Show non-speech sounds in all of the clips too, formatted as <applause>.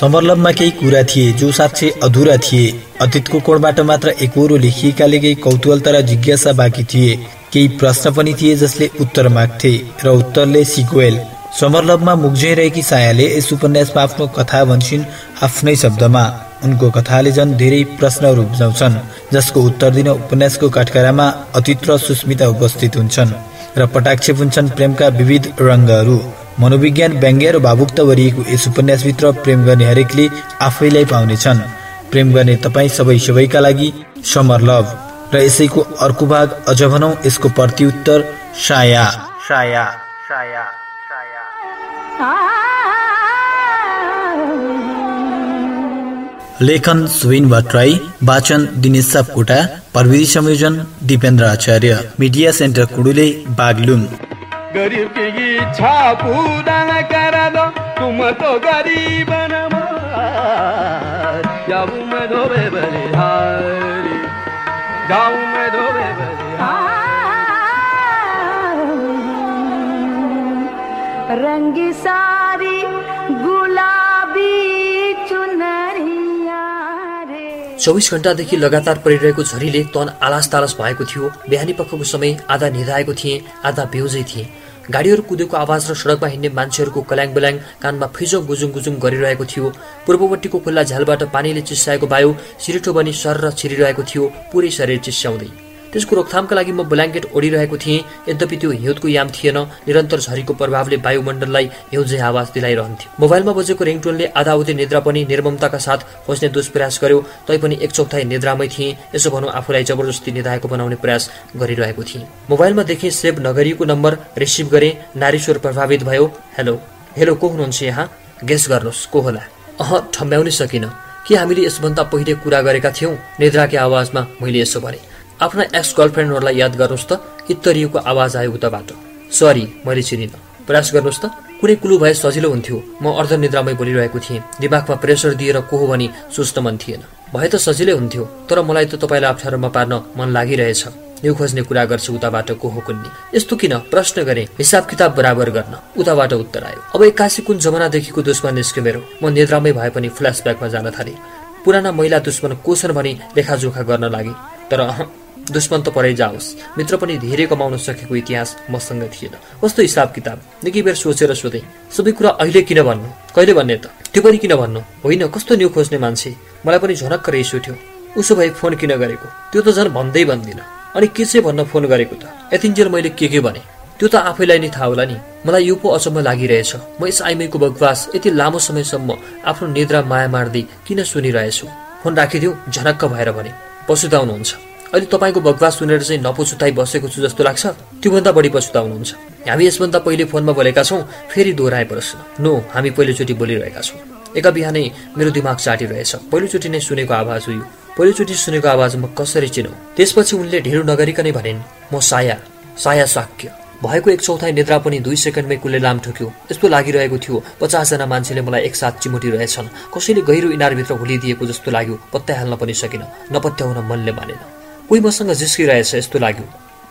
समरलभमा केही कुरा थिए जो साँच्चै अधुरा थिए। अतीतको कोणबाट मात्र एकहोरो लेखिएकाले केही कौतूहलता र जिज्ञासा बाँकी थिए। केही प्रश्न पनि थिए जसले उत्तर माग्थे र उत्तरले सिक्वेल समरलभमा मुग्झै रहेकी सायाले यस उपन्यासमा आफ्नो कथा भन्छन् आफ्नै शब्दमा। उनको कथाले झन् धेरै प्रश्नहरू बुझाउँछन् जसको उत्तर दिन उपन्यासको कठघरामा अतीत र सुस्मिता उपस्थित हुन्छन् र पटाक्षेप हुन्छन् प्रेमका विविध रङ्गहरू। मनोविज्ञान व्यङ्ग्य र भावुकता गरिएको यस उपन्यासभित्र प्रेम गर्ने हरेकले आफैलाई पाउनेछन्। प्रेम गर्ने तपाईँ सबै सबैका लागि समर लभ। र यसैको अर्को भाग अझ भनौँ यसको प्रत्युत्तर साया। साया। साया। लेखन सुविन भट्टराई वाचन दिनेश सापकोटा प्रविधि संयोजन दिपेन्द्र आचार्य। मिडिया सेन्टर कुडुले बागलुङ गरीब की इच्छा पूरा करा दो तुम तो गरीब न जाऊं मैं धोबे बलिहारी जाऊं मैं धोबे रंगी सारी गुलाबी चुनरिया चौबिस घण्टादेखि लगातार परिरहेको झरीले तन आलास तालास भएको थियो। बिहानी पखको समय आधा निधाएको थिएँ आधा बेउजै थिएँ। गाडीहरू कुदेको आवाज र सडकमा हिँड्ने मान्छेहरूको कल्याङ बल्याङ कानमा फिजो गुजुङ गुजुङ गरिरहेको थियो। पूर्वपट्टिको खुल्ला झ्यालबाट पानीले चिस्याएको वायु सिरिठो बनी सर र छिरिरहेको थियो। पुरै शरीर चिस्याउँदै। त्यसको रोकथामका लागि म ब्ल्याङ्केट ओढिरहेको थिएँ। यद्यपि त्यो हिउँदको याम थिएन। निरन्तर झरीको प्रभावले वायुमण्डललाई हिउँझै आवाज दिलाइरहन्थ्यो। मोबाइलमा बजेको रिङटोनले आधा उदय निद्रा पनि निर्ममताका साथ खोज्ने दुष्प्रयास गर्यो। तैपनि एक चौथाइ निद्रामै थिएँ। यसो भनौँ आफूलाई जबरजस्ती निधाएको बनाउने प्रयास गरिरहेको थिएँ। मोबाइलमा देखेँ सेभ नगरिएको नम्बर रिसिभ गरेँ। नारीश्वर प्रभावित भयो। हेलो। हेलो को हुनुहुन्छ यहाँ? गेस गर्नुहोस्। को होला? अह ठम्ब्याउनै सकिनँ। के हामीले यसभन्दा पहिले कुरा गरेका थियौँ? निद्राकै आवाजमा मैले यसो भने। आफ्ना एक्स गर्लफ्रेन्डहरूलाई याद गर्नुहोस् त इत्तरिएको आवाज आयो उताबाट सरी मैले चिनिनँ। प्रयास गर्नुहोस् त कुनै कुलु भए सजिलो हुन्थ्यो। म अर्धनिद्रामै बोलिरहेको थिएँ। दिमागमा प्रेसर दिएर को हो भनी सोच्न मन थिएन। भए त सजिलै हुन्थ्यो तर मलाई त तपाईँलाई अप्ठ्यारोमा पार्न मन लागिरहेछ। यो खोज्ने कुरा गर्छु उताबाट को हो कुन्नी। यस्तो किन? प्रश्न गरे। हिसाब किताब बराबर गर्न। उताबाट उत्तर आयो। अब एक्कासी कुन जमानादेखिको दुश्मन निस्क्यो मेरो। म निद्रामै भए पनि फ्ल्यासब्याकमा जान थालेँ। पुराना महिला दुश्मन को छन् भनी लेखाजोखा गर्न लागे। तर दुश्मन त परै जाओस्। मित्र पनि धेरै कमाउन सकेको इतिहास मसँग थिएन। कस्तो हिसाब किताब? निकै बेर सोचेर सोधेँ सबै कुरा अहिले किन भन्नु? कहिले भन्ने त? त्यो पनि किन भन्नु? होइन कस्तो न्यु खोज्ने मान्छे? मलाई पनि झनक्क रिस उठ्यो। उसो भए फोन किन गरेको? त्यो त झन् भन्दै भन्दिनँ। अनि के चाहिँ भन्न फोन गरेको त? यतिन्जेल मैले के के भने? त्यो त आफैलाई नै थाहा होला नि। मलाई यो पो अचम्म लागिरहेछ। म यस आइमीको बकवास यति लामो समयसम्म आफ्नो निद्रा माया मार्दै किन सुनिरहेछु? फोन राखिदिउ झनक्क भएर भने। पछुताउनुहुन्छ अहिले तपाईँको बकवास सुनेर चाहिँ नपुछुताइ बसेको छु जस्तो लाग्छ। त्योभन्दा बढी पछुताउनुहुन्छ। हामी यसभन्दा पहिले फोनमा बोलेका छौँ फेरि दोहोऱ्याए प्रश्न नो हामी पहिलोचोटि बोलिरहेका छौँ। एका बिहानै मेरो दिमाग चाटिरहेछ। पहिलोचोटि नै सुनेको आवाज हो यो पहिलोचोटि सुनेको आवाज म कसरी चिनौ? त्यसपछि उनले ढिलो नगरिकनै भनिन् म साया। साया साक्य। भएको एक चौथाइ निद्रा पनि दुई सेकेन्डमै कुले लाम ठोक्यो। यस्तो लागिरहेको थियो। पचासजना मान्छेले मलाई एकसाथ चिमुटिरहेछन्। कसैले गहिरो इनारभित्र होलिदिएको जस्तो लाग्यो। पत्याहाल्न पनि सकिन। नपत्याउन मनले मानेन। कोही मसँग जिस्किरहेछ यस्तो लाग्यो।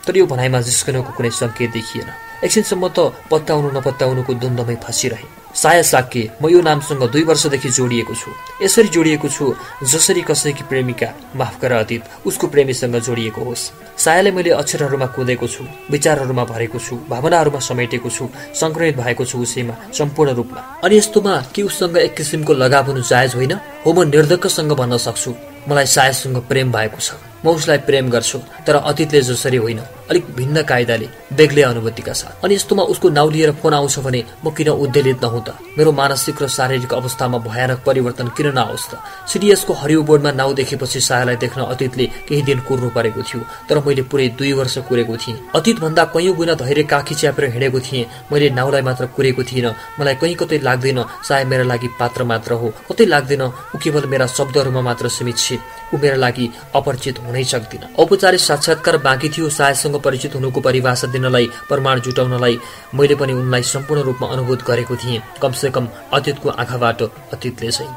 तर यो भनाइमा जिस्कनको कुनै सङ्केत देखिएन। एकछिनसम्म त पत्याउनु नपत्याउनुको द्वन्द्वमै फँसिरहे। साया साके म यो नामसँग दुई वर्षदेखि जोडिएको छु। यसरी जोडिएको छु जसरी कसैकी प्रेमिका माफ गर अतीत उसको प्रेमीसँग जोडिएको होस्। सायाले मैले अक्षरहरूमा कुदेको छु विचारहरूमा भरेको छु भावनाहरूमा समेटेको छु सङ्क्रमित भएको छु उसैमा सम्पूर्ण रूपमा। अनि यस्तोमा के उसँग एक किसिमको लगाव हुनु जायज होइन? हो म निर्धक्कसँग भन्न सक्छु। मलाई सायासँग प्रेम भएको छ। म उसलाई प्रेम गर्छु तर अतीतले जसरी होइन। अलिक भिन्न कायदाले बेग्लै अनुभूतिका साथ। अनि यस्तोमा उसको नाउँ लिएर फोन आउँछ भने म किन उद्वेलित नहुँ त? मेरो मानसिक र शारीरिक अवस्थामा भयानक परिवर्तन किन नआओस् त? सिडिएसको हरियो बोर्डमा नाउँ देखेपछि सायालाई देख्न अतीतले केही दिन कुर्नु परेको थियो तर मैले पुरै दुई वर्ष कुरेको थिएँ। अतीत भन्दा कैयौँ गुना धैर्य काखी च्यापेर हिँडेको थिएँ। मैले नाउलाई मात्र कुरेको थिइनँ। मलाई कहीँ कतै लाग्दैन सायद मेरा लागि पात्र मात्र हो। कतै लाग्दैन ऊ केवल मेरा शब्दहरूमा मात्र सीमित छ। ऊ मेरा लागि अपरिचित हुनै सक्दिन। औपचारिक साक्षात्कार बाँकी थियो सायदसँग परिचित हुनुको परिभाषा दिनलाई प्रमाण जुटाउनलाई मैले पनि उनलाई सम्पूर्ण रूपमा अनुभूत गरेको थिएँ। कमसे कम अतीतको आँखाबाट अतीतले चाहिँ।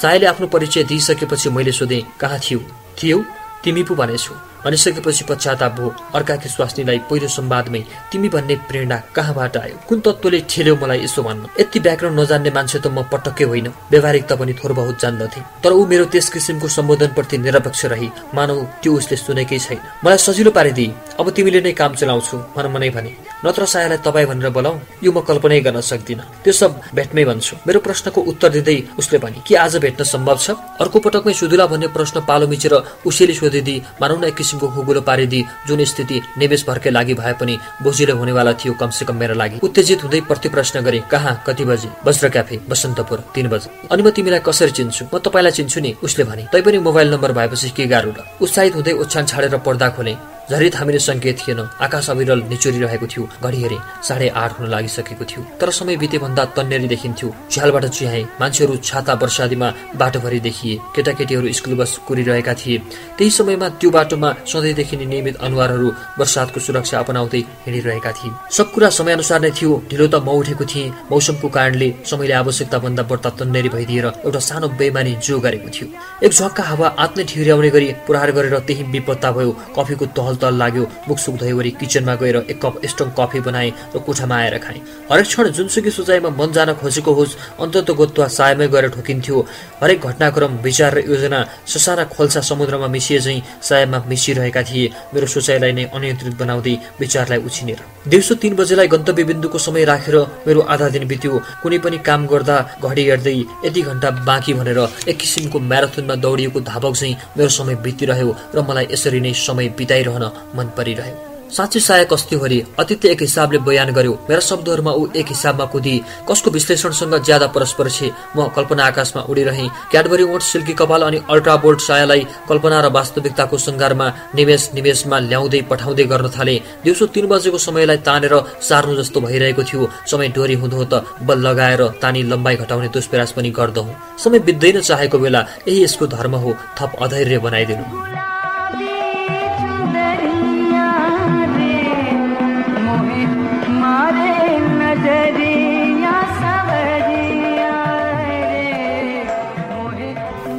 सायले आफ्नो परिचय दिइसकेपछि मैले सोधेँ कहाँ थियौ? थियौ तिमी पो भनेछु। भनिसकेपछि पश्चाताप भयो अर्काकी स्वास्नीलाई पहिलो संवादमै तिमी भन्ने प्रेरणा कहाँबाट आयो? कुन तत्त्वले ठेल्यो मलाई यसो भन्न? यति व्याकरण नजान्ने मान्छे त म पटक्कै होइन। व्यावहारिकता पनि थोर बहुत जान्दथे। तर ऊ मेरो त्यस किसिमको सम्बोधनप्रति निरपेक्ष रही। मानव त्यो उसले सुनेकै छैन। मलाई सजिलो पारिदिए अब तिमीले नै काम चलाउँछु मन मनै भने। नत्र सायालाई तपाईँ भनेर बोलाऊ यो म कल्पनै गर्न सक्दिनँ। त्यो सब भेटमै भन्छु। मेरो प्रश्नको उत्तर दिँदै उसले भने के आज भेट्न सम्भव छ? अर्को पटकमै सुदुला भन्ने प्रश्न पालो मिचेर उसैले सोधिदिई मानौ न एक किसिमको खुगुलो पारिदिई जुन स्थिति निवेश भर्कै लागि भए पनि बोजिलो हुनेवाला थियो कमसेकम मेरो लागि। उत्तेजित हुँदै प्रति प्रश्न गरे कहाँ? कति बजे? वज्र क्याफे बसन्तपुर तिन बजे। अनि म तिमीलाई कसरी चिन्छु? म तपाईँलाई चिन्छु नि। उसले भने तैपनि मोबाइल नम्बर भएपछि के गाह्रो र उत्साहित हुँदै ओछ्यान छाडेर पर्दा खोले। झरी थामिने सङ्केत थिएन। आकाश अविरल निचोरिरहेको थियो। घडी हेरे साढे आठ हुन लागिसकेको थियो। तर समय बिते भन्दा तन्नेरी देखिन्थ्यो। झ्यालबाट चिहाए मान्छेहरू छाता वर्षादीमा बाटोभरि देखिए। केटाकेटीहरू स्कुल बस कुरिरहेका थिए। त्यही समयमा त्यो बाटोमा सधैँ देखिने नियमित अनुहारहरू वर्षातको सुरक्षा अपनाउँदै हिँडिरहेका थिए। सब कुरा समयअनुसार नै थियो। ढिलो त म उठेको थिएँ। मौसमको कारणले समयले आवश्यकता भन्दा बढ्ता तन्नेरी भइदिएर एउटा सानो बेमानी जो गरेको थियो। एक झक्का हावा आत्मै ठिर्याउने गरी पुरार गरेर त्यही विपत्ता भयो। कफीको तहल तल लाग्यो। मुखसुक धोइवरी किचनमा गएर एक कप स्ट्रङ कफी बनाएँ र कोठामा आएर खाएँ हरेक क्षण जुनसुकी सोचाइमा मन जान खोजेको होस् अन्तत गोत्वा सायमै गएर ठोकिन्थ्यो। हरेक घटनाक्रम विचार र योजना ससाना खोल्सा समुद्रमा मिसिए झैँ सायमा मिसिरहेका थिए। मेरो सोचाइलाई नै अनियन्त्रित बनाउँदै विचारलाई उछिनेर। दिउँसो तिन बजेलाई गन्तव्य बिन्दुको समय राखेर मेरो आधा दिन बित्यो। कुनै पनि काम गर्दा घडी हेर्दै यति घन्टा बाँकी भनेर एक किसिमको म्याराथनमा दौडिएको धावक चाहिँ मेरो समय बितिरह्यो र मलाई यसरी नै समय बिताइरहन मन परिरह्यो। साँच्चै सहायक अस्ति हरि अतिथि एक हिसाबले बयान गर्यो मेरा शब्दहरूमा ऊ एक हिसाबमा कुदी। कसको विश्लेषणसँग ज्यादा परस्पर छे? म कल्पना आकाशमा उडिरहे। क्याडबरी ओट सिल्की कपाल अनि अल्ट्राबोल्ट सायालाई कल्पना र वास्तविकताको सङ्घारमा निवेश निवेशमा ल्याउँदै पठाउँदै गर्न थाले। दिउँसो तिन बजेको समयलाई तानेर सार्नु जस्तो भइरहेको थियो। समय डोरी हुँदो त बल लगाएर तानी लम्बाइ घटाउने दुष्प्रयास पनि गर्दहु। समय बित्दैन चाहेको बेला यही यसको धर्म हो। थप अधैर्य बनाइदिनु।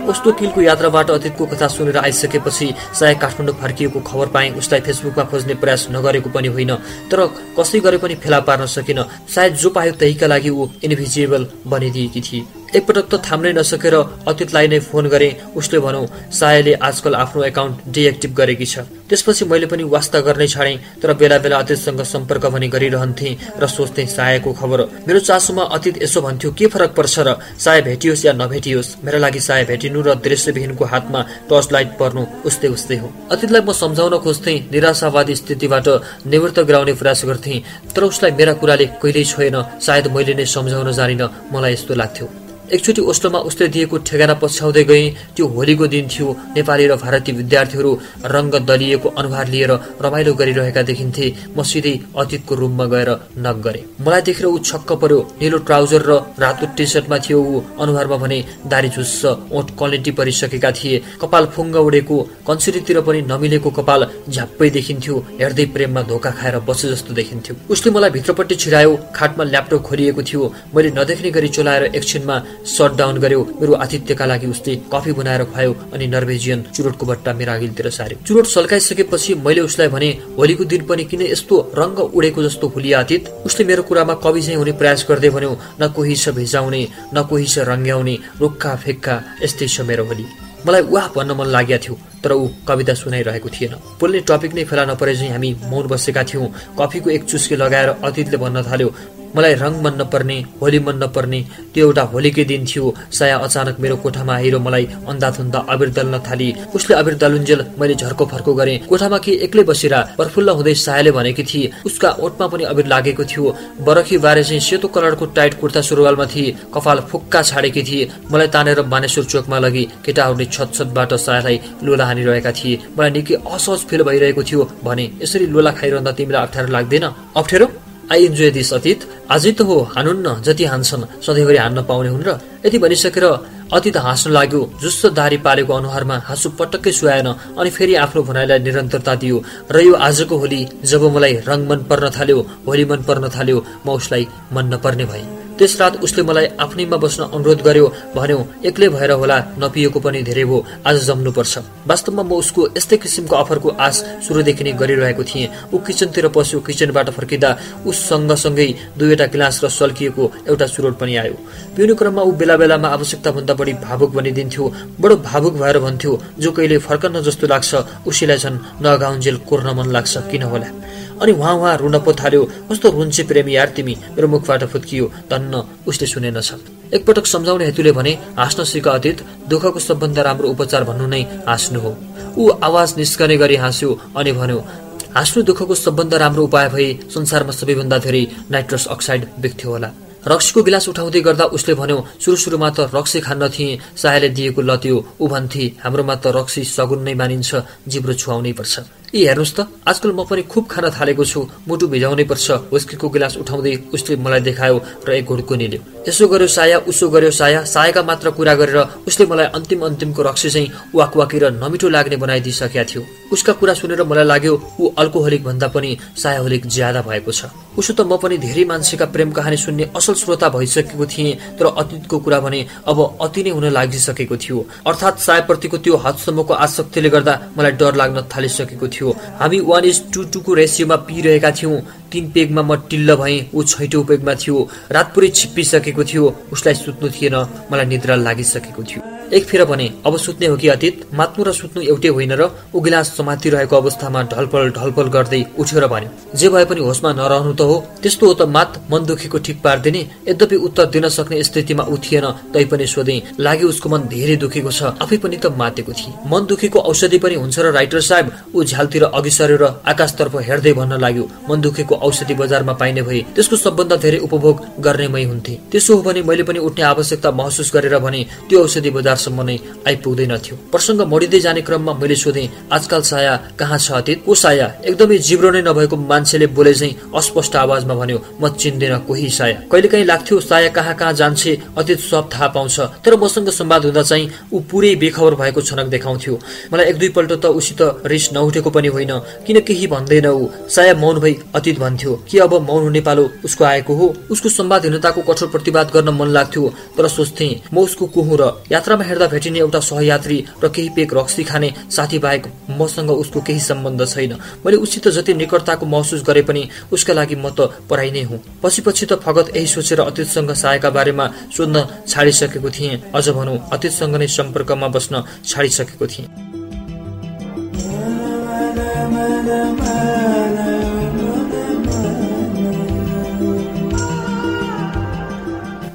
कस्तो किलको यात्राबाट अतीतको कथा सुनेर आइसकेपछि सायद काठमाडौँ फर्किएको खबर पाएँ। उसलाई फेसबुकमा खोज्ने प्रयास नगरेको पनि होइन। तर कसै गरे पनि फेला पार्न सकिन। सायद जो पायो त्यहीका लागि ऊ इन्भिजिबल बनिदिएकी थिए। एकपटक त थाम्नै नसकेर अतीतलाई नै फोन गरे। उसले भनौँ सायले आजकल आफ्नो एकाउन्ट डिएक्टिभ गरेकी छ। त्यसपछि मैले पनि वास्ता गर्नै छाडेँ तर बेला बेला अतीतसँग सम्पर्क पनि गरिरहन्थे र सोच्थेँ सायको खबर मेरो चासोमा अतीत यसो भन्थ्यो के फरक पर्छ र साय भेटियोस् या नभेटियोस्? मेरो लागि साय भेटिनु र दृश्यविहीनको हातमा टर्च लाइट पर्नु उस्तै उस्तै हो। अतीतलाई म सम्झाउन खोज्थेँ निराशावादी स्थितिबाट निवृत्त गराउने प्रयास गर्थेँ तर उसलाई मेरा कुराले कहिल्यै छोएन। सायद मैले नै सम्झाउन जानिन। मलाई यस्तो लाग्थ्यो। एकचोटि ओस्लोमा उसले दिएको ठेगाना पछ्याउँदै गए त्यो होलीको दिन थियो। नेपाली र भारतीय विद्यार्थीहरू रङ्ग दलिएको अनुहार लिएर रमाइलो गरिरहेका देखिन्थे। म सिधै अतीतको रुममा गएर नक गरे। मलाई देखेर ऊ छक्क पर्यो। निलो ट्राउजर र रातो टी सर्टमा थियो ऊ अनुहारमा भने दारी झुस्स ओठ क्वालिटी परिसकेका थिए। कपाल फुङ्ग उडेको कन्सिरीतिर पनि नमिलेको कपाल झ्याप्पै देखिन्थ्यो। हेर्दै प्रेममा धोका खाएर बसे जस्तो देखिन्थ्यो। उसले मलाई भित्रपट्टि छिरायो। खाटमा ल्यापटप खोलिएको थियो। मैले नदेख्ने गरी चलाएर एकछिनमा सट डाउन गर्यो। मेरो आतिथ्यका लागि उसले कफी बनाएर खुवायो अनि नर्वेजियन चुरोटको बट्टा मेरो अघिल्तिर सार्यो चुरोट सल्काइसकेपछि मैले उसलाई भने होलीको दिन पनि किन यस्तो रङ्ग उडेको जस्तो होली आतित उसले मेरो कुरामा कवि चाहिँ हुने प्रयास गर्दै भन्यो न कोही छ भिजाउने न कोही छ रङ्ग्याउने रोक्का फेक्का यस्तै छ मेरो होली। मलाई वाह भन्न मन लागेको थियो तर ऊ कविता सुनाइरहेको थिएन। बोल्ने टपिक नै फेला नपरे चाहिँ हामी मौन बसेका थियौँ। कफीको एक चुस्की लगाएर अतिथले भन्न थाल्यो मलाई रङ मन नपर्ने होली मन नपर्ने त्यो एउटा होलीकै दिन थियो। साया अचानक मेरो कोठामा आएर मलाई अन्धाथुन्दा अबिर दल्न थाली। उसले अबिर दलुन्जेल मैले झर्को फर्को गरेँ। कोठामा कि एक्लै बसिरा प्रफुल्ल हुँदै सायाले भनेकी थिए उसका ओठमा पनि अबिर लागेको थियो। बरखी बारे चाहिँ सेतो कलरको टाइट कुर्ता सुरुवालमा थिए कपाल फुक्का छाडेकी थिए। मलाई तानेर बानेश्वर चोकमा लगी केटाहरूले छतछतबाट सायालाई लोला हानिरहेका थिए। मलाई निकै असहज फिल भइरहेको थियो भने यसरी लोला खाइरहँदा तिमीलाई अप्ठ्यारो लाग्दैन अप्ठ्यारो? आई इन्जोय दिस अतीत। आजै त हो हानुन्न जति हान्छन् सधैँभरि हान्न पाउने हुन् र यति भनिसकेर अतीत हाँस्न लाग्यो। जुस्त दारी पालेको अनुहारमा हाँसु पटक्कै सुहाएन अनि फेरि आफ्नो भनाइलाई निरन्तरता दियो। र यो आजको होली जब मलाई रङ मन पर्न थाल्यो होली मन पर्न थाल्यो म उसलाई मन नपर्ने भए। त्यस रात उसले मलाई आफ्नैमा बस्न अनुरोध गर्यो। भन्यो एक्लै भएर होला नपिएको पनि धेरै भयो आज जम्नुपर्छ। वास्तवमा म उसको यस्तै किसिमको अफरको आश सुरुदेखि नै गरिरहेको थिएँ। ऊ किचनतिर पस्यो किचनबाट फर्किँदा उस सँगसँगै दुईवटा गिलास र सल्किएको एउटा चुरोट पनि आयो। पिउने क्रममा ऊ बेला बेलामा आवश्यकता भन्दा बढी भावुक बनिदिन्थ्यो। बडो भावुक भएर भन्थ्यो जो कहिले फर्कन्न जस्तो लाग्छ उसैलाई झन् नगाउन्जेल कोर्न मन लाग्छ किन होला? अनि उहाँ उहाँ रुन पो थाल्यो कस्तो रुन्चे प्रेमी यार तिमी मेरो मुखबाट फुत्कियो धन्न उसले सुनेनछ एकपटक सम्झाउने हेतुले भने हाँस्न सिक अतीत दुःखको सबभन्दा राम्रो उपचार भन्नु नै हाँस्नु हो। ऊ आवाज निस्कने गरी हाँस्यो अनि भन्यो हाँस्नु दुःखको सबभन्दा राम्रो उपाय भए संसारमा सबैभन्दा धेरै नाइट्रस अक्साइड बेच्थ्यो होला। रक्सीको गिलास उठाउँदै गर्दा उसले भन्यो सुरु सुरुमा त रक्सी खान्न थिए सायाले दिएको लत्यो ऊ भन्थे हाम्रोमा त रक्सी सगुन नै मानिन्छ जिब्रो छुवाउनै पर्छ। यी हेर्नुहोस् त आजकल म पनि खुब खान थालेको छु। मुटु भिजाउनै पर्छ। विस्कीको गिलास उठाउँदै उसले मलाई देखायो र एक घुड्को निल्यो। यसो गर्यो साया उसो गर्यो साया। सायाका मात्र कुरा गरेर उसले मलाई अन्तिम अन्तिमको रक्सी चाहिँ वाक वाकेर नमिठो लाग्ने बनाइदिइसकेका थियो। उसका कुरा सुनेर मलाई लाग्यो ऊ अल्कोहोलिक भन्दा पनि सायाहोलिक ज्यादा भएको छ। उसो त म पनि धेरै मान्छेका प्रेम कहानी सुन्ने असल श्रोता भइसकेको थिएँ तर अतीतको कुरा भने अब अति नै हुन लागिसकेको थियो। अर्थात् सायप्रतिको त्यो हदसम्मको आसक्तिले गर्दा मलाई डर लाग्न थालिसकेको थियो। थियो। हामी वान इज टू टूको रेसियोमा पिइरहेका थियौँ। तिन पेगमा म टिल्ल भएँ ऊ छैटौँ पेगमा थियो। रात पुरै छिप्पिसकेको थियो उसलाई सुत्नु थिएन मलाई निद्रा लागिसकेको थियो। एक फेर भने अब सुत्ने हो कि अतीत? मात्नु र सुत्नु एउटै होइन र ऊ गिलास समातिरहेको अवस्थामा ढलपल ढलपल गर्दै उठेर भन्यो जे भए पनि होसमा नरहनु त हो। त्यस्तो हो त मात मन दुखेको ठिक पारिदिने। यद्यपि उत्तर दिन सक्ने स्थितिमा ऊ थिएन तै पनि सोधे लागि उसको मन धेरै दुखेको छ। आफै पनि त मातेको थिए। मन दुखेको औषधि पनि हुन्छ र राइटर साहेब ऊ झ्यालतिर अघि सरेर आकाशतर्फ हेर्दै भन्न लाग्यो मन दुखेको औषधि बजारमा पाइने भए त्यसको सबभन्दा धेरै उपभोग गर्ने मै हुन्थे। त्यसो हो भने मैले पनि उठ्ने आवश्यकता महसुस गरेर भने त्यो औषधि बजारसम्म नै आइपुग्दैन थियो। प्रसङ्ग मरिँदै जाने क्रममा मैले सोधेँ आजकल साया कहाँ छ अतीत? को साया? एकदमै जिब्रो नै नभएको मान्छेले बोले चाहिँ अस्पष्ट आवाजमा भन्यो म चिन्दैन कोही साया। कहिले काहीँ लाग्थ्यो साया कहाँ कहाँ जान्छे अतीत सब थाहा पाउँछ। तर मसँग संवाद हुँदा चाहिँ ऊ पुरै बेखबर भएको छनक देखाउँथ्यो। मलाई एक दुईपल्ट त उसित रिस नउठेको पनि होइन किन केही भन्दैन ऊ। साया मौन भई अतीत भन्थ्यो। कि अब मौन हुने उसको आएको हो। उसको सम्वादहीनताको कठोर प्रतिवाद गर्न मन लाग्थ्यो तर सोच्थे म उसको को र? यात्रामा हेर्दा भेटिने एउटा सहयात्री र केही पेक रक्सी खाने साथी बाहेक मसँग उसको केही सम्बन्ध छैन। मैले उसित जति निकटताको महसुस गरे पनि उसका लागि म त पढाइ नै हुँ। पछि पछि त फगत यही सोचेर अतीतसँग सहायका बारेमा सोध्न छाडिसकेको थिएँ। अझ भनौँ अतीतसँग नै सम्पर्कमा बस्न छाडिसकेको थिएँ।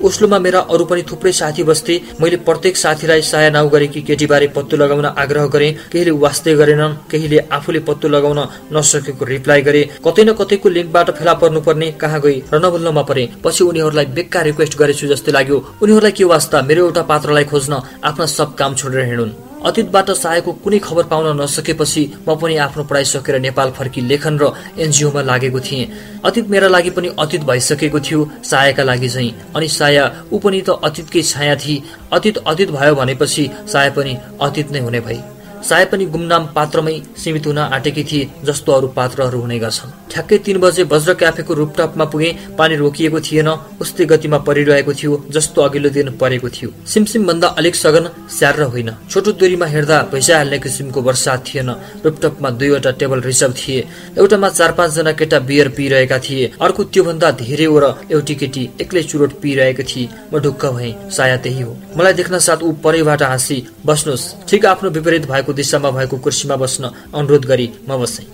ओस्लोमा मेरा अरू पनि थुप्रै साथी बस्थे। मैले प्रत्येक साथीलाई सहाय नाउ गरेकी केटीबारे पत्तो लगाउन आग्रह गरे। केहीले वास्ते गरेनन् केहीले आफूले पत्तो लगाउन नसकेको रिप्लाई गरे। कतै न कतैको लिङ्कबाट फेला पर्नुपर्ने कहाँ गई? र नबुल्नमा परे। पछि उनीहरूलाई बेक्का रिक्वेस्ट गरेछु जस्तै लाग्यो। उनीहरूलाई के वास्ता? मेरो एउटा पात्रलाई खोज्न आफ्ना सब काम छोडेर हिँडुन्। अतीतबाट सहायको कुनै खबर पाउन नसकेपछि म पनि आफ्नो पढाइ सकेर नेपाल फर्की लेखन र एनजिओमा लागेको थिएँ। अतीत मेरा लागि पनि अतीत भइसकेको थियो सायाका लागि चाहिँ अनि साया ऊ पनि त अतीतकै छाया थिए अतीत अतीत भयो भनेपछि साया पनि अतीत नै हुने भई। साय पनि गुमनाम पात्रमै सीमित हुन आँटेकी थिए जस्तो अरू पात्रहरू हुने गर्छन्। ठ्याक्कै तीन बजे वज्र क्याफेको रुपटपमा पुगे पानी रोकिएको थिएन उस्तै गतिमा परिरहेको थियो जस्तो अघिल्लो दिन परेको थियो। सिमसिम भन्दा अलिक सघन स्याहार होइन। छोटो दूरीमा हेर्दा भैसाहाल्ने किसिमको वर्षा थिएन। रुपटपमा दुईवटा टेबल रिजर्भ थिए। एउटामा चार पाँचजना केटा बियर पिइरहेका थिए। अर्को त्योभन्दा धेरै र एउटी केटी एक्लै चुरोट पिइरहेको थिए। म ढुक्क भएँ साया त्यही हो। मलाई देख्न साथ ऊ परैबाट हाँसी बस्नुहोस्। ठिक आफ्नो विपरीत भएको दिशामा भएको कुर्सीमा बस्न अनुरोध गरी म बसेँ।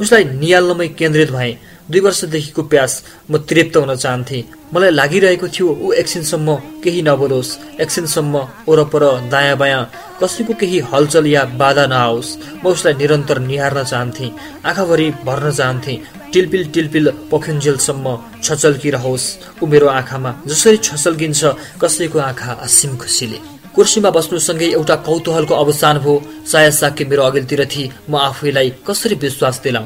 उसलाई निहाल्नमै केन्द्रित भए। दुई वर्षदेखिको प्यास म तृप्त हुन चाहन्थे। मलाई लागिरहेको थियो ऊ एकछिनसम्म केही नबोलोस् एकछिनसम्म वरपर दायाँ बायाँ कसैको केही हलचल या बाधा नआओस्। म उसलाई निरन्तर निहार्न चाहन्थे आँखाभरि भर्न चाहन्थे टिलपिल टिलपिल पखुन्जेलसम्म छचल्किरहोस्। ऊ मेरो आँखामा जसरी छचल्किन्छ कसैको आँखा असीम खुसीले। कुर्सीमा बस्नुसँगै एउटा कौतूहलको अवसान भयो। साया साक्य मेरो अघिल्तिर थिए म आफैलाई कसरी विश्वास दिलाऊ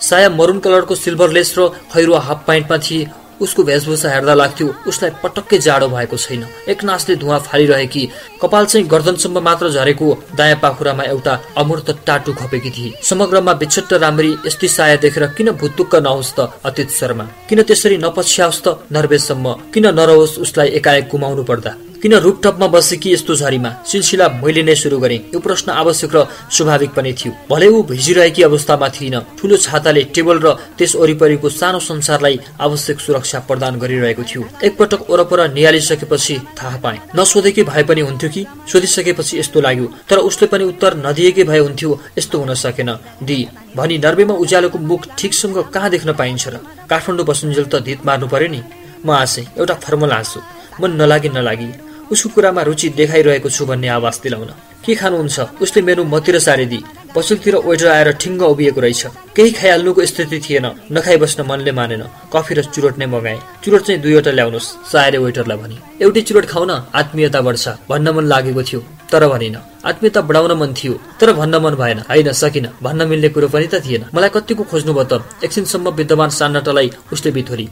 साया मरुन कलरको सिल्भर लेस र खैरुवा हाफ प्यान्टमा थिए उसको वेशभूषा हेर्दा लाग्थ्यो उसलाई पटक्कै जाडो भएको छैन। एक नासले धुवा फालिरहेकी कपाल चाहिँ गर्दनसम्म मात्र झरेको दायाँ पाखुरामा एउटा अमूर्त टाटु खपेकी थिए समग्रमा बिछट्ट राम्री यस्तै साया देखेर किन भुतुक्क नहोस् त अतीत शर्मा? किन त्यसरी नपछ्याओस् त नर्वेशसम्म? किन नरहोस् उसलाई एकाएक गुमाउनु पर्दा? किन रुपटपमा बसेकी यस्तो झरीमा? सिलसिला मैले नै सुरु गरेँ। यो प्रश्न आवश्यक र स्वाभाविक पनि थियो। भले ऊ भिजिरहेकी अवस्थामा थिइन ठुलो छाताले टेबल र त्यस वरिपरिको सानो संसारलाई आवश्यक सुरक्षा प्रदान गरिरहेको थियो। एकपटक वरपर निहालिसकेपछि थाहा पाए। नसोधेकै भए पनि हुन्थ्यो कि? सोधिसकेपछि यस्तो लाग्यो। तर उसले पनि उत्तर नदिएकै भए हुन्थ्यो यस्तो हुन सकेन। दि भनी नर्वेमा उज्यालोको मुख ठिकसँग कहाँ देख्न पाइन्छ र? काठमाडौँ बसुन्जेल त धित मार्नु पर्यो नि? म आशे एउटा फर्मुला हाँसु मन नलागी नलागी। उसको कुरामा रुचि देखाइरहेको छु भन्ने आवाज दिलाउन। के खानुहुन्छ? उसले मेनु मतिर सारिदिए पछिल्लोतिर वेटर आएर ठिङ्ग उभिएको रहेछ। केही खाइहाल्नुको स्थिति थिएन। नखाइ बस्न मनले मानेन। कफी र चुरोट नै मगाए। चुरोट चाहिँ दुईवटा ल्याउनुहोस्। सायरे वेटरलाई भने। एउटै चुरोट खाउन आत्मीयता बढ्छ। भन्न मन लागेको थियो तर भनिन। आत्मीयता बढाउन मन थियो तर भन्न मन भएन। होइन सकिन। भन्न मिल्ने कुरो पनि त थिएन। मलाई कतिको खोज्नु भयो त? एकछिनसम्म विद्यमान सान्नाटालाई उसले बिथोरी।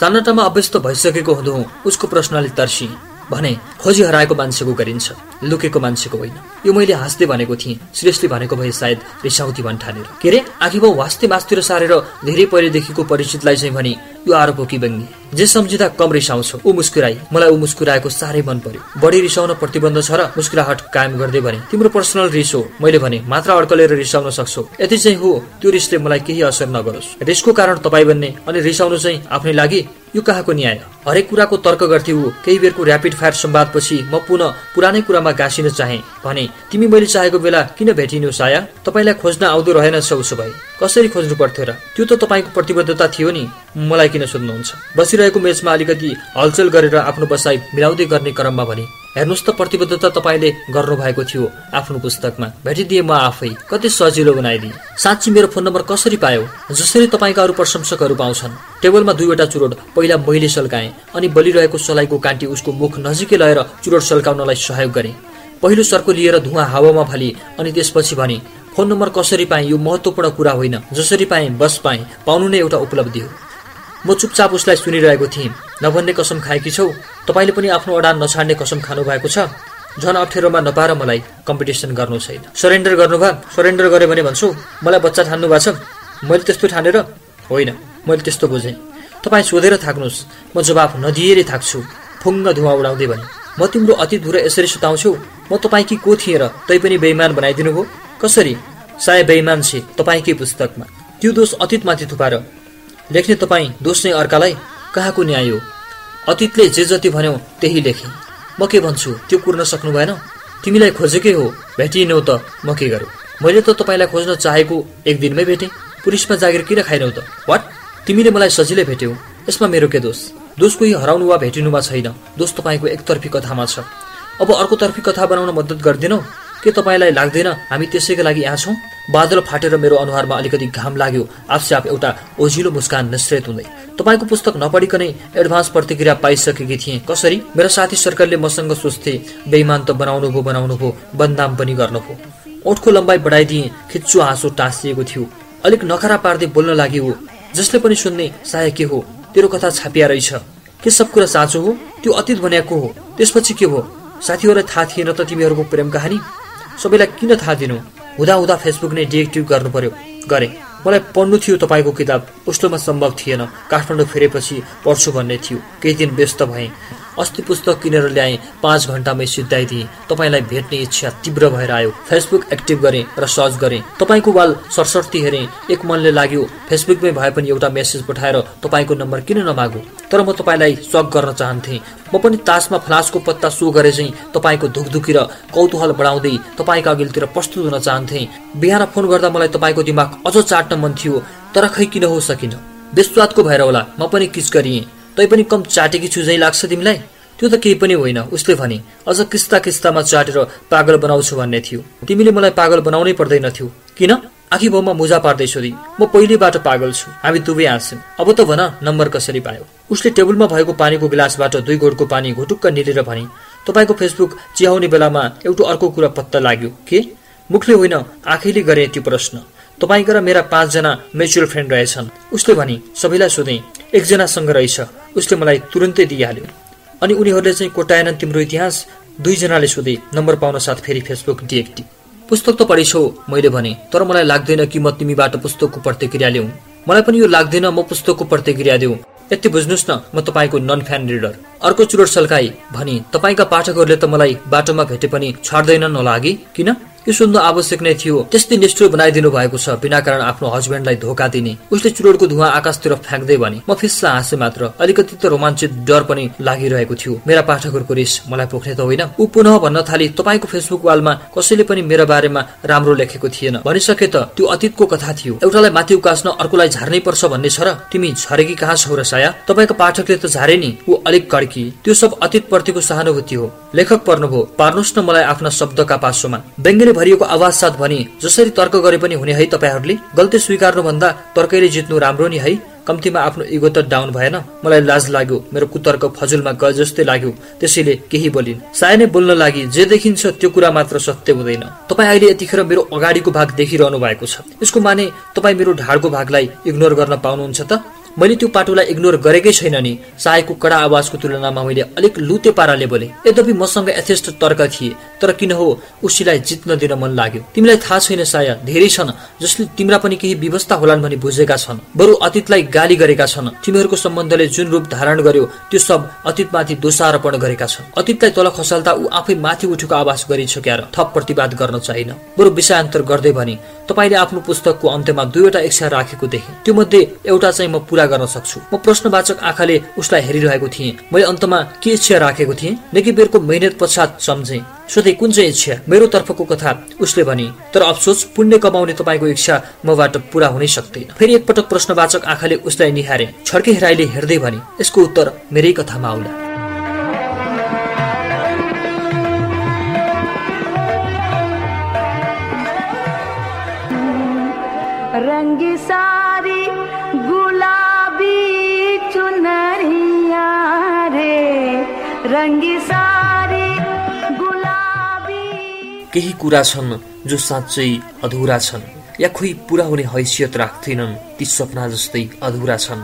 सान्नाटामा अभ्यस्त भइसकेको हुँदो उसको प्रश्नले तर्सी। भने खोजी हराएको मान्छेको गरिन्छ। लुकेको मान्छेको होइन। यो मैले हाँस्दै भनेको थिएँ। श्रेष्ठले भनेको भए सायद रिसाउती भन्ठानेर के अरे आखि भाउ वास्ते मास्तिर सारेर धेरै पहिलेदेखिको परिचितलाई चाहिँ भने यो आरोप हो कि बङ्गी जे सम्झिँदा कम रिसाउँछ। ऊ मुस्कुराई। मलाई ऊ मुस्कुराएको साह्रै मन पर्यो। बढी रिसाउन प्रतिबन्ध छ र मुस्कुराहट कायम गर्दै भने तिम्रो पर्सनल रिस हो। मैले भने मात्र अड्कलेर रिसाउन सक्छौ। यति चाहिँ हो त्यो रिसले मलाई केही असर नगरोस्। रिसको कारण तपाईँ बन्ने अनि रिसाउनु चाहिँ आफ्नै लागि यो कहाँको न्याय? हरेक कुराको तर्क गर्थे ऊ। केही बेरको ऱ्यापिड फायर संवादपछि म पुनः पुरानै कुरामा गाँसिन चाहे। भने तिमी मैले चाहेको बेला किन भेटिनु साया? तपाईँलाई खोज्न आउँदो रहेनछ उसो भए। कसरी खोज्नु पर्थ्यो र? त्यो त तपाईँको प्रतिबद्धता थियो नि। मलाई किन सोध्नुहुन्छ? बसिरहेको मेचमा अलिकति हलचल गरेर आफ्नो बसाई मिलाउँदै गर्ने क्रममा भने हेर्नुहोस् त प्रतिबद्धता तपाईँले गर्नु भएको थियो आफ्नो पुस्तकमा। भेटिदिए म आफै। कति सजिलो बनाइदिए। साँच्ची मेरो फोन नम्बर कसरी पायो? जसरी तपाईँका अरू प्रशंसकहरू पाउँछन्। टेबलमा दुईवटा चुरोट पहिला मैले सल्काएँ अनि बलिरहेको सलाइको कान्टी उसको मुख नजिकै लगेर चुरोट सल्काउनलाई सहयोग गरेँ। पहिलो सर्को लिएर धुवा हावामा फाली अनि त्यसपछि भने फोन नम्बर कसरी पाएँ? यो महत्त्वपूर्ण कुरा होइन। जसरी पाएँ बस पाएँ। पाउनु नै एउटा उपलब्धि हो। म चुपचाप उसलाई सुनिरहेको थिएँ। नभन्ने कसम खाएकी छौ? तपाईँले पनि आफ्नो अडान नछाड्ने कसम खानु भएको छ? झन् अप्ठ्यारोमा नपाएर मलाई कम्पिटिसन गर्नु छैन। सरेन्डर गर्नुभयो। सरेन्डर गरेँ भने भन्छु मलाई बच्चा ठान्नु भएको छ। मैले त्यस्तो ठानेर होइन मैले त्यस्तो बुझेँ। तपाईँ सोधेर थाक्नुहोस्। म जवाफ नदिएरै थाक्छु। फुङ्ग धुवा उडाउँदै भने म तिम्रो अति धुरो यसरी सुताउँछु। म तपाईँ कि को थिएँ र तै पनि बेइमान बनाइदिनु भयो कसरी? सायद बेइमान छे तपाईँकै पुस्तकमा। त्यो दोष अतीतमाथि थुपार। लेख्ने तपाईँ दोष नै अर्कालाई कहाँको न्याय हो? अतीतले जे जति भन्यो त्यही लेखे। म के भन्छु? त्यो कुर्न सक्नु भएन। तिमीलाई खोजेकै हो। भेटिएनौ त। म के गरौँ? मैले त तपाईँलाई खोज्न चाहेको एक दिनमै भेटेँ। पुलिसमा जागिर किन खाइनौ त? वाट? तिमीले मलाई सजिलै भेट्यौ। यसमा मेरो के दोष? दोष कोही हराउनु वा भेटिनुमा छैन। दोष तपाईँको एकतर्फी कथामा छ। अब अर्कोतर्फी कथा बनाउन मद्दत गरिदिनौ? के तपाईँलाई लाग्दैन? हामी त्यसैको लागि यहाँ छौँ। बादल फाटेर मेरो अनुहारमा अलिकति घाम लाग्यो। आफस्याप एउटा ओझिलो मुस्कान निश्चित हुँदै। तपाईँको पुस्तक नपढिकनै एडभान्स प्रतिक्रिया पाइसकेकी थिएँ। कसरी? मेरो साथी सरकारले मसँग सोच्थे बेइमान त बनाउनु भो बनाउनु भो बदनाम पनि गर्नुभयो ओठको लम्बाइ बढाइदिए खिच्चु हाँसो टाँसिएको थियो। अलिक नखरा पार्दै बोल्न लागि हो। जसले पनि सुन्ने साय के हो? तेरो कथा छापिया रहेछ। के सब कुरा साँचो हो? त्यो अतीत भनेको हो। त्यसपछि के हो? साथीहरूलाई थाहा थिएन त तिमीहरूको प्रेम कहानी? सबैलाई किन थाहा दिनु? हुँदा हुँदा फेसबुक नै डिएक्टिभ गर्नु पर्यो गरे मलाई पढ्नु थियो तपाईँको किताब उसलोमा सम्भव थिएन। काठमाडौँ फेरेपछि पढ्छु भन्ने थियो। केही दिन व्यस्त भएँ। अस्ति पुस्तक किनेर ल्याएँ। पाँच घन्टामै सिद्धाइदिएँ। तपाईँलाई भेट्ने इच्छा तीव्र भएर आयो। फेसबुक एक्टिभ गरेँ र सर्च गरेँ। तपाईँको वाल सरसर्ती हेरेँ। एक मनले लाग्यो फेसबुकमै भए पनि एउटा मेसेज पठाएर तपाईँको नम्बर किन नमागु? तर म तपाईँलाई सक गर्न चाहन्थेँ। म पनि तासमा फ्लासको पत्ता सो गरे चाहिँ तपाईँको धुकधुकी र कौतूहल बढाउँदै तपाईँको अघिल्तिर प्रस्तुत हुन चाहन्थेँ। बिहान फोन गर्दा मलाई तपाईँको दिमाग अझ चाट्न मन थियो तर खै किन हो सकिन? विश्वादको भएर होला म पनि किच गरिएँ तै पनि कम चाटेकी झै लाग्छ तिमीलाई? त्यो त केही पनि होइन उसले भने अझ किस्ता किस्तामा चाटेर पागल बनाउँछु भन्ने थियो। तिमीले मलाई पागल बनाउनै पर्दैन थियो। किन? आखी भाउमा मुजा पार्दै सोधी म पहिलेबाट पागल छु। हामी दुवै हाँस्यौँ अब त भन नम्बर कसरी पायो। उसले टेबलमा भएको पानीको गिलासबाट दुई घोटको पानी घुटुक्क निलेर भने तपाईँको फेसबुक चिहाउने बेलामा एउटा अर्को कुरा पत्ता लाग्यो। के? मुखले होइन आँखैले गरे त्यो प्रश्न। तपाईँका र मेरा पाँचजना म्युचुअल फ्रेन्ड रहेछन्। उसले भने सबैलाई सोधे एकजनासँग रहेछ। उसले मलाई तुरन्तै दिइहाल्यो। अनि उनीहरूले चाहिँ कोटाएनन् तिम्रो इतिहास दुईजनाले सोधे। नम्बर पाउन साथ फेरि फेसबुक डिएक्टिभ पुस्तक त पढिछौ मैले भने। तर मलाई लाग्दैन कि म तिमीबाट पुस्तकको प्रतिक्रिया ल्याउँ मलाई पनि यो लाग्दैन म पुस्तकको प्रतिक्रिया दिउँ। यति बुझ्नुहोस् न म तपाईँको नन फ्यान रिडर अर्को चुरोट सल्काई भनी तपाईँका पाठकहरूले त मलाई बाटोमा भेटे पनि छाड्दैनन् होला कि? किन? यो सुन्नु आवश्यक नै थियो। त्यस्तै निष्ठुर बनाइदिनु भएको छ। बिना कारण आफ्नो हस्बेन्डलाई धोका दिने। उसले चुरोटको धुवा आकाशतिर फ्याँक्दै भने म फिस्सा हाँसे मात्र। अलिकति त रोमाञ्चित डर पनि लागिरहेको थियो। मेरा पाठकहरूको रिस मलाई पोख्ने त होइन। ऊ पुनः भन्न थाली तपाईँको फेसबुक वालमा कसैले पनि मेरो बारेमा राम्रो लेखेको थिएन। भनिसके त त्यो अतीतको कथा थियो। एउटालाई माथि उकास्न अर्कोलाई झार्नै पर्छ भन्ने छ र तिमी झरेकी कहाँ छौ र साया? तपाईँको पाठकले त झारे नि। ऊ अलिक कड्की। त्यो सब अतीत प्रतिको सहानुभूति हो। लेखक पर्नुभयो। पार्नुहोस् न मलाई आफ्ना शब्दका पासोमा व्यङ्ग्यले भरिएको आवाज साथ भने जसरी तर्क गरे पनि हुने है तपाईँहरूले? गल्ती स्वीकार्नुभन्दा तर्कैले जित्नु राम्रो नि है? कम्तीमा आफ्नो इगो त डाउन भएन। मलाई लाज लाग्यो। मेरो कुतर्क फजुलमा गए जस्तै लाग्यो। त्यसैले केही बोलिन्। साय नै बोल्न लागि जे देखिन्छ त्यो कुरा मात्र सत्य हुँदैन। तपाईँ अहिले यतिखेर मेरो अगाडिको भाग देखिरहनु भएको छ। यसको माने तपाईँ मेरो ढाडको भागलाई इग्नोर गर्न पाउनुहुन्छ त? मैले त्यो पाटोलाई इग्नोर गरेकै छैन नि। सायको कडा आवाजको तुलनामा मैले अलिक लुते पाराले बोले यद्यपि मसँग यथेष्ट तर्क थिए तर किन हो उसीलाई जित्न दिन मन लाग्यो। तिमीलाई थाहा छैन साय धेरै छन् जसले तिम्रा पनि केही व्यवस्था होलान् भनी बुझेका छन्। बरु अतीतलाई गाली गरेका छन्। तिमीहरूको सम्बन्धले जुन रूप धारण गर्यो त्यो सब अतीतमाथि दोषारोपण गरेका छन्। अतीतलाई तल खसाल्दा ऊ आफै माथि उठेको आवाज गरिन्छ क्यार थप प्रतिवाद गर्न चाहिन। बरु विषयान्तर गर्दै भने तपाईँले आफ्नो पुस्तकको अन्त्यमा दुईवटा इच्छा राखेको देखेँ। त्यो मध्ये एउटा चाहिँ म पुरा गर्न सक्छु। म प्रश्नवाचक आँखाले उसलाई हेरिरहेको थिएँ। मैले अन्तमा के इच्छा राखेको थिएँ? निकै बेरको मेहनत पश्चात सम्झेँ। सोधे कुन चाहिँ इच्छा? मेरो तर्फको कथा उसले भने तर अफसोस पुण्य कमाउने तपाईँको इच्छा मबाट पुरा हुनै सक्दैन फेरि एकपटक प्रश्नवाचक आँखाले उसलाई निहारे। छड्के हेराइले हेर्दै भने यसको उत्तर मेरै कथामा आउला। रंगी सारी केही कुरा छन् जो साँच्चै अधुरा छन् या खोइ पुरा हुने हैसियत राख्दैनन् ती सपना जस्तै अधुरा छन्।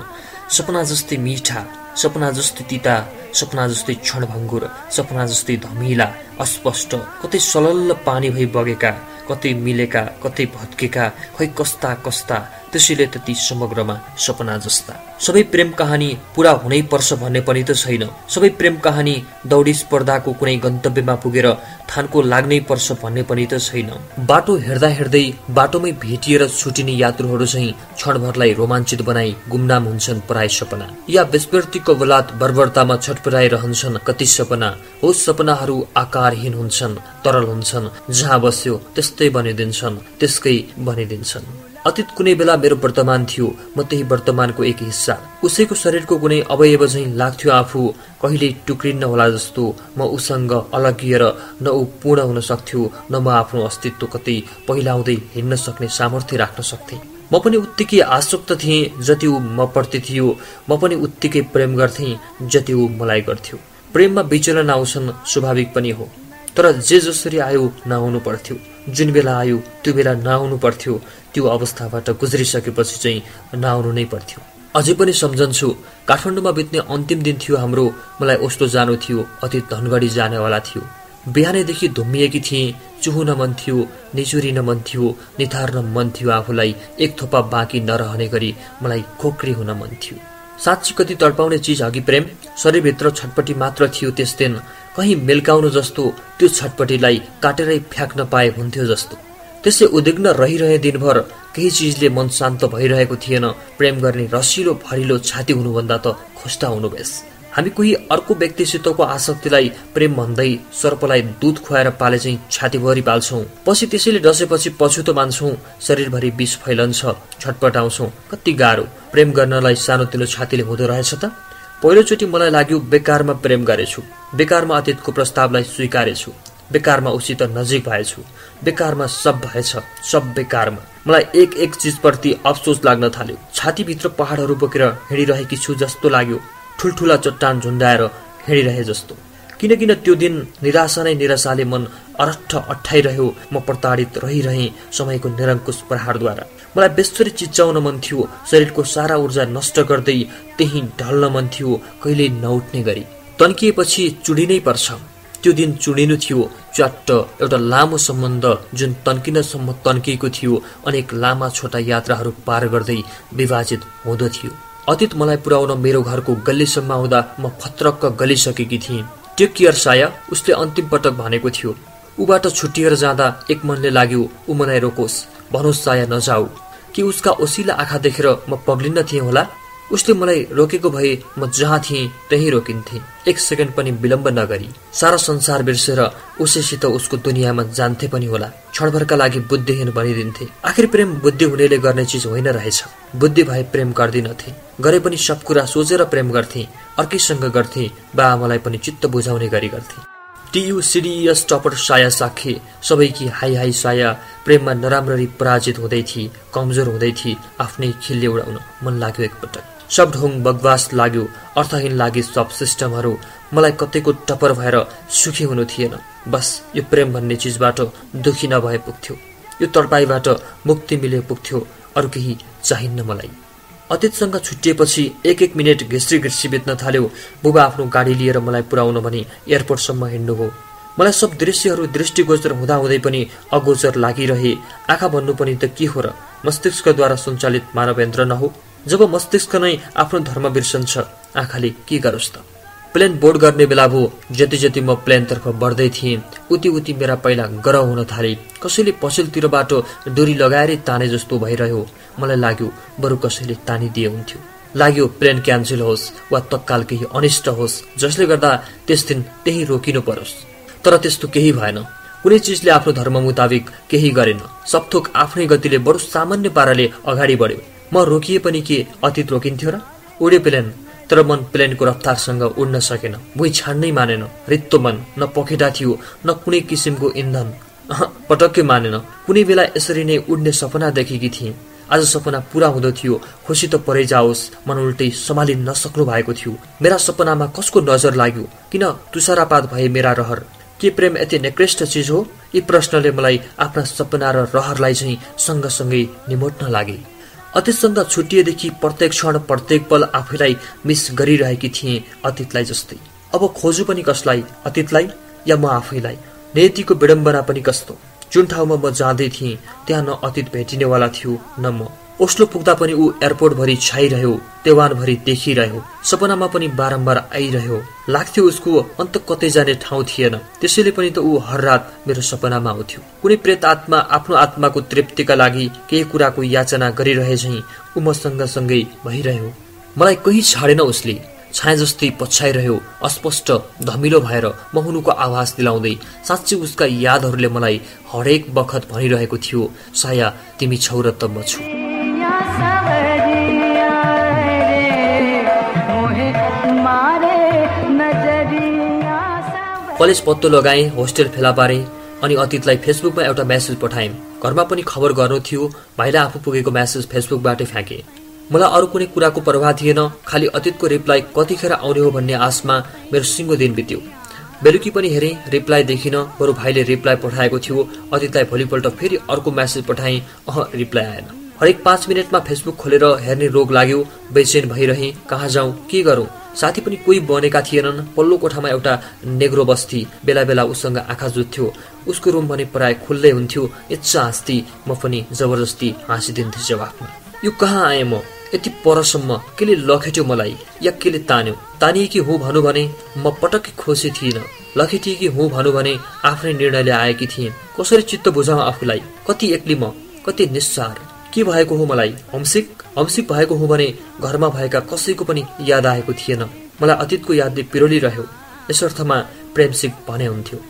सपना जस्तै मिठा सपना जस्तै तिता सपना जस्तै क्षणभङ्गुर सपना जस्तै धमिला अस्पष्ट कतै सलल्ल पानी भई बगेका कतै मिलेका कतै भत्केका खै कस्ता कस्ता त्यसैले त ती समग्रमा सपना जस्ता। सबै प्रेम कहानी पुरा हुनै पर्छ भन्ने पनि त छैन। सबै प्रेम कहानी दौडी स्पर्धाको कुनै गन्तव्यमा पुगेर थानको लाग्नै पर्छ भन्ने पनि त छैन। बाटो हेर्दा हेर्दै बाटोमै भेटिएर छुटिने यात्रुहरू चाहिँ क्षणभरलाई रोमाञ्चित बनाई गुमनाम हुन्छन् पराय सपना। या विस्मृतिको बलात् बर्बरतामा छटपटाइरहन्छन् कति सपना। हो सपनाहरू आकारहीन हुन्छन् तरल हुन्छन्। जहाँ बस्यो त्यस्तै बनिदिन्छन् त्यसकै बनिदिन्छन्। अतीत कुनै बेला मेरो वर्तमान थियो म त्यही वर्तमानको एक हिस्सा। उसैको शरीरको कुनै अवयव झैँ लाग्थ्यो आफू। कहिले टुक्रिन्न होला जस्तो म उसँग अलगिएर न ऊ पूर्ण हुन सक्थ्यो न म आफ्नो अस्तित्व कतै पहिलाउँदै हिँड्न सक्ने सामर्थ्य राख्न सक्थेँ। म पनि उत्तिकै आसक्त थिएँ जति ऊ म प्रति थियो। म पनि उत्तिकै प्रेम गर्थेँ जति ऊ मलाई गर्थ्यो। प्रेममा विचलन आउँछन् स्वाभाविक पनि हो। तर जे जसरी आयो नआउनु पर्थ्यो। जुन बेला आयो त्यो बेला नआउनु पर्थ्यो। त्यो अवस्थाबाट गुज्रिसकेपछि चाहिँ नआउनु नै पर्थ्यो। अझै पनि सम्झन्छु काठमाडौँमा बित्ने अन्तिम दिन थियो हाम्रो। मलाई ओस्लो जानु थियो अति धनगढी जानेवाला थियो। बिहानैदेखि धुम्मिएकी थिएँ चुहुन मन थियो निचुरिन मन थियो निथार्न मन थियो आफूलाई एक थोपा बाँकी नरहने गरी मलाई खोक्री हुन मन थियो। साँच्ची कति तडपाउने चिज अघि प्रेम शरीरभित्र छटपट्टि मात्र थियो त्यस दिन। कहीँ मेल्काउनु जस्तो त्यो छटपट्टिलाई काटेरै फ्याँक्न पाए हुन्थ्यो जस्तो। त्यसै उद्विग्न रहिरहे दिनभर केही चिजले मन शान्त भइरहेको थिएन प्रेम गर्ने रसिलो भरिलो छाती हुनुभन्दा त खोस्टा हुनु बेस हामी कोही अर्को व्यक्तिसितको आसक्तिलाई प्रेम भन्दै सर्पलाई दुध खुवाएर पाले चाहिँ छातीभरि पाल्छौँ। पछि त्यसैले डसेपछि पछुतो मान्छौँ शरीरभरि विष फैलन्छ छटपटाउँछौँ। कति गाह्रो। प्रेम गर्नलाई सानोतिनो छातीले हुँदो रहेछ त? पहिलोचोटि मलाई लाग्यो बेकारमा प्रेम गरेछु। बेकारमा अतीतको प्रस्तावलाई स्वीकारेछु। बेकारमा उसित नजिक भएछु। बेकारमा सब भएछ। सब बेकारमा। मलाई एक एक चिजप्रति अफसोस लाग्न थाल्यो। छातीभित्र पहाडहरू बोकेर हिँडिरहेकी छु जस्तो लाग्यो। ठुल्ठुला चट्टान झुन्डाएर हिँडिरहे जस्तो। किनकिन त्यो दिन निराशा नै निराशाले मन अरट्ठ अठाइरह्यो म प्रताडित रहिरहेँ समयको निरङ्कुश प्रहारद्वारा। मलाई बेस्तरी चिच्चाउन मन थियो। शरीरको सारा ऊर्जा नष्ट गर्दै त्यही ढल्न मन थियो। कहिल्यै नउठ्ने गरी। तन्किएपछि चुडिनै पर्छ। त्यो दिन चुडिनु थियो। च्याट्ट एउटा लामो सम्बन्ध जुन तन्किनसम्म तन्किएको थियो। अनेक लामा छोटा यात्राहरू पार गर्दै विभाजित हुँदो थियो। अतीत मलाई पुर्याउन मेरो घरको गल्लीसम्म आउँदा म फत्रक्क गलिसकेकी थिएँ। टेक केयर साया उसले अन्तिम पटक भनेको थियो ऊबाट छुट्टिएर जाँदा एक मनले लाग्यो ऊ मलाई रोकोस् भनोस् साया नजाऊ। कि उसका ओसिला आँखा देखेर म पग्लिन्न थिएँ होला? उसले मलाई रोकेको भए म जहाँ थिएँ त्यही रोकिन्थे। एक सेकेन्ड पनि विलम्ब नगरी। सारा संसार बिर्सेर उसैसित उसको दुनियाँमा जान्थे पनि होला। क्षणभरका लागि बुद्धिहीन बनिदिन्थे आखिर प्रेम बुद्धि हुनेले गर्ने चिज होइन रहेछ। बुद्धि भए प्रेम गर्दिनथे गरे पनि सब कुरा सोचेर प्रेम गर्थे अर्कैसँग गर्थे बा आमालाई पनि चित्त बुझाउने गरी गर्थे। टियु सिडिएस टपर साया साखे सबैकी हाई हाई साया प्रेममा नराम्ररी पराजित हुँदै थिए कमजोर हुँदै थिए आफ्नै खिल्ले उडाउन मन लाग्यो एकपटक। सब ढोङ बगवास लाग्यो अर्थहीन लागे सब सिस्टमहरू मलाई कतैको टपर भएर सुखी हुनु थिएन। बस यो प्रेम भन्ने चिजबाट दुखी नभए पुग्थ्यो। यो तडपाईबाट मुक्ति मिले पुग्थ्यो। अरू केही चाहिन्न मलाई। अतीतसँग छुट्टिएपछि एक एक मिनट घिस्री घिस्री बित्न थाल्यो। बुबा आफ्नो गाडी लिएर मलाई पुर्याउन भने एयरपोर्टसम्म हिँड्नु हो। मलाई सब दृश्यहरू दृष्टिगोचर हुँदाहुँदै पनि अगोचर लागिरहे। आँखा भन्नु पनि त के हो र? मस्तिष्कद्वारा सञ्चालित मानव यन्त्र नहो। जब मस्तिष्क नै आफ्नो धर्म बिर्सन्छ आँखाले के गरोस् त? प्लेन बोर्ड गर्ने बेला भो जति जति म प्लेनतर्फ बढ्दै थिएँ। उति उति मेरा पहिला गरौ हुन थाले। कसैले पछिल्लोतिरबाट डोरी लगाएरै ताने जस्तो भइरह्यो। मलाई लाग्यो बरु कसैले तानिदिए हुन्थ्यो। लाग्यो प्लेन क्यान्सल होस् वा तत्काल केही अनिष्ट होस् जसले गर्दा त्यस दिन त्यही रोकिनु परोस्। तर त्यस्तो केही भएन। कुनै चिजले आफ्नो धर्म मुताबिक केही गरेन। सबथोक आफ्नै गतिले बरु सामान्य पाराले अगाडि बढ्यो। म रोकिए पनि के अतीत रोकिन्थ्यो र? उडे प्लेन तर मन प्लेनको रफ्तारसँग उड्न सकेन। भुइँ छाड्नै मानेन। रित्तो मन न पखेटा थियो न कुनै किसिमको इन्धन। पटक्कै मानेन। कुनै बेला यसरी नै उड्ने सपना देखेकी थिएँ। आज सपना पूरा हुँदो थियो। खुसी त परै जाओस् मन उल्टै सम्हालिन नसक्नु भएको थियो। मेरा सपनामा कसको नजर लाग्यो? किन तुषारापात भए मेरा रहर? के प्रेम यति निकृष्ट चिज हो? यी प्रश्नले मलाई आफ्ना सपना र रहरलाई चाहिँ सँगसँगै निमोट्न लागे। अतीतसँग छुट्टिएदेखि प्रत्येक क्षण प्रत्येक पल आफैलाई मिस गरिरहेकी थिएँ अतीतलाई जस्तै। अब खोजु पनि कसलाई अतीतलाई या म आफैलाई? नेतिको विडम्बना पनि कस्तो? जुन ठाउँमा म जाँदै थिएँ त्यहाँ न अतीत भेटिनेवाला थियो न म। ओस्लो पुग्दा पनि ऊ एयरपोर्टभरि छाइरह्यो देवानभरि देखिरह्यो। सपनामा पनि बारम्बार आइरह्यो। लाग्थ्यो उसको अन्त कतै जाने ठाउँ थिएन। त्यसैले पनि त ऊ हर रात मेरो सपनामा आउँथ्यो। कुनै प्रेत आत्मा आफ्नो आत्माको तृप्तिका लागि केही कुराको याचना गरिरहे झैँ ऊ मसँग सँगै भइरह्यो। मलाई कहीँ छाडेन उसले। छाया जस्तै पछ्याइरह्यो। अस्पष्ट धमिलो भएर म हुनुको आवाज दिलाउँदै साँच्चै उसका यादहरूले मलाई हरेक बखत भनिरहेको थियो साया तिमी छौ र त म छु। कलेज पत्तो लगाएँ होस्टेल फेला पारेँ अनि अतीतलाई फेसबुकमा एउटा मेसेज पठाएँ। घरमा पनि खबर गर्नु थियो भाइलाई आफू पुगेको मेसेज फेसबुकबाटै फ्याँके। मलाई अरू कुनै कुराको प्रभाव थिएन खालि अतीतको रिप्लाई कतिखेर आउने हो भन्ने आशमा मेरो सिङ्गो दिन बित्यो। बेलुकी पनि हेरेँ रिप्लाई देखिन बरु भाइले रिप्लाई पठाएको थियो अतीतलाई भोलिपल्ट फेरि अर्को मेसेज पठाएँ अह रिप्लाई आएन। हरेक पाँच मिनटमा फेसबुक खोलेर हेर्ने रोग लाग्यो बेचेन भइरहेँ कहाँ जाउँ के गरौँ? साथी पनि कोही बनेका थिएनन् पल्लो कोठामा एउटा नेग्रो बस्ती बेला बेला उसँग आँखा जुत्थ्यो। उसको रुम भने प्राय खुल्लै हुन्थ्यो इच्छा हाँस्ती म पनि जबरजस्ती हाँसिदिन्थेँ जवाफमा। यो कहाँ आएँ म? यति परसम्म केले लखेट्यो मलाई या केले तान्यो? तानिएकी हुँ भनौँ भने म पटक्कै खुसी थिइनँ। लखेटिएकी हुँ भनौँ भने आफ्नै निर्णयले आएकी थिएँ। कसरी चित्त बुझाउँ आफूलाई? कति एक्ली म कति निस्सार? के भएको हो मलाई? हम्सिक हम्सिक भएको हुँ भने घरमा भएका कसैको पनि याद आएको थिएन। मलाई अतीतको यादले पिरोलिरह्यो। यस अर्थमा प्रेमसिक भने हुन्थ्यो।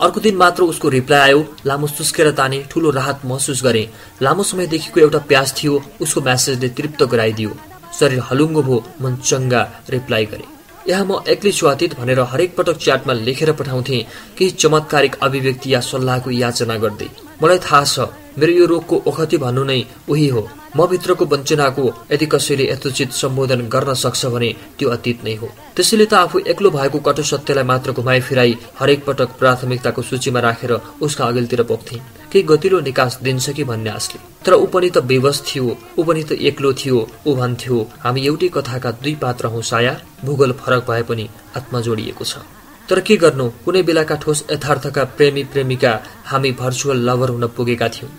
अर्को दिन मात्र उसको रिप्लाई आयो। लामो सुस्केर ताने ठूलो राहत महसुस गरे। लामो समयदेखिको एउटा प्यास थियो। उसको म्यासेजले तृप्त गराइदियो। शरीर हलुङ्गो भो मन चङ्गा रिप्लाई गरे। यहाँ म एक्लै छु अतीत भनेर हरेक पटक च्याटमा लेखेर पठाउँथे केही चमत्कारिक अभिव्यक्ति या सल्लाहको याचना गर्दै। मलाई थाहा छ मेरो यो रोगको ओखती भन्नु नै उही हो। म भित्रको वञ्चनाको यदि कसैले यथोचित सम्बोधन गर्न सक्छ भने त्यो अतीत नै हो। त्यसैले त आफू एक्लो भएको कटु सत्यलाई मात्र घुमाइ फिराई हरेक पटक प्राथमिकताको सूचीमा राखेर उसका अघिल्तिर पोख्थे केही गतिलो निकास दिन्छ कि भन्ने आशले। तर ऊ पनि त बेबस थियो ऊ पनि त एक्लो थियो ऊ भन्थ्यो हामी एउटै कथाका दुई पात्र हौ साया भूगोल फरक भए पनि आत्मा जोडिएको छ। तर के गर्नु कुनै बेलाका ठोस यथार्थका प्रेमी प्रेमिका हामी भर्चुअल लभर हुन पुगेका थियौँ।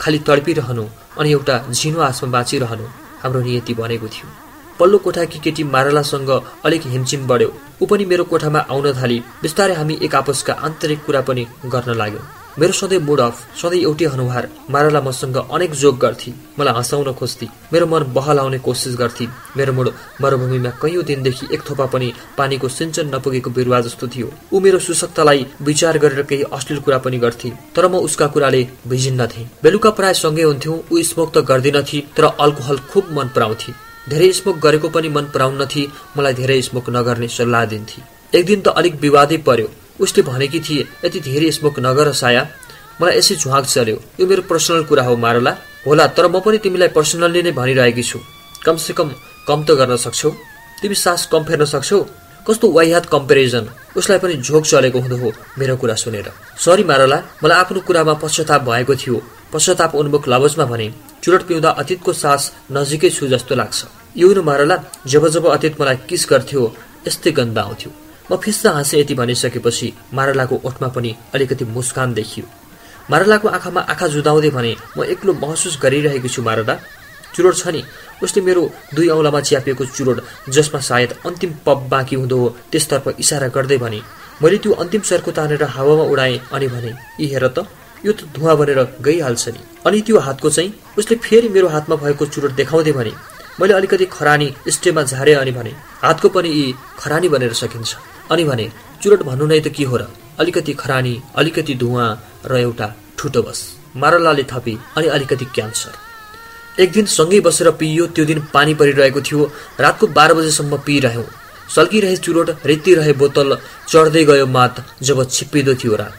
खालि तडपिरहनु अनि एउटा झिनो आसमा बाँचिरहनु हाम्रो नियति बनेको थियो। पल्लो कोठाकी केटी मारलासँग अलिक हिमचिम बढ्यो। ऊ पनि मेरो कोठामा आउन थाली बिस्तारै हामी एक आपसका आन्तरिक कुरा पनि गर्न लाग्यौँ। मेरो सधैँ मुड अफ सधैँ एउटै अनुहार माराला मसँग अनेक जोग गर्थी। मलाई हँसाउन खोज्थे। मेरो मन बहलाउने कोसिस गर्थे। मेरो मुड मरुभूमिमा कैयौँ दिनदेखि एक थोपा पनि पानीको सिंचन नपुगेको बिरुवा जस्तो थियो। ऊ मेरो सुसक्तालाई विचार गरेर केही अश्लील कुरा पनि गर्थे तर म उसका कुराले भिजिन्न थिएँ। बेलुका प्राय सँगै हुन्थ्यौँ ऊ स्मोक त गर्दिनथी तर अल्कोहल खुब मन पराउँथे। धेरै स्मोक गरेको पनि मन पराउन्नथी मलाई धेरै स्मोक नगर्ने सल्लाह दिन्थे। एक दिन त अलिक विवादै पर्यो। उसले भनेकी थिए यति धेरै स्मोक नगर साया मलाई यसै झुवाक चल्यो। यो मेरो पर्सनल कुरा हो मारला। होला तर म पनि तिमीलाई पर्सनल्ली नै भनिरहेकी छु। कमसे कम त गर्न सक्छौ। तिमी सास कम फेर्न सक्छौ। कस्तो वाइहात कम्पेरिजन उसलाई पनि झोक चलेको हुँदो हो मेरो कुरा सुनेर। सरी मारला मलाई आफ्नो कुरामा पश्चाताप भएको थियो। पश्चाताप उन्मुख लवजमा भने चुरट पिउँदा अतीतको सास नजिकै छु जस्तो लाग्छ। यो मारला जब जब अतीत मलाई किस गर्थ्यो यस्तै गन्ध आउँथ्यो। म फिस्दा हाँसे यति भनिसकेपछि मारलाको ओठमा पनि अलिकति मुस्कान देखियो। मारलाको आँखामा आँखा जुदाउँदै भने म एक्लो महसुस गरिरहेको छु मारला चुरोट छ नि। उसले मेरो दुई औँलामा च्यापिएको चुरोट जसमा सायद अन्तिम पप बाँकी हुँदो हो त्यसतर्फ इसारा गर्दै भने मैले त्यो अन्तिम सर्को तानेर हावामा उडाएँ अनि भने यी हेर त यो त धुवा बनेर गइहाल्छ नि। अनि त्यो हातको चाहिँ उसले फेरि मेरो हातमा भएको चुरोट देखाउँदै भने मैले अलिकति खरानी स्टेमा झारे अनि भने हातको पनि यी खरानी बनेर सकिन्छ। अनि भने चुरोट भन्नु नै त के हो र? अलिकति खरानी अलिकति धुवा र एउटा ठुटो बस। मारलाले थपी अनि अलिकति क्यान्सर। एक दिन सँगै बसेर पिइयो त्यो दिन पानी परिरहेको थियो। रातको बाह्र बजेसम्म पिइरह्यौँ। सल्किरहे चुरोट रित्तिरहे बोतल चढ्दै गयो मात जब छिप्पिँदो थियो रात।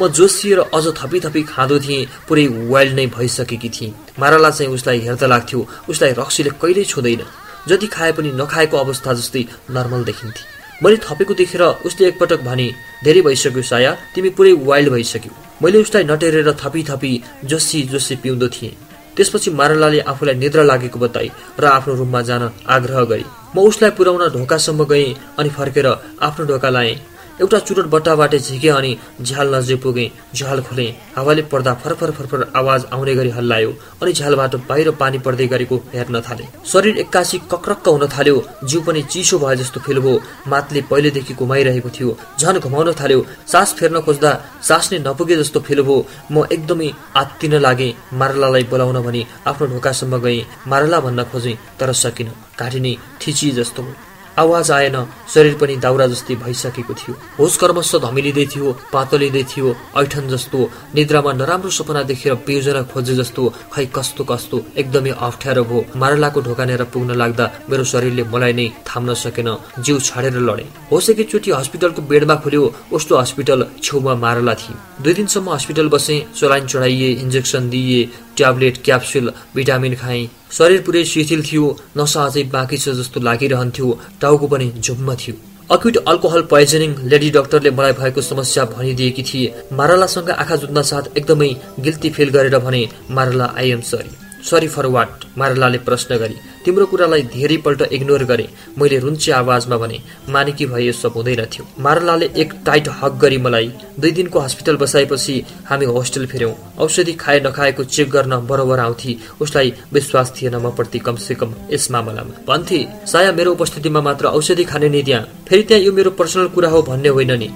म जोसिएर अझ थपी थपी खाँदो थिएँ पुरै वाइल्ड नै भइसकेकी थिएँ। माराला चाहिँ उसलाई हेर्दा लाग्थ्यो उसलाई रक्सीले कहिल्यै छुँदैन। जति खाए पनि नखाएको अवस्था जस्तै नर्मल देखिन्थे मैले थपेको देखेर उसले एकपटक भने धेरै भइसक्यो साया तिमी पुरै वाइल्ड भइसक्यौ। मैले उसलाई नटेरेर थपी थपी जोसी जोसी पिउँदो थिएँ। त्यसपछि मारलाले आफूलाई निद्रा लागेको बताई र आफ्नो रुममा जान आग्रह गरे म उसलाई पुर्याउन ढोकासम्म गएँ अनि फर्केर आफ्नो ढोका लाएँ एउटा चुरोट बट्टाबाट झिके अनि झ्याल नजिक पुगे। झ्याल खोले। हावाले पर्दा फरफर फरफर आवाज आउने गरी हल्लायो अनि झ्यालबाट बाहिर पानी पर्दै गरेको हेर्न थाले। शरीर एक्कासी कक्रक्क हुन थाल्यो। जिउ पनि चिसो भए जस्तो फिल भयो। मातले पहिलेदेखि घुमाइरहेको थियो। झन घुमाउन थाल्यो। सास फेर्न खोज्दा सास नै नपुगे जस्तो फिल भयो। म एकदमै आत्तिन लागे। मारलालाई बोलाउन भनी आफ्नो ढोकासम्म गएँ। मारला भन्न खोजेँ तर सकिन। घाँटी नै थिची जस्तो भयो। आवाज आएन। शरीर पनि दाउरा जस्तै भइसकेको थियो। होस कर्मश धमिलिँदै थियो पातलिँदै थियो ऐठन जस्तो। निद्रामा नराम्रो सपना देखेर बेयोजना खोजे जस्तो। खै कस्तो कस्तो एकदमै अप्ठ्यारो भयो। मारलाको ढोकानेर पुग्न लाग्दा मेरो शरीरले मलाई नै थाम्न सकेन। जिउ छाडेर लडे। होस एकैचोटि हस्पिटलको बेडमा खुल्यो। उस्तो हस्पिटल छेउमा मारला थिए। दुई दिनसम्म हस्पिटल बसे। सोलाइन चढाइए इन्जेक्सन दिइए ट्याब्लेट क्याप्सुल भिटामिन खाएँ शरीर पुरै शिथिल थियो नसा अझै बाँकी छ जस्तो लागिरहन्थ्यो टाउको पनि झुम्म थियो। अक्युट अल्कोहल पोइजनिङ लेडी डाक्टरले मलाई भएको समस्या भनिदिएकी थिए। मारलासँग आँखा जुत्न साथ एकदमै गिल्ती फिल गरेर भने Marla I am sorry sorry for what मारलाले प्रश्न गरी। तिम्रो कुरालाई धेरैपल्ट इग्नोर गरे। मैले रुन्चे आवाजमा भने मानिकी भए यो सब हुँदैन थियो। मारलाले एक टाइट हक गरी मलाई दुई दिनको हस्पिटल बसाएपछि हामी होस्टेल फिर्यौँ। औषधि खाए नखाएको चेक गर्न बरोबर आउँथे। उसलाई विश्वास थिएन म प्रति कमसे कम यस मामलामा। भन्थे साया मेरो उपस्थितिमा मात्र औषधि खाने नि त्यहाँ फेरि त्यहाँ यो मेरो पर्सनल कुरा हो भन्ने होइन नि।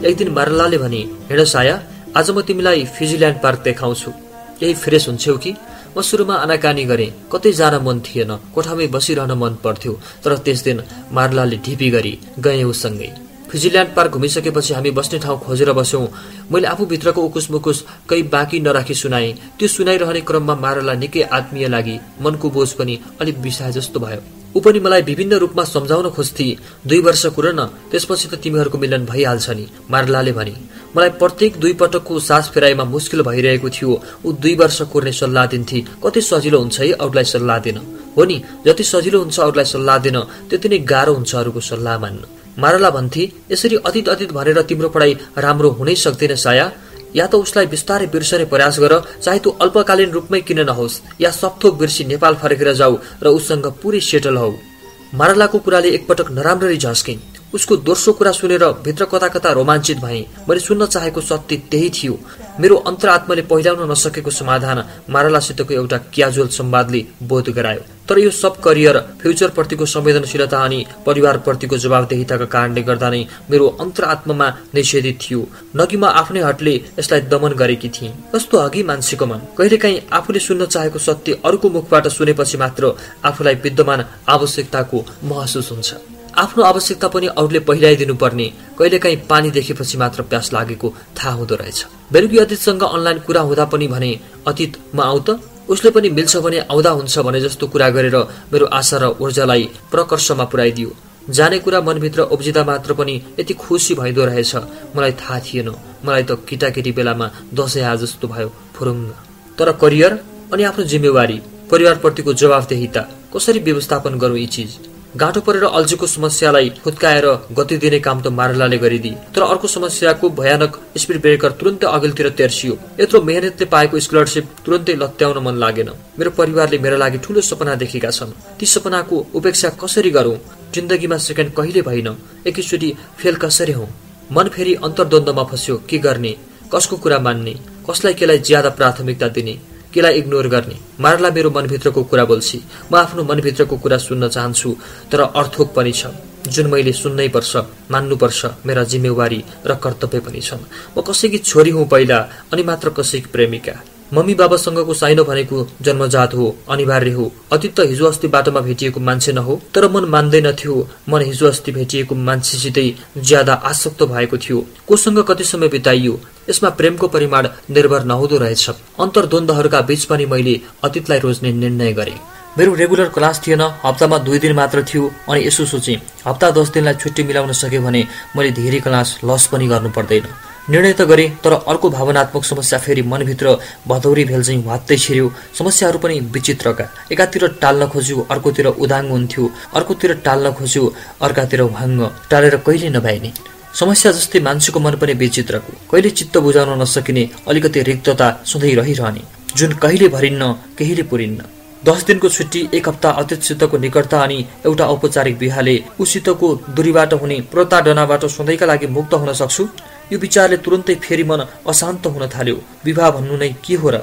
एक दिन मारलाले भने हिँड साया आज म तिमीलाई फिजिल्यान्ड पार्क देखाउँछु। यही फ्रेस हुन्छौ कि? म सुरुमा आनाकानी गरेँ कतै जान मन थिएन। कोठामै बसिरहन मन पर्थ्यो। तर त्यस दिन मारलाले ढिपी गरी गएँ उसँगै। फिजिल्यान्ड पार्क घुमिसकेपछि हामी बस्ने ठाउँ खोजेर बस्यौँ। मैले आफूभित्रको उकुस मुकुस कहीँ बाँकी नराखी सुनाएँ। त्यो सुनाइरहने क्रममा मारला निकै आत्मीय लागि मनको बोझ पनि अलिक बिसाए जस्तो भयो। ऊ पनि मलाई विभिन्न रूपमा सम्झाउन खोज्थे। दुई वर्ष कुर न त्यसपछि त तिमीहरूको मिलन भइहाल्छ नि मारलाले भने। मलाई प्रत्येक दुई पटकको सास फेराइमा मुस्किल भइरहेको थियो। ऊ दुई वर्ष कुर्ने सल्लाह दिन्थे कति सजिलो हुन्छ है अरूलाई सल्लाह दिन? हो नि जति सजिलो हुन्छ अरूलाई सल्लाह दिन त्यति नै गाह्रो हुन्छ अरूको सल्लाह मान्न। मारला भन्थे यसरी अतीत अतीत भनेर तिम्रो पढाइ राम्रो हुनै सक्दैन साया। या त उसलाई बिस्तारै बिर्सने प्रयास गर चाहे तँ अल्पकालीन रूपमै किन नहोस् या सपथोक बिर्सी नेपाल फर्केर जाऊ र उसँग पुरै सेटल हौ। मारलाको कुराले एकपटक नराम्ररी झस्के उसको दोस्रो कुरा सुनेर भित्र कता कता रोमाञ्चित भए। मैले सुन्न चाहेको सत्य त्यही थियो। मेरो अन्तरात्माले पहिल्याउन नसकेको समाधान मारलासितको एउटा क्याजुअल संवादले बोध गरायो। तर यो सब करियर फ्युचरप्रतिको संवेदनशीलता अनि परिवारप्रतिको जवाबदेहिताका कारणले गर्दा नै मेरो अन्तरात्मामा निषेधित थियो नकि म आफ्नै हटले यसलाई दमन गरेकी थिएँ। कस्तो अघि मान्छेको मन। कहिलेकाहीँ आफूले सुन्न चाहेको सत्य अरूको मुखबाट सुनेपछि मात्र आफूलाई विद्यमान आवश्यकताको महसुस हुन्छ। आफ्नो आवश्यकता पनि अरूले पहिल्याइदिनु पर्ने कहिलेकाहीँ पानी देखेपछि मात्र प्यास लागेको थाहा हुँदो रहेछ। बेलुकी अतीतसँग अनलाइन कुरा हुँदा पनि भने अतीत म आउ त। उसले पनि मिल्छ भने आउँदा हुन्छ भने जस्तो कुरा गरेर मेरो आशा र ऊर्जालाई प्रकर्षमा पुर्याइदियो जाने कुरा मनभित्र उब्जिँदा मात्र पनि यति खुसी भइदो रहेछ। मलाई थाहा थिएन। मलाई त केटाकेटी बेलामा दसैँ आ जस्तो भयो फुरुङ्ग। तर करियर अनि आफ्नो जिम्मेवारी परिवारप्रतिको जवाफदेहिता कसरी व्यवस्थापन गरौँ यी चिज? गाँठो परेर अल्झेको समस्यालाई फुत्काएर गति दिने काम त मारलाले गरिदिए। तर अर्को समस्याको भयानक स्पिड ब्रेकर तुरन्तै अघिल्तिर तेर्सियो। यत्रो मेहनतले पाएको स्कलरसिप तुरन्तै लत्याउन मन लागेन। मेरो परिवारले मेरा लागि ठूलो सपना देखेका छन्। ती सपनाको उपेक्षा कसरी गरौं? जिन्दगीमा सेकेन्ड कहिले भइन एकैचोटि फेल कसरी हौ? मन फेरि अन्तर्द्वन्दमा फस्यो के गर्ने? कसको कुरा मान्ने? कसलाई केलाई ज्यादा प्राथमिकता दिने? केलाई इग्नोर गर्ने? मारला मेरो मनभित्रको कुरा बोल्छी। म आफ्नो मनभित्रको कुरा सुन्न चाहन्छु तर अर्थोक पनि छ। जुन मैले सुन्नै पर्छ मान्नुपर्छ मेरा जिम्मेवारी र कर्तव्य पनि छन्। म कसैकी छोरी हुँ पहिला अनि मात्र कसैकी प्रेमिका। मम्मी बाबासँगको साइनो भनेको जन्मजात हो अनिवार्य हो। अतीत हिजो अस्ति बाटोमा भेटिएको मान्छे नहो तर मन मान्दैनथ्यो मन हिजो अस्ति भेटिएको मान्छेसितै ज्यादा आसक्त भएको थियो। कोसँग कति समय बिताइयो? यसमा प्रेमको परिमाण निर्भर नहुँदो रहेछ। अन्तर्द्वन्दहरूका बीच पनि मैले अतीतलाई रोज्ने निर्णय गरे। मेरो रेगुलर क्लास थिएन हप्तामा दुई दिन मात्र थियो अनि यसो सोचेँ हप्ता दस दिनलाई छुट्टी मिलाउन सक्यो भने मैले धेरै क्लास लस पनि गर्नु पर्दैन। निर्णय त गरे तर अर्को भावनात्मक समस्या फेरि मनभित्र भदौरी भेल चाहिँ वात्तै छिर्यो। समस्याहरू पनि विचित्रका। एकातिर टाल्न खोज्यो अर्कोतिर उदाङ्ग हुन्थ्यो। अर्कोतिर टाल्न खोज्यो अर्कातिर भाङ्ग। टालेर कहिले नभ्याइने? समस्या जस्तै मान्छेको मन पनि विचित्रको। कहिले चित्त बुझाउन नसकिने अलिकति रिक्तता सधैँ रहिरहने। जुन कहिले भरिन्न केहीले पुरिन्न। दस दिनको छुट्टी एक हप्ता अतीतसितको निकटता अनि एउटा औपचारिक बिहाले उसितको दूरीबाट हुने प्रताडनाबाट सधैँका लागि मुक्त हुन सक्छु? यो विचारले तुरन्तै फेरि मन अशान्त हुन थाल्यो। विवाह भन्नु नै के हो र?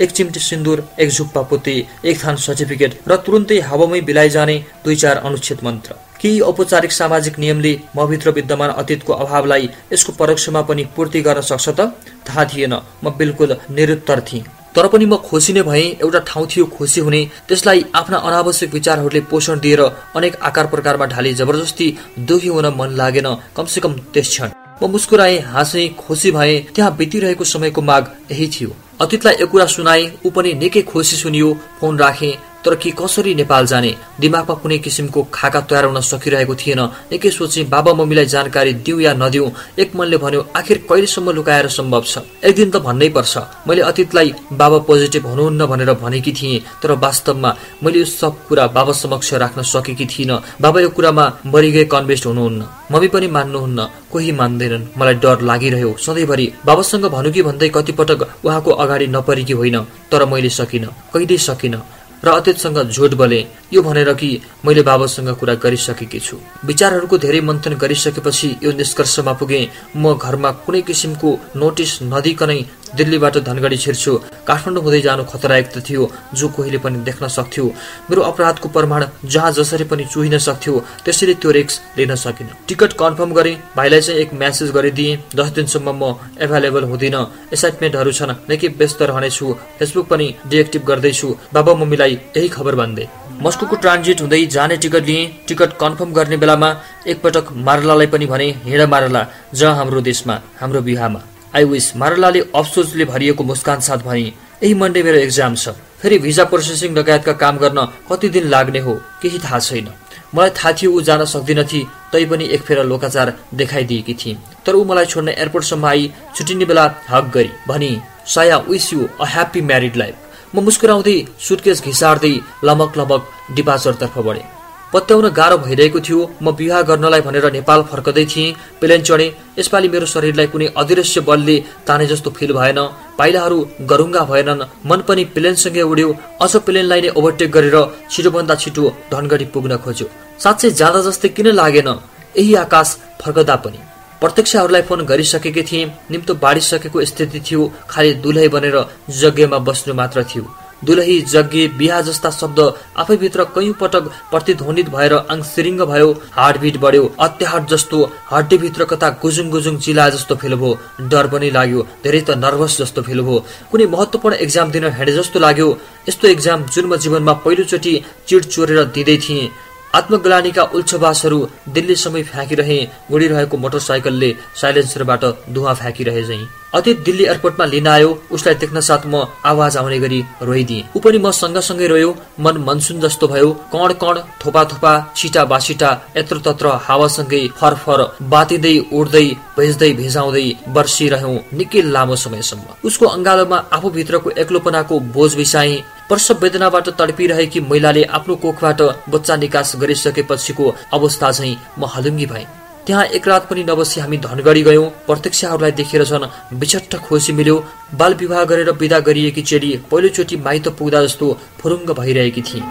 एक चिम्टी सिन्दुर एक झुप्पा पोते एक थान सर्टिफिकेट र तुरन्तै हावामै बिलाइ जाने दुई चार अनुच्छेद मन्त्र। केही औपचारिक सामाजिक नियमले मभित्र विद्यमान अतीतको अभावलाई यसको परोक्षमा पनि पूर्ति गर्न सक्छ त? थाहा थिएन। म बिल्कुल निरुत्तर थिएँ। तर पनि म खुसी नै भएँ एउटा ठाउँ थियो खुसी हुने। त्यसलाई आफ्ना अनावश्यक विचारहरूले पोषण दिएर अनेक आकार प्रकारमा ढाली जबरजस्ती दुखी हुन मन लागेन। कमसेकम त्यस क्षण। म मुस्कुराएँ हाँसेँ खुसी भएँ त्यहाँ बितिरहेको समयको माग यही थियो। अतीतलाई एक कुरा सुनाए ऊ पनि निकै खुसी सुनियो फोन राखे तर के कसरी नेपाल जाने? दिमागमा कुनै किसिमको खाका तयार हुन सकिरहेको थिएन। निकै सोचे बाबा मम्मीलाई जानकारी दिउँ या नदिउँ? एक मनले भन्यो आखिर कहिलेसम्म लुकाएर सम्भव छ? एक दिन त भन्नै पर्छ। मैले अतीतलाई बाबा पोजिटिभ हुनुहुन्न भनेर भनेकी थिएँ तर वास्तवमा मैले यो सब कुरा बाबा समक्ष राख्न सकेकी थिइनँ। बाबा यो कुरामा मरिगए कन्भेस्ट हुनुहुन्न। मम्मी पनि मान्नुहुन्न। कोही मान्दैनन्। मलाई डर लागिरह्यो। सधैँभरि बाबासँग भनु कि भन्दै कतिपटक उहाँको अगाडि नपरेकी होइन तर मैले सकिनँ। कहिल्यै सकिनँ। र अतीतसँग झोट बोले। यो भनेर कि मैले बाबासँग कुरा गरिसकेकी छु। विचारहरूको धेरै मन्थन गरिसकेपछि यो निष्कर्षमा पुगे म घरमा कुनै किसिमको नोटिस नदिकनै दिल्लीबाट धनगढी छिर्छु। काठमाडौँ हुँदै जानु खतरायुक्त थियो। जो कोहीले पनि देख्न सक्थ्यो। मेरो अपराधको प्रमाण जहाँ जसरी पनि चुहिन सक्थ्यो त्यसरी त्यो रिक्स लिन सकिन। टिकट कन्फर्म गरे। भाइलाई चाहिँ एक म्यासेज गरिदिएँ। दस दिनसम्म म एभाइलेबल हुँदिन। एसाइटमेन्टहरू छन्। निकै व्यस्त रहनेछु। फेसबुक पनि डिएक्टिभ गर्दैछु। बाबा मम्मीलाई यही खबर भन्दै। मस्को ट्रान्जिट हुँदै जाने टिकट लिएँ। टिकट कन्फर्म गर्ने बेलामा एकपटक मारलालाई पनि भने हिँड मारला ज हाम्रो देशमा हाम्रो बिहामा। आई विस मारलाले अफसोसले भरिएको मुस्कान साथ भने यही मन्डे मेरो एक्जाम छ। फेरि भिजा प्रोसेसिङ लगायतका काम गर्न कति दिन लाग्ने हो केही थाहा छैन। मलाई थाहा थियो ऊ जान सक्दिनथी तैपनि एक फेर लोकाचार देखाइदिएकी थिए तर ऊ मलाई छोड्न एयरपोर्टसम्म आई छुट्टिने बेला हक गरी भनी Saya wish you a happy married life म मुस्कुराउँदै सुटकेस घिसार्दै लमक लमक डिपाचरतर्फ बढेँ। पत्याउन गाह्रो भइरहेको थियो। म विवाह गर्नलाई भनेर नेपाल फर्कदै थिएँ। प्लेन चढे यसपालि मेरो शरीरलाई कुनै अदृश्य बलले ताने जस्तो फिल भएन। पाइलाहरू गरुङ्गा भएनन्। मन पनि प्लेनसँगै उड्यो। अझ प्लेनलाई नै ओभरटेक गरेर छिटोभन्दा छिटो धनगढी पुग्न खोज्यो। साँच्चै जाँदा जस्तै किन लागेन? यही आकाश फर्कदा पनि। प्रत्यक्षहरूलाई फोन गरिसकेकै थिएँ। निम्तो बाँडिसकेको स्थिति थियो। खालि दुलै बनेर यज्ञमा बस्नु मात्र थियो। दुलही जग्गे बिहा जस्ता शब्द आफैभित्र कैयौँ पटक प्रतिध्वनित भएर आङसिरिङ्ग भयो। हार्टबिट बढ्यो। अत्याहाट जस्तो हड्डीभित्र कता गुजुङ गुजुङ चिला जस्तो फिल भयो। डर पनि लाग्यो। धेरै त नर्भस जस्तो फिल भयो। कुनै महत्वपूर्ण एक्जाम दिन हिँडे जस्तो लाग्यो। यस्तो एक्जाम जुन म जीवनमा पहिलोचोटि चिड चोरेर दिँदै थिएँ। आत्मग्लानीका उल्छवासहरू दिल्लीसम्मै फ्याँकिरहे। गुडिरहेको मोटरसाइकलले साइलेन्सरबाट धुवा फ्याँकिरहे झैँ। अतीत दिल्ली एयरपोर्टमा लिन आयो उसलाई देख्न साथ म आवाज आउने गरी रोइदिएँ। ऊ पनि म सँगसँगै रोयो मन मनसुन जस्तो भयो। कण कण थोपा थोपा छिटा बासिटा यत्र तत्र हावासँगै फरफर बातिँदै उड्दै भेज्दै भिजाउँदै बर्सिरह्यौं निकै लामो समयसम्म। उसको अङ्गालोमा आफूभित्रको एक्लोपनाको बोझ बिसाएँ प्रसव वेदनाबाट तडपिरहेकी महिलाले आफ्नो कोखबाट बच्चा निकास गरिसकेपछिको अवस्था चाहिँ म हलुङ्गी भएँ। त्यहाँ एक रात पनि नबसी हामी धनगढी गयौं। प्रत्यक्षहरूलाई देखेर झन् बिछट्ट खुसी मिल्यो। बाल विवाह गरेर विदा गरिएकी चेली पहिलोचोटि माइत पुग्दा जस्तो फुरुङ्ग भइरहेकी थिए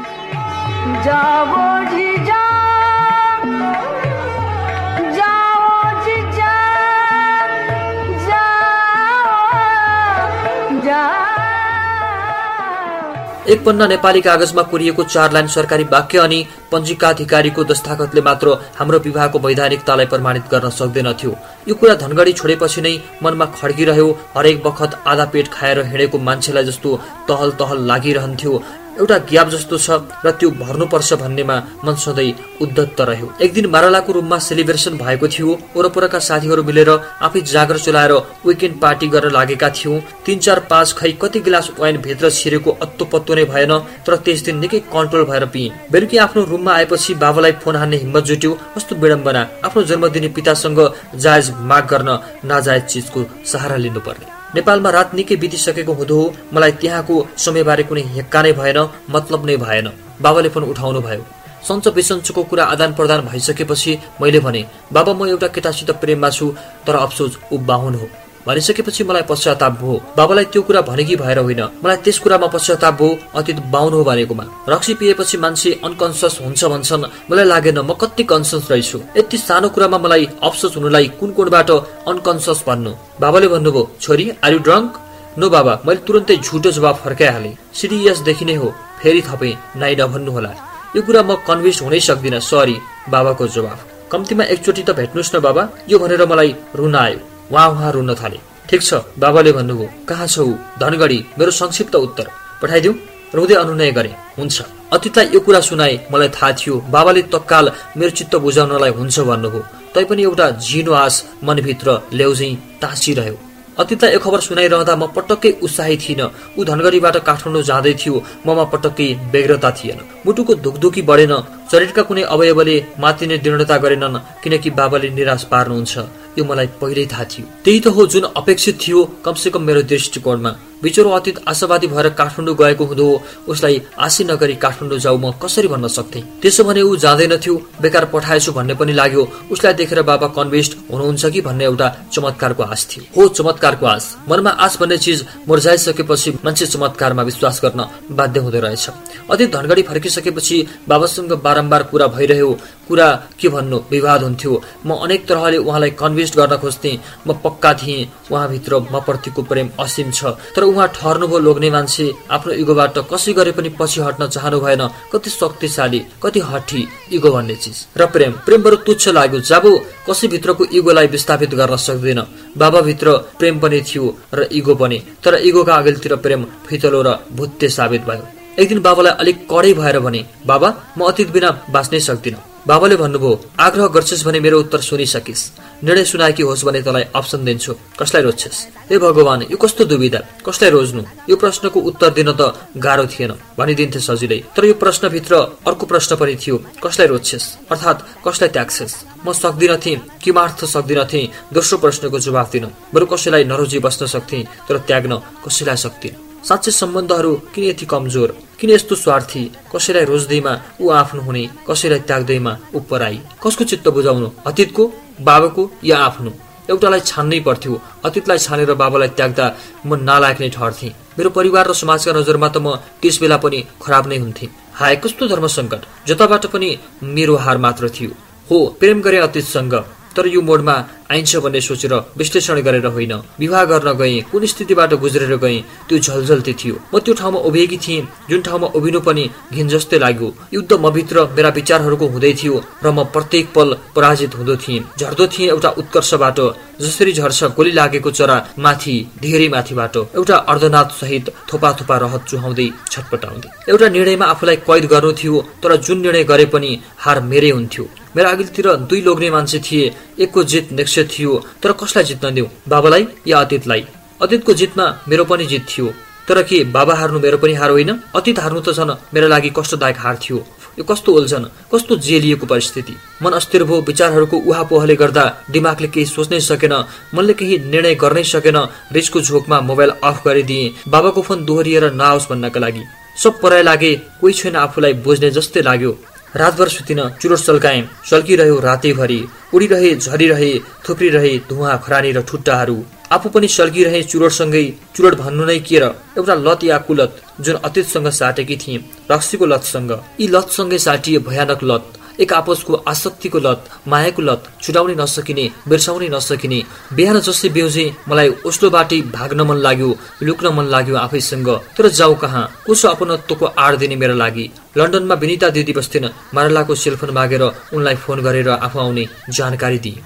एक पन्ना नेपाली कागजमा कोरिएको चार लाइन सरकारी वाक्य अनि पञ्जिकाधिकारीको दस्ताखतले मात्र हाम्रो विवाहको वैधानिकतालाई प्रमाणित गर्न सक्दैनथ्यो यो कुरा धनगढी छोडेपछि नै मनमा खड्किरह्यो। हरेक बखत आधा पेट खाएर हिँडेको मान्छेलाई जस्तो तहल तहल लागिरहन्थ्यो। एउटा ग्याप जस्तो छ र त्यो भर्नुपर्छ भन्नेमा मन सधैँ उद्धत रह्यो। एक दिन मारालाको रूममा सेलिब्रेसन भएको थियो। वरपरका साथीहरू मिलेर आफै जागर चलाएर विकेन्ड पार्टी गर्न लागेका थियौँ। तिन चार पाँच खै कति गिलास वाइन भित्र छिरेको अत्तो पत्तो नै भएन तर त्यस दिन निकै कन्ट्रोल भएर पिएँ। बेलुकी आफ्नो रुममा आएपछि बाबालाई फोन हान्ने हिम्मत जुट्यो। कस्तो विडम्बना आफ्नो जन्मदिने पितासँग जायज माग गर्न नाजायज चिजको सहारा लिनुपर्ने। नेपालमा रात निकै बितिसकेको हुँदो मलाई त्यहाँको समयबारे कुनै हेक्का नै भएन मतलब नै भएन। बाबाले फोन उठाउनु भयो। सन्च बिसन्चको कुरा आदान प्रदान भइसकेपछि मैले भने बाबा म एउटा केटासित प्रेममा छु तर अफसोस ऊ बाहुन हो। भनिसकेपछि मलाई पश्चाताप भयो। बाबालाई त्यो कुरा भनेकी भएर होइन। मलाई त्यस कुरामा पश्चाताप भयो अतीत बाहुन हो भनेकोमा। रक्सी पिएपछि मान्छे अनकन्सियस हुन्छ भन्छन्। मलाई लागेन म कति कन्सियस रहेछु। यति सानो कुरामा मलाई अफसोस हुनुलाई कुन कोणबाट अनकन्सियस भन्नु? बाबाले भन्नुभयो छोरी आर यु ड्रङ्क नो बाबा मैले तुरन्तै झुटो जवाब फर्काइहालेँ। सिरियसदेखि नै हो। फेरि थपेँ नाइ नभन्नु होला यो कुरा म कन्भिन्स हुनै सक्दिनँ। सरी बाबाको जवाब। कम्तीमा एकचोटि त भेट्नुहोस् न बाबा। यो भनेर मलाई रुन आयो। उहाँ उहाँ रुन थाले। ठिक छ बाबाले भन्नुभयो कहाँ छौ? धनगढी मेरो संक्षिप्त उत्तर। पठाइदिउ? रुँदै अनुनय गरे हुन्छ। अतीतलाई यो कुरा सुनाए मलाई थाहा थियो बाबाले तत्काल मेरो चित्त बुझाउनलाई हुन्छ भन्नुभयो। तैपनि एउटा झिनो आस मनभित्र ल्याउझै टाँसिरह्यो अतीतलाई यो खबर सुनाइरहँदा म पटक्कै उत्साही थिइनँ। ऊ धनगढीबाट काठमाडौँ जाँदै थियो ममा पटक्कै व्यग्रता थिएन। मुटुको धुकधुकी बढेन शरीरका कुनै अवयवले मातिने दृढता गरेनन् किनकि बाबाले निराश पार्नुहुन्छ। यो मलाई पहिल्यै थाहा थियो। त्यही त हो जुन अपेक्षित थियो कमसेकम मेरो दृष्टिकोणमा। बिचरो अतीत आशावादी भएर काठमाडौँ गएको हुँदो उसलाई आशी नगरी काठमाडौँ जाऊ म कसरी भन्न सक्थेँ? त्यसो भने ऊ जाँदैनथ्यो बेकार पठाएछु भन्ने पनि लाग्यो। उसलाई देखेर बाबा कन्भिन्स्ड हुनुहुन्छ कि भन्ने एउटा चमत्कारको आश थियो। हो चमत्कारको आश। मनमा आश भन्ने चिज मुर्झाइसकेपछि मान्छे चमत्कारमा विश्वास गर्न बाध्य हुँदो रहेछ। अतीत धनगढी फर्किसकेपछि बाबासँग बारम्बार कुरा भइरह्यो। कुरा के भन्नु? विवाद हुन्थ्यो। म अनेक तरहले उहाँलाई कन्भिन्स गर्न खोज्थेँ। म पक्का थिएँ उहाँभित्र म प्रतिको प्रेम असीम छ। तर उहाँ ठहर्नुभयो लोग्ने मान्छे। आफ्नो इगोबाट कसै गरे पनि पछि हट्न चाहनु भएन। कति शक्तिशाली कति हठी इगो भन्ने चिज। र प्रेम प्रेम बरु तुच्छ लाग्यो। जब कसैभित्रको इगोलाई विस्थापित गर्न सक्दैन। बाबाभित्र प्रेम पनि थियो र इगो पनि। तर इगोका अघिल्तिर प्रेम फितलो र भुत्ते साबित भयो। एक दिन बाबालाई अलिक कडै भएर भने बाबा म अतीत बिना बाँच्नै सक्दिनँ। बाबाले भन्नुभयो आग्रह गर्छस् भने मेरो उत्तर सुनिसकिस्। निर्णय सुनाएकी होस् भने तँलाई अप्सन दिन्छु। कसलाई रोज्छेस्? हे भगवान यो कस्तो दुविधा? कसलाई रोज्नु? यो प्रश्नको उत्तर दिन त गाह्रो थिएन। भनिदिन्थे सजिलै। तर यो प्रश्नभित्र अर्को प्रश्न पनि थियो। कसलाई रोज्छेस्? अर्थात् कसलाई त्याग्छेस्? म सक्दिन थिएँ। किमार्थ सक्दिन थिएँ? दोस्रो प्रश्नको जवाफ दिन। बरु कसैलाई नरोजी बस्न सक्थेँ तर त्याग्न कसैलाई सक्दिन? साँच्चै सम्बन्धहरू किन यति कमजोर? किन यस्तो स्वार्थी? कसैलाई रोज्दैमा ऊ आफ्नो हुने कसैलाई त्याग्दैमा ऊ पराई? कसको चित्त बुझाउनु? अतीतको बाबाको या आफ्नो? एउटालाई छान्नै पर्थ्यो। अतीतलाई छानेर बाबालाई त्याग्दा म नालायक नै ठहर्थेँ। मेरो परिवार र समाजका नजरमा त म त्यस बेला पनि खराब नै हुन्थेँ। हाय कस्तो धर्म सङ्कट जताबाट पनि मेरो हार मात्र थियो। हो प्रेम गरे अतीतसँग। तर यो मोडमा आइन्छ भन्ने सोचेर विश्लेषण गरेर होइन। विवाह गर्न गएँ कुन स्थितिबाट गुज्रेर गएँ त्यो झलझल्ती थियो। म त्यो ठाउँमा उभिएकी थिएँ जुन ठाउँमा उभिनु पनि घिन जस्तै लाग्यो। युद्ध मभित्र मेरा विचारहरूको हुँदै थियो र म प्रत्येक पल पराजित हुँदो थिएँ। झर्दो थिएँ एउटा उत्कर्षबाट जसरी झर्छ गोली लागेको चरा माथि धेरै माथिबाट। एउटा अर्धनाथ सहित थोपा थोपा रहत चुहाउँदै छटपटाउँदै। एउटा निर्णयमा आफूलाई कैद गर्नु थियो तर जुन निर्णय गरे पनि हार मेरै हुन्थ्यो। मेरा अघिल्तिर दुई लोग्ने मान्छे थिए। एकको जित निश्चय थियो तर कसलाई जित्न दिउँ बाबालाई या अतीतलाई? अतीतको जितमा मेरो पनि जित थियो। तर के बाबा हार्नु मेरो पनि हार होइन? अतीत हार्नु त झन् मेरो लागि कष्टदायक हार थियो। यो कस्तो उल्झन कस्तो जेलिएको परिस्थिति। मन अस्थिर भयो विचारहरूको उहा पोहले गर्दा दिमागले केही सोच्नै सकेन मनले केही निर्णय गर्नै सकेन रिसको झोकमा मोबाइल अफ गरिदिए बाबाको फोन दोहोरिएर नआओस् भन्नका लागि। सब पराइ लागे कोही छैन आफूलाई बुझ्ने जस्तै लाग्यो। रातभर सुतिन चुरोट चल्काएँ चल्किरह्यो रातैभरि। उडिरहे झरिरहे थुप्रिरहे धुवा खरानी र ठुट्टाहरू। आफू पनि सल्किरहे चुरोटसँगै चुरोट भन्नु नै के र? एउटा लत या कुलत जुन अतीतसँग साटेकी थिए रक्सीको लतसँग। यी लतसँगै साटिए भयानक लत। एक आपसको आसक्तिको लत मायाको लत छुटाउनै नसकिने बिर्साउनै नसकिने बिहान जसै बेउजे मलाई उसलोबाटै भाग्न मन लाग्यो लुक्न मन लाग्यो आफैसँग। तर जाऊ कहाँ? कसो अपनत्वको आड दिने मेरो लागि? लन्डनमा विनिता दिदी बस्थिन मारलाको सेलफोन मागेर उनलाई फोन गरेर आफू आउने जानकारी दिए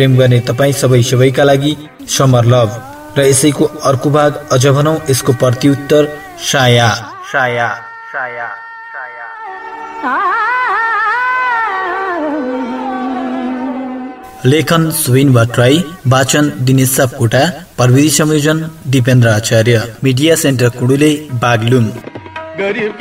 प्रेम गर्ने तपाईँ सबै सबैका लागि समर लभ। र यसैको अर्को भाग अझ भनौँ यसको प्रत्युत्तर साया। साया। साया लेखन सुविन भट्टराई वाचन दिनेश सापकोटा प्रविधि संयोजन दिपेन्द्र आचार्य। मिडिया सेन्टर कुडुले बागलुङ गरीब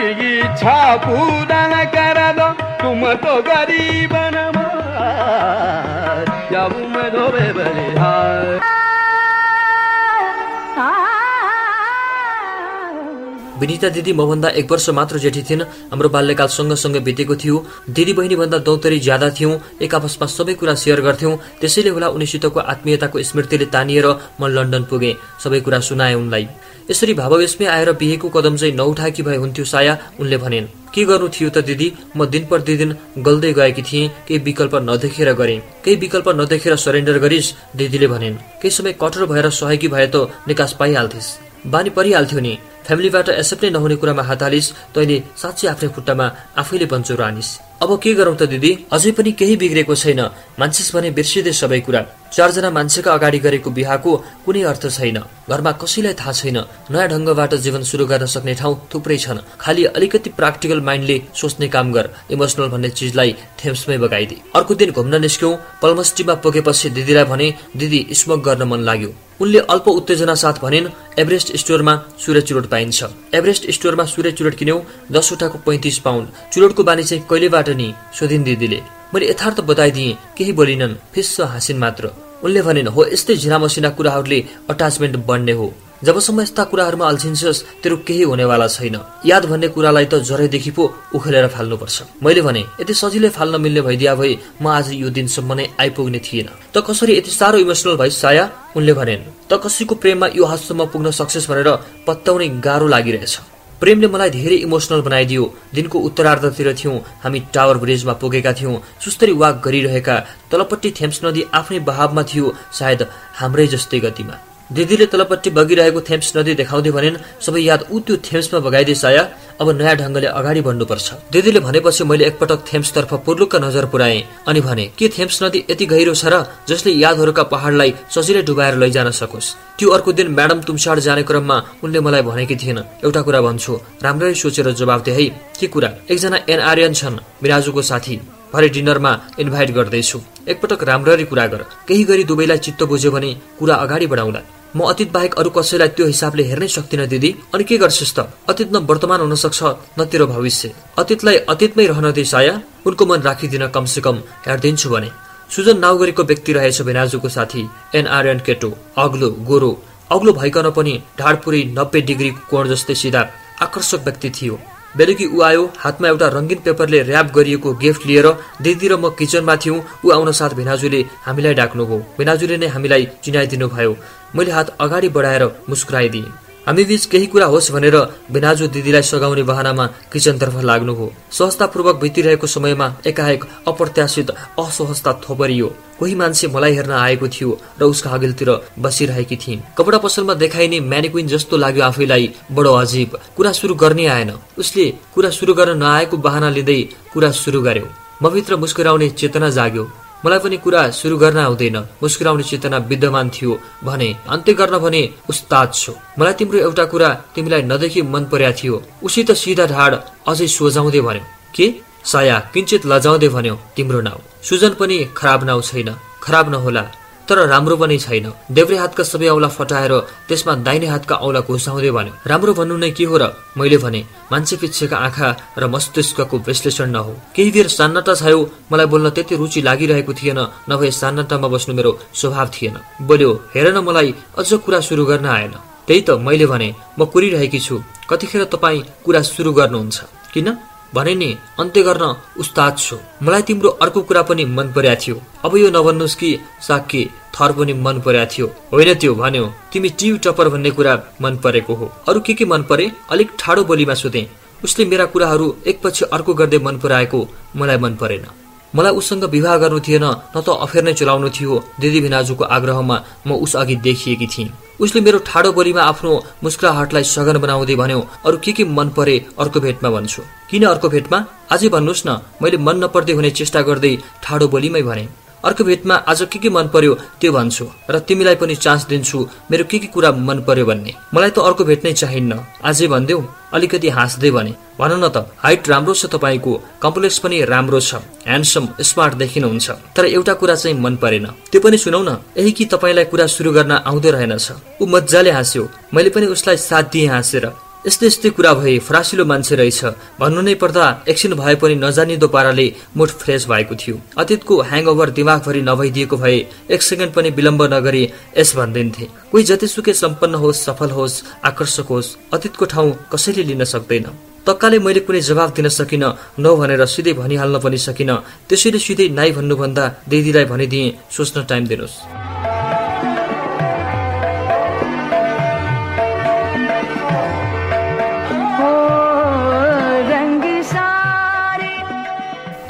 विनिता दिदी मभन्दा एक वर्ष मात्र जेठी थिइन्। हाम्रो बाल्यकाल सँगसँगै बितेको थियो। दिदी बहिनी भन्दा दौतरी ज्यादा थियौँ। एक आपसमा सबै कुरा सेयर गर्थ्यौँ। त्यसैले होला उनीसितको आत्मीयताको स्मृतिले तानिएर म लन्डन पुगेँ। सबै कुरा सुनाए उनलाई। यसरी भाववेशमै आएर बिहेको कदम चाहिँ नउठाएकी भए हुन्थ्यो साया। उनले भनिन् के गर्नु थियो त दिदी? म दिन प्रतिदिन गल्दै गएकी थिएँ केही विकल्प नदेखेर गरेँ। केही विकल्प नदेखेर सरेन्डर गरिस् दिदीले भनिन्। केही समय कठोर भएर सहयोगी भए त निकास पाइहाल्थिस्। बानी परिहाल्थ्यो नि। फ्यामिलीबाट एक्सेप्ट नै नहुने कुरामा हात हालिस् तैँले साँच्चै आफ्नै खुट्टामा आफैले बन्चो आनिस्। अब के गरौँ त दिदी? अझै पनि केही बिग्रेको छैन। मान्छेस भने बिर्सिँदै सबै कुरा। चारजना मान्छेका अगाडि गरेको बिहाको कुनै अर्थ छैन। घरमा कसैलाई थाहा छैन। नयाँ ढङ्गबाट जीवन सुरु गर्न सक्ने ठाउँ थुप्रै छन्। खालि अलिकति प्र्याक्टिकल माइन्डले सोच्ने काम गर। इमोसनल भन्ने चिजलाई थेम्समै बगाइदिए अर्को दिन घुम्न निस्क्यौँ। पल्मस्टीमा पुगेपछि दिदीलाई भने दिदी स्मोक गर्न मन लाग्यो। उनले अल्प उत्तेजना साथ भनिन् एभरेस्ट स्टोरमा सूर्य चुरोट पाइन्छ। एभरेस्ट स्टोरमा सूर्य चुरोट किन्यौ दसवटाको पैँतिस पाउन्ड। चुरोटको बानी चाहिँ कहिलेबाट नि? सोधिन् दिदीले। मैले यथार्थ बताइदिएँ केही बोलिनन्। फिस्स हाँसिन् मात्र। उनले भनिन् हो यस्तै झिना मसिना कुराहरूले अट्याचमेन्ट बढ्ने हो। जबसम्म यस्ता कुराहरूमा अल्छिन्छस् तेरो केही हुनेवाला छैन। याद भन्ने कुरालाई त जरैदेखि पो उखेलेर फाल्नुपर्छ। मैले भने यति सजिलै फाल्न मिल्ने भइदिया भए म आज यो दिनसम्म नै आइपुग्ने थिएन। त कसरी यति साह्रो इमोसनल भइ साया? उनले भनेन् त कसैको प्रेममा यो हदसम्म पुग्न सक्सेस भनेर पत्ताउने गाह्रो लागिरहेछ। प्रेमले मलाई धेरै इमोसनल बनाइदियो। दिनको उत्तरार्धतिर थियौँ हामी टावर ब्रिजमा पुगेका थियौँ सुस्तरी वाक गरिरहेका तलपट्टि थेम्स नदी आफ्नै बहावमा थियो सायद हाम्रै जस्तै गतिमा। दिदीले तलपट्टि बगिरहेको थेम्स नदी देखाउँदै भनिन् सबै याद ऊ त्यो थेम्समा बगाइदिए साया अब नयाँ ढङ्गले अगाडि बढ्नुपर्छ दिदीले भनेपछि मैले एकपटक थेम्सतर्फ पूर्लुक्क नजर पुर्याएँ अनि भने के थेम्स नदी यति गहिरो छ र जसले यादहरूका पहाडलाई सजिलै डुबाएर लैजान सकोस्? त्यो अर्को दिन म्याडम तुमसाड जाने क्रममा उनले मलाई भनेकी थिएन। एउटा कुरा भन्छु राम्ररी सोचेर जवाब दे है। के कुरा? एकजना एनआरएन छन् बिराजुको साथी। भरे डिनरमा इन्भाइट गर्दैछु। एकपटक राम्ररी कुरा गर। केही गरी दुवैलाई चित्त बुझ्यो भने कुरा अगाडि बढाउला। म अतीत बाहेक अरू कसैलाई त्यो हिसाबले हेर्नै सक्दिनँ दिदी। अनि के गर्छस् त? अतीत न वर्तमान हुन सक्छ न तेरो भविष्य। अतीतलाई अतीतमै रहन दे साया। उनको मन राखिदिन कमसे कम हेरिदिन्छु भने। सुजन नाउगरीको व्यक्ति रहेछ भेनाजुको साथी एनआरएन केटो अग्लो गोरो। अग्लो भइकन पनि ढाडपुरी नब्बे डिग्री कोण जस्तै सिधा आकर्षक व्यक्ति थियो। बेलुकी ऊ आयो हातमा एउटा रङ्गीन पेपरले ऱ्याप गरिएको गिफ्ट लिएर दिदी र म किचनमा थियौँ। ऊ आउन साथ भिनाजुले हामीलाई डाक्नुभयो। भिनाजुले नै हामीलाई चिनाइदिनु भयो मैले हात अगाडि बढाएर मुस्कुराइदिएँ। हामी बीच केही कुरा होस् भनेर बिनाजु दिदीलाई सघाउने बहानामा किचनतर्फ लाग्नुभयो सहजतापूर्वक बितिरहेको समयमा एकाएक अप्रत्याशित असहजता थोपरियो। कोही मान्छे मलाई हेर्न आएको थियो र उसका अघिल्तिर बसिरहेकी थिइन्। कपडा पसलमा देखाइने म्यानिक्विन जस्तो लाग्यो आफैलाई बडो अजीब। कुरा सुरु गर्ने आएन। उसले कुरा सुरु गर्न नआएको बहाना लिँदै कुरा सुरु गर्यो। मभित्र मुस्कुराउने चेतना जाग्यो। मलाई पनि कुरा सुरु गर्न आउँदैन। मुस्कुराउने चेतना विद्यमान थियो भने अन्त्य गर्न भने उस्ताद छु। मलाई तिम्रो एउटा कुरा तिमीलाई नदेखि मन पर्या थियो। उसित सिधा ढाड अझै सोझाउँदै भन्यो। के? साया किञ्चित लजाउँदै भन्यो तिम्रो नाउँ। सुजन पनि खराब नाउँ छैन। खराब नहोला। तर राम्रो पनि छैन। देब्रे हातका सबै औला फटाएर त्यसमा दाहिने हातका औला घुसाउँदै भन्यो राम्रो भन्नु नै के हो र? मैले भने मान्छे पिच्छेका आँखा र मस्तिष्कको विश्लेषण नहो। केही बेर सान्नता छायो मलाई बोल्न त्यति रुचि लागिरहेको थिएन नभए सान्नतामा बस्नु मेरो स्वभाव थिएन। बोल्यो हेर न मलाई अझ कुरा सुरु गर्न आएन। त्यही त मैले भने म कुरिरहेकी छु। कतिखेर तपाईँ कुरा सुरु गर्नुहुन्छ? किन? भने नि अन्त्य गर्न उस्ताद छु। मलाई तिम्रो अर्को कुरा पनि मन पर्या थियो। अब यो नभन्नुहोस् कि साक्की। थर पनि मन पर्या थियो। होइन त्यो भन्यो तिमी टिउ टपर भन्ने कुरा मन परेको हो। अरू के के मन परे? अलिक ठाडो बोलीमा सोधे। उसले मेरा कुराहरू एकपछि अर्को गर्दै मन पराएको मलाई मन परेन। मलाई उसँग विवाह गर्नु थिएन न त अफेर नै चलाउनु थियो। दिदी भिनाजुको आग्रहमा म उस अघि देखिएकी थिएँ। उसले मेरो ठाडो बोलीमा आफ्नो मुस्कुराहटलाई सघन बनाउँदै भन्यो अरू के के मन परे अर्को भेटमा भन्छु। किन अर्को भेटमा? अझै भन्नुहोस् न। मैले मन नपर्दै हुने चेष्टा गर्दै ठाडो बोलीमै भने। अर्को भेटमा आज के के मन पर्यो त्यो भन्छु र तिमीलाई पनि चान्स दिन्छु मेरो के के कुरा मन पर्यो भन्ने। मलाई त अर्को भेट नै चाहिन्न। आजै भनिदेऊ अलिकति हाँस्दै भने भन न त हाइट राम्रो छ तपाईँको कम्प्लेक्स पनि राम्रो छ ह्यान्डसम स्मार्ट देखिनुहुन्छ। तर एउटा कुरा चाहिँ मन परेन। त्यो पनि सुनौ न यही कि तपाईँलाई कुरा सुरु गर्न आउँदो रहेनछ। ऊ मजाले हाँस्यो। मैले पनि उसलाई साथ दिएँ हाँसेर। यस्तै यस्तै कुरा भए फरासिलो मान्छे रहेछ। भन्नु नै पर्दा एकछिन भए पनि नजानिदो पाराले मुड फ्रेस भएको थियो। अतीतको ह्याङओभर दिमागभरि नभइदिएको भए एक सेकेन्ड पनि विलम्ब नगरी यस भनिदिन्थे। कोही जतिसुकै सम्पन्न होस् सफल होस् आकर्षक होस् अतीतको ठाउँ कसैले लिन सक्दैन। तक्काले मैले कुनै जवाब दिन सकिन नौ भनेर सिधै भनिहाल्न पनि सकिन। त्यसैले सिधै नाइ भन्नुभन्दा दिदीलाई भनिदिए सोच्न टाइम दिनुहोस्।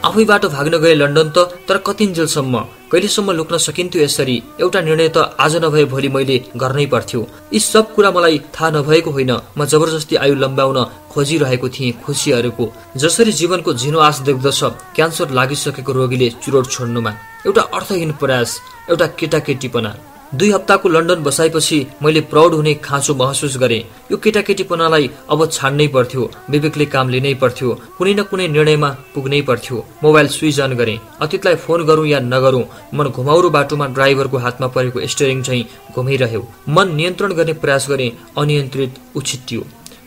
आफैबाट भाग्न गए लन्डन त तर कतिन्जेलसम्म कहिलेसम्म लुक्न सकिन्थ्यो यसरी? एउटा निर्णय त आज नभए भोलि मैले गर्नै पर्थ्यो। यी सब कुरा मलाई थाहा नभएको होइन। म जबरजस्ती आयु लम्ब्याउन खोजिरहेको थिएँ खुसीहरूको। जसरी जीवनको झिनो आश देख्दछ क्यान्सर लागिसकेको रोगीले चुरोट छोड्नुमा। एउटा अर्थहीन प्रयास एउटा केटाकेटीपना। दुई हप्ताको लन्डन बसाएपछि मैले प्राउड हुने खाँचो महसुस गरेँ। यो केटाकेटीपनालाई अब छाड्नै पर्थ्यो विवेकले काम लिनै पर्थ्यो कुनै न कुनै निर्णयमा पुग्नै पर्थ्यो। मोबाइल स्विच अन गरेँ अतीतलाई फोन गरौँ या नगरौँ मन घुमाउरो बाटोमा ड्राइभरको हातमा परेको स्टेरिङ चाहिँ घुमिरह्यो। मन नियन्त्रण गर्ने प्रयास गरेँ अनियन्त्रित उछिट्टियो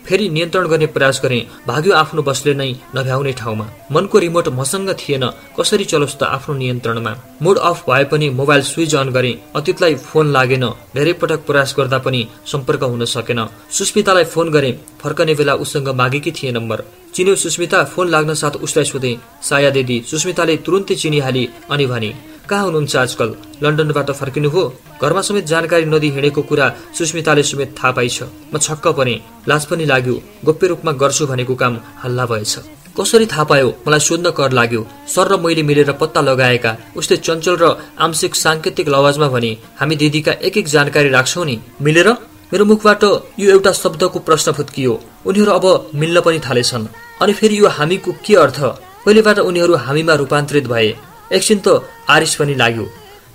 फेरि नियन्त्रण गर्ने प्रयास गरे भाग्यो आफ्नो बसले नै नभ्याउने ठाउँमा। मनको रिमोट मसँग थिएन कसरी चलोस् त आफ्नो नियन्त्रणमा? मुड अफ भए पनि मोबाइल स्विच अन गरे अतीतलाई फोन लागेन धेरै पटक प्रयास गर्दा पनि सम्पर्क हुन सकेन। सुस्मितालाई फोन गरे फर्कने बेला उसँग मागेकी थिए नम्बर। चिन्यो सुस्मिता फोन लाग्न साथ उसलाई सोधे। साया दिदी सुस्मिताले तुरुन्तै चिनिहाली अनि भने कहाँ हुनुहुन्छ आजकल? लन्डनबाट फर्किनु हो घरमा समेत जानकारी नदी हिँडेको कुरा सुस्मिताले समेत थाहा पाइछ। म छक्क परे लाज पनि लाग्यो। गोप्य रूपमा गर्छु भनेको काम हल्ला भएछ। कसरी थाहा पायो? मलाई सोध्न कर लाग्यो। सर र मैले मिलेर पत्ता लगाएका उसले चञ्चल र आंशिक साङ्केतिक लवाजमा भने हामी दिदीका एक एक जानकारी राख्छौ नि। मिलेर? मेरो मुखबाट यो एउटा शब्दको प्रश्न फुत्कियो। उनीहरू अब मिल्न पनि थालेछन्। अनि फेरि यो हामीको के अर्थ? पहिलेबाट उनीहरू हामीमा रूपान्तरित भए। एकछिन त आरिस पनि लाग्यो।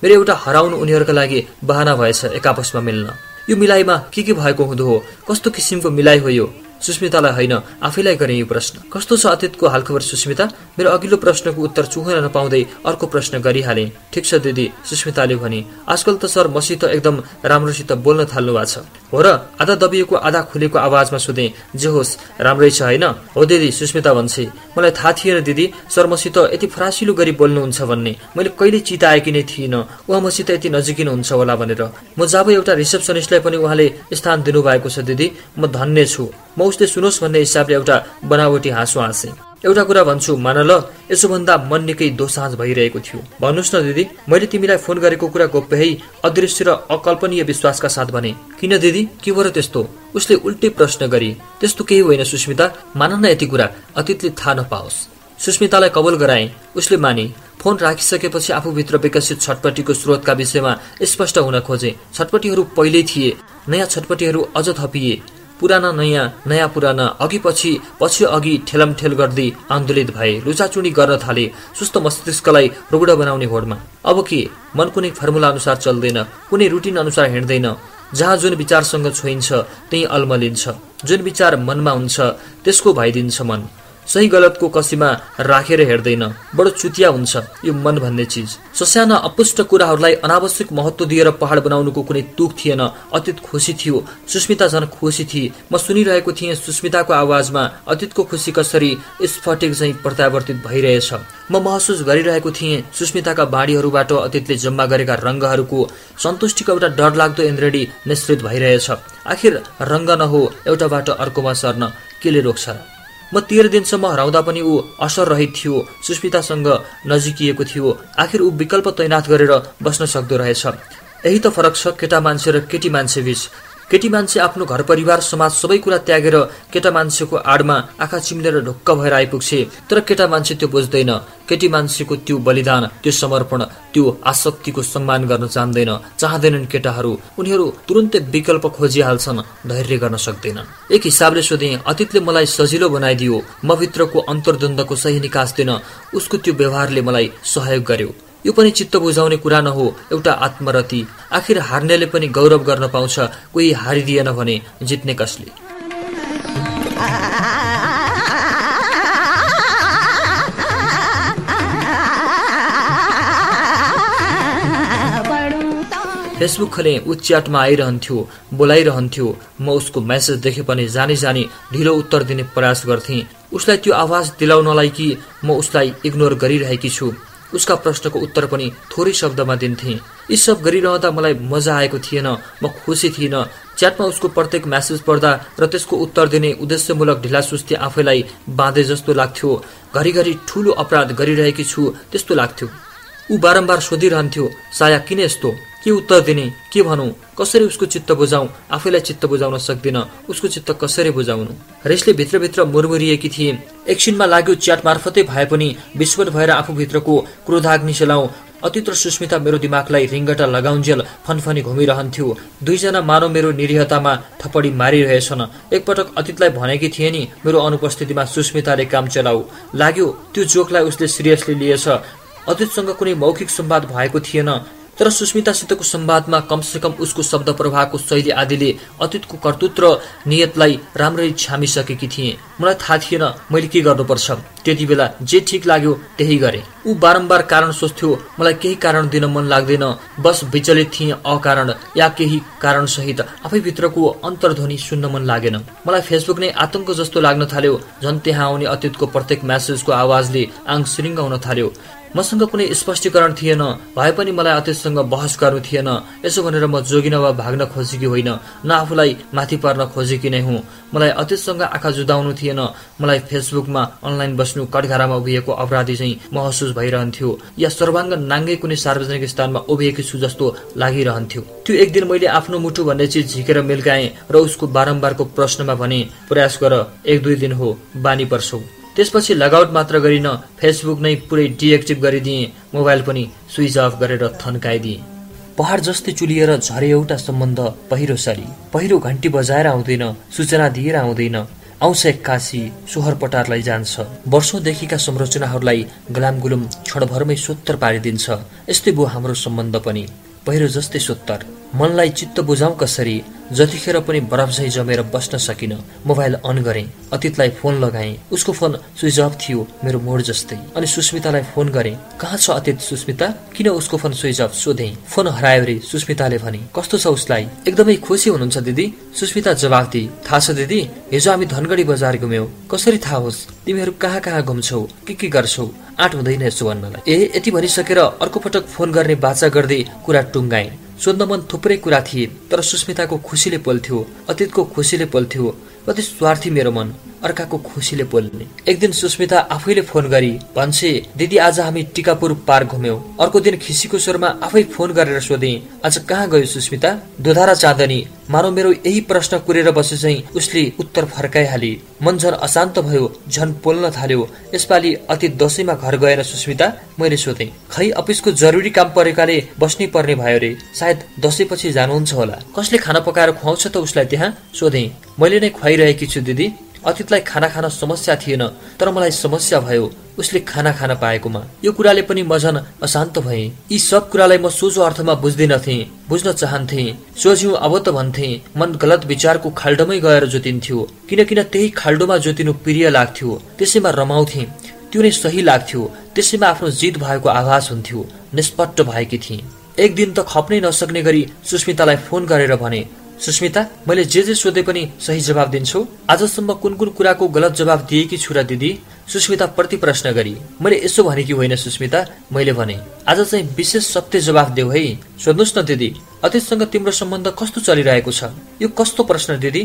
मेरो एउटा हराउनु उनीहरूका लागि बहाना भएछ एक आपसमा मिल्न। यो मिलाइमा के के भएको हुँदो हो? कस्तो किसिमको मिलाइ हो यो? सुस्मितालाई होइन आफैलाई गरे यो प्रश्न। कस्तो छ अतीतको हालखबर सुस्मिता? मेरो अघिल्लो प्रश्नको उत्तर चुहन नपाउँदै अर्को प्रश्न गरिहाले ठिक छ दिदी सुस्मिताले भने आजकल त सर मसित एकदम राम्रोसित बोल्न थाल्नु भएको छ। हो र आधा दबिएको आधा खुलेको आवाजमा सोधे जे होस् राम्रै छ होइन? हो दिदी सुस्मिता भन्छे मलाई थाहा थिएन दिदी सर मसित यति फरासिलो गरी बोल्नुहुन्छ भन्ने। मैले कहिले चिताएकी नै थिइनँ। उहाँ मसित यति नजिकिनु हुन्छ होला भनेर। म जब एउटा रिसेप्सनिस्टलाई पनि उहाँले स्थान दिनुभएको छ दिदी। म धन्य छु। म उसले सुनोस् भन्ने हिसाबले एउटा बनावटी हाँसो हाँसे। एउटा कुरा भन्छु मान ल यसो भन्दा मन निकै दोसाँझ भइरहेको थियो। भन्नुहोस् न दिदी मैले तिमीलाई फोन गरेको कुरा गोप्य अदृश्य र अकल्पनीय विश्वासका साथ भने किन दिदी के भयो त्यस्तो? उसले उल्टे प्रश्न गरी त्यस्तो केही होइन सुस्मिता मान न यति कुरा अतीतले थाहा नपाओस्। सुस्मितालाई कबुल गराए। उसले माने फोन राखिसकेपछि आफूभित्र विकसित छटपटीको स्रोतका विषयमा स्पष्ट हुन खोजे। छटपटीहरू पहिल्यै थिए नयाँ छटपटीहरू अझ थपिए। पुराना नयाँ नयाँ पुराना अघि पछि पछि अघि ठेलमठेल गर्दै आन्दोलित भए। लुचाचुडी गर्न थाले। सुस्त मस्तिष्कलाई रुग्ण बनाउने होडमा। अब के? मन कुनै फर्मुला अनुसार चल्दैन। कुनै रुटिन अनुसार हिँड्दैन। जहाँ जुन विचारसँग छोइन्छ त्यही अल्मलिन्छ। जुन विचार मनमा हुन्छ त्यसको भइदिन्छ मन। सही गलतको कसीमा राखेर हेर्दैन। बडो चुतिया हुन्छ यो मन भन्ने चिज। ससाना अपुष्ट कुराहरूलाई अनावश्यक महत्व दिएर पहाड बनाउनुको कुनै तुक थिएन। अतीत खुसी थियो। सुस्मिता झन खुसी थिए। म सुनिरहेको थिएँ सुस्मिताको आवाजमा अतीतको खुसी कसरी स्फटिक चाहिँ प्रत्यावर्तित भइरहेछ। म महसुस गरिरहेको थिएँ सुस्मिताका बाढीहरूबाट अतीतले जम्मा गरेका रङ्गहरूको सन्तुष्टिको एउटा डरलाग्दो इन्द्रेडी निश्चित भइरहेछ। आखिर रङ्ग नहो एउटा बाटो अर्कोमा सर्न केले रोक्छ? म तेह्र दिनसम्म हराउँदा पनि ऊ असर रहित थियो। सुस्मितासँग नजिकिएको थियो। आखिर ऊ विकल्प तैनात गरेर बस्न सक्दो रहेछ। यही त फरक छ केटा मान्छे र केटी मान्छे बीच केटी मान्छे आफ्नो घर परिवार समाज सबै कुरा त्यागेर केटा मान्छेको आडमा आँखा चिम्लेर ढुक्क भएर आइपुग्छ। तर केटा मान्छे त्यो बुझ्दैन। केटी मान्छेको त्यो बलिदान त्यो समर्पण त्यो आसक्तिको सम्मान गर्न चाहँदैन। चाहँदैनन् केटाहरू। उनीहरू तुरन्तै विकल्प खोजिहाल्छन् धैर्य गर्न सक्दैन एक हिसाबले सोधे अतीतले मलाई सजिलो बनाइदियो। म भित्रको अन्तर्द्वन्दको सही निकास दिन उसको त्यो व्यवहारले मलाई सहयोग गर्यो। यो पनि चित्त बुझाउने कुरा न हो एउटा आत्मरति। आखिर हार्नेले पनि गौरव गर्न पाउँछ कोही हारिदिएन भने जित्ने कसले? फेसबुक खोले च्याटमा आइरहन्थ्यो बोलाइरहन्थ्यो। म उसको मेसेज देखे पनि जानी जानी ढिलो उत्तर दिने प्रयास गर्थेँ। उसलाई त्यो आवाज दिलाउनलाई कि म उसलाई इग्नोर गरिरहेकी छु? उसका प्रश्नको उत्तर पनि थोरै शब्दमा दिन्थे। यी सब गरिरहँदा मलाई मजा आएको थिएन। म खुसी थिइनँ। च्याटमा उसको प्रत्येक म्यासेज पढ्दा र त्यसको उत्तर दिने उद्देश्यमूलक ढिला सुस्ती आफैलाई बाँधे जस्तो लाग्थ्यो। घरिघरि ठूलो अपराध गरिरहेकी छु त्यस्तो लाग्थ्यो। ऊ बारम्बार सोधिरहन्थ्यो साया किन यस्तो? के उत्तर दिने? के भनौँ? कसरी उसको चित्त बुझाउँ? आफैलाई चित्त बुझाउन सक्दिन। उसको चित्त कसरी बुझाउनु? रेसले भित्रभित्र मुरमुरिएकी थिए। एकछिनमा लाग्यो च्याट मार्फतै भए पनि विस्फोट भएर आफूभित्रको क्रोधाग्नि सेलाउँ। अतीत र सुस्मिता मेरो दिमागलाई रिङ्गटा लगाउन्जेल फनफनी घुमिरहन्थ्यो। दुईजना मानव मेरो निरीहतामा थपडी मारिरहेछन्। एकपटक अतीतलाई भनेकी थिए नि मेरो अनुपस्थितिमा सुस्मिताले काम चलाऊ लाग्यो त्यो जोकलाई उसले सिरियसली लिएछ। अतीतसँग कुनै मौखिक संवाद भएको थिएन। तर सुस्मितासितको संवादमा कमसेकम उसको शब्द प्रवाहको शैली आदिले अतीतको कर्तृत्व र नियतलाई राम्ररी छामिसकेकी थिए। मलाई थाहा थिएन मैले के गर्नुपर्छ। त्यति बेला जे ठिक लाग्यो त्यही गरे। ऊ बारम्बार कारण सोच्थ्यो मलाई केही कारण दिन मन लाग्दैन। बस विचलित थिए अकारण या केही कारण सहित आफैभित्रको अन्तर्ध्वनि सुन्न मन लागेन। मलाई फेसबुक नै आतंक जस्तो लाग्न थाल्यो झन् त्यहाँ आउने अतीतको प्रत्येक म्यासेजको आवाजले आङ सिरिङ्ग थाल्यो। मसँग कुनै स्पष्टीकरण थिएन भए पनि मलाई अतीतसँग बहस गर्नु थिएन। यसो भनेर म जोगिन वा भाग्न खोजेकी होइन। न आफूलाई माथि पार्न खोजेकी नै हुँ। मलाई अतीतसँग आँखा जुदाउनु थिएन। मलाई फेसबुकमा अनलाइन बस्नु कटघारामा उभिएको अपराधी चाहिँ महसुस भइरहन्थ्यो। या सर्वाङ्ग नाङ्गै कुनै सार्वजनिक स्थानमा उभिएकी छु जस्तो लागिरहन्थ्यो। त्यो एक दिन मैले आफ्नो मुटु भन्ने चिज झिकेर मिल्काएँ र उसको बारम्बारको प्रश्नमा भने प्रयास गर एक दुई दिन हो बानी पर्छौ। त्यसपछि लगआउट मात्र गरिन फेसबुक नै पुरै डिएक्टिभ गरिदिए मोबाइल पनि स्विच अफ गरेर थन्काइदिए। पहाड जस्तै चुलिएर झरे एउटा सम्बन्ध पहिरो सरी। पहिरो घन्टी बजाएर आउँदैन सूचना दिएर आउँदैन। आउँछ एक्कासी सोहर पटारलाई जान्छ। वर्षौँदेखिका संरचनाहरूलाई गलाम गुलुम क्षणभरमै सोत्तर पारिदिन्छ। यस्तै भयो हाम्रो सम्बन्ध पनि। पहिरो जस्तै सोत्तर। मनलाई चित्त बुझाउँ कसरी? जतिखेर पनि बरफ झै जमेर बस्न सकिन मोबाइल अन गरेँ अतीतलाई फोन लगाएँ उसको फोन स्विच अफ थियो मेरो मोड जस्तै। अनि सुस्मितालाई फोन गरेँ कहाँ छ अतीत सुस्मिता? किन उसको फोन स्विच अफ सोधेँ? फोन हरायो रे सुस्मिताले भने कस्तो छ उसलाई? एकदमै खुसी हुनुहुन्छ दिदी। सुस्मिता जवाफ दिए थाहा छ दिदी हिजो हामी धनगढी बजार घुम्यौ। कसरी थाहा होस्? तिमीहरू कहाँ कहाँ घुम्छौ? के के गर्छौ? आँट हुँदैन यसो ए यति भनिसकेर अर्को पटक फोन गर्ने बाचा गर्दै कुरा टुङ्गाएँ सोध्न मन थुप्रै कुरा थिए तर सुस्मिताको खुसीले पोल्थ्यो अतीतको खुसीले पोल्थ्यो कति स्वार्थी मेरो मन। अर्काको खुसीले बोल्ने। एक दिन सुस्मिता आफैले फोन गरी भन्छे दिदी आज हामी टिकापुर पार्क घुम्यौ। अर्को दिन खिसीको स्वरमा आफै फोन गरेर सोधे आज कहाँ गयो सुस्मिता? दोधारा चाँदनी। मानव मेरो यही प्रश्न कुरेर बसे चाहिँ उसले उत्तर फर्काइहाली। मन झन अशान्त भयो झन पोल्न थाल्यो। यसपालि अति दसैँमा घर गएन सुस्मिता मैले सोधेँ खै अफिसको जरुरी काम परेकाले बस्नै पर्ने भयो रे। सायद दसैँपछि जानुहुन्छ होला। कसले खाना पकाएर खुवाउँछ त उसलाई त्यहाँ? सोधेँ मैले नै खुवाइरहेकी छु दिदी। अतीतलाई खाना खान समस्या थिएन तर मलाई समस्या भयो उसले खाना खान पाएकोमा। यो कुराले पनि म झन अशान्त भए। यी सब कुरालाई म सोझो अर्थमा बुझ्दिनथे बुझ्न चाहन्थे। सोझ्यौ अब त भन्थे मन गलत विचारको खाल्डोमै गएर जोतिन्थ्यो। किनकिन त्यही खाल्डोमा जोतिनु प्रिय लाग्थ्यो त्यसैमा रमाउँथे। त्यो नै सही लाग्थ्यो त्यसैमा आफ्नो जित भएको आभास हुन्थ्यो निष्पट्ट भएकी थिए। एक दिन त खप्नै नसक्ने गरी सुस्मितालाई फोन गरेर भने सुस्मिता मैले जे जे सोधे पनि सही जवाब दिन्छु। आजसम्म कुन कुन कुराको गलत जवाब दिएकी छु र दिदी? सुस्मिता प्रति प्रश्न गरी मैले यसो भनेकी होइन सुस्मिता मैले भने। आज चाहिँ विशेष सत्य जवाब देऊ है। सोध्नुहोस् न दिदी अतीतसँग तिम्रो सम्बन्ध कस्तो चलिरहेको छ? यो कस्तो प्रश्न दिदी?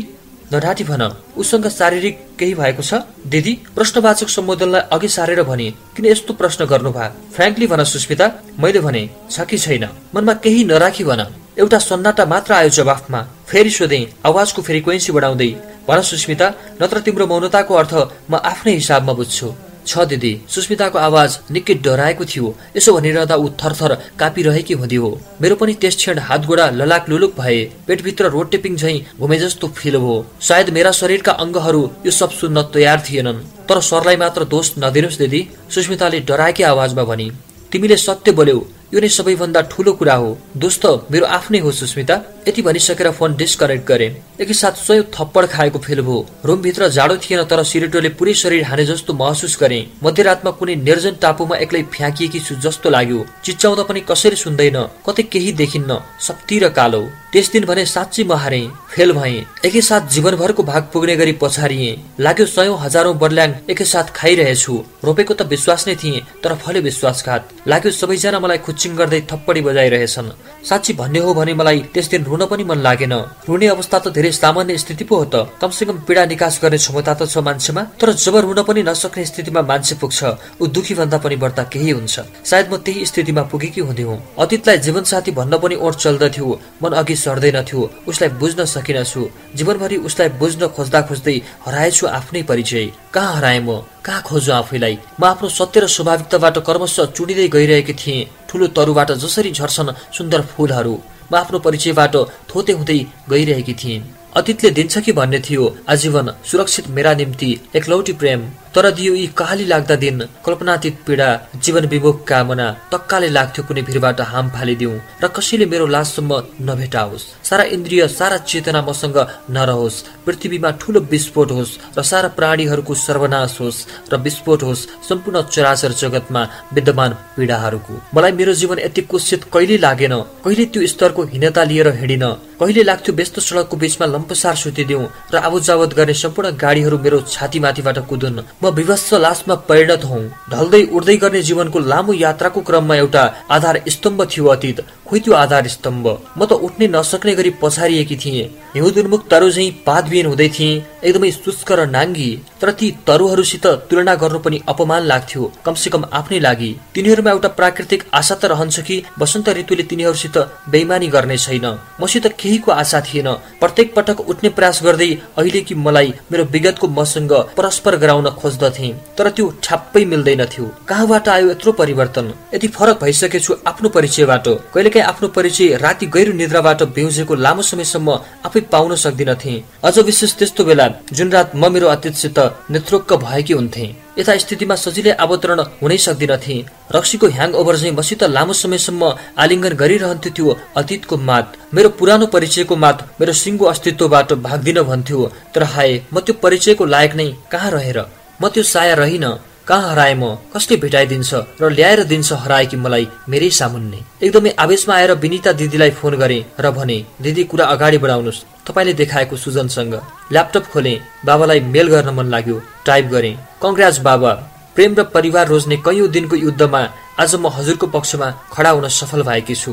नढाटी भन उसँग शारीरिक केही भएको छ? दिदी प्रश्नवाचक सम्बोधनलाई अघि सारेर भने किन यस्तो प्रश्न गर्नुभयो? फ्रेङ्कली भन सुस्मिता मैले भने छ कि छैन? मनमा केही नराखी भन। एउटा सन्नाटा मात्र आयो जवाफमा। फेरि सोधे आवाजको फ्रिक्वेन्सी बढाउँदै भन सुस्मिता नत्र तिम्रो मौनताको अर्थ म आफ्नै हिसाबमा बुझ्छु। छ दिदी सुस्मिताको आवाज निकै डराएको थियो। यसो भनिरहँदा ऊ थरथर कापिरहेकी हुँदी हो मेरो पनि त्यस क्षण हात गोडा ललाक लुलुक भए। पेटभित्र रोड टेपिङ झै घुमे जस्तो फिल हो। सायद मेरा शरीरका अङ्गहरू यो सब सुन्न तयार थिएनन्। तर सरलाई मात्र दोष नदिनुहोस् दिदी सुस्मिताले डराएकै आवाजमा भनी। तिमीले सत्य बोल्यौ। यो नै सबैभन्दा ठुलो कुरा हो। दोस्त मेरो आफ्नै हो सुस्मिता यति भनिसकेर फोन डिस्कनेक्ट गरे। एकैसाथ स्वयं थप्पड खाएको फिल भयो। रुमभित्र जाडो थिएन तर सिरेटोले पुरै शरीर हाने जस्तो महसुस गरे। मध्यरातमा कुनै निर्जन टापुमा एक्लै फ्याँकिएकी छु जस्तो लाग्यो। चिच्चाउँदा पनि कसरी सुन्दैन कतै केही देखिन्न सप्तिर कालो। त्यस दिन भने साँच्ची म हारे। फेल भए। एकैसाथ जीवनभरको भाग पुग्ने गरी पछारिए। लाग्यो सयौं हजारौं बर्ल्याङ एकैसाथ खाइरहेछु। रोपेको त विश्वास नै थिए तर फल्यो विश्वासघात। लाग्यो सबैजना मलाई खुच्चिङ गर्दै थप्पडी बजाइरहेछन्। साँच्ची भन्ने हो भने मलाई त्यस दिन रुन पनि मन लागेन। रुने अवस्था त धेरै सामान्य स्थिति पो हो त। कमसेकम पीडा निकास गर्ने क्षमता त छ मान्छेमा तर जब रुन पनि नसक्ने स्थितिमा मान्छे पुग्छ ऊ दुखी भन्दा पनि बढ्ता केही हुन्छ। सायद म त्यही स्थितिमा पुगेकी हुँदै हुँ अतीतलाई जीवनसाथी भन्न पनि ओठ चल्दथ्यो। मन अघि सर्दैनथ्यो। उसलाई बुझ्न सकिनछु जीवनभरि उसलाई बुझ्न खोज्दा खोज्दै हराएछु आफ्नै परिचय। कहाँ हराए म? कहाँ खोजु आफैलाई? म आफ्नो सत्य र स्वाभाविकताबाट कर्मश चुडिँदै गइरहेकी थिएँ। ठुलो तरुबाट जसरी झर्छन् सुन्दर फूलहरू म आफ्नो परिचयबाट थोते हुँदै गइरहेकी थिएँ। अतीतले दिन्छ कि भन्ने थियो आजीवन सुरक्षित मेरा निम्ति एकलौटी प्रेम। तर दियो यी कहाली लाग्दा दिन कल्पनातीत पीडा जीवन विमुख कामना तक्काले लाग्थ्यो कुनै भिरबाट हाम फालिदिउँ र कसैले मेरो लाससम्म नभेटाओस्। सारा इन्द्रिय सारा चेतना मसँग नरहोस् पृथ्वीमा ठुलो विस्फोट होस् र सारा प्राणीहरूको सर्वनाश होस् र विस्फोट होस् सम्पूर्ण चराचर जगतमा विद्यमान पीडाहरूको। मलाई मेरो जीवन यति कुसित कहिले लागेन? कहिले त्यो स्तरको हीनता लिएर हिँडिन? कहिले लाग्थ्यो व्यस्त सडकको बीचमा लम्पसार सुतिदिउँ र आवत गर्ने सम्पूर्ण गाडीहरू मेरो छातीमाथिबाट कुदुन्? म विवश लासमा परिणत हौ। ढल्दै उड्दै गर्ने जीवनको लामो यात्राको क्रममा एउटा आधार स्तम्भ थियो अतीत। खोइ त्यो आधार स्तम्भ? म त उठ्नै नसक्ने गरी पछारिएकी थिएँ। हिउँदुन्मुख तरु झै पातबिन हुँदै थिएँ। एकदमै शुष्क र नाङ्गी। तर ती तरुहरूसित तुलना गर्नु पनि अपमान लाग्थ्यो। कमसे कम आफ्नै लागि। तिनीहरूमा एउटा प्राकृतिक आशा त रहन्छ कि वसन्त ऋतुले तिनीहरूसित बेइमानी गर्ने छैन। मसित केहीको आशा थिएन। प्रत्येक पटक उठ्ने प्रयास गर्दै अहिले कि मलाई मेरो विगतको मसँग परस्पर गराउन खोज्दथे। तर त्यो ठ्याप्पै मिल्दैनथ्यो कहाँबाट आयो यत्रो परिवर्तन? यति फरक भइसकेछु आफ्नो परिचयबाट। कहिलेकाहीँ आफ्नो परिचय राति गहिरो निद्राबाट बिउजेको लामो समयसम्म आफै पाउन सक्दिनथे। अझ विशेष त्यस्तो बेला जुन रात म मेरो अतीतसित नेत्रोक्क भएकी हुन्थे। यथा स्थितिमा सजिलै अवतरण हुनै सक्दिनथे। रक्सीको ह्याङ ओभर चाहिँ मसित लामो समयसम्म आलिङ्गन गरिरहन्थ्यो त्यो अतीतको मात। मेरो पुरानो परिचयको मात मेरो सिङ्गो अस्तित्वबाट भाग्दिन भन्थ्यो। तर हाए म त्यो परिचयको लायक नै कहाँ रहेर? म त्यो साया रहिन। कहाँ हराए म? कसले भेटाइदिन्छ? र ल्याएर दिन्छ हराएकी मलाई? मेरै सामुन्ने। एकदमै आवेशमा आएर विनिता दिदीलाई फोन गरे र भने दिदी कुरा अगाडि बढाउनुहोस्। तपाईँले देखाएको सुजनसँग। ल्यापटप खोले। बाबालाई मेल गर्न मन लाग्यो। टाइप गरे कङ्ग्रेज बाबा प्रेम र परिवार रोज्ने कैयौँ दिनको युद्धमा आज म हजुरको पक्षमा खडा हुन सफल भएकी छु।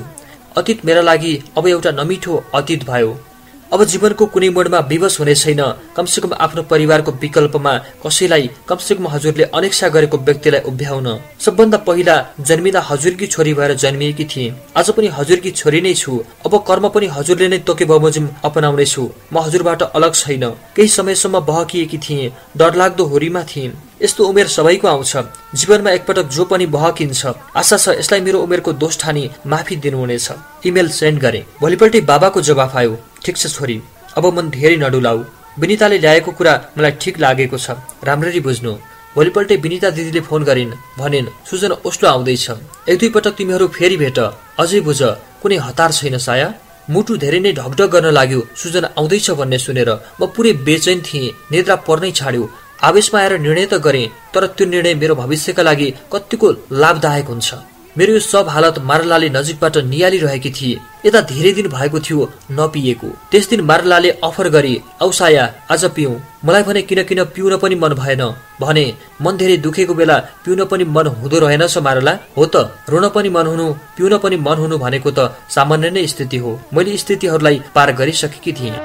अतीत मेरा लागि अब एउटा नमिठो अतीत भयो। अब जीवनको कुनै मोडमा विवश हुने छैन। कमसेकम आफ्नो परिवारको विकल्पमा कसैलाई कमसेकम हजुरले अनेक्षा गरेको व्यक्तिलाई उभ्याउन। सबभन्दा पहिला जन्मिँदा हजुरकी छोरी भएर जन्मिएकी थिए। आज पनि हजुरकी छोरी नै छु। अब कर्म पनि हजुरले नै तोके बमोजिम अपनाउने छु म हजुरबाट अलग छैन। केही समयसम्म बहकिएकी थिएँ। डरलाग्दो होरीमा थिएँ। यस्तो उमेर सबैको आउँछ। जीवनमा एकपटक जो पनि बहकिन्छ आशा छ यसलाई मेरो उमेरको दोष ठानी माफी दिनुहुनेछ। इमेल सेन्ड गरे। भोलिपल्टै बाबाको जवाफ आयो। ठिक छ छोरी अब मन धेरै नडुलाऊ। विनिताले ल्याएको कुरा मलाई ठिक लागेको छ। राम्ररी बुझ्नु। भोलिपल्टै विनिता दिदीले फोन गरिन् भनिन् सुजन ओस्लो आउँदैछ। एक दुई पटक तिमीहरू फेरि भेट। अझै बुझ कुनै हतार छैन साया? मुटु धेरै नै ढकढक गर्न लाग्यो। सुजन आउँदैछ भन्ने सुनेर म पुरै बेचैन थिएँ। निद्रा पर्नै छाड्यो। आवेशमा आएर निर्णय त गरेँ तर त्यो निर्णय मेरो भविष्यका लागि कतिको लाभदायक हुन्छ। मेरो यो सब हालत मारलाले नजिकबाट निहालिरहेकी थिए। यता धेरै दिन भएको थियो नपिएको। त्यस दिन मारलाले अफर गरी औसाया आज पिउ। मलाई भने किन किन पिउन पनि मन भएन। भने मन धेरै दुखेको बेला पिउन पनि मन हुँदो रहेनछ मारला। हो त रोन पनि मन हुनु पिउन पनि मन हुनु भनेको त सामान्य नै स्थिति हो। मैले स्थितिहरूलाई पार गरिसकेकी थिएँ।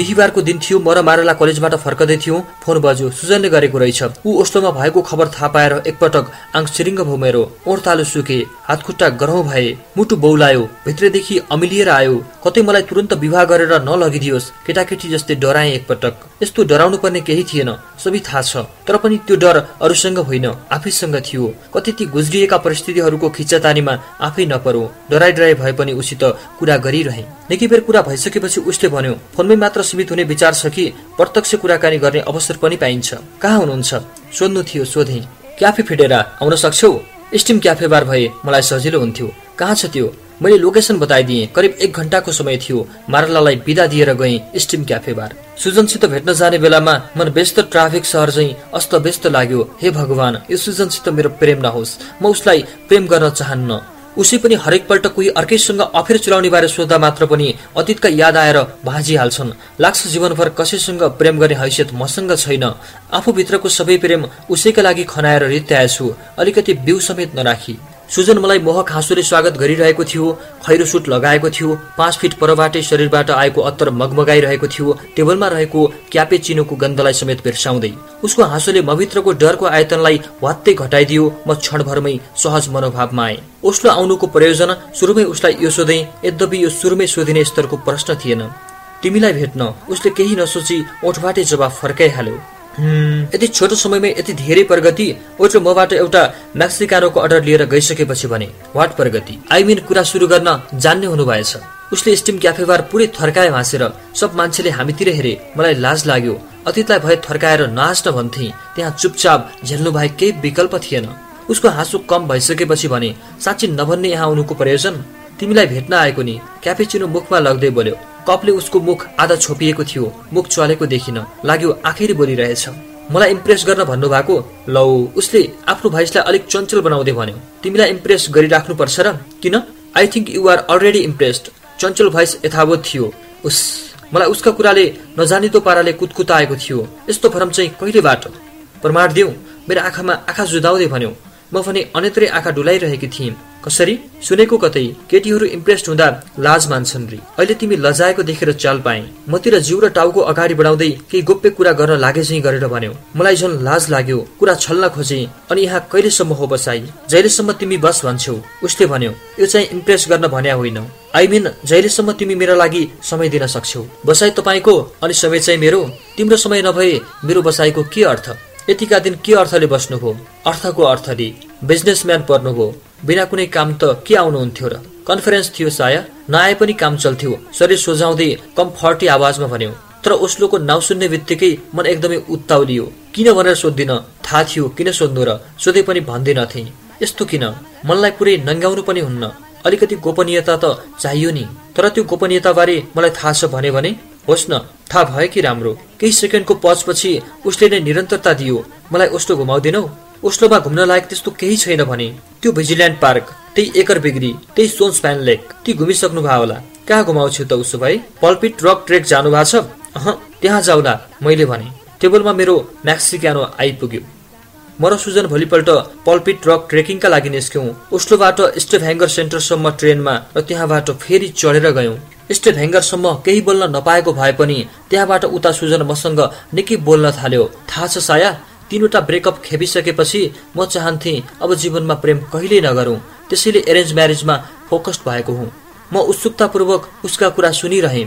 बिहिबारको दिन थियो म र मारला कलेजबाट फर्कदै थियौँ। फोन बज्यो सुजनले गरेको रहेछ। ऊ ओस्लोमा भएको खबर थाहा पाएर एकपटक आङ सिरिङ्ग भयो मेरो ओठ तालु सुके हातखुट्टा गरौँ भए मुटु बौलायो भित्रदेखि अमिलिएर आयो कतै मलाई तुरन्त विवाह गरेर नलगिदियोस् केटाकेटी जस्तै डराएँ एकपटक। यस्तो डराउनु पर्ने केही थिएन सबै थाहा छ। तर पनि त्यो डर अरूसँग होइन आफैसँग थियो। कति ती गुज्रिएका परिस्थितिहरूको खिच्चातानीमा आफै नपरो। डराइ डराइ भए पनि उसित कुरा गरिरहे। निकै बेर कुरा भइसकेपछि उसले भन्यो फोनमै मात्र सीमित हुने विचार छ कि प्रत्यक्ष कुराकानी गर्ने अवसर पनि पाइन्छ। कहाँ हुनुहुन्छ? सोध्नु थियो सोधे। क्याफे फिडेर आउन सक्छौ? स्टिम क्याफे बार भए मलाई सजिलो हुन्थ्यो। कहाँ छ त्यो? मैले लोकेसन बताइदिएँ। करिब एक घन्टाको समय थियो। मारलालाई विदा दिएर गएँ स्टिम क्याफे बार। सुजनसित भेट्न जाने बेलामा मन व्यस्त ट्राफिक सहर चाहिँ अस्त व्यस्त लाग्यो। हे भगवान यो सुजनसित मेरो प्रेम नहोस्। म उसलाई प्रेम गर्न चाहन्न। उसै पनि हरेकपल्ट कोही अर्कैसँग अफेर चलाउने बारे सोद्धा मात्र पनि अतीतका याद आएर भाँजिहाल्छन्। लाग्छ जीवनभर कसैसँग प्रेम गर्ने हैसियत मसँग छैन। आफूभित्रको सबै प्रेम उसैका लागि खनाएर रित्याएछु। अलिकति बिउ समेत नराखी। सुजन मलाई मोह खाँसोले स्वागत गरिरहेको थियो खैरो सुट लगाएको थियो पाँच फिट परबाटै शरीरबाट आएको अत्तर मगमगाइरहेको थियो टेबलमा रहेको क्यापे चिनोको गन्धलाई समेत बिर्साउँदै उसको हाँसोले मभित्रको डरको आयतनलाई वात्तै घटाइदियो म क्षणभरमै सहज मनोभावमा आएँ। ओस्लो आउनुको प्रयोजन सुरुमै उसलाई यो सोधेँ यद्यपि यो सुरुमै सोधिने स्तरको प्रश्न थिएन। तिमीलाई भेट्न उसले केही नसोची ओठबाटै जवाफ फर्काइहाल्यो। यति छोटो समयमै यति धेरै प्रगति ओटो मबाट एउटा म्याक्सिकानोको अर्डर लिएर गइसकेपछि भने वाट प्रगति? आई मिन कुरा सुरु गर्न जान्ने हुनुभएछ। उसले स्टिम क्याफेबार पुरै थर्काए हाँसेर सब मान्छेले हामीतिर हेरे मलाई लाज लाग्यो। अतीतलाई भए थर्काएर नहाँस्न भन्थे। त्यहाँ चुपचाप झेल्नु बाहेक केही विकल्प थिएन। उसको हाँसो कम भइसकेपछि भने साँच्ची नभन्ने यहाँ आउनुको प्रयोजन? तिमीलाई भेट्न आएको नि। क्याफेचिनो मुखमा लग्दै बोल्यो। कपले उसको मुख आधा छोपिएको थियो मुख चलेको देखिन। लाग्यो आखिरी बोलिरहेछ। मलाई इम्प्रेस गर्न भन्नुभएको? लौ उसले आफ्नो भाइसलाई अलिक चञ्चल बनाउँदै भन्यो। तिमीलाई इम्प्रेस गरिराख्नु पर्छ र? किन? I think you are already impressed चञ्चल भाइस यथावत थियो। उस मलाई उसका कुराले नजानिदो पाराले कुतकुताएको थियो। यस्तो भरम चाहिँ कहिलेबाट? प्रमाण दिउँ मेरो आँखामा आँखा जुदाउँदै भन्यो। म भने अन्यत्रै आँखा डुलाइरहेकी थिएँ। कसरी? सुनेको कतै? केटीहरू इम्प्रेस्ड हुँदा लाज मान्छन् रे। अहिले तिमी लजाएको देखेर चाल पाए। मतिर जिउ र टाउको अगाडि बढाउँदै केही गोप्य कुरा गर्न लागे चाहिँ गरेर भन्यो मलाई झन् लाज लाग्यो कुरा छल्न खोजे अनि यहाँ कहिलेसम्म हो बसाई जहिलेसम्म तिमी बस भन्छौ? उसले भन्यो यो चाहिँ इम्प्रेस गर्न भन्या होइन। आई मिन जहिलेसम्म तिमी मेरा लागि समय दिन सक्छौ। बसाई तपाईँको अनि समय चाहिँ मेरो। तिम्रो समय नभए मेरो बसाईको के अर्थ? यतिका दिन के अर्थले बस्नुभयो? अर्थको अर्थले बिजनेसम्यान पर्नुभयो। बिना कुनै काम त के आउनुहुन्थ्यो र? कन्फरेन्स थियो साया। नआए पनि काम चल्थ्यो। शरीर सोझाउँदै कम्फर्टी आवाजमा भन्यो तर ओस्लोको नाउँ सुन्ने बित्तिकै मन एकदमै उत्ताउलियो। किन भनेर सोद्धिन थाहा थियो किन सोध्नु र? सोधे पनि भन्दिनथे। यस्तो किन? मनलाई पुरै नङ्ग्याउनु पनि हुन्न। अलिकति गोपनीयता त चाहियो नि। तर त्यो गोपनीयताबारे मलाई थाहा छ भने होस् न थाहा भयो कि राम्रो। केही सेकेन्डको पचपछि उसले नै निरन्तरता दियो। मलाई ओस्लो घुमाउँदैनौ? ओस्लोमा घुम्न लायक त्यस्तो केही छैन भने। त्यो भिजिल्यान्ड पार्क त्यही एकर बिग्री त्यही सोन्स प्यान लेक ती घुमिसक्नु भयो होला। कहाँ घुमाउँछु त उसो भए? पल्पिट रक ट्रेक जानु भएको छ? अह त्यहाँ जाउला मैले भने। टेबलमा मेरो म्याक्सिक्यानो आइपुग्यो। म र सुजन भोलिपल्ट पल्पिट ट्रक ट्रेकिङका लागि निस्क्यौँ। ओस्लोबाट स्टेप ह्याङ्गर सेन्टरसम्म ट्रेनमा र त्यहाँबाट फेरि चढेर गयौँ। स्टेप ह्याङ्गरसम्म केही बोल्न नपाएको भए पनि त्यहाँबाट उता सुजन मसँग निकै बोल्न थाल्यो। थाहा छ साया तिनवटा ब्रेकअप खेपिसकेपछि म चाहन्थे अब जीवनमा प्रेम कहिल्यै नगरौँ। त्यसैले एरेन्ज म्यारेजमा फोकस्ड भएको हुँ। म उत्सुकतापूर्वक उसका कुरा सुनिरहेँ।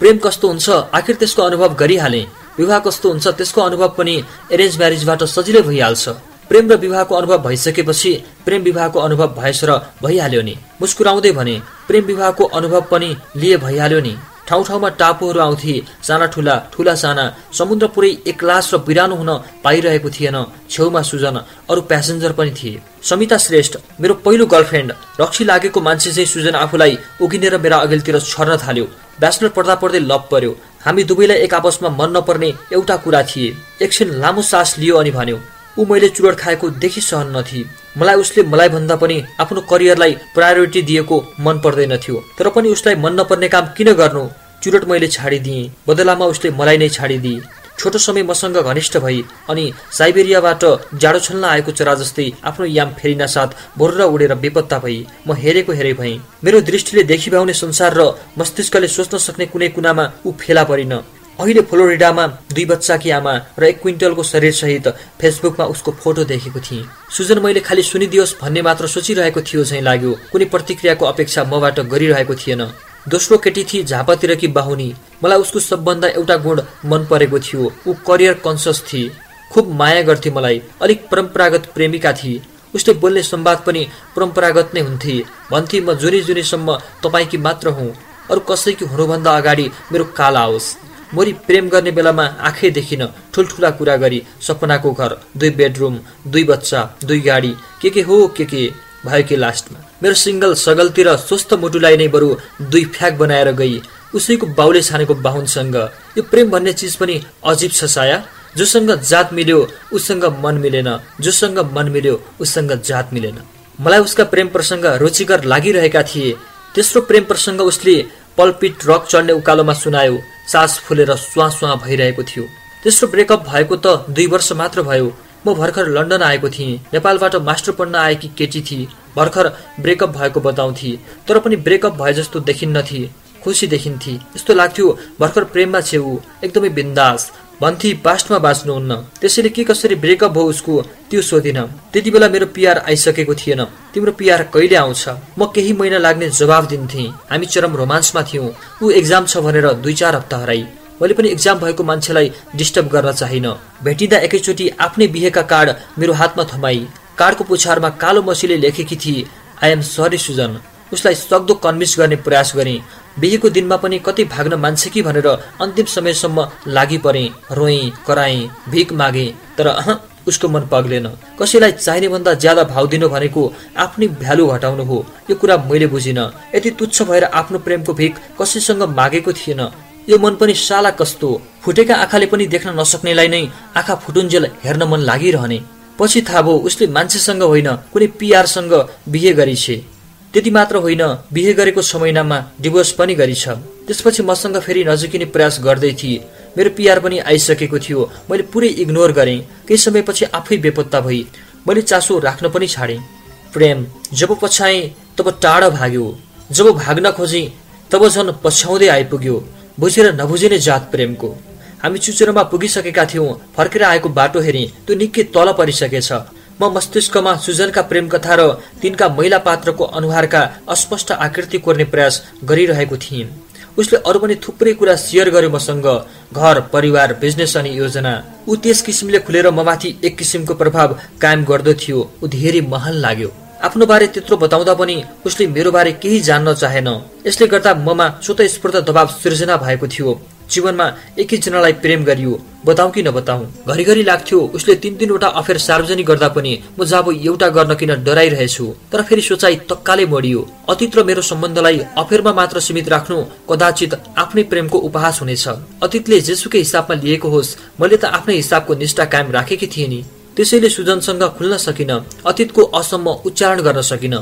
प्रेम कस्तो हुन्छ? आखिर त्यसको अनुभव गरिहालेँ। विवाह कस्तो हुन्छ? त्यसको अनुभव पनि एरेन्ज म्यारेजबाट सजिलै भइहाल्छ। प्रेम र विवाहको अनुभव भइसकेपछि प्रेम विवाहको अनुभव भएछ र भइहाल्यो नि। मुस्कुराउँदै भने प्रेम विवाहको अनुभव पनि लिए भइहाल्यो नि। ठाउँ ठाउँमा टापुहरू आउँथे साना ठुला ठुला साना समुद्र पुरै एक्लास र बिरानो हुन पाइरहेको थिएन। छेउमा सुजन अरू प्यासेन्जर पनि थिए। समिता श्रेष्ठ मेरो पहिलो गर्लफ्रेन्ड रक्सी लागेको मान्छे चाहिँ सुजन आफूलाई उगिनेर मेरा अघिल्तिर छर्न थाल्यो। ब्याचलर पढ्दा पढ्दै लभ पर्यो। हामी दुवैलाई एक आपसमा मन नपर्ने एउटा कुरा थिए। एकछिन लामो सास लियो अनि भन्यो ऊ मैले चुरट खाएको देखि सहन नथी। मलाई उसले मलाई भन्दा पनि आफ्नो करियरलाई प्रायोरिटी दिएको मन पर्दैन थियो। तर पनि उसलाई मन नपर्ने काम किन गर्नु? चुरट मैले छाडिदिएँ। बदलामा उसले मलाई नै छाडिदिए। छोटो समय मसँग घनिष्ठ भई अनि साइबेरियाबाट जाडो छल्न आएको चरा जस्तै आफ्नो याम फेरिना साथ बोर्र उडेर बेपत्ता भई म हेरेको हेरे भएँ। मेरो दृष्टिले देखिभाउने संसार र मस्तिष्कले सोच्न सक्ने कुनै कुनामा ऊ फेला परिन। अहिले फ्लोरिडामा दुई बच्चाकी आमा र एक क्विन्टलको शरीर सहित फेसबुकमा उसको फोटो देखेको थिएँ। सुजन मैले खालि सुनिदियोस् भन्ने मात्र सोचिरहेको थियो झैँ लाग्यो। कुनै प्रतिक्रियाको अपेक्षा मबाट गरिरहेको थिएन। दोस्रो केटी थिए झापातिरकी बाहुनी। मलाई उसको सबभन्दा एउटा गुण मन परेको थियो। ऊ करियर कन्सियस थिए खुब माया गर्थे मलाई। अलिक परम्परागत प्रेमिका थिए उसले बोल्ने संवाद पनि परम्परागत नै हुन्थे। भन्थे म जुनी जुनीसम्म तपाईँकी मात्र हुँ। अरू कसैकी हुनुभन्दा अगाडि मेरो काल आओस्। मोरी प्रेम गर्ने बेलामा आँखै देखिन ठुल्ठुला कुरा गरी सपनाको घर दुई बेडरुम दुई बच्चा दुई गाडी के के हो के के भयो कि लास्टमा। मेरो सिङ्गल सगलतिर स्वस्थ मुटुलाई नै बरु दुई फ्याक बनाएर गई उसैको बाउले छानेको बाहुनसँग। यो प्रेम भन्ने चिज पनि अजिब छ साया। जोसँग जात मिल्यो उसँग मन मिलेन। जोसँग मन मिल्यो उसँग जात मिलेन। मलाई उसका प्रेम प्रसङ्ग रुचिकर लागिरहेका थिए। तेस्रो प्रेम प्रसङ्ग उसले पल्पिट रक चढ्ने उकालोमा सुनायो। सास फुलेर सुवा सुवा भइरहेको थियो। तेस्रो ब्रेकअप भएको त दुई वर्ष मात्र भयो। म भर्खर लन्डन आएको थिएँ। नेपालबाट मास्टर पढ्न आएकी केटी थिए। भर्खर ब्रेकअप भएको बताउँथे। तर पनि ब्रेकअप भए जस्तो देखिन्न थिए खुसी देखिन्थे। यस्तो लाग्थ्यो भर्खर प्रेममा छेउ। एकदमै बिन्दास। भन्थे पास्टमा बाँच्नुहुन्न। त्यसैले के कसरी ब्रेकअप भयो उसको त्यो सोधिन। त्यति बेला मेरो पिआर आइसकेको थिएन। तिम्रो पिआर कहिले आउँछ? म केही महिना लाग्ने जवाब दिन्थे। हामी चरम रोमान्समा थियौँ। ऊ एक्जाम छ भनेर दुई चार हप्ता हराई। मैले पनि एक्जाम भएको मान्छेलाई डिस्टर्ब गर्न चाहिन। भेटिँदा एकैचोटि आफ्नै बिहेका कार्ड मेरो हातमा थमाई। कार्डको पुछारमा कालो मसीले लेखेकी थिए आई एम सरी सुजन उसलाई सक्दो कन्भिन्स गर्ने प्रयास गरेँ। बिहेको दिनमा पनि कतै भाग्न मान्छे कि भनेर अन्तिम समयसम्म लागि परे रोएँ कराएँ भिख मागे तर अह उसको मन पग्लेन। कसैलाई चाहिने भन्दा ज्यादा भाव दिनु भनेको आफ्नै भ्यालु घटाउनु हो यो कुरा मैले बुझिन। यति तुच्छ भएर आफ्नो प्रेमको भिख कसैसँग मागेको थिएन। यो मन पनि साला कस्तो फुटेका आँखाले पनि देख्न नसक्नेलाई नै आँखा फुटुन्जेल हेर्न मन लागिरहने। पछि थाहा भयो उसले मान्छेसँग होइन कुनै पिआरसँग बिहे गरिछे। त्यति मात्र होइन बिहे गरेको छ महिनामा डिभोर्स पनि गरिछ त्यसपछि मसँग फेरि नजिकिने प्रयास गर्दै थिए। मेरो पिआर पनि आइसकेको थियो। मैले पुरै इग्नोर गरेँ। केही समयपछि आफै बेपत्ता भई मैले चासो राख्न पनि छाडेँ। प्रेम जब पछाएँ तब टाढा भाग्यो। जब भाग्न खोजेँ तब झन् पछ्याउँदै आइपुग्यो। बुझेर नबुझिने जात प्रेमको। हामी चुचुरोमा पुगिसकेका थियौँ। फर्केर आएको बाटो हेरेँ त्यो निकै तल परिसकेछ। म मस्तिष्कमा सुजनका प्रेम कथा र तिनका महिला पात्रको अनुहारका अस्पष्ट आकृति कोर्ने प्रयास गरिरहेको थिएँ। उसले अरू पनि थुप्रै कुरा सेयर गर्यो मसँग घर परिवार बिजनेस अनि योजना। ऊ त्यस किसिमले खुलेर ममाथि एक किसिमको प्रभाव कायम गर्दो थियो। ऊ धेरै महान लाग्यो। आफ्नो बारे त्यत्रो बताउँदा पनि उसले मेरो बारे केही जान्न चाहेन। यसले गर्दा ममा स्वतस्फूर्त दबाव सृजना भएको थियो। जीवनमा एकैजनालाई प्रेम गरियो। बताऊ कि नबताऊ? घरिघरि लाग्थ्यो उसले तिन तिनवटा अफेयर सार्वजनिक गर्दा पनि म जाब एउटा गर्न किन डराइरहेछु? तर फेरि सोचाइ तक्काले मरियो अतीत र मेरो सम्बन्धलाई अफेयरमा मात्र सीमित राख्नु कदाचित आफ्नै प्रेमको उपहास हुनेछ। अतीतले जेसुकै हिसाबमा लिएको होस् मैले त आफ्नै हिसाबको निष्ठा कायम राखेकी थिएँ नि। त्यसैले सुजनसँग खुल्न सकिन अतीतको असम्म उच्चारण गर्न सकिन।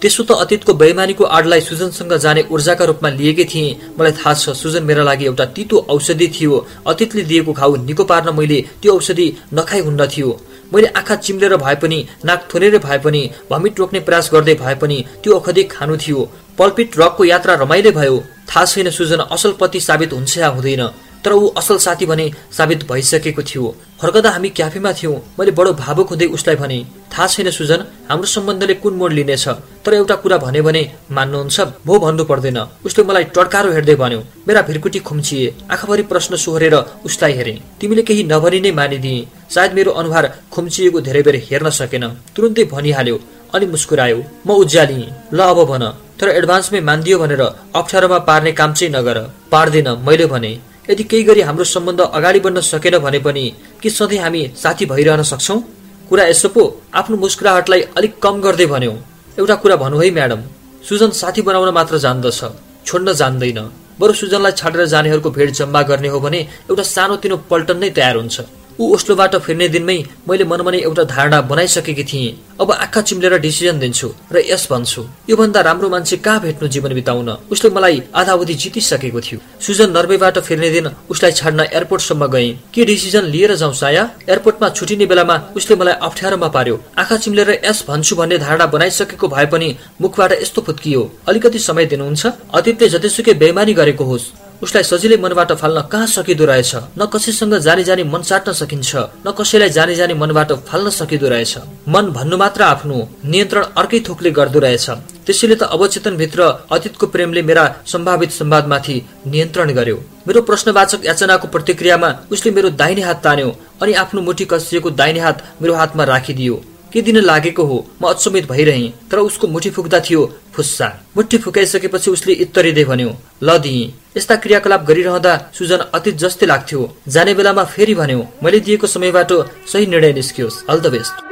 त्यसो त अतीतको बैमानीको आडलाई सुजनसँग जाने ऊर्जाका रूपमा लिएकै थिएँ। मलाई थाहा छ सुजन मेरा लागि एउटा तितो औषधि थियो। अतीतले दिएको घाउ निको पार्न मैले त्यो औषधि नखाइ हुन्न थियो। मैले आँखा चिम्लेर भए पनि नाक थोरेर भए पनि भमिट रोक्ने प्रयास गर्दै भए पनि त्यो औषधि खानु थियो। पल्पिट रकको यात्रा रमाइलो भयो। थाहा छैन सुजन असल पति साबित हुन्छ या हुँदैन। तर ऊ असल साथी भने साबित भइसकेको थियो। फर्कदा हामी क्याफेमा थियौँ। मैले बडो भावुक हुँदै उसलाई भने थाहा छैन सुजन हाम्रो सम्बन्धले कुन मोड लिनेछ? तर एउटा कुरा भन्यो भने मान्नुहुन्छ? भो भन्नु पर्दैन। उसले मलाई टड्कारो हेर्दै भन्यो मेरा भिरकुटी खुम्चिए आँखाभरि प्रश्न सोहोरेर उसलाई हेरे। तिमीले केही नभनी नै मानिदिए। सायद मेरो अनुहार खुम्चिएको धेरै बेर हेर्न सकेन। तुरुन्तै भनिहाल्यो अनि मुस्कुरायो म उज्यालिएँ। ल अब भन। तर एडभान्समै मानिदियो भनेर अप्ठ्यारोमा पार्ने काम चाहिँ नगर। पार्दिन मैले भने। यदि केही गरी हाम्रो सम्बन्ध अगाडि बढ्न सकेन भने पनि के सधैँ हामी साथी भइरहन सक्छौ? कुरा यसो पो आफ्नो मुस्कुराहटलाई अलिक कम गर्दै भन्यो। एउटा कुरा भन्नु है म्याडम सुजन साथी बनाउन मात्र जान्दछ छोड्न जान्दैन। बरु सुजनलाई छाडेर जानेहरूको भेट जम्मा गर्ने हो भने एउटा सानोतिनो पल्टन नै तयार हुन्छ। ऊ ओस्लोबाट फिर्ने दिनमै मैले मनमा नै एउटा धारणा बनाइसकेकी थिएँ। अब आँखा चिम्लेर डिसिजन दिन्छु र यस भन्छु। योभन्दा राम्रो मान्छे कहाँ भेट्नु जीवन बिताउन? उसले मलाई आधा अवधि जितिसकेको थियो। सुजन नर्वेबाट फिर्ने दिन उसलाई छाड्न एयरपोर्टसम्म गए। के डिसिजन लिएर जाउँ साया? एयरपोर्टमा छुटिने बेलामा उसले मलाई अप्ठ्यारोमा पार्यो। आँखा चिम्लेर यस भन्छु भन्ने धारणा बनाइसकेको भए पनि मुखबाट यस्तो फुत्कियो। अलिकति समय दिनुहुन्छ? अतीतले जतिसुकै बेमानी गरेको होस्। उसलाई सजिलै मनबाट फाल्न कहाँ सकिदो रहेछ? न कसैसँग जानी जानी मन साट्न सकिन्छ न कसैलाई जानी जानी मनबाट फाल्न सकिदो रहेछ। मन भन्नु मात्र आफ्नो नियन्त्रण अर्कै थोकले गर्दो रहेछ। त्यसैले त अवचेतन भित्र अतीतको प्रेमले मेरा सम्भावित संवादमाथि नियन्त्रण गर्यो। मेरो प्रश्नवाचक याचनाको प्रतिक्रियामा उसले मेरो दाहिने हात तान्यो अनि आफ्नो मुठी कसिएको दाहिने हात मेरो हातमा राखिदियो। के दिन लागेको हो? म अचम्मित भइरहे तर उसको मुठी फुक्दा थियो फुस्सा। मुठी फुकाइसकेपछि उसले इत्तरिँदै भन्यो ल दिए। यस्ता क्रियाकलाप गरिरहँदा सुजन अतीत जस्तै लाग्थ्यो। जाने बेलामा फेरि भन्यो मैले दिएको समयबाट सही निर्णय निस्कियोस्। अल द बेस्ट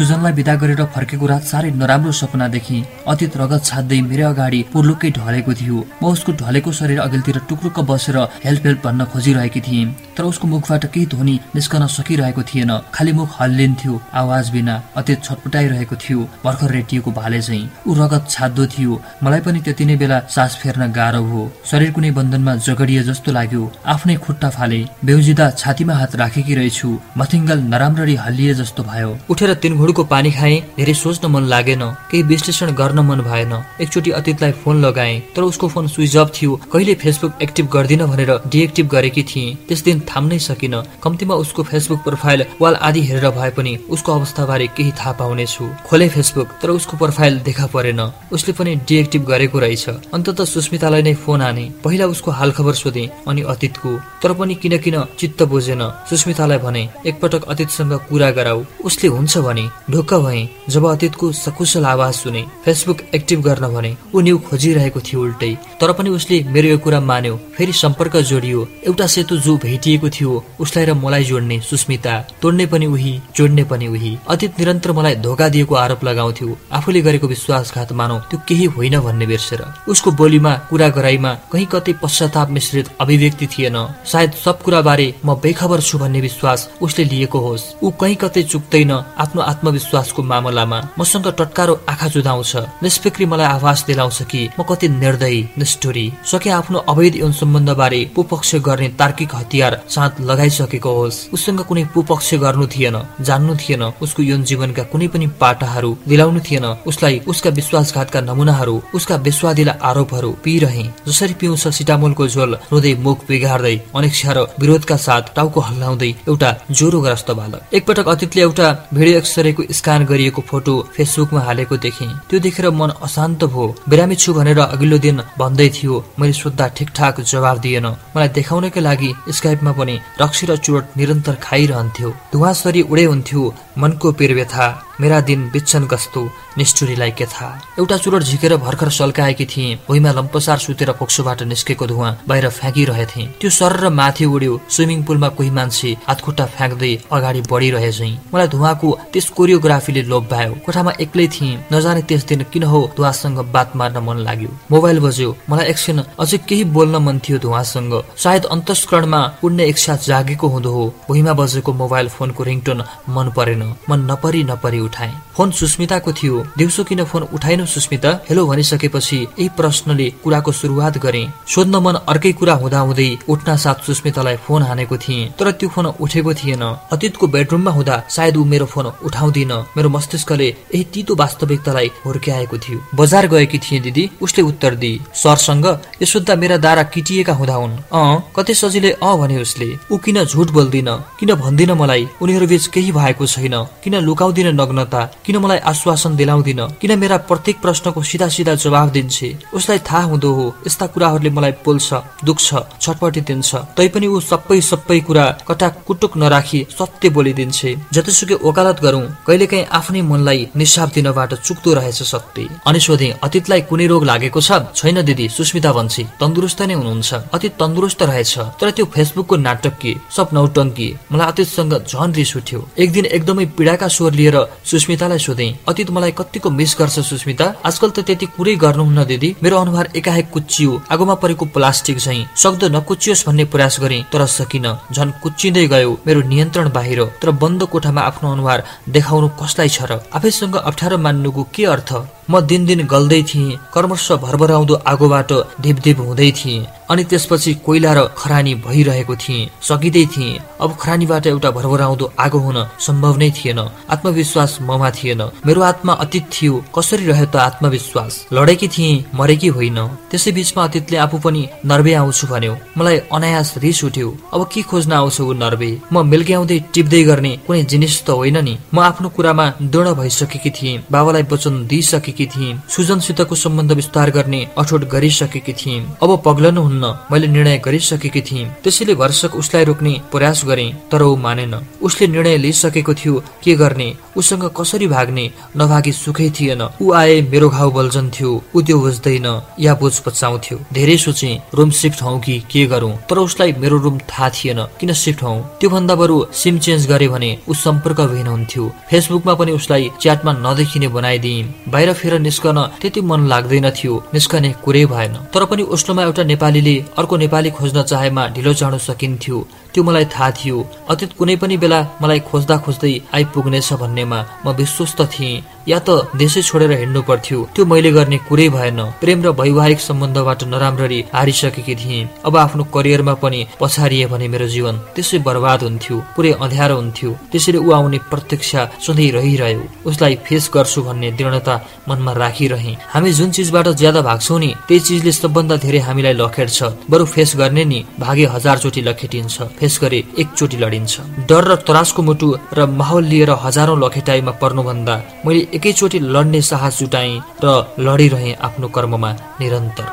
सुजनलाई विदा गरेर फर्केको रात साह्रै नराम्रो सपना देखे अतीत रगत छाड्दै मेरो अगाडि पुर्लुकै ढलेको थियो। म उसको ढलेको शरीर अघिल्तिर टुक्रुक्क बसेर हेल्प हेल्प भन्न खोजिरहेकी थिएँ तर उसको मुखबाट केही ध्वनि निस्कन सकिरहेको थिएन। खालि मुख हल्लिन्थ्यो आवाज बिना अतीत छटपटाइरहेको थियो भर्खर रेटिएको भाले चाहिँ ऊ रगत छाद्दो थियो मलाई पनि त्यति नै बेला सास फेर्न गाह्रो हो। शरीर कुनै बन्धनमा जगडिए जस्तो लाग्यो आफ्नै खुट्टा फाले। बेउजिदा छातीमा हात राखेकी रहेछु मथिङ्गल नराम्ररी हल्लिए जस्तो भयो। उठेर तिन घुडको पानी खाएँ धेरै सोच्न मन लागेन केही विश्लेषण गर्न मन भएन। एकचोटि अतीतलाई फोन लगाएँ तर उसको फोन स्विच अफ थियो। कहिले फेसबुक एक्टिभ गर्दिन भनेर डिएक्टिभ गरेकी थिएँ। त्यस दिन थाम्नै सकिन। कम्तीमा उसको फेसबुक प्रोफाइल वाल आदि हेरेर भए पनि उसको अवस्थाबारे केही थाहा पाउनेछु। खोले फेसबुक तर उसको प्रोफाइल देखा परेन। उसले पनि डिएक्टिभ गरेको रहेछ। अन्तत सुस्मितालाई नै फोन आने। पहिला उसको हालखबर सोधे अनि अतीतको। तर पनि किन किन चित्त बुझेन। सुस्मितालाई भने एकपटक अतीतसँग कुरा गराऊ। उसले हुन्छ भने। ढुक्क भए जब अतीतको सकुशल आवाज सुने फेसबुक एक्टिभ गर्न भने ऊ न्यू खोजिरहेको थियो उल्टै। तर पनि उसले मेरो यो कुरा मान्यो फेरि सम्पर्क जोडियो। एउटा सेतु जो भेटिएको थियो उसलाई र मलाई जोड्ने सुस्मिता। तोड्ने पनि उही जोड्ने पनि उही। अतीत निरन्तर मलाई धोका दिएको आरोप लगाउँथ्यो। आफूले गरेको विश्वासघात मानौ त्यो केही होइन भन्ने बिर्सेर उसको बोलीमा कुरा गराइमा कहीँ कतै पश्चाताप मिश्रित अभिव्यक्ति थिएन। सायद सब कुरा बारे म बेखबर छु भन्ने विश्वास उसले लिएको होस्। ऊ कहीँ कतै चुक्दैन आफ्नो आत्मविश्वासको मामलामा मसँग टटकारो आँखा जुधाउँछ निष्फिक्री मलाई आभास दिलाउँछ कि म कति निर्दयी निष्ठुरी सके आफ्नो अवैध यौन सम्बन्धबारे पुपक्ष गर्ने तार्किक हतियार साथ लगाइसकेको होस्। उसँग कुनै पुपक्ष गर्नु थिएन जान्नु थिएन उसको यौन जीवनका कुनै पनि पाटाहरू दिलाउनु थिएन। उसलाई उसका विश्वासघातका नमुनाहरू उसका विश्वादिला आरोपहरू पिरहे जसरी पिउँछ सिटामोलको झोल रुँदै मुख बिगार्दै अनिक्षा र विरोधका साथ टाउको हल्लाउँदै एउटा ज्वरोग्रस्त बालक। एकपटक अतीतले एउटा भिडियो एक्सरेको स्क्यान गरिएको फोटो फेसबुकमा हालेको देखे त्यो देखेर मन अशान्त भयो। बिरामी छु भनेर अघिल्लो दिन भन्दै थियो मैले सोद्धा ठिकठाक जवाब दिएन। मलाई देखाउनकै लागि स्काइपमा पनि रक्सी र चोट निरन्तर खाइरहन्थ्यो। धुवासरी उडे हुन्थ्यो मनको पिरव्यथा मेरा दिन बिच्छन कस्तो निष्ठुरीलाई के थाहा एउटा चुरोट झिकेर भर्खर सल्काएकी थिए। भुइँमा लम्पसार सुतेर फोक्सोबाट निस्केको धुवा बाहिर फ्याँकिरहेथे। त्यो सर र माथि उड्यो। स्विमिङ पुलमा कोही मान्छे हातखुट्टा फ्याँक्दै अगाडि बढिरहे मलाई धुवाको त्यस कोरियोग्राफीले लोभ भयो कोठामा एक्लै थिएँ। नजाने त्यस दिन किन हो धुवासँग बात मार्न मन लाग्यो। मोबाइल बज्यो। मलाई एकछिन अझै केही बोल्न मन थियो धुवासँग। सायद अन्तस्करणमा उड्ने इच्छा जागेको हुँदो हो। भुइँमा बजेको मोबाइल फोनको रिङटोन मन परेन। मन नपरी नपरी उठाए। फोन सुस्मिताको थियो। दिउँसो किन फोन उठाएनौ सुस्मिता? हेलो भनिसकेपछि यही प्रश्नले कुराको सुरुवात गरे। सोध्न मन अर्कै कुरा हुँदा हुँदै उठ्न साथ सुस्मितालाई फोन हानेको थिएँ। तर त्यो फोन उठेको थिएन। अतीतको बेडरुममा हुँदा सायद ऊ मेरो फोन उठाउँदिन। मेरो मस्तिष्कले यही तितो वास्तविकतालाई हुर्क्याएको थियो। बजार गएकी थिए दिदी। उसले उत्तर दिए सरसँग यो सोद्धा मेरा दारा किटिएका हुँदा हुन्। अ कतै सजिलै अ भने उसले। ऊ किन झुट बोल्दिन? किन भन्दिन मलाई? उनीहरू बीच केही भएको छैन। किन लुकाउँदिन नग्नता किन मलाई आश्वासन दिलाउँदिन? किन मेरा प्रत्येक प्रश्नको सिधा सिधा जवाब दिन्छे? उसलाई थाहा हुँदो हो यस्ता कुराहरूले मलाई पोल्छ दुख्छ छटपटी दिन्छ। तैपनि ऊ सबै सबै कुरा कटा कुटुक नराखी सत्य बोलिदिन्छे। जतिसुकै ओकालत गरौं कहिलेकाहीँ आफ्नै मनलाई निसाब दिनबाट चुक्दो रहेछ सत्य। अनि सोधे अतीतलाई कुनै रोग लागेको छ? छैन दिदी सुस्मिता भन्छे तन्दुरुस्त नै हुनुहुन्छ। अतीत तन्दुरुस्त रहेछ। तर त्यो फेसबुकको नाटक के सब नौटङ्की मलाई अतीतसँग झन रिस उठ्यो। एक दिन एकदमै पीडाका स्वर लिएर सुस्मितालाई सोधे अतीत मलाई कतिको मिस गर्छ सुस्मिता आजकल त त्यति कुरै गर्नुहुन्न दिदी। मेरो अनुहार एकाएक कुच्चियो आगोमा परेको प्लास्टिक झै। सक्दो नकुचियोस् भन्ने प्रयास गरे तर सकिन। झन कुच्चिँदै गयो मेरो नियन्त्रण बाहिर। तर बन्द कोठामा आफ्नो अनुहार देखाउनु कसलाई छ र? आफैसँग अप्ठ्यारो मान्नुको के अर्थ? म दिन दिन गल्दै थिएँ कर्मश भरभराउँदो आगोबाट धिप हुँदै थिएँ अनि त्यसपछि कोइला र खरानी भइरहेको थिएँ। सकिँदै थिएँ। अब खरानीबाट एउटा भरभराउँदो आगो हुन सम्भव नै थिएन। आत्मविश्वास ममा थिएन। मेरो आत्मा अतीत थियो कसरी रह्यो त आत्मविश्वास? लडेकी थिएँ मरेकी होइन। त्यसै बिचमा अतीतले आफू पनि नर्वे आउँछु भन्यो। मलाई अनायास रिस उठ्यो। अब के खोज्न आउँछ ऊ नर्वे म मिल्क्याउँदै टिप्दै गर्ने कुनै जिनिस त होइन नि। म आफ्नो कुरामा दृढ भइसकेकी थिएँ। बाबालाई वचन दिइसकेकी थिएँ। सुजनसितको सम्बन्ध विस्तार गर्ने अठोट गरिसकेकी थिएँ। अब पग्लनु हुन्न मैले निर्णय गरिसकेकी थिएँ। त्यसैले भरसक उसलाई रोक्ने प्रयास गरे तर ऊ मानेन। उसले निर्णय लिइसकेको थियो के गर्ने? उसँग कसरी भाग्ने नभागी सुखै थिएन। ऊ आए मेरो घाउ बल्झन्थ्यो ऊ त्यो बुझ्दैन या बुझ पचाउँथ्यो धेरै सोचे रुम सिफ्ट हौ कि के गरौँ? तर उसलाई मेरो रुम थाहा थिएन किन सिफ्ट हौ? त्यो भन्दा बरु सिम चेन्ज गरे भने ऊ सम्पर्कविहीन हुन्थ्यो। फेसबुकमा पनि उसलाई च्याटमा नदेखिने बनाइदिए बाहिर फेर निस्कन त्यति मन लाग्दैन थियो निस्कने कुरै भएन। तर पनि ओस्लोमा एउटा नेपालीले अर्को नेपाली खोज्न चाहेमा ढिलो चाँडो सकिन्थ्यो। त्यो मलाई थाहा थियो। अतीत कुनै पनि बेला मलाई खोज्दा खोज्दै आइपुग्नेछ भन्नेमा म विश्वस्त थिएँ। या त देशै छोडेर हिँड्नु पर्थ्यो। त्यो मैले गर्ने कुरै भएन। प्रेम र वैवाहिक सम्बन्धबाट नराम्ररी हारिसकेकी थिएँ। अब आफ्नो करियरमा पनि पछारिए भने मेरो जीवन त्यसै बर्बाद हुन्थ्यो पुरै अँध्यारो हुन्थ्यो। त्यसैले ऊ आउने प्रतीक्षा सधैँ रहिरह्यो। उसलाई फेस गर्छु भन्ने दृढता मनमा राखिरहे। हामी जुन चिजबाट ज्यादा भाग्छौ नि त्यही चिजले सबभन्दा धेरै हामीलाई लखेट्छ बरु फेस गर्ने नि भागे चोटि लखेटिन्छ। फेस गरे एकचोटि लडिन्छ। डर र तरासको मुटु र माहौल लिएर हजारौं लखेटाइमा पर्नुभन्दा मैले एकैचोटि लड्ने साहस जुटाएँ र लडिरहे आफ्नो कर्ममा निरन्तर।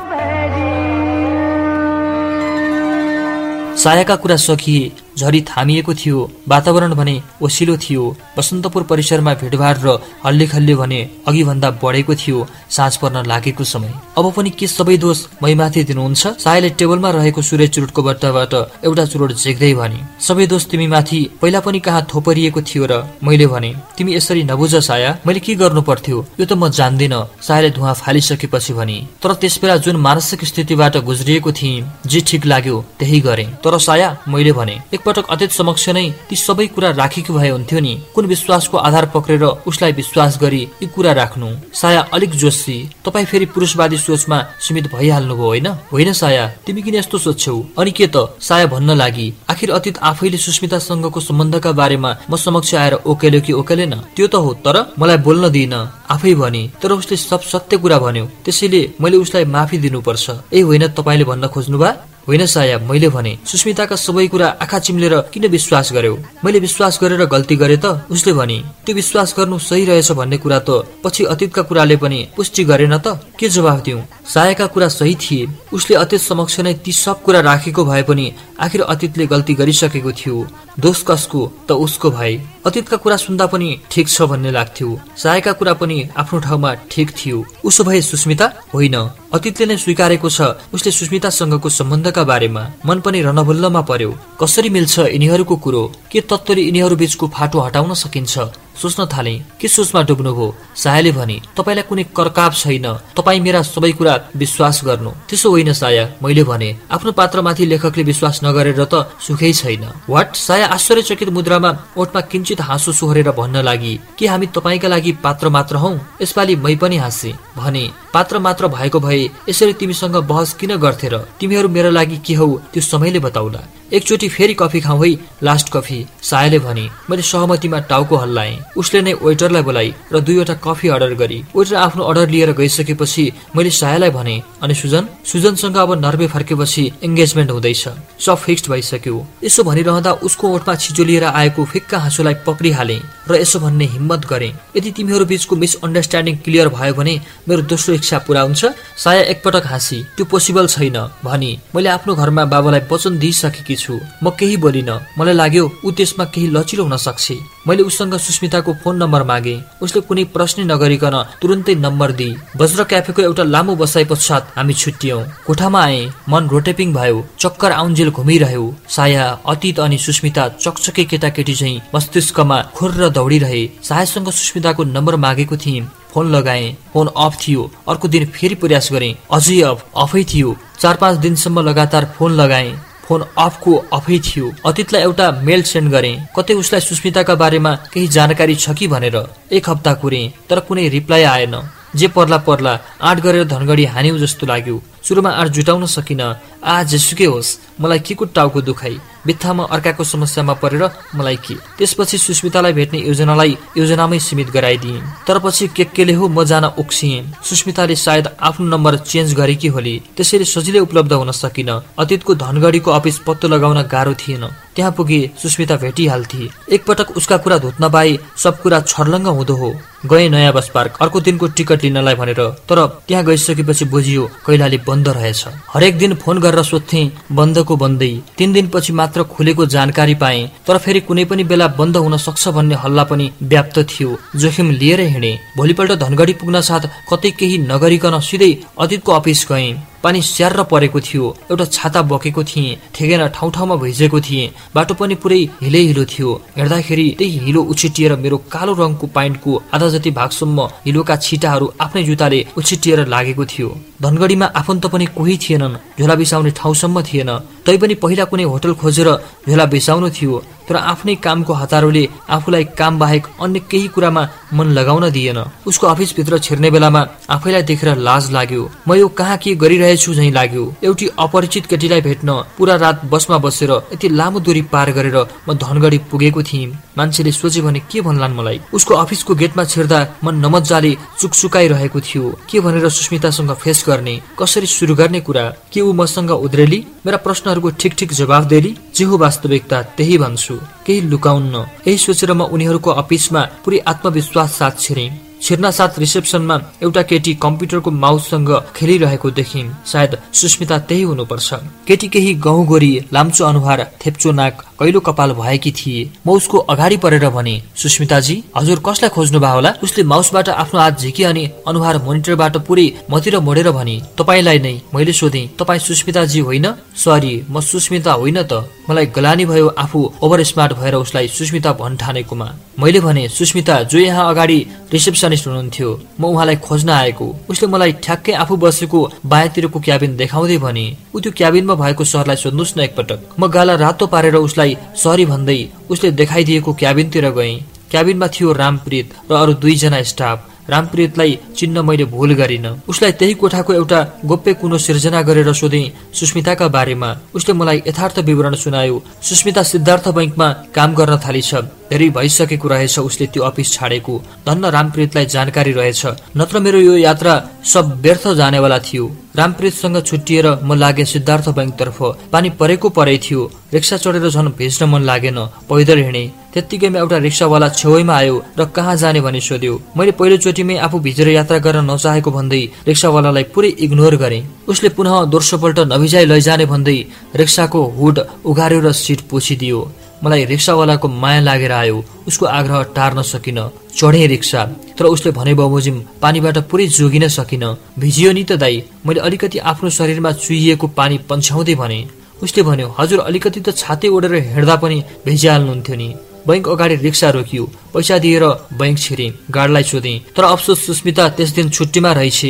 सायाका कुरा सकिए झरी थामिएको थियो। वातावरण भने ओसिलो थियो। बसन्तपुर परिसरमा भिडभाड र हल्ले खल्ले भने अघि भन्दा बढेको थियो साँझ पर्न लागेको समय। अब पनि के सबै दोष मैमाथि दिनुहुन्छ? सायले टेबलमा रहेको सूर्य चुरोटको बट्टाबाट एउटा चुरोट झेक्दै भने सबै दोष तिमी माथि पहिला पनि कहाँ थोपरिएको थियो र मैले भने तिमी यसरी नबुझ साया। मैले के गर्नु पर्थ्यो? यो त म जान्दिन सायाले धुवा फालिसकेपछि भने तर त्यसबेला जुन मानसिक स्थितिबाट गुज्रिएको थिएँ जे ठिक लाग्यो त्यही गरे। तर साया मैले भने एकपटक अतीत समक्ष नै ती सबै कुरा राखेको भए हुन्थ्यो नि। कुन विश्वासको आधार पक्रेर उसलाई विश्वास गरी यी कुरा राख्नु। साया अलिक जोशी। तपाईँ फेरि पुरुषवादी सोचमा सीमित भइहाल्नुभयो होइन? होइन साया तिमी किन यस्तो सोध्छौ अनि के त? साया भन्न लागि आखिर अतीत आफैले सुस्मितासँगको सम्बन्धका बारेमा म समक्ष आएर ओकेल्यो कि ओकेलेन? त्यो त हो तर मलाई बोल्न दिइन। आफै भने तर उसले सब सत्य कुरा भन्यो। त्यसैले मैले उसलाई माफी दिनुपर्छ। ए होइन तपाईँले भन्न खोज्नुभयो? होइन साया मैले भने सुस्मिताका सबै कुरा आँखा चिम्लेर किन विश्वास गर्यो? मैले विश्वास गरेर गल्ती गरे त उसले भने त्यो विश्वास गर्नु सही रहेछ भन्ने कुरा त पछि अतीतका कुराले पनि पुष्टि गरेन त के जवाफ दिउँ? सायाका कुरा सही थिए। उसले अतीत समक्ष नै ती सब कुरा राखेको भए पनि आखिर अतीतले गल्ती गरिसकेको थियो। दोष कसको? त उसको भाइ। अतीतका कुरा सुन्दा पनि ठिक छ भन्ने लाग्थ्यो। सायका कुरा पनि आफ्नो ठाउँमा ठिक थियो। उसो भए सुस्मिता होइन। अतीतले नै स्वीकारेको छ उसले सुस्मितासँगको सम्बन्धका बारेमा। मन पनि रणभुल्लमा पर्यो। कसरी मिल्छ यिनीहरूको कुरो? के तत्वले यिनीहरू बीचको फाटो हटाउन सकिन्छ? सोच्न थाले के सोचमा डुब्नुभयो? सायाले भने तपाईँलाई कुनै करकाप छैन। तपाईँ मेरा सबै कुरा विश्वास गर्नु। त्यसो होइन साया। मैले भने आफ्नो पात्रमाथि लेखकले विश्वास नगरेर त सुखै छैन। वाट साया आश्चर्यचकित मुद्रामा ओठमा किन्चित हाँसो सोहोरेर भन्न लागि के हामी तपाईँका लागि पात्र मात्र हौ? यसपालि मै पनि हाँसे। भने पात्र मात्र भएको भए यसरी तिमीसँग बहस किन गर्थे र? तिमीहरू मेरो लागि के हौ त्यो समयले बताउला। एकचोटि फेरि कफी खाउँ है लास्ट कफी। सायाले भने मैले सहमतिमा टाउको हल्लाएँ। उसले नै वेटरलाई बोलाई र दुईवटा कफी अर्डर गरी। वेटर आफ्नो अर्डर लिएर गइसकेपछि मैले सायालाई भने अनि सुजन सुजनसँग अब नर्वे फर्केपछि एङ्गेजमेन्ट हुँदैछ। सब फिक्स्ड भइसक्यो। यसो भनिरहँदा उसको ओठमा छिजो लिएर आएको फिक्का हाँसोलाई पक्रिहाले र यसो भन्ने हिम्मत गरे। यदि तिमीहरू बीचको मिसअन्डरस्ट्यान्डिङ क्लियर भयो भने मेरो दोस्रो इच्छा पुरा हुन्छ। साया एकपटक हाँसी त्यो पोसिबल छैन। भनी मैले आफ्नो घरमा बाबालाई वचन दिइसकेकी छु। म केही बोलिन। मलाई लाग्यो ऊ त्यसमा केही लचिलो हुन सक्छ। मैले उसँग सुस्मिताको फोन नम्बर मागे। उसले कुनै प्रश्न नगरिकन तुरन्तै नम्बर दिई। वज्र क्याफेको एउटा लामो बसाइ पश्चात हामी छुट्टियौं। कोठामा आए। मन रोटेपिङ भयो। चक्कर आउन्जेल घुमिरह्यो। साया अतीत अनि सुस्मिता चकचके केटाकेटी झैँ मस्तिष्कमा खुर्र दौडिरहे। सायासँग सुस्मिताको नम्बर मागेको थिएँ फोन लगाए। फोन अफ थियो। अर्को दिन फेरि प्रयास गरे। अझै अफ। अफै थियो। चार पाँच दिनसम्म लगातार फोन लगाए। फोन अफको अफै थियो। अतीतलाई एउटा मेल सेन्ड गरे। कतै उसलाई सुस्मिताका बारेमा केही जानकारी छ कि भनेर एक हप्ता कुरे तर कुनै रिप्लाई आएन। जे पर्ला पर्ला आँट गरेर धनगढी हान्यौ जस्तो लाग्यो। सुरुमा आँट जुटाउन सकिन आ जेसुकै होस् मलाई के को टाउको दुखाइ। बित्थामा अर्काको समस्यामा परेर मलाई के? त्यसपछि सुस्मितालाई भेट्ने योजनालाई योजनामै सीमित गराइदिए तर पछि के केले हो म जान उक्सिए सुस्मिताले सायद आफ्नो नम्बर चेन्ज गरेकी होली। त्यसैले सजिलै उपलब्ध हुन सकिन अतीतको धनगढीको अफिस पत्तो लगाउन गाह्रो थिएन। त्यहाँ पुगे सुस्मिता भेटिहाल्थे। एकपटक उसका कुरा धुत्न पाए सब कुरा छर्लङ्ग हुँदो हो। गए नयाँ बस पार्क। अर्को दिनको टिकट लिनलाई भनेर। तर त्यहाँ गइसकेपछि बुझियो कैलाली बन्द रहेछ। हरेक दिन फोन गरेर सोध्थे बन्दको बन्दै? तिन दिनपछि मात्र खुलेको जानकारी पाए तर फेरि कुनै पनि बेला बन्द हुन सक्छ भन्ने हल्ला पनि व्याप्त थियो। जोखिम लिएर हिँडे। भोलिपल्ट धनगढी पुग्न साथ कतै केही नगरिकन सिधै अतीतको अफिस गए। पानी स्याहार परेको थियो। एउटा छाता बोकेको थिएँ। ठेगेर ठाउँ ठाउँमा भिजेको थिएँ। बाटो पनि पुरै हिलै हिलो थियो। हेर्दाखेरि त्यही हिलो उछिटिएर मेरो कालो रङको पाइन्टको आधा जति भागसम्म हिलोका छिटाहरू आफ्नै जुत्ताले उछिटिएर लागेको थियो। धनगढीमा आफन्त पनि कोही थिएनन्। झोला बिसाउने ठाउँसम्म थिएन। तैपनि पहिला कुनै होटल खोजेर झोला बिसाउनु थियो। तर आफ्नै कामको हतारोले आफूलाई काम बाहेक अन्य केही कुरामा मन लगाउन दिएन। उसको अफिसभित्र छिर्ने बेलामा आफैलाई देखेर लाज लाग्यो। म यो कहाँ के गरिरहेछु झै लाग्यो। एउटी अपरिचित केटीलाई भेट्न पुरा रात बसमा बसेर यति लामो दूरी पार गरेर म धनगढी पुगेको थिएँ मान्छेले सोचे भने के भन्लान् मलाई? उसको अफिसको गेटमा छिर्दा मन नमजाले चुकचुकाइरहेको थियो। के भनेर सुस्मितासँग फेस गर्ने? कसरी सुरु गर्ने कुरा? के ऊ मसँग उद्रेली? मेरा प्रश्नहरूको ठिक ठिक जवाफ देली? जे हो वास्तविकता त्यही भन्छु। केही लुकाउन्न यही सोचेर म उनीहरूको अफिसमा पुरै आत्मविश्वास साथ छिरेँ। छिर्ना साथ रिसेप्सनमा एउटा केटी कम्प्युटरको माउससँग खेलिरहेको देखिन्। सायद सुस्मिता त्यही हुनुपर्छ। केटी केही गहुँ गोरी लाम्चो अनुहार थेप्चो नाक कैलो कपाल भएकी थिए। म उसको अगाडि परेर भने सुस्मिताजी हजुर कसलाई खोज्नु भयो होला? उसले माउसबाट आफ्नो हात झिके अनि अनुहार मोनिटरबाट पुरै मतिर मोडेर भने तपाईँलाई नै मैले सोधेँ तपाईँ सुस्मिताजी होइन? सरी म सुस्मिता होइन त। मलाई गलानी भयो आफू ओभर स्मार्ट भएर उसलाई सुस्मिता भन्ठानेकोमा। मैले भने सुस्मिता जो यहाँ अगाडि रिसेप्सनिस्ट हुनुहुन्थ्यो म उहाँलाई खोज्न आएको। उसले मलाई ठ्याक्कै आफू बसेको बायाँतिरको क्याबिन देखाउँदै भने ऊ त्यो क्याबिनमा भएको सहरलाई सोध्नुहोस् न एकपटक। म गाला रातो पारेर उसलाई उसलाई सरी भन्दै उसले देखाइदिएको क्याबिनतिर गएँ क्याबिनमा थियो रामप्रीत र अरू दुईजना स्टाफ। रामप्रीतलाई चिन्न मैले भुल गरिन। उसलाई त्यही कोठाको एउटा गोप्य कुनो सिर्जना गरेर सोधे सुस्मिताका बारेमा? उसले मलाई यथार्थ विवरण सुनायो सुस्मिता सिद्धार्थ बैङ्कमा काम गर्न थालिछ। धेरै भइसकेको रहेछ उसले त्यो अफिस छाडेको। धन्न रामप्रीतलाई जानकारी रहेछ। नत्र मेरो यो यात्रा सब व्यर्थ जानेवाला थियो। रामप्रीतसँग छुट्टिएर म लागे सिद्धार्थ ब्याङ्कतर्फ पानी परेको परै थियो। रिक्सा चढेर झन् भेज्न मन लागेन। पैदल हिँडे। त्यत्तिकैमा एउटा रिक्सावाला छेउमा आयो र कहाँ जाने भनी सोध्यो। मैले पहिलोचोटिमै आफू भिजेर यात्रा गर्न नचाहेको भन्दै रिक्सावालालाई पुरै इग्नोर गरे। उसले पुनः दोस्रोपल्ट नभिजाइ लैजाने भन्दै रिक्साको हुड उघार्यो र सिट पोछिदियो मलाई रिक्सावालाको माया लागेर आयो। उसको आग्रह टार्न सकिन चढे रिक्सा तर उसले भने बमोजिम पानीबाट पुरै जोगिन सकिन। भिजियो नि त दाई मैले अलिकति आफ्नो शरीरमा चुइएको पानी पन्छाउँदै भने। उसले भन्यो हजुर अलिकति त छाते ओढेर हिँड्दा पनि भिजिहाल्नुहुन्थ्यो नि। बैङ्क अगाडि रिक्सा रोकियो। पैसा दिएर बैङ्क छिरे गाडलाई सोधे तर अफसोस सुस्मिता त्यस दिन छुट्टीमा रहेछ।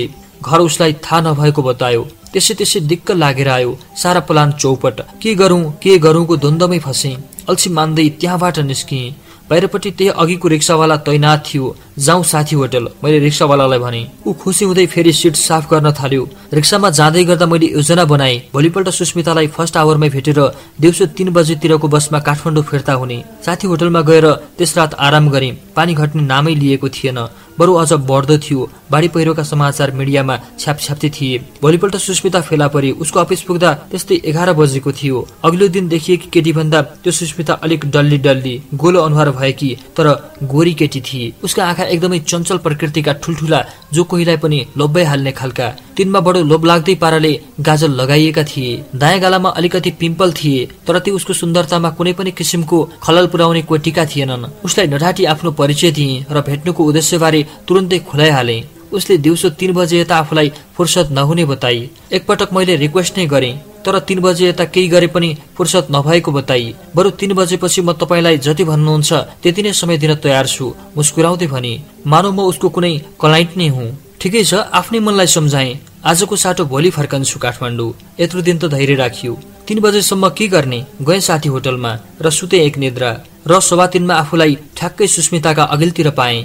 घर उसलाई थाहा नभएको बतायो। त्यसै त्यसै दिक्क लागेर आयो सारा प्लान चौपट। के गरौँ के गरौँको द्वन्द्वमै फसे। अल्छी मान्दै त्यहाँबाट निस्किएँ बाहिरपट्टि त्यही अघिको रिक्सावाला तैनाथ थियो। जाउँ साथी होटल मैले रिक्सावालालाई भने। ऊ खुसी हुँदै फेरि सिट साफ गर्न थाल्यो। रिक्सामा जाँदै गर्दा मैले योजना बनाएँ। भोलिपल्ट सुस्मितालाई फर्स्ट आवरमै भेटेर दिउँसो तिन बजेतिरको बसमा काठमाडौँ फिर्ता हुने। साथी होटलमा गएर त्यस रात आराम गरेँ। पानी घट्ने नामै लिएको थिएन। बरु अझ बढ्दो थियो। बाढी पहिरोका समाचार मिडियामा छ्यापछ्याप्ती थिए। भोलिपल्ट सुस्मिता फेला परे। उसको अफिस पुग्दा त्यस्तै एघार बजेको थियो। अघिल्लो दिन देखिएकी केटी भन्दा त्यो सुस्मिता अलिक डल्ली डल्ली गोलो अनुहार भएकी तर गोरी केटी थिए। उसका आँखा एकदमै चञ्चल प्रकृतिका ठुल्ठुला जो कोहीलाई पनि लोभ्याइहाल्ने खालका तिनमा बडो लोभ लाग्दै पाराले गाजल लगाइएका थिए। दायाँ गालामा अलिकति पिम्पल थिए तर ती उसको सुन्दरतामा कुनै पनि किसिमको खलल पुर्याउने कोटिका थिएनन्। उसलाई नढाटी आफ्नो परिचय दिए र भेट्नुको उद्देश्यबारे तुरन्तै खुलाइहाले। उसले दिउँसो तीन बजे यता आफूलाई फुर्सद नहुने बताई। एकपटक मैले रिक्वेस्ट नै गरेँ तर तीन बजे यता केही गरे पनि फुर्सद नभएको बताई। बरु तीन बजेपछि म तपाईँलाई जति भन्नुहुन्छ त्यति नै समय दिन तयार छु मुस्कुराउँदै भने मानव म उसको कुनै क्लाइन्ट नै हुँ। ठिकै छ आफ्नै मनलाई सम्झाएँ। आजको साटो भोलि फर्कन्छु काठमाडौँ। यत्रो दिन त धैर्य राखियो। तीन बजेसम्म के गर्ने? गए साथी होटलमा र सुते एक निद्रा। र सभा तिनमा आफूलाई ठ्याक्कै सुस्मिताका अघिल्तिर पाएँ।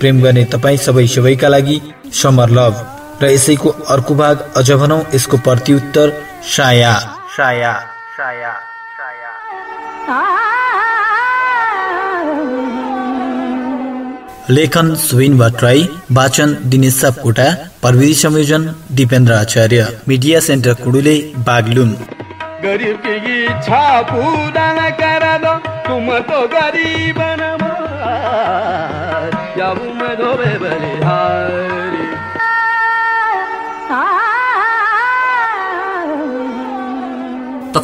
प्रेम गर्ने तपाईँ सबै सबैका लागि समर लभ। र यसैको अर्को भाग अझ भनौँ यसको प्रत्युत्तर साया। साया साया लेखन सुविन भट्टराई वाचन दिनेश सापकोटा प्रविधि संयोजन दिपेन्द्र आचार्य मिडिया सेन्टर कुडुले बागलुङ गरीब की इच्छा पूरा तुम तो गरीब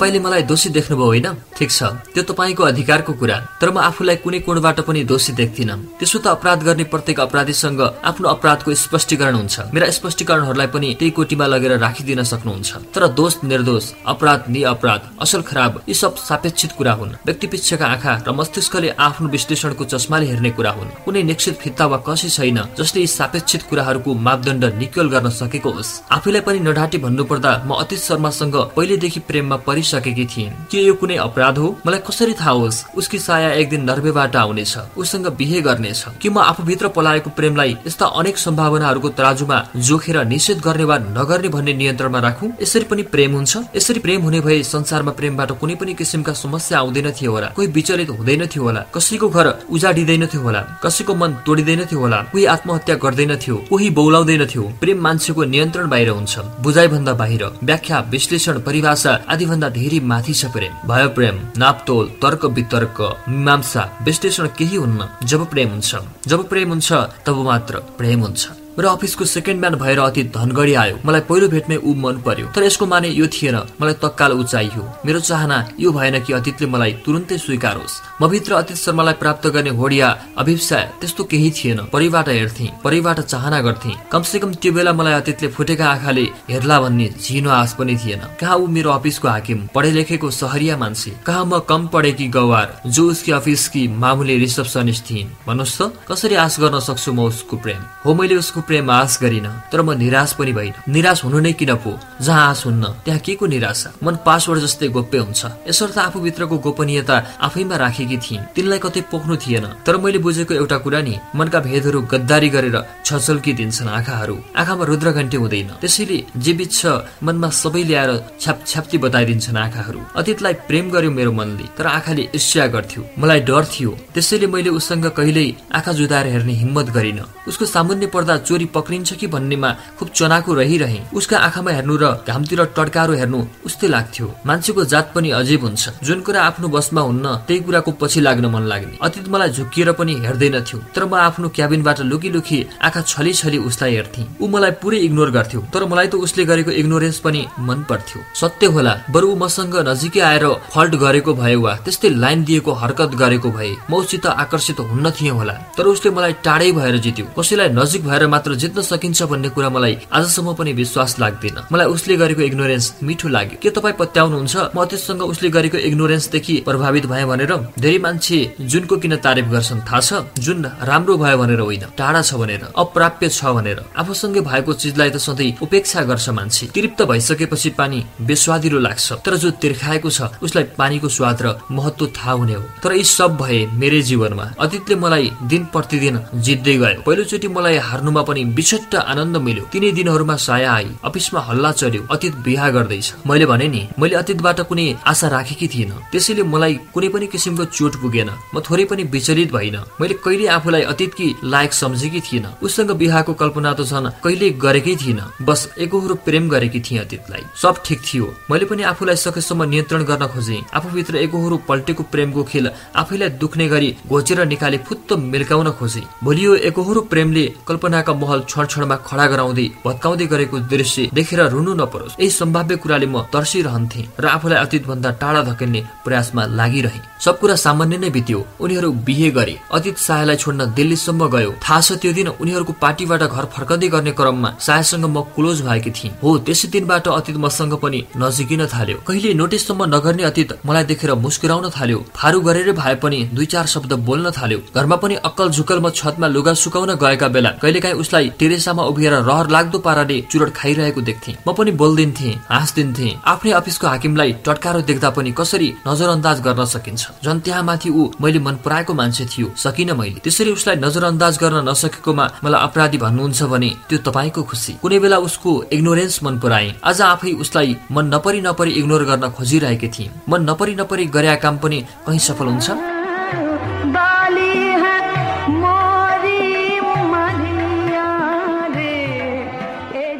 तपाईँले मलाई दोषी देख्नुभयो होइन? ठिक छ। त्यो तपाईँको अधिकारको कुरा। तर म आफूलाई कुनै कोणबाट पनि दोषी देख्दिन। त्यसो त अपराध गर्ने प्रत्येक अपराधीसँग आफ्नो अपराधको स्पष्टीकरण हुन्छ। मेरा स्पष्टीकरणहरूलाई पनि त्यही कोटीमा लगेर राखिदिन सक्नुहुन्छ। तर दोष निर्दोष अपराध नि अपराध असल खराब यी सब सापेक्षित कुरा हुन्। व्यक्ति पिच्छका आँखा र मस्तिष्कले आफ्नो विश्लेषणको चस्माले हेर्ने कुरा हुन्। कुनै निश्चित फित्ता वा कसै छैन जसले यी सापेक्षित कुराहरूको मापदण्ड निक्यल गर्न सकेको होस्। आफूलाई पनि नढाटी भन्नुपर्दा म अतीत शर्मासँग पहिलेदेखि प्रेममा परिसकेकी थिइन्। के यो कुनै अपराध हो? मलाई कसरी थाहा होस्? उसकी साया एक दिन नर्वेबाट आउनेछ। उसँग बिहे गर्नेछ। कि म आफूभित्र पलाएको प्रेमलाई यस्ता अनेक सम्भावनाहरूको तराजुमा जोखेर निषेध गर्ने वा नगर्ने भन्ने नियन्त्रणमा राखौँ? यसरी पनि प्रेम हुन्छ? यसरी प्रेम हुने भए संसारमा प्रेमबाट कुनै पनि किसिमका समस्या आउँदैन थियो होला। कोही विचलित हुँदैन थियो होला। कसैको घर उजाडिँदैन थियो होला। कसैको मन तोडिँदैन थियो होला। कोही आत्महत्या गर्दैन थियो। कोही बौलाउँदैन थियो। प्रेम मान्छेको नियन्त्रण बाहिर हुन्छ। बुझाइ भन्दा बाहिर। व्याख्या विश्लेषण परिभाषा आदि भन्दा धेरै माथि छ प्रेम भयो प्रेम नापतोल तर्क वितर्क मीमांसा विश्लेषण केही हुन्न जब प्रेम हुन्छ। जब प्रेम हुन्छ तब मात्र प्रेम हुन्छ। मेरो अफिसको सेकेन्ड म्यान भएर अति धनगढी आयो। मलाई पहिलो भेटमै ऊ मन पर्यो। तर यसको माने यो थिएन। मलाई तत्काल ऊ चाहियो। मेरो चाहना यो भएन कि अतीतले मलाई तुरुन्तै स्वीकारोस्। म भित्र अतीत शर्मालाई प्राप्त गर्ने होडिया अभिप्सा त्यस्तो केही थिएन। परिबाट हेर्थे परिबाट चाहना गर्थे। कमसे कम त्यो बेला मलाई अतीतले फुटेका आँखाले हेर्ला भन्ने झिनो आश पनि थिएन। कहाँ ऊ मेरो अफिसको हाकिम पढे लेखेको सहरिया मान्छे? कहाँ म कम पढेकी गवार जो उसकी अफिसकी मामुले रिसेप्सनिस्ट थिइन्? भन्नुहोस् त कसरी आश गर्न सक्छु म उसको प्रेम? हो मैले उसको प्रेम आश गरिन तर म निराश पनि भइन। निराश हुनु नै किन पो? जहाँ आश हुन्न त्यहाँ के को निराशा मन पासवर्ड जस्तै गोप्य हुन्छ। यसर्थ आफूभित्रको गोपनीयता आफैमा राखेकी थिइन्। तिनलाई कतै पोख्नु थिएन। तर मैले बुझेको एउटा कुरा नि मनका भेदहरू गद्दारी गरेर छचल्किदिन्छन् आँखाहरू। आँखामा रुद्रघण्टी हुँदैन। त्यसैले जे बिच मनमा सबै ल्याएर छ्याप छ्याप्ती बताइदिन्छन् आँखाहरू। अतीतलाई प्रेम गर्यो मेरो मनले तर आँखाले ईर्ष्या गर्थ्यो। मलाई डर थियो। त्यसैले मैले उसँग कहिल्यै आँखा जुदाएर हेर्ने हिम्मत गरिन। उसको सामान्य पर्दा चोरी पक्रिन्छ कि भन्नेमा खुब चनाको रहिरहे। उसका आँखामा हेर्नु र घामतिर टड्कारो हेर्नु उस्तै लाग्थ्यो। मान्छेको जात पनि अजीब हुन्छ। जुन कुरा आफ्नो बसमा हुन्न त्यही कुराको पछि लाग्न मन लाग्ने। अतीत मलाई झुकिएर पनि हेर्दैनथ्यो तर म आफ्नो क्याबिनबाट लुकी लुकी आँखा छली छली उसलाई हेर्थे। ऊ मलाई पुरै इग्नोर गर्थ्यो तर मलाई त उसले गरेको इग्नोरेन्स पनि मन पर्थ्यो। सत्य होला बरु मसँग नजिकै आएर फल्ट गरेको भए वा त्यस्तै लाइन दिएको हरकत गरेको भए म उसित आकर्षित हुन्न थिएँ होला। तर उसले मलाई टाढै भएर जित्यो। कसैलाई नजिक भएर मात्र जित्न सकिन्छ भन्ने कुरा मलाई आजसम्म पनि विश्वास लाग्दैन। मलाई उसले गरेको इग्नोरेन्स मिठो लाग्यो। के तपाईँ पत्याउनुहुन्छ? म अतीतसँग उसले गरेको इग्नोरेन्सदेखि प्रभावित भए भनेर धेरै मान्छे जुनको किन तारिफ गर्छन् थाहा छ? जुन राम्रो भयो भनेर होइन टाढा छ भनेर अप्राप्य छ भनेर। आफूसँगै भएको चिजलाई त सधैँ उपेक्षा गर्छ मान्छे। तृप्त भइसकेपछि पानी बेस्वादिलो लाग्छ। तर जो तिर्खाएको छ उसलाई पानीको स्वाद र महत्व थाहा हुने हो। तर यी सब भए मेरै जीवनमा। अतीतले मलाई दिन प्रतिदिन जित्दै गयो। पहिलोचोटि मलाई हार्नुमा पनि विछट्ट आनन्द मिल्यो। तिनै दिनहरूमा साया आई अफिसमा हल्ला चल्यो अतीत बिहा गर्दैछ। मैले भने नि मैले अतीतबाट कुनै आशा राखेकी थिइनँ त्यसैले मलाई कुनै पनि किसिमको चोट पुगेन। म थोरै पनि विचलित भइन। मैले कहिले आफूलाई अतीतकी लायक सम्झेकी थिइनँ उसँग बिहाको कल्पना त झन् कहिले गरेकै थिइनँ बस एकहोरो प्रेम गरेकी थिएँ अतीतलाई। सब ठिक थियो। मैले पनि आफूलाई सकेसम्म नियन्त्रण गर्न खोजेँ। आफूभित्र एकहोरो पल्टेको प्रेमको खेल आफैलाई दुख्ने गरी घोचेर निकाले फुत्त मिल्काउन खोजे। भोलि यो एकहोरो प्रेमले कल्पनाका महल छडछडमा खडा गराउँदै भत्काउँदै गरेको दृश्य देखेर रुनु नपरोस्। यही सम्भाव्य कुराले म तर्सिरहन्थे र आफूलाई अतीत भन्दा टाढा धकेल्ने प्रयासमा लागिरहे। सब कुरा सामान्य नै बित्यो। उनीहरू बिहे गरे। अतीत सायालाई छोड्न दिल्लीसम्म गयो। थाहा छ त्यो दिन उनीहरूको पार्टीबाट घर फर्कँदै गर्ने क्रममा सायासँग म क्लोज भएकी थिएँ। हो त्यसै दिनबाट अतीत मसँग पनि नजिकिन थाल्यो। कहिले नोटिससम्म नगर्ने अतीत मलाई देखेर मुस्कुराउन थाल्यो। फारू गरेर भए पनि दुई चार शब्द बोल्न थाल्यो। घरमा पनि अक्कल झुकल छतमा लुगा सुकाउन गएका बेला कहिलेकाहीँ उसलाई टेरेसामा उभिएर रहर लाग्दो पाराले चुरट खाइरहेको देख्थे। म पनि बोल्दिन्थे हाँस्दिन्थे। आफ्नै अफिसको हाकिमलाई टटकारो देख्दा पनि कसरी नजरअन्दाज गर्न सकिन्छ? झन् त्यहाँ माथि ऊ मैले मन पराएको मान्छे थियो सकिन मैले। त्यसरी उसलाई नजरअन्दाज गर्न नसकेकोमा मलाई अपराधी भन्नुहुन्छ भने त्यो तपाईँको खुसी। कुनै बेला उसको इग्नोरेन्स मन पराए। आज आफै उसलाई मन नपरी नपरी इग्नोर गर्न खोजिरहेकी थिएँ। मन नपरी नपरी गरेका काम पनि कहीँ सफल हुन्छ?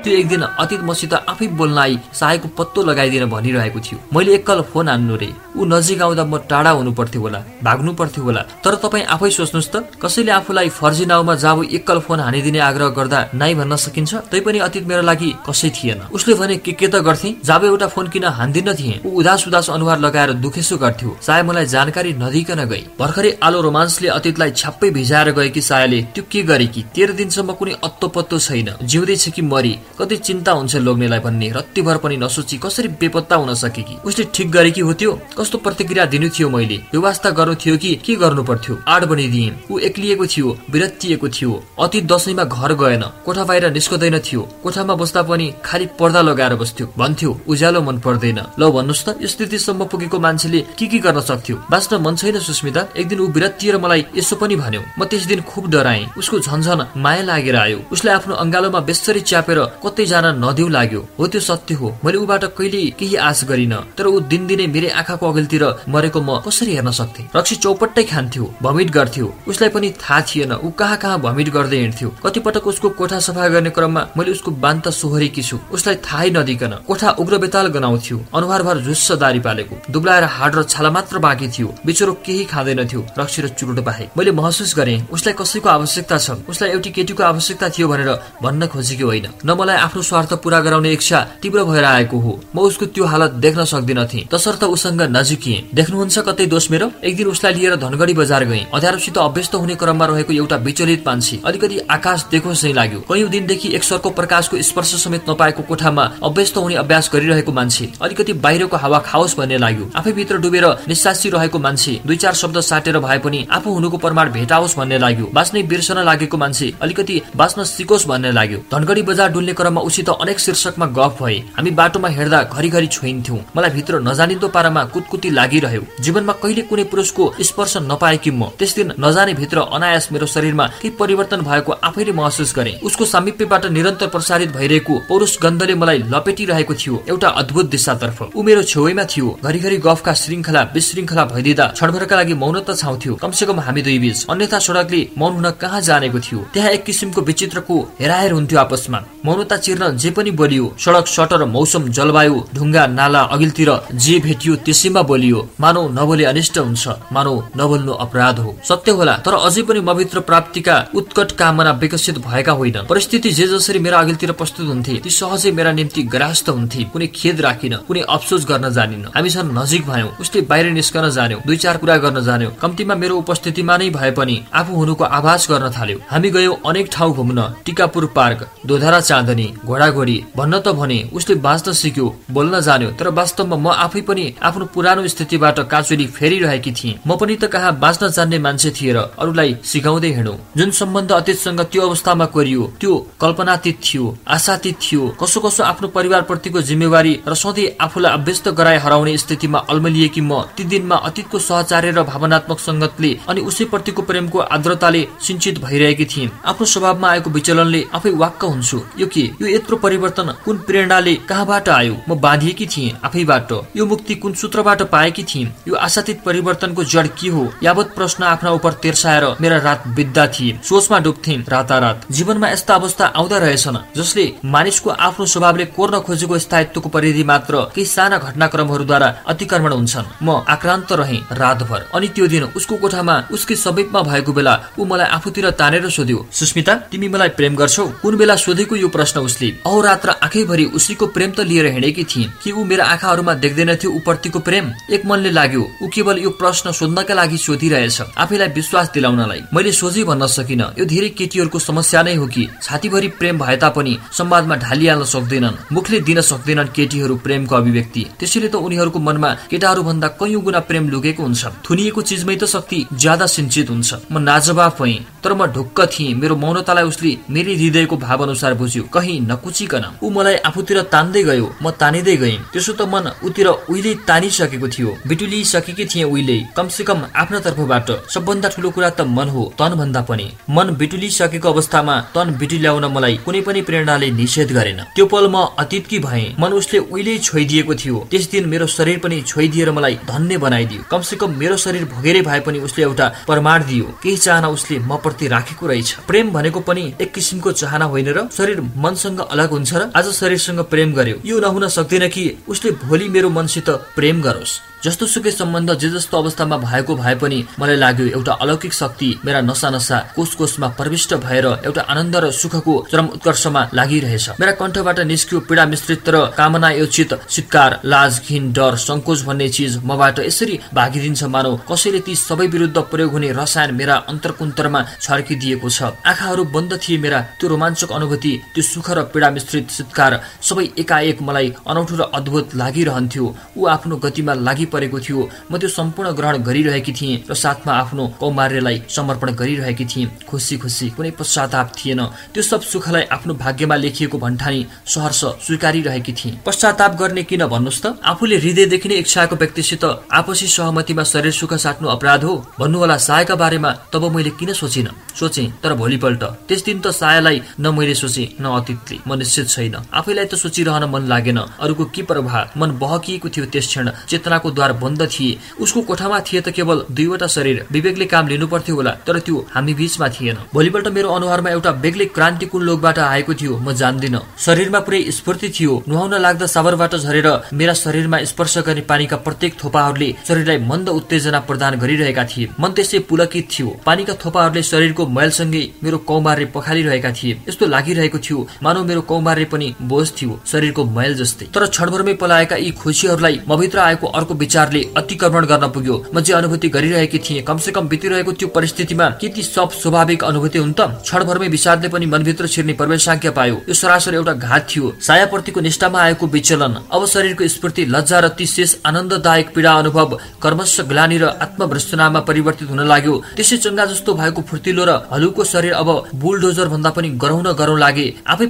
त्यो एक दिन अतीत मसित आफै बोल्न आई सायको पत्तो लगाइदिन भनिरहेको थियो। मैले एकल फोन हान्नु रे। ऊ नजिक आउँदा म टाढा हुनु पर्थ्यो होला भाग्नु पर्थ्यो होला। तर तपाईँ आफै सोच्नुहोस् त कसैले आफूलाई फर्जी नाउँमा जाब एकल फोन हानिदिने आग्रह गर्दा नाइ भन्न सकिन्छ? तै पनि अतीत मेरो लागि कसै थिएन। उसले भने के के त गर्थे? जाब एउटा फोन किन हान्दिन थिए? ऊ उदास उदास अनुहार लगाएर दुखेसो गर्थ्यो। साय मलाई जानकारी नदिकन गई। भर्खरै आलो रोमान्सले अतीतलाई छ्याप्पै भिजाएर गएकी सायाले त्यो के गरे कि? तेह्र दिनसम्म कुनै अत्तो पत्तो छैन। जिउँदैछ कि मरी? कति चिन्ता हुन्छ लोग्नेलाई भन्ने रत्तिभर पनि नसोची कसरी बेपत्ता हुन सके कि? उसले ठिक गरे कि हो त्यो? कस्तो प्रतिक्रिया दिनु थियो मैले? व्यवस्था गर्नु थियो कि के गर्नु पर्थ्यो? आड बनिदिए ऊ एक्लिएको थियो विरत्तिएको थियो। अति दसैँमा घर गएन। कोठा बाहिर निस्कदैन थियो। कोठामा बस्दा पनि खालि पर्दा लगाएर बस्थ्यो। भन्थ्यो उज्यालो मन पर्दैन। ल भन्नुहोस् त यो स्थितिसम्म पुगेको मान्छेले के के गर्न सक्थ्यो? बाँच्न मन छैन सुस्मिता। एक दिन ऊ विरत्तिएर मलाई यसो पनि भन्यो। म त्यस दिन खुब डराएँ। उसको झन्झन माया लागेर आयो। उसले आफ्नो अङ्गालोमा बेसरी च्यापेर कति जान नदेऊ लाग्यो। हो त्यो सत्य हो। मैले ऊबाट कहिले केही आश गरिन। तर ऊ दिनदिनै मेरै आँखाको अघिल्तिर मरेको म कसरी हेर्न सक्थे? रक्सी चौपट्टै खान्थ्यो भमिट गर्थ्यो। उसलाई पनि थाहा थिएन ऊ कहाँ कहाँ भमिट गर्दै हिँड्थ्यो। कतिपटक उसको कोठा सफा गर्ने क्रममा मैले उसको बान्त सोहोरेकी छु उसलाई थाहै नदिकन कोठा उग्र बेताल गनाउँथ्यो। अनुहारभर झुस्स दारी पालेको। दुब्लाएर हाड र छाला मात्र बाँकी थियो। बिचरो केही खाँदैनथ्यो रक्सी र चुरोट बाहे मैले महसुस गरेँ उसलाई कसैको आवश्यकता छ। उसलाई एउटी केटीको आवश्यकता थियो भनेर भन्न खोजेको होइन। न आफ्नो स्वार्थ पूरा गराउने इच्छा तीव्र भएर आएको हो। म उसको त्यो हालत देख्न सक्दिनथे तसर्थ उसँग नजिकिए देख्नुहुन्छ कतै दोष मेरो? एक दिन उसलाई लिएर धनगढी बजार गएँ। अध्यारोपसित अभ्यस्त हुने क्रममा रहेको एउटा विचलित मान्छे। अलिकति आकाश देखोस् नै लाग्यो। कैयौँ दिनदेखि एक सरको प्रकाशको स्पर्श समेत नपाएको कोठामा अभ्यस्त हुने अभ्यास गरिरहेको मान्छे। अलिकति बाहिरको हावा खाओस् भन्ने लाग्यो। आफै भित्र डुबेर निश्वासी रहेको मान्छे दुई चार शब्द साटेर भए पनि आफू हुनुको प्रमाण भेटाओस् भन्ने लाग्यो। बाँच्नै बिर्सन लागेको मान्छे अलिकति बाँच्न सिकोस् भन्ने लाग्यो। धनगढी बजार डुल्ने क्रममा उसित अनेक शीर्षकमा गफ भए। हामी बाटोमा हिँड्दा घरिघरि छोइन्थ्यौँ। मलाई भित्र नजानिदो पारामा कुतकुती लागिरह्यो। जीवनमा कहिले कुनै पुरुषको स्पर्श नपाएकी म? त्यस दिन नजाने भित्र अनायास मेरो शरीरमा केही परिवर्तन भएको आफैले महसुस गरे। उसको सामिप्यबाट निरन्तर प्रसारित भइरहेको पौरुष गन्धले मलाई लपेटिरहेको थियो एउटा अद्भुत दिशातर्फ। ऊ मेरो छेउैमा थियो। घरिघरि गफका श्रृङ्खला विशृङ्खला भइदिँदा क्षणभरका लागि मौनता छाउँथ्यो। कमसेकम हामी दुई बीच। अन्यथा सडकले मौन हुन कहाँ जानेको थियो? त्यहाँ एक किसिमको विचित्रको हेराहेर हुन्थ्यो आपसमा। मौनता चिर्न जे पनि बोलियो सडक सटर मौसम जलवायु ढुङ्गा नाला अघिल्तिर जे भेटियो त्यसैमा बोलियो। मानौ नबोले अनिष्ट हुन्छ मानौ नबोल्नु अपराध हो। सत्य होला तर अझै पनि मभित्र प्राप्तिका उत्कट कामना विकसित भएका होइन। परिस्थिति जे जसरी मेरा अघिल्तिर प्रस्तुत हुन्थे ती सहजै मेरा निम्ति ग्रास्त हुन्थे कुनै खेद राखिन कुनै अफसोस गर्न जानिन। हामीसँग नजिक भयौं उसले बाहिर निस्कन जान्यौ दुई चार कुरा गर्न जान्यौ। कम्तीमा मेरो उपस्थितिमा नै भए पनि आफू हुनुको आभास गर्न थाल्यो। हामी गयौं अनेक ठाउँ घुम्न टिकापुर पार्क दोधारा चाँदनी घोडाघोडी भन्न त भने उसले बाँच्न सिक्यो बोल्न जान्यो तर वास्तवमा म आफै पनि आफ्नो पुरानो स्थितिबाट काचुली फेरिरहेकी थिएँ। म पनि त कहाँ बाँच्न जान्ने मान्छे थिए र अरूलाई सिकाउँदै हिँडौँ जुन सम्बन्ध अतीतसँग त्यो अवस्थामा कोरियो त्यो कल्पनातीत थियो आशातीत थियो। कसो कसो आफ्नो परिवारप्रतिको जिम्मेवारी र सधैँ आफूलाई अभ्यस्त गराए हराउने स्थितिमा अल्मलिएकी म ती दिनमा अतीतको सहचार्य र भावनात्मक संगतले अनि उसैप्रतिको प्रेमको आर्द्रताले सिंचित भइरहेकी थिइन् आफ्नो स्वभावमा आएको विचलनले आफै वाक्क हुन्छु। यो के? यो यत्रो परिवर्तन कुन प्रेरणाले कहाँबाट आयो? म बाँधिएकी थिएँ आफैबाट यो मुक्ति कुन सूत्रबाट पाएकी थिइन्? यो आशातीत परिवर्तनको जड के हो? यावत प्रश्न आफ्ना उप तेर्साएर मेरा रात बित्दा थिए। सोचमा डुब्थे रातारात। जीवनमा यस्ता अवस्था आउँदा रहेछन् जसले मानिसको आफ्नो स्वभावले कोर्न खोजेको स्थायित्वको परिधि मात्र केही साना घटनाक्रमहरूद्वारा अतिक्रमण हुन्छन्। म आक्रान्त रहे रातभर। अनि त्यो दिन उसको कोठामा उसकै समीपमा भएको बेला ऊ मलाई आफूतिर तानेर सोध्यो सुस्मिता तिमी मलाई प्रेम गर्छौ? कुन बेला सोधेको यो प्रश्न? उसले अहोरात्र आँखैभरि उसैको प्रेम त लिएर हिँडेकी थिए कि ऊ मेरा आँखाहरूमा देख्दैनथ्यो ऊ प्रतिको प्रेम? एक मनले लाग्यो ऊ केवल यो प्रश्न सोध्नका लागि सोधिरहेछ आफैलाई विश्वास दिलाउनलाई। मैले सोझै भन्न सकिन यो धेरै केटीहरूको समस्या नै हो कि छातीभरि प्रेम भए तापनि संवादमा ढालिहाल्न सक्दैनन्। मुखले दिन सक्दैनन् केटीहरू प्रेमको अभिव्यक्ति। त्यसैले त उनीहरूको मनमा केटाहरू भन्दा कैयौँ गुणा प्रेम लुकेको हुन्छ। थुनिएको चिजमै त शक्ति ज्यादा सिन्चित हुन्छ। म नाजवाब भएँ तर म ढुक्क थिएँ। मेरो मौनतालाई उसले मेरै हृदयको भाव अनुसार बुझ्यो कहीँ नकुचिकन ऊ मलाई आफूतिर तान्दै गयो म तानिँदै गएँ त्यसो त मन उतिर उहिले तानिसकेको थियो। बिटुलिसकेकी थिएँ उहिले कमसे कम आफ्नो तर्फबाट। सबभन्दा ठुलो कुरा त मन हो तन भन्दा पनि। मन बिटुलिसकेको अवस्थामा तन बिटुल्याउन मलाई कुनै पनि प्रेरणाले निषेध गरेन। त्यो पल म अतीतकी भए। मन उसले उहिले छोइदिएको थियो। त्यस दिन मेरो शरीर पनि छोइदिएर मलाई धन्य बनाइदियो। कमसे कम मेरो शरीर भोगेरै भए पनि उसले एउटा प्रमाण दियो। केही चाहना उसले म प्रति राखेको रहेछ। प्रेम भनेको पनि एक किसिमको चाहना होइन र शरीर मनसँग अलग हुन्छ र आज शरीरसँग प्रेम गर्यो। यो नहुन सक्दैन कि उसले भोलि मेरो मनसित प्रेम गरोस्। जस्तो सुकै सम्बन्ध जे जस्तो अवस्थामा भएको भए पनि मलाई लाग्यो एउटा अलौकिक शक्ति मेरा नसा नसा कोष कोषमा प्रविष्ट भएर एउटा आनन्द र सुखको चरम उत्कर्षमा लागिरहेछ। मेरा कण्ठबाट निस्कियो पीडा मिश्रित र कामना योचित चित्कार लाज घिन डर सङ्कोच भन्ने चिज मबाट यसरी भागिदिन्छ मानौ कसैले ती सबै विरुद्ध प्रयोग हुने रसायन मेरा अन्तर्कुन्तरमा छर्किदिएको छ। आँखाहरू बन्द थिए मेरा त्यो रोमाञ्चक अनुभूति त्यो सुख र पीडा मिश्रित चित्कार सबै एकाएक मलाई अनौठो र अद्भुत लागिरहन्थ्यो। ऊ आफ्नो गतिमा लागि परेको थियो। म त्यो सम्पूर्ण ग्रहण गरिरहेकी थिएँ र साथमा आफ्नो कौमार्यलाई समर्पण गरिरहेकी थिएँ। खुसी खुसी कुनै पश्चाताप थिएन। त्यो सब सुखलाई आफ्नो भाग्यमा लेखिएको भन्ठानी सहर्ष स्वीकारिरहेकी थिएँ। पश्चाताप गर्ने किन भन्नुहोस् त? आफूले हृदयदेखि नै इच्छाको व्यक्तिसित आपसी सहमतिमा शरीर सुख साट्नु अपराध हो? भन्नुहोला सायका बारेमा तब मैले किन सोचिन? सोचे तर भोलिपल्ट। त्यस दिन त सायालाई न मैले सोचे न अतीत म निश्चित छैन। आफैलाई त सोचिरहन मन लागेन। अरूको के प्रभाव? मन बहकिएको थियो त्यस क्षण। चेतनाको द्वार बन्द थिए। उसको कोठामा थिए त केवल दुईवटा शरीर। विवेकले काम लिनु पर्थ्यो होला तर त्यो हामी बीचमा थिएन। भोलिपल्ट मेरो अनुहारमा एउटा बेग्लै क्रान्तिकुल लोकबाट आएको थियो। म जान्दिन। शरीरमा पुरै स्फूर्ति थियो। नुहाउन लाग्दा साबरबाट झरेर मेरा शरीरमा स्पर्श गर्ने पानीका प्रत्येक थोपाहरूले शरीरलाई मन्द उत्तेजना प्रदान गरिरहेका थिए। मन त्यसै पुलकित थियो। पानीका थोपाहरूले शरीरको मैलसँगै मेरो कौमार्य पखालिरहेका थिए। यस्तो लागिरहेको थियो। मानव मेरो कौमार्य पनि बोझ थियो शरीरको मैल जस्तै। तर क्षणभरमै पलाएका यी खुसीहरूलाई मभित्र आएको अर्को विचारले अतिक्रमण गर्न पुग्यो। म जे अनुभूति गरिरहेकी थिएँ कमसे कम बितिरहेको त्यो परिस्थितिमा के ती सब स्वाभाविक अनुभूति हुन् त? क्षणभरमै विषादले पनि मनभित्र छिर्ने प्रवेशाज्ञा पायो। यो सरासर एउटा घात थियो। सायाप्रतिको निष्ठामा आएको विचलन अब शरीरको स्फूर्ति लज्जा र ती शेष आनन्ददायक पीडा अनुभव कर्मश ग्लानी र आत्मभ्रष्टनामा परिवर्तित हुन लाग्यो। त्यसै चङ्गा जस्तो भएको फुर्तिलो र हलुको शरीर अब बुलडोजर भन्दा पनि गरौँ न गरौँ लागे।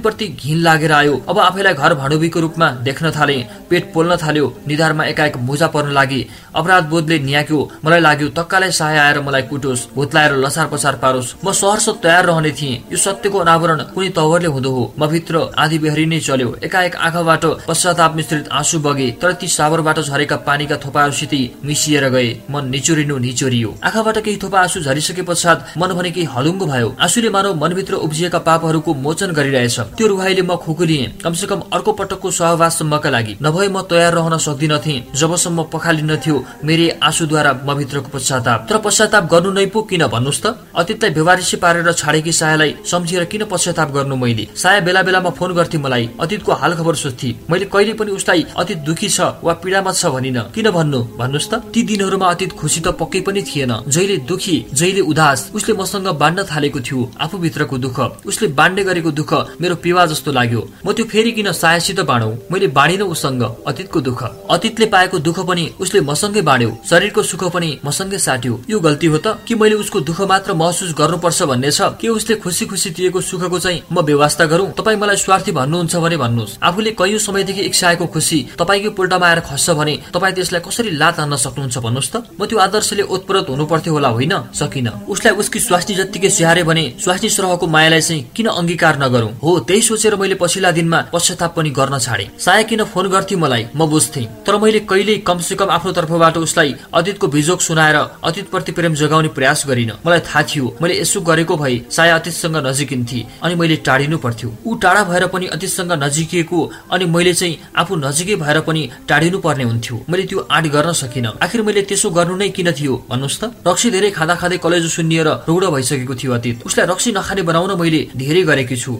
आफैप्रति घिन लागेर आयो। अब आफैलाई घर भाँडुबीको रूपमा देख्न थाले। पेट पोल्न थाल्यो। निधारमा एकाएक मुजा पर्न लागि। अपराध बोधले न्याक्यो। मलाई लाग्यो तक्कालाई सहाय आएर मलाई कुटोस्। भुत्लाएर लसार पसार पारोस्। म सहर्ष तयार रहने थिएँ। यो सत्यको अनावरण कुनै तवरले हुँदो हो। म भित्र आधी बेहरी नै चल्यो। एकाएक आँखाबाट पश्चाताप मिश्रित आँसु बगे। तर ती साबरबाट झरेका पानीका थोपाहरूसित मिसिएर गए। मन निचोरिनु निचोरियो। आँखाबाट केही थोपा आँसु झरिसके पश्चात मन भने केही हलुङ्गो भयो। आँसुले मानव मनभित्र उब्जिएका पापहरूको मोचन गरिरहेछ। त्यो रुहाईले म खुकुलिएँ। कमसे कम अर्को पटकको सहवाससम्मका लागि। नभए म तयार रहन सक्दिनथे। जबसम्म पखालिन थियो मेरै आँसुद्वारा भित्रको पश्चाताप। तर पश्चाताप गर्नु नै पो किन भन्नुहोस् त? अतीतलाई व्यवहारिसी पारेर छाडेकी सायालाई सम्झिएर किन पश्चाताप गर्नु मैले? साया बेला बेलामा फोन गर्थे मलाई। अतीतको हाल खबर सोध्थे। मैले कहिले पनि उसलाई अतीत दुखी छ वा पीडामा छ भनिन। किन भन्नु? भन्नुहोस् त। ती दिनहरूमा अतीत खुसी त पक्कै पनि थिएन। जहिले दुखी जहिले उदास उसले मसँग बाँड्न थालेको थियो आफूभित्रको दुःख। उसले बाँड्ने गरेको दुःख मेरो पिवा जस्तो लाग्यो। म त्यो फेरि किन सायासित बाँडौ? मैले बाँडिन उसँग अतीतको दुःख। अतीतले पाएको दुःख पनि उसले मसँगै बाँड्यो। शरीरको सुख पनि मसँगै साट्यो। यो गल्ती हो त? कि मैले उसको दुःख मात्र महसुस गर्नुपर्छ भन्ने छ? के उसले खुसी खुसी दिएको सुखको चाहिँ म व्यवस्था गरौँ? तपाईँ मलाई स्वार्थी भन्नुहुन्छ भने भन्नुहोस्। आफूले कैयौँ समयदेखि इच्छाएको खुसी तपाईँको पुल्टामा आएर खस्छ भने तपाईँ त्यसलाई कसरी लात हान्न सक्नुहुन्छ भन्नुहोस् त? म त्यो आदर्शले ओतप्रोत हुनु पर्थ्यो होला होइन? सकिन। उसलाई उसकी स्वास्नी जत्तिकै स्याहारे भने स्वास्नी सरहको मायालाई चाहिँ किन अङ्गीकार नगरौँ? हो त्यही सोचेर मैले पछिल्ला दिनमा पश्चाताप पनि गर्न छाडे। साय किन फोन गर्थे मलाई म बुझ्थे। तर मैले कहिल्यै कमसे कम आफ्नो तर्फबाट उसलाई अतीतको बिजोग सुनाएर अतीतप्रति प्रेम जगाउने प्रयास गरिन। मलाई थाहा थियो मैले यसो गरेको भए साय अतीतसँग नजिकिन्थे अनि मैले टाढिनु पर्थ्यो। ऊ टाढा भएर पनि अतीतसँग नजिकिएको अनि मैले चाहिँ आफू नजिकै भएर पनि टाढिनु पर्ने हुन्थ्यो। मैले त्यो आँट गर्न सकिन। आखिर मैले त्यसो गर्नु नै किन थियो भन्नुहोस् त? रक्सी धेरै खाँदा खाँदै कलेजो सुन्निएर रुग्ण भइसकेको थियो अतीत। उसलाई रक्सी नखाने बनाउन मैले धेरै गरेकी छु।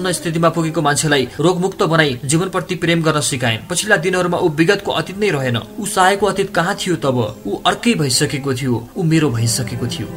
मरणासन्न स्थितिमा पुगेको मान्छेलाई रोगमुक्त बनाई जीवनप्रति प्रेम गर्न सिकाए पछिल्ला दिनहरूमा ऊ विगतको अतीत नै रहेन। ऊ चाहेको अतीत कहाँ थियो तब? ऊ अर्कै भइसकेको थियो। ऊ मेरो भइसकेको थियो।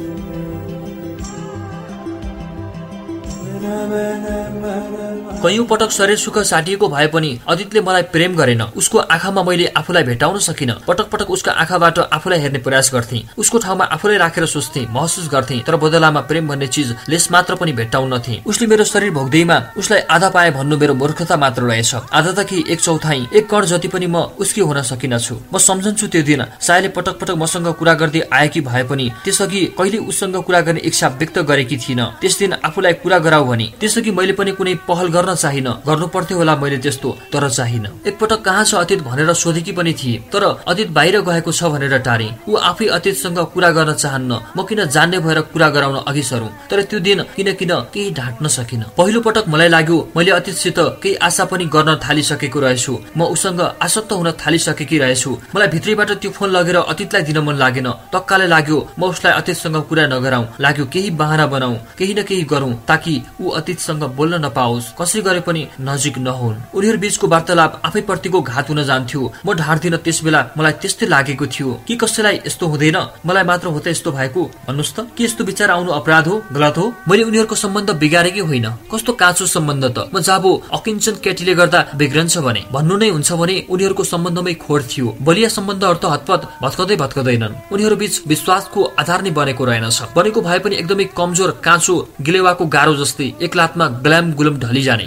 कैयौँ पटक शरीर सुख साटिएको भए पनि अदितले मलाई प्रेम गरेन। उसको आँखामा मैले आफूलाई भेटाउन सकिन। पटक पटक उसको आँखाबाट आफूलाई हेर्ने प्रयास गर्थे। उसको ठाउँमा आफूलाई राखेर सोच्थे महसुस गर्थे तर बदलामा प्रेम भन्ने चिज लेस मात्र पनि भेट्टाउनथे उसले मेरो शरीर भोग्दैमा उसलाई आधा पाए भन्नु मेरो मूर्खता मात्र रहेछ। आधा त कि एक चौथाइ एक कण जति पनि म उसकी हुन सकिनछु। म सम्झन्छु त्यो दिन। सायले पटक पटक मसँग कुरा गर्दै आएकी भए पनि त्यसअघि कहिले उसँग कुरा गर्ने इच्छा व्यक्त गरेकी थिइन। त्यस दिन आफूलाई कुरा गराउ भने। त्यसअघि मैले पनि कुनै पहल गर्न चाहिन। गर्नु पर्थ्यो होला मैले त्यस्तो तर चाहिन। एकपटक कहाँ छ अतीत भनेर सोधेकी पनि थिए तर अतीत बाहिर गएको छ भनेर टारे। ऊ आफै अतीतसँग कुरा गर्न चाहन्न। म किन जान्ने भएर कुरा गराउन अघि सरौँ? तर त्यो दिन किन किन केही ढाँट्न सकिन। पहिलो पटक मलाई लाग्यो मैले अतीतसित केही आशा पनि गर्न थालिसकेको रहेछु। म उसँग आसक्त हुन थालिसकेकी रहेछु। मलाई भित्रैबाट त्यो फोन लगेर अतीतलाई दिन मन लागेन। तक्काले लाग्यो म उसलाई अतीतसँग कुरा नगराउँ। लाग्यो केही बहाना बनाऊ केही न केही गरौँ ताकि ऊ अतीतसँग बोल्न नपाओस्। कसै गरे पनि नजिक नहुन्। उनीहरू बीचको वार्तालाप आफै प्रतिको घात हुन जान्थ्यो। म ढाड्दिन त्यस बेला मलाई त्यस्तै लागेको थियो। कि कसैलाई यस्तो हुँदैन? मलाई मात्र हो त यस्तो भएको। भन्नुहोस् त के यस्तो विचार आउनु अपराध हो गलत हो? मैले उनीहरूको सम्बन्ध बिगारेकै होइन। कस्तो काँचो सम्बन्ध त? म जाबो अकिञ्चन केटीले गर्दा बिग्रन्छ भने भन्नु नै हुन्छ भने उनीहरूको सम्बन्धमै खोर थियो। बलिया सम्बन्धहरू त हतपत भत्कदै भत्कदैनन्। उनीहरू बीच विश्वासको आधार नै बनेको रहेनछ। बनेको भए पनि एकदमै कमजोर काँचो गिलेवाको गाह्रो जस्तै एक लातमा ग्ल्याम गुलम ढलिजाने।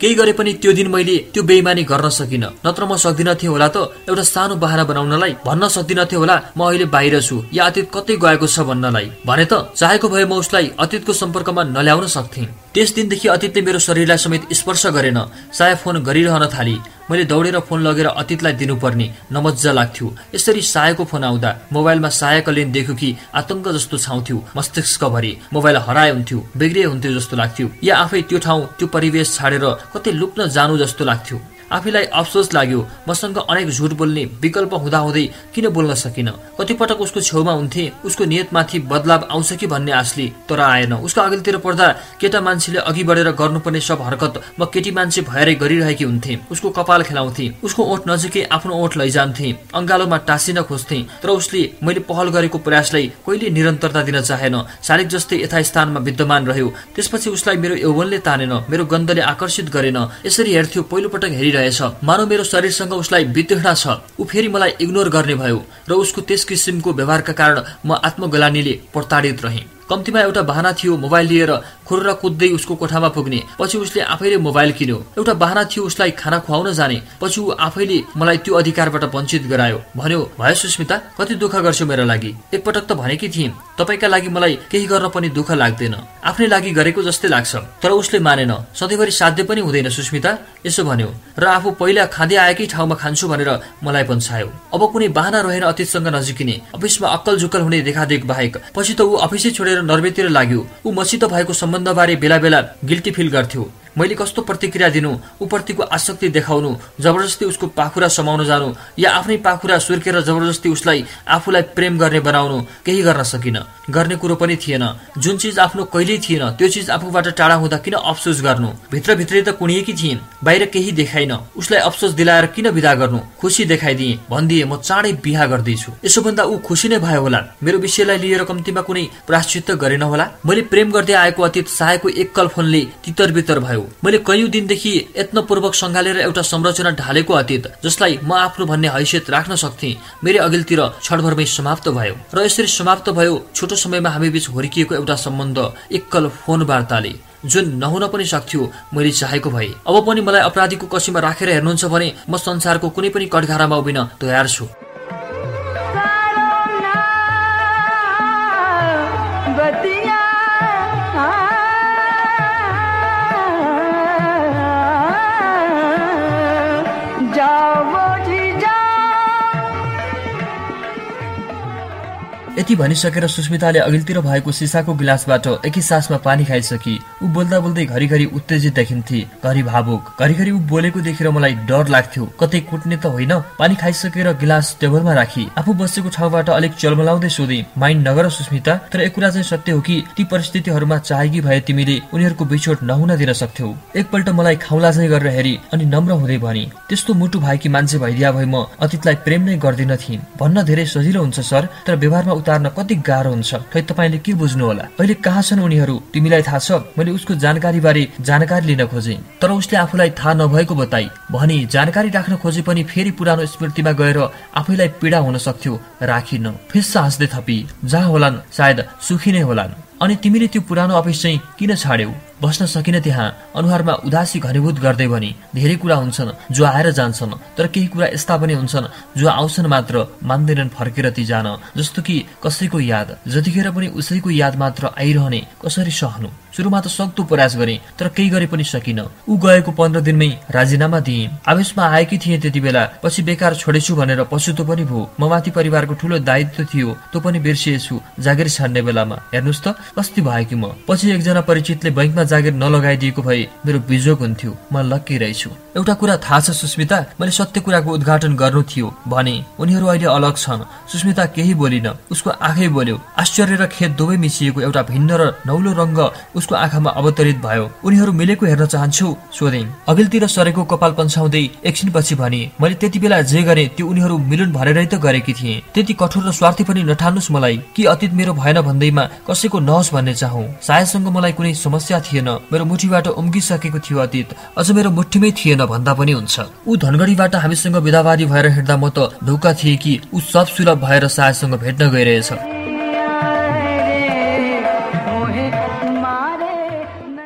केही गरे पनि त्यो दिन मैले त्यो बेइमानी गर्न सकिन। नत्र म सक्दिन थिएँ होला त एउटा सानो बहाना बनाउनलाई भन्न सक्दिन थिएँ होला म अहिले बाहिर छु या अतीत कतै गएको छ भन्नलाई। भने त चाहेको भए म उसलाई अतीतको सम्पर्कमा नल्याउन सक्थेँ। त्यस दिनदेखि अतीतले मेरो शरीरलाई समेत स्पर्श गरेन साया फोन गरिरहन थाली। मैले दौडेर फोन लगेर अतीतलाई दिनुपर्ने नमज्जा लाग्थ्यो। यसरी सायाको फोन आउँदा मोबाइलमा सायाको लेन देख्यो कि आतंक जस्तो छाउँथ्यो मस्तिष्कभरि मोबाइल हराए हुन्थ्यो बिग्रिए हुन्थ्यो जस्तो लाग्थ्यो। या आफै त्यो ठाउँ त्यो परिवेश छाडेर कतै लुक्न जानु जस्तो लाग्थ्यो। आफैलाई अफसोस लाग्यो। मसँग अनेक झुट बोल्ने विकल्प हुँदाहुँदै किन बोल्न सकिन? कतिपटक उसको छेउमा हुन्थे उसको नियतमाथि बदलाव आउँछ कि भन्ने आशले तर आएन। उसको अघिल्तिर पर्दा केटा मान्छेले अघि बढेर गर्नुपर्ने सब हरकत म केटी मान्छे भएरै गरिरहेकी हुन्थे। उसको कपाल खेलाउँथे उसको ओठ नजिकै आफ्नो ओठ लैजान्थे अङ्गालोमा टाँसिन खोज्थे तर उसले मैले पहल गरेको प्रयासलाई कहिले निरन्तरता दिन चाहेन। शालिक जस्तै यथास्थानमा विद्यमान रह्यो। त्यसपछि उसलाई मेरो यौवनले तानेन मेरो गन्धले आकर्षित गरेन। यसरी हेर्थ्यो पहिलोपटक हेरिरहेको रहेछ मानव मेरो शरीरसँग उसलाई वितृष्णा छ। ऊ फेरि मलाई इग्नोर गर्ने भयो र उसको त्यस किसिमको व्यवहारका कारण म आत्मगलानीले प्रताडित रहेँ। कम्तीमा एउटा बाहना थियो मोबाइल लिएर खुर्र कुद्दै उसको कोठामा पुग्ने पछि उसले आफैले मोबाइल किन्यो। एउटा बाहना थियो उसलाई खाना खुवाउन जाने पछि ऊ आफैले मलाई त्यो अधिकारबाट वञ्चित गरायो। भन्यो भयो सुस्मिता कति दुःख गर्छौ मेरो लागि? एकपटक त भनेकी थिइन्। तपाईँका लागि मलाई केही गर्न पनि दुःख लाग्दैन। आफ्नै लागि गरेको जस्तै लाग्छ। तर उसले मानेन। सधैँभरि साध्य पनि हुँदैन सुस्मिता। यसो भन्यो र आफू पहिला खाँदै आएकै ठाउँमा खान्छु भनेर मलाई पन्छायो अब कुनै बाहना रहेन अतीतसँग नजिकिने। अफिसमा अक्कल झुक्कल हुने देखादेख बाहेक। पछि त ऊ अफिसै छोडेर नर्वेतिर लाग्यो। ऊ मसित भएको सम्बन्धबारे बेला बेला गिल्टी फिल गर्थ्यो। मैले कस्तो प्रतिक्रिया दिनु? ऊप्रतिको आसक्ति देखाउनु जबरजस्ती उसको पाखुरा समाउन जानु या आफ्नै पाखुरा सुर्केर जबरजस्ती उसलाई आफूलाई प्रेम गर्ने बनाउनु केही गर्न सकिन। गर्ने कुरो पनि थिएन। जुन चिज आफ्नो कहिल्यै थिएन त्यो चिज आफूबाट टाढा हुँदा किन अफसोस गर्नु? भित्रभित्रै त कुणिएकी थिइन् बाहिर केही देखाइन। उसलाई अफसोस दिलाएर किन विदा गर्नु? खुसी देखाइदिए। भनिदिए म चाँडै बिहा गर्दैछु। यसो भन्दा ऊ खुसी नै भयो होला। मेरो विषयलाई लिएर कम्तीमा कुनै प्राश्चित्त गरेन होला। मैले प्रेम गर्दै आएको अतीत सायको एकल फोनले तितर बितर भयो। भयो मैले कैयौँ दिनदेखि यत्नपूर्वक सङ्घालेर एउटा संरचना ढालेको अतीत जसलाई म आफ्नो भन्ने हैसियत राख्न सक्थेँ मेरो अघिल्तिर क्षणभरमै समाप्त भयो। र यसरी समाप्त भयो छोटो समयमा हामी बीच हुर्किएको एउटा सम्बन्ध एकल फोन वार्ताले जुन नहुन पनि सक्थ्यो मैले चाहेको भए। अब पनि मलाई अपराधीको कसीमा राखेर हेर्नुहुन्छ भने म संसारको कुनै पनि कटघारामा उभिन तयार छु। यति भनिसकेर सुस्मिताले अघिल्तिर भएको सिसाको गिलासबाट एकै सासमा पानी खाइसकी ऊ बोल्दा बोल्दै घरिघरि उत्तेजित देखिन्थे। घरि भावुक घरिघरि ऊ बोलेको देखेर मलाई डर लाग्थ्यो। कतै कुट्ने त होइन। पानी खाइसकेर गिलास टेबलमा राखी। आफू बसेको ठाउँबाट अलिक चलमलाउँदै सोधे माइन्ड नगर सुस्मिता तर एक कुरा चाहिँ सत्य हो कि ती परिस्थितिहरूमा चाहेकी भए तिमीले उनीहरूको बिछोट नहुन दिन सक्थ्यौ। एकपल्ट मलाई खाउला चाहिँ गरेर हेरी अनि नम्र हुँदै भनी त्यस्तो मुटु भएकी मान्छे भइदिया भए म अतीतलाई प्रेम नै गर्दिन थिइन्। भन्न धेरै सजिलो हुन्छ सर तर व्यवहारमा उतार्न कति गाह्रो हुन्छ। खै तपाईँले के बुझ्नु होला? अहिले कहाँ छन् उनीहरू? तिमीलाई थाहा छ मैले उसको जानकारी बारे जानकारी लिन खोजे। तर उसले आफूलाई थाहा नभएको बताई। भनी जानकारी राख्न खोजे पनि फेरि पुरानो स्मृतिमा गएर आफैलाई पीडा हुन सक्थ्यो राखिन। फिस्सा हाँस्दै थपी। जहाँ होलान् सायद सुखी नै होलान्। अनि तिमीले त्यो पुरानो अफिस चाहिँ किन छाड्यौ? बस्न सकिन त्यहाँ। अनुहारमा उदासी घनीभूत गर्दै भनी धेरै कुरा हुन्छन् जो आएर जान्छन् तर केही कुरा यस्ता पनि हुन्छन् जो आउँछन् मात्र मान्दैनन् फर्केर ती जान जस्तो कि कसैको याद। जतिखेर पनि उसैको याद मात्र आइरहने कसरी सहनु? सुरुमा त सक्दो प्रयास गरे तर केही गरे पनि सकिन। ऊ गएको पन्ध्र दिनमै राजीनामा दिए। आवेशमा आएकी थिए त्यति बेला पछि बेकार छोडेछु भनेर पछुतो पनि भयो म माथि परिवारको ठुलो दायित्व थियो त्यो पनि बिर्सिएछु जागिर छान्ने बेलामा। हेर्नुहोस् त कस्ती भयो कि म। पछि एकजना परिचितले बैङ्कमा जागिर नलगाइदिएको भए मेरो बिजोग हुन्थ्यो। म लक्की रहेछु। एउटा कुरा थाहा छ सुस्मिता। मैले सत्य कुराको उद्घाटन गर्नु थियो भने उनीहरू अहिले अलग छन्। सुस्मिता केही बोलिन उसको आँखै बोल्यो। आश्चर्य र खेत दुवै मिसिएको एउटा भिन्न र नौलो रङ्ग उसको आँखामा अवतरित भयो। उनीहरू मिलेको हेर्न चाहन्छु सोधे। अघिल्तिर सरेको कपाल पन्छाउँदै एकछिनपछि भने मैले त्यति बेला जे गरे त्यो उनीहरू मिलुन भरेरै त गरेकी थिए। त्यति कठोर र स्वार्थी पनि नठान्नुहोस् मलाई। कि अतीत मेरो भएन भन्दैमा कसैको नहोस् भन्ने चाहौ। सायदसँग मलाई कुनै समस्या थिएन मेरो मुठीबाट उम्किसकेको थियो अतीत। अझ मेरो मुठीमै थिएन भन्दा पनि हुन्छ। ऊ धनगढीबाट हामीसँग विधावादी भएर हिँड्दा म त ढुक्का थिए कि ऊ सब सुलभ भएर सायदसँग भेट्न गइरहेछ।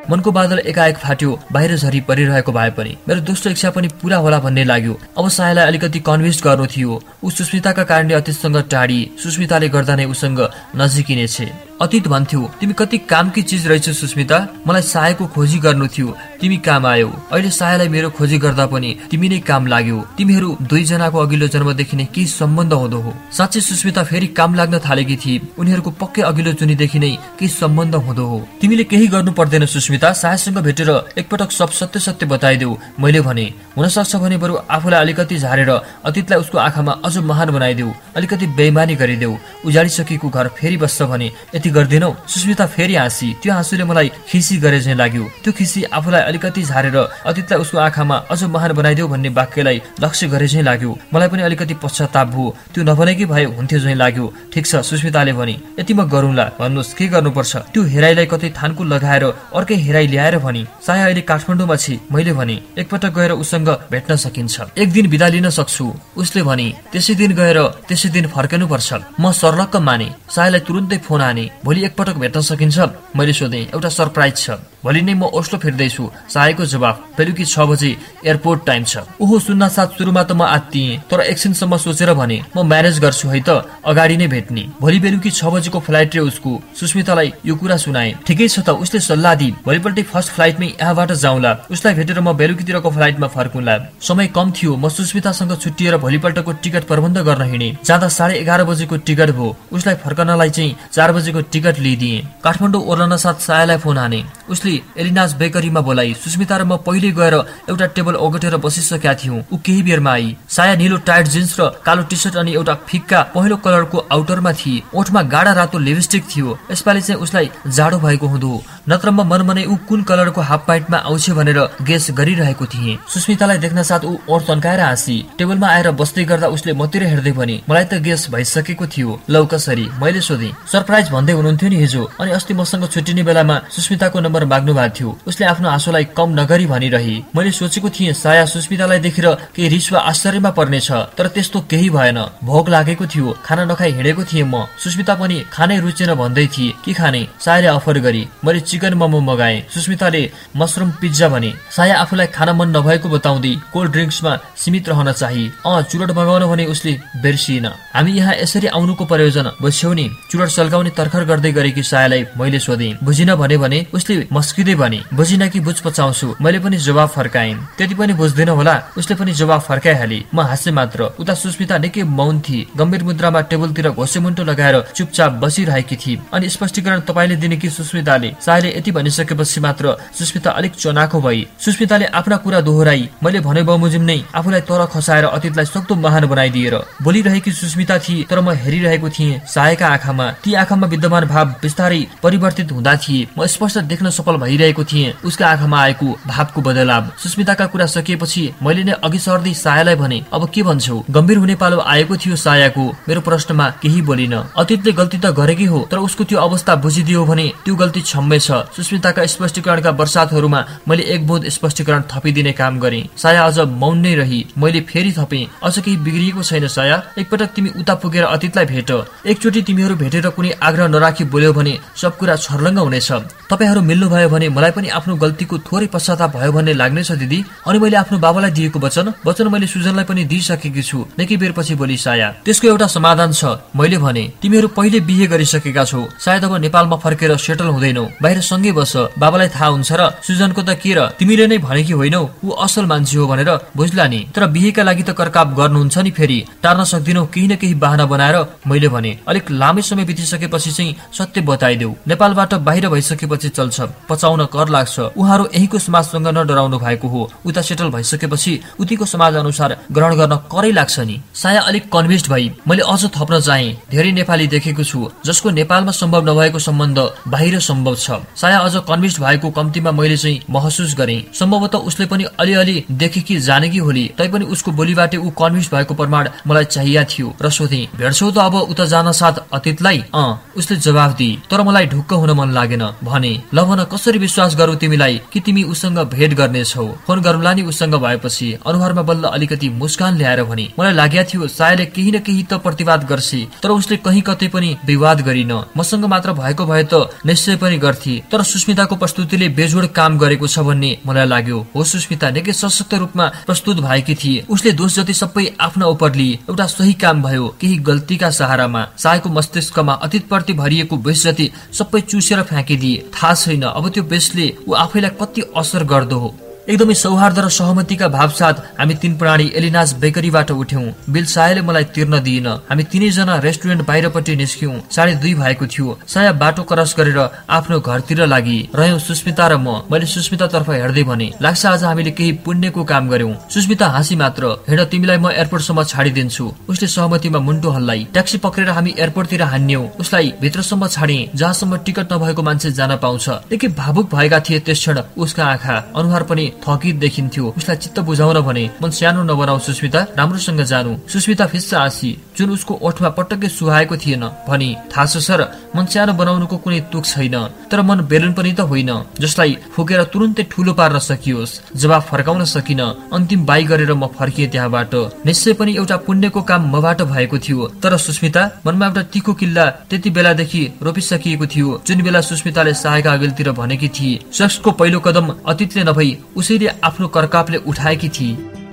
मनको बादल एकाएक फाट्यो बाहिर झरी परिरहेको भए पनि। मेरो दोस्रो इच्छा पनि पूरा होला भन्ने लाग्यो। अब सायालाई अलिकति कन्भिन्स गर्नु थियो। ऊ सुस्मिताका कारणले अतीतसँग टाढी सुस्मिताले गर्दा नै उसँग नजिकिनेछ अतीत भन्थ्यो तिमी कति कामकी चिज रहेछौ सुस्मिता मलाई सायको खोजी गर्नु थियो तिमी काम आयौ। अहिले सायलाई मेरो खोजी गर्दा पनि तिमी नै काम लाग्यो। तिमीहरू दुईजनाको अघिल्लो जन्मदेखि नै केही सम्बन्ध हुँदो हो। साँच्चै सुस्मिता फेरि काम लाग्न थालेकी थिए। उनीहरूको पक्कै अघिल्लो जुनीदेखि नै केही सम्बन्ध हुँदो हो। तिमीले केही गर्नु पर्दैन सुस्मिता सायसँग भेटेर एकपटक सब सत्य सत्य बताइदेऊ। मैले भने हुन सक्छ भने बरु आफूलाई अलिकति झारेर अतीतलाई उसको आँखामा अझ महान बनाइदेऊ। अलिकति बेइमानी गरिदेऊ। उजाडिसकेको घर फेरि बस्छ भने यति गर्दैनौ। सुस्मिता फेरि हाँसी। त्यो हाँसुले मलाई खिसी गरे झै लाग्यो। त्यो खिसी आफूलाई अलिकति झारेर अतीतलाई उसको आँखामा अझ महान बनाइदेऊ भन्ने वाक्यलाई लक्ष्य गरे झै लाग्यो। मलाई पनि अलिकति पश्चाताप भयो। त्यो नभनेकै भए हुन्थ्यो झै लाग्यो। ठिक छ सुस्मिताले भने। यति म गरौँला। भन्नुहोस् के गर्नुपर्छ? त्यो हेराइलाई कतै थानको लगाएर अर्कै हेराइ ल्याएर भने। साय अहिले काठमाडौँमा छि मैले भने। एकपटक गएर उसँग भेट्न सकिन्छ। एक दिन बिदा लिन सक्छु उसले भने। त्यसै दिन गएर त्यसै दिन फर्कनु पर्छ म सर्लक्क माने। सायलाई तुरुन्तै फोन हाने भोलि एकपटक भेट्न सकिन्छ मैले सोधेँ एउटा सरप्राइज छ। भोलि नै म ओस्लो फिर्दैछु। सायको जवाफ। बेलुकी छ बजे एयरपोर्ट टाइम छ। ओहो सुन्न साथ सुरुमा त म आत्तिएँ तर एकछिनसम्म सोचेर भने म म्यानेज गर्छु है त अगाडि नै भेट्ने। भोलि बेलुकी छ बजेको फ्लाइट रे उसको। सुस्मितालाई यो कुरा सुनाए। ठिकै छ त उसले सल्लाह दिए। भोलिपल्ट फर्स्ट फ्लाइटमै यहाँबाट जाउँला। उसलाई भेटेर म बेलुकीतिरको फ्लाइटमा फर्कुला। समय कम थियो। म सुस्मितासँग छुट्टिएर भोलिपल्टको टिकट प्रबन्ध गर्न हिँडे। जाँदा साढे एघार बजेको टिकट भयो। उसलाई फर्कनलाई चाहिँ चार बजेको टिकट लिइदिए। काठमाडौँ ओर्लन साथ सायालाई फोन हाने। उसले एलिनाज बेकरीमा बोलाई सुस्मिता र म पहिले गएर एउटा टेबल ओगटेर बसिसकेका थियौँ। ऊ केही बेरमा आई। साया निलो टाइट जिन्स र कालो टी सर्ट अनि एउटा फिक्का पहिलो कलरको आउटरमा थिए। ओठमा गाडा रातो लिपस्टिक थियो। यसपालि चाहिँ उसलाई जाडो भएको हुँदो। नत्र म मनमनै ऊ कुन कलरको हाफ प्यान्टमा आउँछ भनेर गेस गरिरहेको थिएँ। सुस्मितालाई देख्न साथ ऊ ओठ तन्काएर हाँसी। टेबलमा आएर बस्दै गर्दा उसले मतिर हेर्दै भने मलाई त गेस भइसकेको थियो। लौ कसरी? मैले सोधेँ। सरप्राइज भन्दै हुनुहुन्थ्यो नि हिजो। अनि अस्ति मसँग छुट्टिने बेलामा सुस्मिताको नम्बर माग्नु भएको थियो। उसले आफ्नो आँसुलाई कम नगरी भनिरहे। मैले सोचेको थिएँ साया सुस्मितालाई देखेर केही रिस वा आश्चर्यमा पर्नेछ तर त्यस्तो केही भएन। भोक लागेको थियो खाना नखाई हिँडेको थिएँ म। सुस्मिता पनि खानै रुचेन भन्दै थिए के खाने? सायाले अफर गरी। मैले चिकन मोमो मगाएँ। सुस्मिताले मसरुम पिज्जा भने साया आफूलाई खान मन नभएको बताउँदै कोल्ड ड्रिङ्क्समा सीमित रहन चाहे। अँ चुरट मगाउन भने उसले बिर्सिएन। हामी यहाँ यसरी आउनुको प्रयोजन बुझ्यौ नि। चुरट सल्काउने तर्खर गर्दै गरेकी सायालाई मैले सोधेँ। बुझिन भने उसले मस्किँदै भने बुझिन कि बुझ पचाउँछु मैले पनि जवाब फर्काएँ। त्यति पनि बुझ्दैन होला उसले पनि जवाब फर्काइहाले। म हाँसे मात्र उता सुस्मिता निकै मौन थिए। गम्भीर मुद्रामा टेबलतिर घोसेमुन्टो लगाएर चुपचाप बसिरहेकी थिए। अनि स्पष्टीकरण तपाईँले दिने कि सुस्मिताले? सायले यति भनिसकेपछि मात्र सुस्मिता अलिक चनाखो भई सुस्मिताले आफ्ना कुरा दोहोऱ्याई। मैले भने बमोजिम नै आफूलाई तर खसाएर अतीतलाई सक्दो महान बनाइदिएर। बोलिरहेकी सुस्मिता थिए तर म हेरिरहेको थिएँ सायका आँखामा। ती आँखामा विद्यमान भाव बिस्तारै परिवर्तित हुँदा थिए। म स्पष्ट देख्न सफल भइरहेको थिएँ। उसका आँखामा आएको भावको बदलाव सुस्मिताका कुरा सकिएपछि मैले नै अघि सर्दै सायालाई भने अब के भन्छौ? गम्भीर हुने पालो आएको थियो सायाको। मेरो प्रश्नमा केही बोलिन। अतीतले गल्ती त गरेकै हो तर उसको त्यो अवस्था बुझिदियो भने त्यो गल्ती क्षम्य छ सुस्मिताका स्पष्टीकरणका वर्षातहरूमा मैले एक बोध स्पष्टीकरण थपिदिने काम गरे। साया अझ मौन नै रही। मैले फेरि थपे। अझ केही बिग्रिएको छैन साया। एकपटक तिमी उता पुगेर अतीतलाई भेट। एकचोटि तिमीहरू भेटेर कुनै आग्रह नराखी बोल्यो भने सब कुरा छर्लङ्ग हुनेछ। तपाईँहरू मिल्नु भयो भने मलाई पनि आफ्नो गल्तीको थोरै पश्चाताप भयो भन्ने लाग्नेछ दिदी। अनि मैले आफ्नो बाबालाई दिएको वचन वचन मैले सुजनलाई पनि दिइसकेकी छु। निकै बेर पछि बोली साया त्यसको एउटा समाधान छ। मैले भने तिमीहरू पहिले बिहे गरिसकेका छौ। सायद अब नेपालमा फर्केर सेटल हुँदैनौ। बाहिर सँगै बस। बाबालाई थाहा हुन्छ र सुजनको त के र? तिमीले नै भनेकी होइनौ। ऊ असल मान्छे हो भनेर बुझ्ला नि। तर बिहेका लागि त करकाप गर्नुहुन्छ नि फेरि। टार्न सक्दिनौ केही न केही बाहना बनाएर। मैले भने अलिक लामै समय बितिसकेपछि चाहिँ सत्य बताइदेऊ। नेपालबाट बाहिर भइसकेपछि चल्छ। पचाउन कर लाग्छ। उहाँहरू यहीको समाजसँग नडराउनु भएको हो। उता सेटल भइसकेपछि उतिको समाज अनुसार ग्रहण गर्न करै लाग्छ नि। साया अलिक कन्भिन्स्ड भई मैले अझ थप्न चाहे। धेरै नेपाली देखेको छु जसको नेपालमा सम्भव नभएको सम्बन्ध बाहिर सम्भव छ। साया अझ कन्भिन्स्ड भएको कम्तीमा मैले चाहिँ महसुस गरे। सम्भवतः उसले पनि अलिअलि देखेकी जानेकी होली तैपनि उसको बोलीबाटै ऊ कन्भिन्स भएको प्रमाण मलाई चाहिएको थियो। र सोधे भेट्छौ त अब उता जान साथ अतीतलाई? अँ उसले जवाफ दिए तर मलाई ढुक्क हुन मन लागेन। भने ल भन कसरी कसरी विश्वास गरौ तिमीलाई कि तिमी उसँग भेट गर्नेछौ? फोन गरौँला नि उसँग भएपछि। अनुहारमा बल्ल अलिकति मुस्कान ल्याएर भने मलाई लागेको थियो सायले केही न केही त प्रतिवाद गर्छे तर उसले कहीँ कतै पनि विवाद गरिन। मसँग मात्र भएको भए त निश्चय पनि गर्थे तर सुस्मिताको प्रस्तुतिले बेजोड काम गरेको छ भन्ने मलाई लाग्यो। हो सुस्मिता निकै सशक्त रूपमा प्रस्तुत भएकी थिए उसले दोष जति सबै आफ्नो उपर लिए एउटा सही काम भयो केही गल्तीका सहारामा। सायको मस्तिष्कमा अतीतप्रति भरिएको बेस जति सबै चुसेर फ्याँकिदिए। थाहा छैन अब त्यो बेसले ऊ आफैलाई कति असर गर्दो हो। एकदमै सौहार्द र सहमतिका भावसाथ हामी तीन प्राणी एलिनाज बेकरीबाट उठ्यौं। बिल सायाले मलाई तिर्न दिइन। हामी तिनैजना रेस्टुरेन्ट बाहिरपट्टि निस्क्यौं। साढे दुई भएको थियो। साया बाटो क्रस गरेर आफ्नो घरतिर लागि। रह्यौं सुस्मिता र म। मैले सुस्मिता तर्फ हेर्दै भने लाग्छ आज हामीले केही पुण्यको काम गर्यौं। सुस्मिता हाँसी मात्र। हिँड तिमीलाई म एयरपोर्टसम्म छाडिदिन्छु। उसले सहमतिमा मुन्टो हल्लाई। ट्याक्सी पक्रेर हामी एयरपोर्टतिर हान्यौं। उसलाई भित्रसम्म छाडे जहाँसम्म टिकट नभएको मान्छे जान पाउँछ। निकै भावुक भएका थिए त्यस क्षण उसका आँखा। अनुहार पनि थकित देखिन्थ्यो। उसलाई चित्त बुझाउन भने मन सानो नबनाऊ सुस्मिता राम्रोसँग जानु। सुस्मिता फिस्सा आसी। जुन उसको ओठमा पटक्कै सुहाएको थिएन भनी थाहा छ सर मन सानो बनाउनुको कुनै तुक छैन। तर मन बेलुन पनि त होइन। जसलाई फुकेर तुरुन्तै ठुलो पार्न सकियोस्। जवाब फर्काउन सकिन। अन्तिम बाई गरेर म फर्किएँ त्यहाँबाट। निश्चय पनि एउटा पुण्यको काम मबाट भएको थियो। तर सुस्मिता मनमा एउटा तिखो किल्ला त्यति बेलादेखि रोपिसकिएको थियो। जुन बेला सुस्मिताले सहायका अघिल्तिर भनेकी थिए सक्सको पहिलो कदम अतीतले नभई उसैले आफ्नो कर्कापले उठाएकी थिए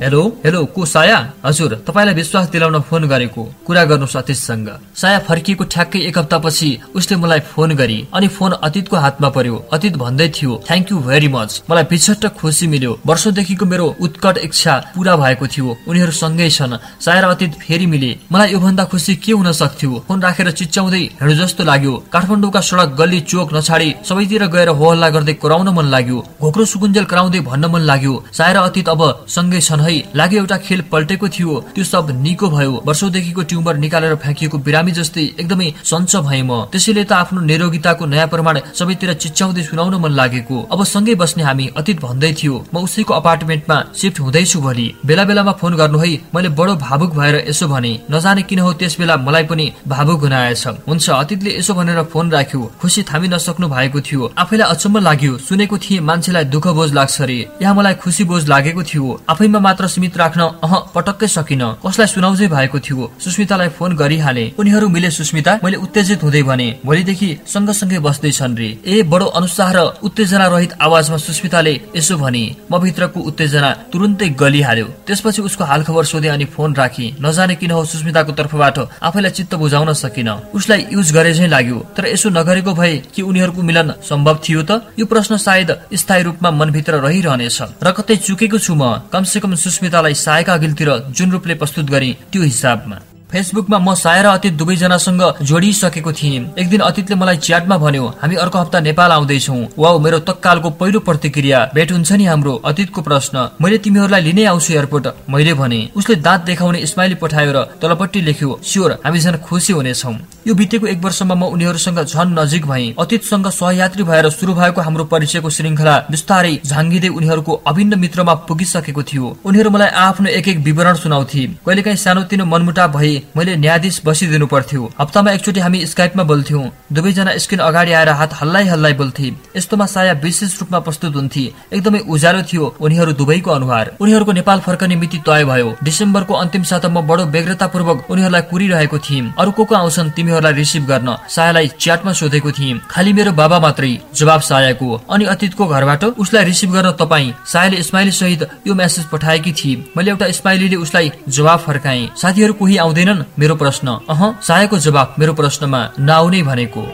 हेलो हेलो को साया? हजुर तपाईँलाई विश्वास दिलाउन फोन गरेको। कुरा गर्नु सतीशसँग साया फर्किएको ठ्याक्कै एक हप्तापछि उसले मलाई फोन गरी अनि फोन अतीतको हातमा पर्यो। अतीत भन्दै थियो थ्याङ्क यू भेरी मच मलाई पिछट्ट खुसी मिल्यो। वर्षौंदेखिको मेरो उत्कट इच्छा पूरा भएको थियो। उनीहरू सँगै छन्। साया र अतीत फेरि मिले। मलाई योभन्दा खुसी के हुन सक्थ्यो? फोन राखेर चिच्याउँदै हिँडो जस्तो लाग्यो। काठमाडौँका सड़क गल्ली चोक नछाडी सबैतिर गएर हो हल्ला गर्दै कराउन मन लाग्यो। घोक्रो सुकुन्जेल कराउँदै भन्न मन लाग्यो। साया र अतीत अब सँगै छन् है। लाग्यो एउटा खेल पल्टेको थियो। त्यो सब निको भयो। वर्षौंदेखिको ट्युमर निकालेर फ्याँकिएको बिरामी जस्तै एकदमै सञ्च भए म। त्यसैले त आफ्नो निरोगिताको नयाँ प्रमाण सबैतिर चिच्याउँदै सुनाउन मन लागेको। अब सँगै बस्ने हामी अतीत भन्दै थियो। म उसैको अपार्टमेन्टमा सिफ्ट हुँदैछु भोलि। बेला बेलामा फोन गर्नु है। मैले बडो भावुक भएर यसो भने नजाने किन हो त्यस बेला मलाई पनि भावुक हुन आएछ। हुन्छ अतीतले यसो भनेर फोन राख्यो। खुसी थामी नसक्नु भएको थियो। आफैलाई अचम्म लाग्यो। सुनेको थिए मान्छेलाई दुःख बोझ लाग्छ अरे। यहाँ मलाई खुसी बोझ लागेको थियो। आफैमा मात्र सीमित राख्न अह पटक्कै सकिन। कसलाई सुनाउँदै भएको थियो सुस्मितालाई फोन गरिहाले। उनीहरू मिले सुस्मिता मैले उत्तेजित हुँदै भने भोलिदेखि सँगसँगै बस्दैछन् रे। ए बडो अनुसार र उत्तेजना रहित आवाजमा सुस्मिताले यसो भने म भित्रको उत्तेजना तुरुन्तै गलिहाल्यो। त्यसपछि उसको हालखबर सोधे अनि फोन राखी। नजाने किन हो सुस्मिताको तर्फबाट? आफैलाई चित्त बुझाउन सकिन। उसलाई युज गरे झै लाग्यो। तर यसो नगरेको भए कि उनीहरूको मिलन सम्भव थियो त? यो प्रश्न सायद स्थायी रूपमा मनभित्र रहिरहनेछ। र कतै चुकेको छु म। कमसे कम सुस्मितालाई सायका अघिल्तिर जुन रूपले प्रस्तुत गरे त्यो हिसाबमा। फेसबुकमा म साया र अतीत दुवैजनासँग जोडिसकेको थिएँ। एक दिन अतीतले मलाई च्याटमा भन्यो हामी अर्को हप्ता नेपाल आउँदैछौ। वा मेरो तत्कालको पहिलो प्रतिक्रिया। भेट हुन्छ नि हाम्रो अतीतको प्रश्न। मैले तिमीहरूलाई लिनै आउँछु एयरपोर्ट। मैले भने। उसले दाँत देखाउने स्माइली र तलपट्टि लेख्यो स्योर हामी झन् खुसी हुनेछौ। यो बितेको एक वर्षमा म उनीहरूसँग झन नजिक भए। अतीतसँग सहयात्री भएर सुरु भएको हाम्रो परिचयको श्रृङ्खला बिस्तारै झाङ्गिँदै उनीहरूको अभिन्न मित्रमा पुगिसकेको थियो। उनीहरू मलाई आफ्नो एक एक विवरण सुनाउँथे। कहिलेकाहीँ सानोतिनो मनमुटा भए मैले न्यायाधीश बसिदिनु पर्थ्यो। हप्तामा एकचोटि हामी स्काइपमा बोल्थ्यौँ। दुवैजना स्क्रिन अगाडि आएर हात हल्लाइ हल्लाइ बोल्थे। यस्तोमा साया विशेष रूपमा प्रस्तुत हुन्थे। एकदमै उज्यालो थियो उनीहरू दुवैको अनुहार। उनीहरूको नेपाल फर्कने मिति तय भयो। डिसेम्बरको अन्तिम साता बडो व्यग्रतापूर्वक उनीहरूलाई कुरिरहेको थिएँ। अरू को को आउँछन् तिमीहरूलाई रिसिभ गर्न। सायालाई च्याटमा सोधेको थिएँ। खालि मेरो बाबा मात्रै। जवाब सायाको। अनि अतीतको घरबाट उसलाई रिसिभ गर्न तपाईँ। सायाले स्माइली सहित यो मेसेज पठाएकी थिए। मैले एउटा स्माइलीले उसलाई जवाब फर्काएँ। साथीहरू कोही आउँदैनन् मेरो प्रश्न। अह सायाको जवाब मेरो प्रश्नमा नआउने भनेको।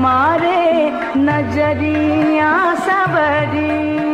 मारे नजरिया सबरिया रे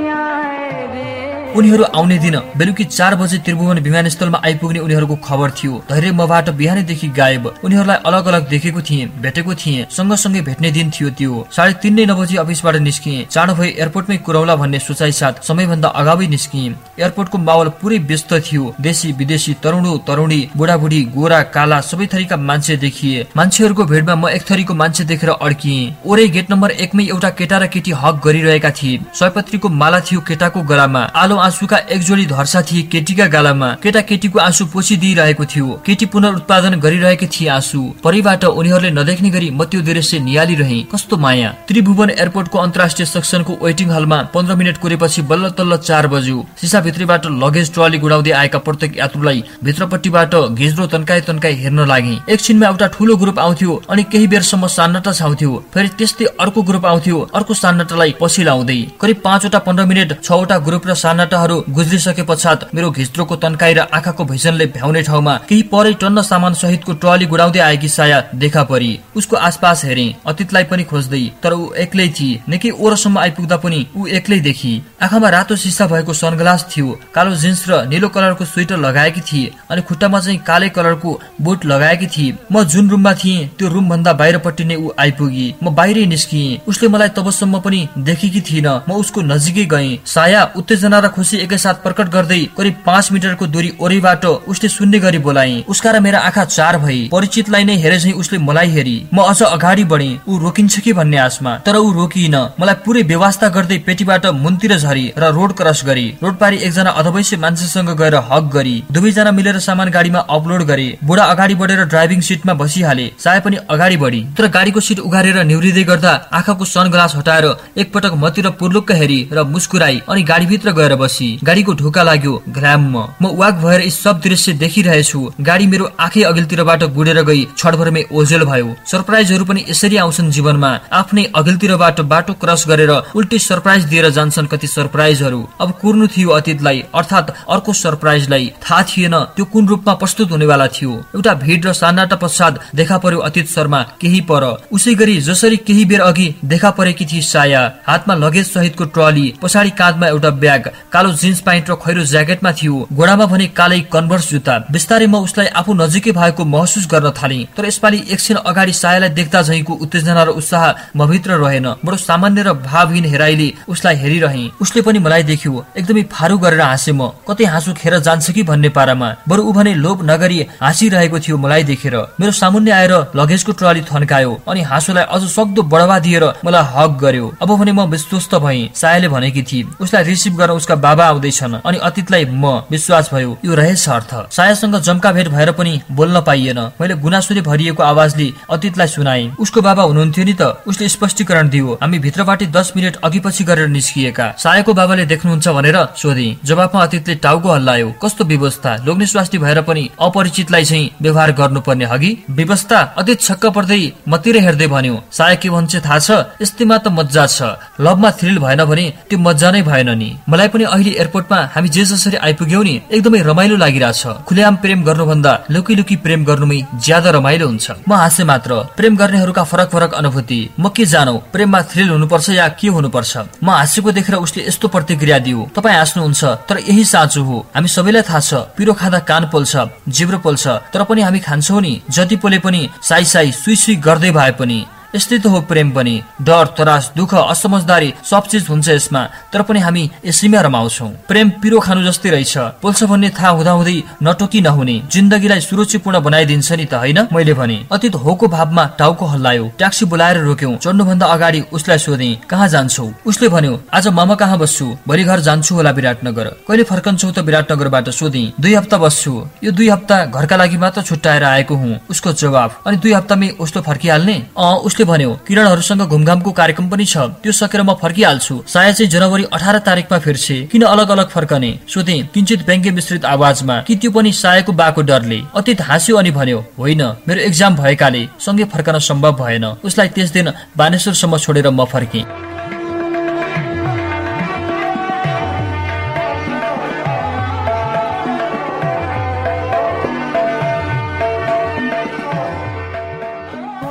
उनीहरू आउने दिन बेलुकी चार बजे त्रिभुवन विमानस्थलमा आइपुग्ने उनीहरूको खबर थियो। धैर्य मबाट बिहानैदेखि गायब। उनीहरूलाई अलग अलग देखेको थिएँ भेटेको थिएँ सँगसँगै भेट्ने दिन थियो त्यो। साढे तिन नै नबजी अफिसबाट निस्किए। चाँडो भए एयरपोर्टमै कुरौला भन्ने सोचाइ साथ समयभन्दा अगावै निस्किए। एयरपोर्टको माहौल पुरै व्यस्त थियो। देशी विदेशी तरुणो तरुणी बुढाबुढी गोरा काला सबै थरीका मान्छे देखिए। मान्छेहरूको भेटमा म एक थरीको मान्छे देखेर अड्किए। ओरै गेट नम्बर एकमै एउटा केटा र केटी हक गरिरहेका थिए। सयपत्रीको माला थियो केटाको गलामा। आलो आँसुका एक जोडी धर्सा थिए केटीका गालामा। केटा केटीको आँसु पोसिदिइरहेको थियो। केटी पुनरुत्पादन गरिरहेकी थिए आँसु। परिबाट उनीहरूले नदेख्ने गरी म त्यो दृश्य निहालिरहे। कस्तो माया। त्रिभुवन एयरपोर्टको अन्तर्राष्ट्रिय सेक्सनको वेटिङ हलमा पन्ध्र मिनट कुरेपछि बल्ल तल्ल चार बज्यो। सिसा भित्रीबाट लगेज ट्रली गुडाउँदै आएका प्रत्येक यात्रुलाई भित्रपट्टिबाट घिज्रो तन्काई तन्काई हेर्न लागे। एकछिनमा एउटा ठुलो ग्रुप आउँथ्यो अनि केही बेरसम्म सान्नाटा छाउँथ्यो। फेरि त्यस्तै अर्को ग्रुप आउँथ्यो। अर्को सान्नाटालाई पछि लाउँदै। करिब पाँचवटा पन्ध्र मिनट छवटा ग्रुप र सान्नाटाहरू गुज्रिसके पश्चात मेरो घिच्रोको तन्काई र आँखाको भैसनले भ्याउने ठाउँमा केही परै टन्न सामान सहितको ट्रली गुडाउँदै आएकी साया देखा परी। उसको आसपास हेरे। अतीतलाई पनि खोज्दै तर ऊ एक्लै थिए निकै ओरसम्म आइपुग्दा पनि ऊ एक्लै देखी। आँखामा रातो सिसा भएको सनग्लास थियो। कालो जिन्स र निलो कलरको स्वेटर लगाएकी थिए अनि खुट्टामा चाहिँ कालै कलरको बुट लगाएकी थिए। म जुन रुममा थिएँ त्यो रुम भन्दा बाहिरपट्टि नै ऊ आइपुगी। म बाहिरै निस्किएँ। उसले मलाई तबसम्म पनि देखेकी थिइन म उसको नजिकै गएँ। साया उत्तेजना र खुसी एकैसाथ प्रकट गर्दै करिब पाँच मिटरको दूरी ओरैबाट उसले सुन्ने गरी बोलाए उसका र मेरा आँखा चार भए परिचितलाई नै हेरे चाहिँ उसले मलाई हेरी। म अझ अगाडि बढे ऊ रोकिन्छ कि भन्ने आशमा। तर ऊ रोकिएन। मलाई पुरै व्यवस्था गर्दै पेटीबाट मुनतिर झरी र रोड क्रस गरी रोड पारी एकजना अधवैश्य मान्छेसँग गएर हक गरी दुवैजना मिलेर सामान गाडीमा अपलोड गरे। बुढा अगाडि बढेर ड्राइभिङ सिटमा बसिहाले साय पनि अगाडि बढी। तर गाडीको सिट उघारेर निहुरिँदै गर्दा आँखाको सनग्लास हटाएर एकपटक मतिर पुर्लुक्क हेरी र मुस्कुराई अनि गाडीभित्र गएर बसी गाडीको ढोका लाग्यो। घ्राममा म। वाक भएर यी सब दृश्य देखिरहेछु। गाडी मेरो आँखै अघिल्तिरबाट गुडेर गई। छडभरमै ओझेल भयो। सरप्राइजहरू पनि यसरी आउँछन् जीवनमा। आफ्नै अघिल्तिरबाट बाटो क्रस गरेर उल्टी सरप्राइज दिएर जान्छन् कति सरप्राइजहरू। अब कुर्नु थियो अतीतलाई। अर्थात् अर्को सरप्राइजलाई। थाहा थिएन त्यो कुन रूपमा प्रस्तुत हुनेवाला थियो। एउटा भिड र सान्नाटा पश्चात देखा पर्यो अतीत शर्मा। केही पर। उसै गरी जसरी केही बेर अघि देखा परेकी थिए साया। हातमा लगेज सहितको ट्रली। पछाडि काँधमा एउटा ब्याग। कालो जिन्स प्यान्ट र खैरो ज्याकेटमा थियो। गोडामा भने कालै कन्भर्स जुत्ता। बिस्तारै म उसलाई आफू नजिकै भएको महसुस गर्न थाले। तर यसपालि एकछिन अगाडि सायालाई देख्दा झैको उत्तेजना र उत्साह मभित्र रहेन। बडो सामान्य र भावहीन हेराइले उसलाई हेरिरहे। उसले पनि मलाई देख्यो एकदमै फारू गरेर हाँसे म। कतै हाँसो खेर जान्छ कि भन्ने पारामा बरु ऊ भने लोभ नगरी हाँसिरहेको थियो मलाई देखेर। मेरो सामुन्ने आएर लगेजको ट्रली थन्कायो अनि हाँसोलाई अझ सक्दो बढावा दिएर मलाई हक गर्यो। अब भने म विश्वस्त भएँ। सायाले भनेकी थिए उसलाई रिसिभ गर्न उसका बाबा आउँदैछन् अनि अतीतलाई म विश्वास भयो यो रहेछ अर्थ। सायासँग जम्का भेट भएर पनि बोल्न पाइएन। मैले गुनासोले भरिएको आवाजले अतीतलाई सुनाए। उसको बाबा हुनुहुन्थ्यो नि त। उसले स्पष्टीकरण दियो हामी भित्रबाट दस मिनट अघि पछि गरेर निस्किएका। सायाको बाबाले देख्नुहुन्छ भनेर सोधे। जवाफमा अतीतले टाउको हल्लायो कस्तो व्यवस्था? लोग्ने स्वास्थ्य भएर पनि अपरिचितलाई चाहिँ व्यवहार गर्नुपर्ने हगि? व्यवस्था? अतीत छक्क पर्दै मतिर हेर्दै भन्यो। साया के भन्छ थाहा छ? यस्तैमा त मजा छ। लभमा थ्रिल भएन भने त्यो मजा नै भएन नि। मलाई पनि अहिले एयरपोर्टमा हामी जे जसरी आइपुग्यौ नि एकदमै रमाइलो लागिरहेछ। खुलेआम प्रेम गर्नुभन्दा लुकी लुकी प्रेम गर्नुमै ज्यादा रमाइलो हुन्छ। म हाँसे मात्र प्रेम गर्नेहरूका फरक फरक अनुभूति। म के जानौ प्रेममा थ्रिल हुनुपर्छ या के हुनुपर्छ? म हाँसेको देखेर उसले यस्तो प्रतिक्रिया दियो। तपाईँ हाँस्नुहुन्छ तर यही साँचो हो। हामी सबैलाई थाहा छ पिरो खाँदा कान पोल्छ जिब्रो पोल्छ तर पनि हामी खान्छौ नि। जति पोले पनि साई साई सुई सुई गर्दै भए पनि। यस्तै त हो प्रेम पनि। डर तरास दुःख असमझदारी सब चिज हुन्छ यसमा तर पनि हामी यसैमा रमाउँछौ। प्रेम पिरो खानु जस्तै रहेछ। पोल्छ भन्ने थाहा हुँदाहुँदै नटोकी नहुने। जिन्दगीलाई सुरक्षितपूर्ण बनाइदिन्छ नि त होइन? मैले भने। अतीत होको भावमा टाउको हल्लायो। ट्याक्सी बोलाएर रोक्यौ। चढ्नुभन्दा अगाडि उसलाई सोधे कहाँ जान्छौ? उसले भन्यो आज मामा कहाँ बस्छु? भोलि घर जान्छु होला विराटनगर। कहिले फर्कन्छौ त विराटनगरबाट? सोधे दुई हप्ता बस्छु। यो दुई हप्ता घरका लागि मात्र छुट्याएर आएको हुँ। उसको जवाब अनि दुई हप्तामै उसले फर्किहाल्ने? अ उसले भन्यो किरणहरूसँग घुमघामको कार्यक्रम पनि छ। त्यो सकेर म फर्किहाल्छु। सायद चाहिँ जनवरी अठार तारिकमा फिर्छे। किन अलग अलग फर्कने? सोधे किञ्चित व्यङ्ग्य मिश्रित आवाजमा। कि त्यो पनि सायको बाको डरले? अतीत हाँस्यो अनि भन्यो होइन मेरो एक्जाम भएकाले। सँगै फर्कन सम्भव भएन। उसलाई त्यस दिन बानेश्वरसम्म छोडेर म फर्केँ।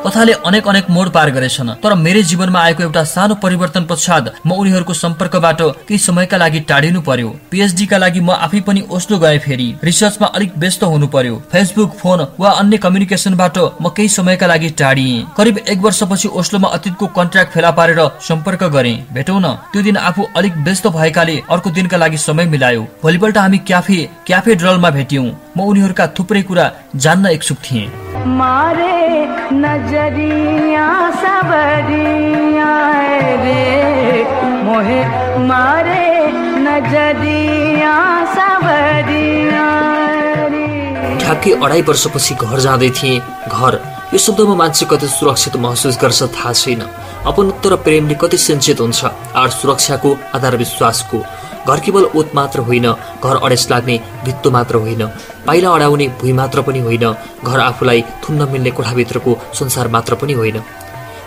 कथाले अनेक अनेक मोड पार गरेछन्। तर मेरो जीवनमा आएको एउटा सानो परिवर्तन पश्चात म उनीहरूको सम्पर्कबाट केही समयका लागि टाढिनु पर्यो। पिएचडीका लागि म आफै पनि ओस्लो गए फेरि। रिसर्चमा अलिक व्यस्त हुनु पर्यो। फेसबुक फोन वा अन्य कम्युनिकेसनबाट म केही समयका लागि टाढिए। करिब एक वर्षपछि ओस्लोमा अतीतको कन्ट्र्याक्ट फेला पारेर सम्पर्क गरे। भेटौँ न। त्यो दिन आफू अलिक व्यस्त भएकाले अर्को दिनका लागि समय मिलायो। भोलिपल्ट हामी क्याफे क्याफे ड्रलमा भेट्यौँ। म उनीहरूका थुप्रै कुरा जान्न इच्छुक थिएँ। मारे नजरिया सबरिया रे। मोहे मारे नजरिया सबरिया ठ्याक्कै अढाई वर्षपछि घर जाँदै थिएँ। घर यो शब्दमा मान्छे कति सुरक्षित महसुस गर्छ थाहा छैन। अपनत्व र प्रेमले कति सञ्चित हुन्छ आर सुरक्षाको आधार विश्वासको घर केवल ओत मात्र होइन घर अडेस लाग्ने भित्तो मात्र होइन। पाइला अडाउने भुइँ मात्र पनि होइन घर आफूलाई थुन्न मिल्ने कोठाभित्रको संसार मात्र पनि होइन।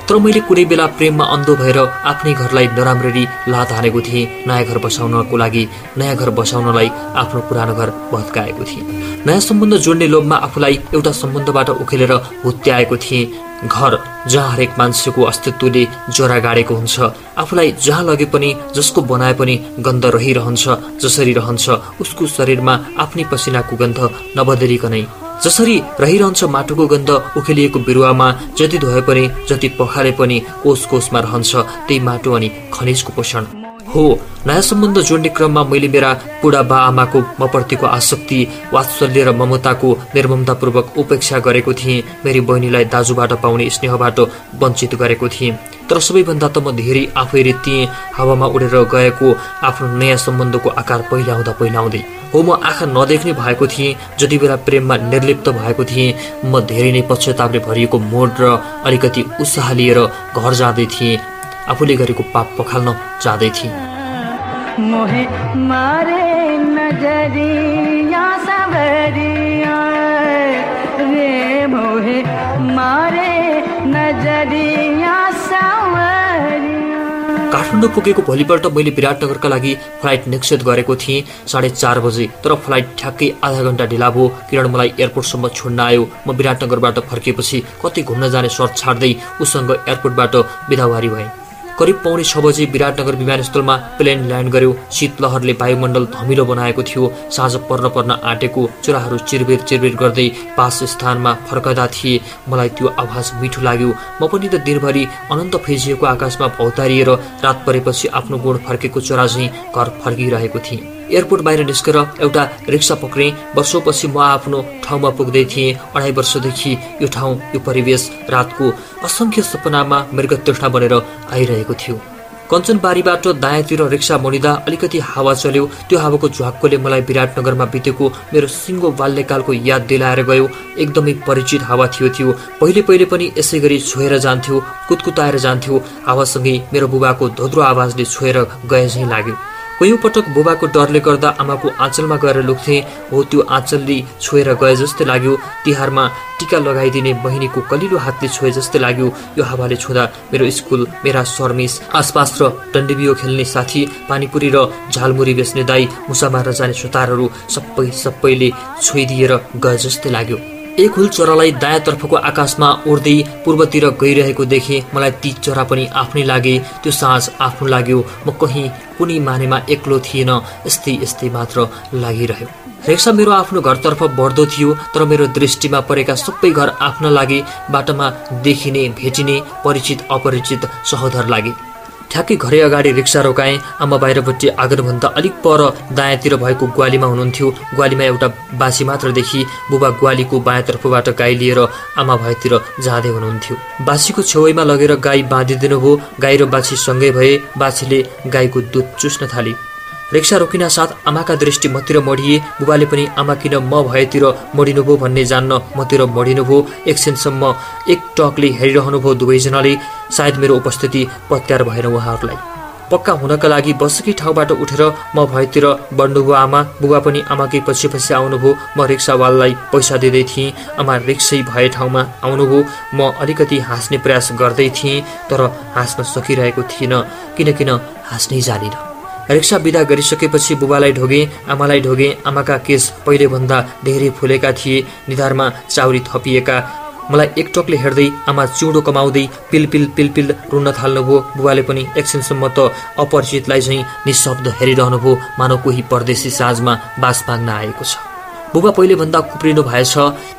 तर मैले कुनै बेला प्रेममा अन्धो भएर आफ्नै घरलाई नराम्ररी लात हानेको थिएँ। नयाँ घर बसाउनको लागि नयाँ घर बसाउनलाई आफ्नो पुरानो घर भत्काएको थिएँ। नयाँ सम्बन्ध जोड्ने लोभमा आफूलाई एउटा सम्बन्धबाट उखेलेर हुत्याएको थिएँ। घर जहाँ हरेक मान्छेको अस्तित्वले जरा गाडेको हुन्छ आफूलाई जहाँ लगे पनि जसको बनाए पनि गन्ध रहिरहन्छ जसरी रहन्छ उसको शरीरमा आफ्नै पसिनाको गन्ध नबदलिकनै जसरी रहिरहन्छ माटोको गन्ध उखेलिएको बिरुवामा जति धोए पनि जति पखाले पनि कोष कोषमा रहन्छ त्यही माटो अनि खनिजको पोषण। हो। नयाँ सम्बन्ध जोड्ने क्रममा मैले मेरा बुढा बा आमाको मप्रतिको आसक्ति वात्सल्य र ममताको निर्ममतापूर्वक उपेक्षा गरेको थिएँ। मेरी बहिनीलाई दाजुबाट पाउने स्नेहबाट वञ्चित गरेको थिएँ। तर सबैभन्दा त म धेरै आफै रित्तिएँ हावामा उडेर गएको आफ्नो नयाँ सम्बन्धको आकार पहिलाउँदा पहिलाउँदै। हो म आँखा नदेख्ने भएको थिएँ। जति बेला प्रेममा निर्लिप्त भएको थिएँ म धेरै नै पश्चातापले भरिएको मोड र अलिकति उत्साह लिएर घर जाँदै थिएँ। आफूले गरेको पाप पखाल्न जाँदै थिएँ। काठमाडौँ पुगेको भोलिपल्ट मैले विराटनगरका लागि फ्लाइट निश्चित गरेको थिएँ साढे चार बजे तर फ्लाइट ठ्याक्कै आधा घन्टा ढिला भयो। किरण मलाई एयरपोर्टसम्म छोड्न आयो। म विराटनगरबाट फर्किएपछि कति घुम्न जाने सर्ट छाड्दै उसँग एयरपोर्टबाट बिदावारी भएँ। करिब पाउने छ बजे विराटनगर विमानस्थलमा प्लेन ल्यान्ड गर्यो। शीतलहरले वायुमण्डल धमिलो बनाएको थियो। साँझ पर्न पर्न आँटेको चुराहरू चिरबिर चिरबिर गर्दै पास स्थानमा फर्कदा थिए। मलाई त्यो आवाज मिठो लाग्यो। म पनि त दिनभरि अनन्त फेजिएको आकाशमा भौतारिएर रात परेपछि आफ्नो गुण फर्केको चोरा झैँ घर फर्किरहेको थिएँ। एयरपोर्ट बाहिर निस्केर एउटा रिक्सा पक्रेँ। वर्षौपछि म आफ्नो ठाउँमा पुग्दै थिएँ। अढाई वर्षदेखि यो ठाउँ यो परिवेश रातको असङ्ख्य सपनामा मृगतृष्णा बनेर आइरहेको थियो। कञ्चनबारीबाट दायाँतिर रिक्सा मोडिँदा अलिकति हावा चल्यो। त्यो हावाको झ्वाक्कोले मलाई विराटनगरमा बितेको मेरो सिङ्गो बाल्यकालको याद दिलाएर गयो। एकदमै परिचित हावा थियो त्यो। पहिले पहिले पनि यसै गरी छोएर जान्थ्यो कुतकुताएर जान्थ्यो। हावासँगै मेरो बुबाको धोद्रो आवाजले छोएर गए झैँ लाग्यो। कैयौँ पटक बुबाको डरले गर्दा आमाको आँचलमा गएर लुक्थेँ। हो त्यो आँचलले छोएर गए जस्तै लाग्यो। तिहारमा टिका लगाइदिने बहिनीको कलिलो हातले छोए जस्तै लाग्यो। यो हावाले छुँदा मेरो स्कुल मेरा सरमिस आसपास र डन्डीबियो खेल्ने साथी पानीपुरी र झालमुरी बेच्ने दाई मुसा मार्न जाने सुतारहरू सबै सबैले छोइदिएर गए जस्तै लाग्यो। एक हुल चरालाई दायाँतर्फको आकाशमा उड्दै पूर्वतिर गइरहेको देखे मलाई ती चरा पनि आफ्नै लागे त्यो साँझ आफ्नो लाग्यो। म कहीँ कुनै मानेमा एक्लो थिएन यस्तै यस्तै मात्र लागिरह्यो। रेक्सा मेरो आफ्नो घरतर्फ बढ्दो थियो तर मेरो दृष्टिमा परेका सबै घर आफ्ना लागि बाटोमा देखिने भेटिने परिचित अपरिचित सहोदर लागे। ठ्याक्कै घरै अगाडि रिक्सा रोकाएँ। आमा बाहिरपट्टि आँगनभन्दा अलिक पर दायाँतिर भएको ग्वालीमा हुनुहुन्थ्यो। ग्वालीमा एउटा बाछी मात्र देखि बुबा ग्वालीको बायाँतर्फबाट गाई लिएर आमा भएतिर जाँदै हुनुहुन्थ्यो। बाछीको छेउमा लगेर गाई बाँधिदिनु भयो गाई र बाछी सँगै भए बाछीले गाईको दुध चुस्न थाली। रिक्सा रोकिन साथ आमाका दृष्टि मतिर मोडिए बुबाले पनि आमा किन म भएतिर मोडिनुभयो भन्ने जान्न मतिर मोडिनुभयो। एकछिनसम्म एक टकले हेरिरहनुभयो दुवैजनाले। सायद मेरो उपस्थिति पत्यार भएन उहाँहरूलाई। पक्का हुनका लागि बसेकै ठाउँबाट उठेर म भएतिर बढ्नुभयो आमा। बुबा पनि आमाकै पछि पछि आउनुभयो। म रिक्सावाललाई पैसा दिँदै थिएँ। आमा रिक्सै भए ठाउँमा आउनुभयो। म अलिकति हाँस्ने प्रयास गर्दै थिएँ तर हाँस्न सकिरहेको थिइनँ किनकिन हाँस्नै जानिनँ। रिक्सा विदा गरिसकेपछि बुबालाई ढोगे आमालाई ढोगे। आमाका केस पहिलेभन्दा धेरै फुलेका थिए। निधारमा चाउरी थपिएका। मलाई एकटकले हेर्दै आमा चिउँडो कमाउँदै पिलपिल पिलपिल रुन थाल्नुभयो। बुबाले पनि एकछिनसम्म त अपरिचितलाई चाहिँ निशब्द हेरिरहनुभयो। मानव कोही परदेशी साँझमा बास माग्न आएको छ। बुबा पहिले भन्दा कुप्रिनु भएछ।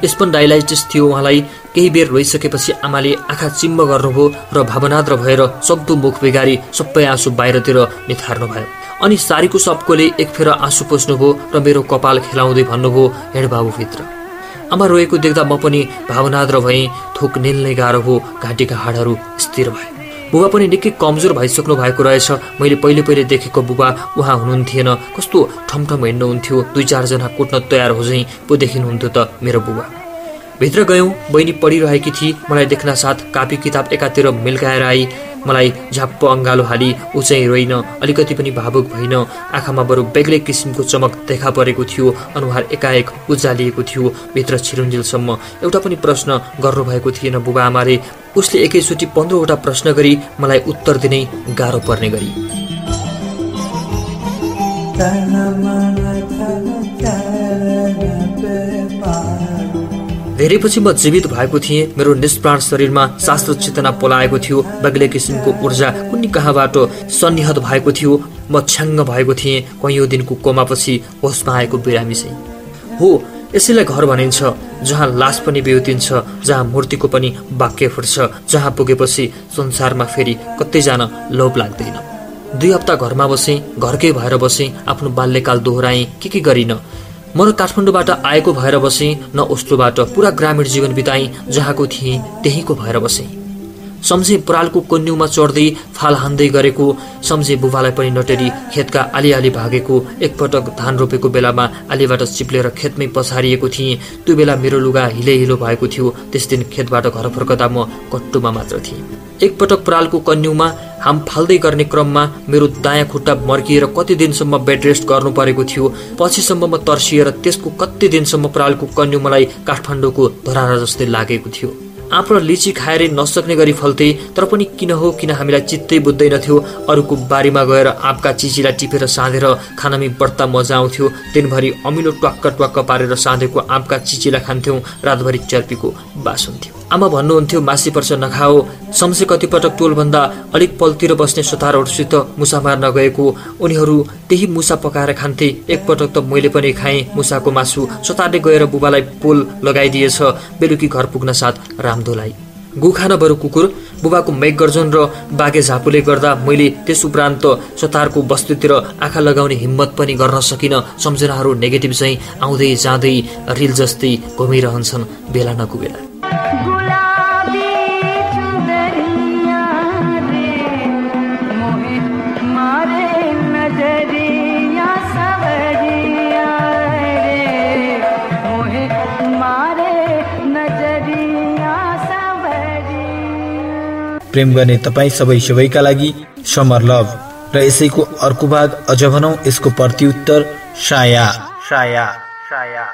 स्पन्डाइलाइटिस थियो उहाँलाई। केही बेर रोइसकेपछि आमाले आँखा चिम्ब गर्नुभयो र भावनाद्र भएर सक्दो मुख बिगारी सबै आँसु बाहिरतिर निथार्नुभयो। अनि सारीको सबकोले एक फेर आँसु पोस्नुभयो र मेरो कपाल खेलाउँदै भन्नुभयो हेड बाबुभित्र आमा रोएको देख्दा म पनि भावनाद्र भएँ थुक निल्ने गाह्रो भयो घाँटीका हाडहरू स्थिर भए। बुबा पनि निकै कमजोर भइसक्नु भएको रहेछ। मैले पहिले पहिले देखेको बुबा उहाँ हुनुहुन्थेन। कस्तो ठमठम हिँड्नुहुन्थ्यो दुई चारजना कुट्न तयार हो झैँ पो देखिनुहुन्थ्यो त मेरो बुबा। भित्र गयौँ बहिनी पढिरहेकी थिए मलाई देख्न साथ कापी किताब एकातिर मिल्काएर आई। मलाई झ्याप्प अङ्गालो हाली चाहिँ रोइन अलिकति पनि भावुक भइन आँखामा बरु बेग्लै किसिमको चमक देखा परेको थियो अनुहार एकाएक उज्जालिएको थियो भित्र छिरुन्जेलसम्म। एउटा पनि प्रश्न गर्नुभएको थिएन बुबा आमाले। उसले एकैचोटि पन्ध्रवटा प्रश्न गरी मलाई उत्तर दिनै गाह्रो पर्ने गरी। धेरैपछि म जीवित भएको थिएँ। मेरो निष्प्राण शरीरमा शास्त्र चेतना पलाएको थियो। बेग्लै किसिमको ऊर्जा कुनै कहाँबाट सन्निहत भएको थियो? म छ्याङ्ग भएको थिएँ। कैयौँ दिनको कोमापछि होसमा आएको बिरामी चाहिँ। हो यसैलाई घर भनिन्छ जहाँ लास पनि बेउतिन्छ जहाँ मूर्तिको पनि वाक्य फुट्छ जहाँ पुगेपछि संसारमा फेरि कतै जान लोभ लाग्दैन। दुई हप्ता घरमा बसेँ घरकै भएर बसेँ आफ्नो बाल्यकाल दोहोऱ्याएँ के के गरिन? म र काठमाडौँबाट आएको भएर बसेँ न ओस्लोबाट पुरा ग्रामीण जीवन बिताएँ जहाँको थिएँ त्यहीँको भएर बसेँ। सम्झे परालको कन्युमा चढ्दै फाल हान्दै गरेको सम्झे बुबालाई पनि नटेरी खेतका आली भागेको एकपटक धान रोपेको बेलामा आलीबाट चिप्लेर खेतमै पछारिएको थिएँ। त्यो बेला मेरो लुगा हिले हिलो भएको थियो। त्यस दिन खेतबाट घर फर्कदा म कट्टुमा मात्र थिएँ। एकपटक परालको कन्युमा हाम फाल्दै गर्ने क्रममा मेरो दायाँ खुट्टा मर्किएर कति दिनसम्म बेड रेस्ट गर्नु परेको थियो। पछिसम्म म तर्सिएर त्यसको कति दिनसम्म परालको कन्यु मलाई काठमाडौँको धरारा जस्तै लागेको थियो। र लिची खाएरै नसक्ने गरी फल्थे तर पनि किन हो किन हामीलाई चित्तै बुझ्दैनथ्यो अरूको बारीमा गएर आँपका चिचीलाई टिपेर साँधेर खानामै बढ्ता मजा आउँथ्यो। दिनभरि अमिलो ट्वाक्क ट्वाक्क पारेर साँधेको आँपका चिचीलाई खान्थ्यौँ। रातभरि चर्पीको बास हुन्थ्यो। आमा भन्नुहुन्थ्यो मासी पर्छ नखाओ सम्से कतिपटक टोलभन्दा अलिक पलतिर बस्ने सतारहरूसित मुसा मार्न गएको। उनीहरू त्यही मुसा पकाएर खान्थे। एकपटक त मैले पनि खाएँ मुसाको मासु। सतारले गएर बुबालाई पोल लगाइदिएछ। बेलुकी घर पुग्न साथ रामधोलाई। गुखान बरु कुकुर। बुबाको मेघगर्जन र बाघे झापुले गर्दा मैले त्यस उपरान्त सतारको वस्तुतिर आँखा लगाउने हिम्मत पनि गर्न सकिनँ। सम्झनाहरू नेगेटिभ चाहिँ आउँदै जाँदै रिल जस्तै घुमिरहन्छन् बेला नकुबेला गुलाबी चुनरिया रे मोहे मारे नज़रिया सवरिया रे मोहे मारे नज़रिया सवरिया प्रेम गर्ने तपाईँ सबै सबैका लागि समर लभ र यसैको अर्को भाग अझ भनौँ यसको प्रत्युत्तर साया। साया साया।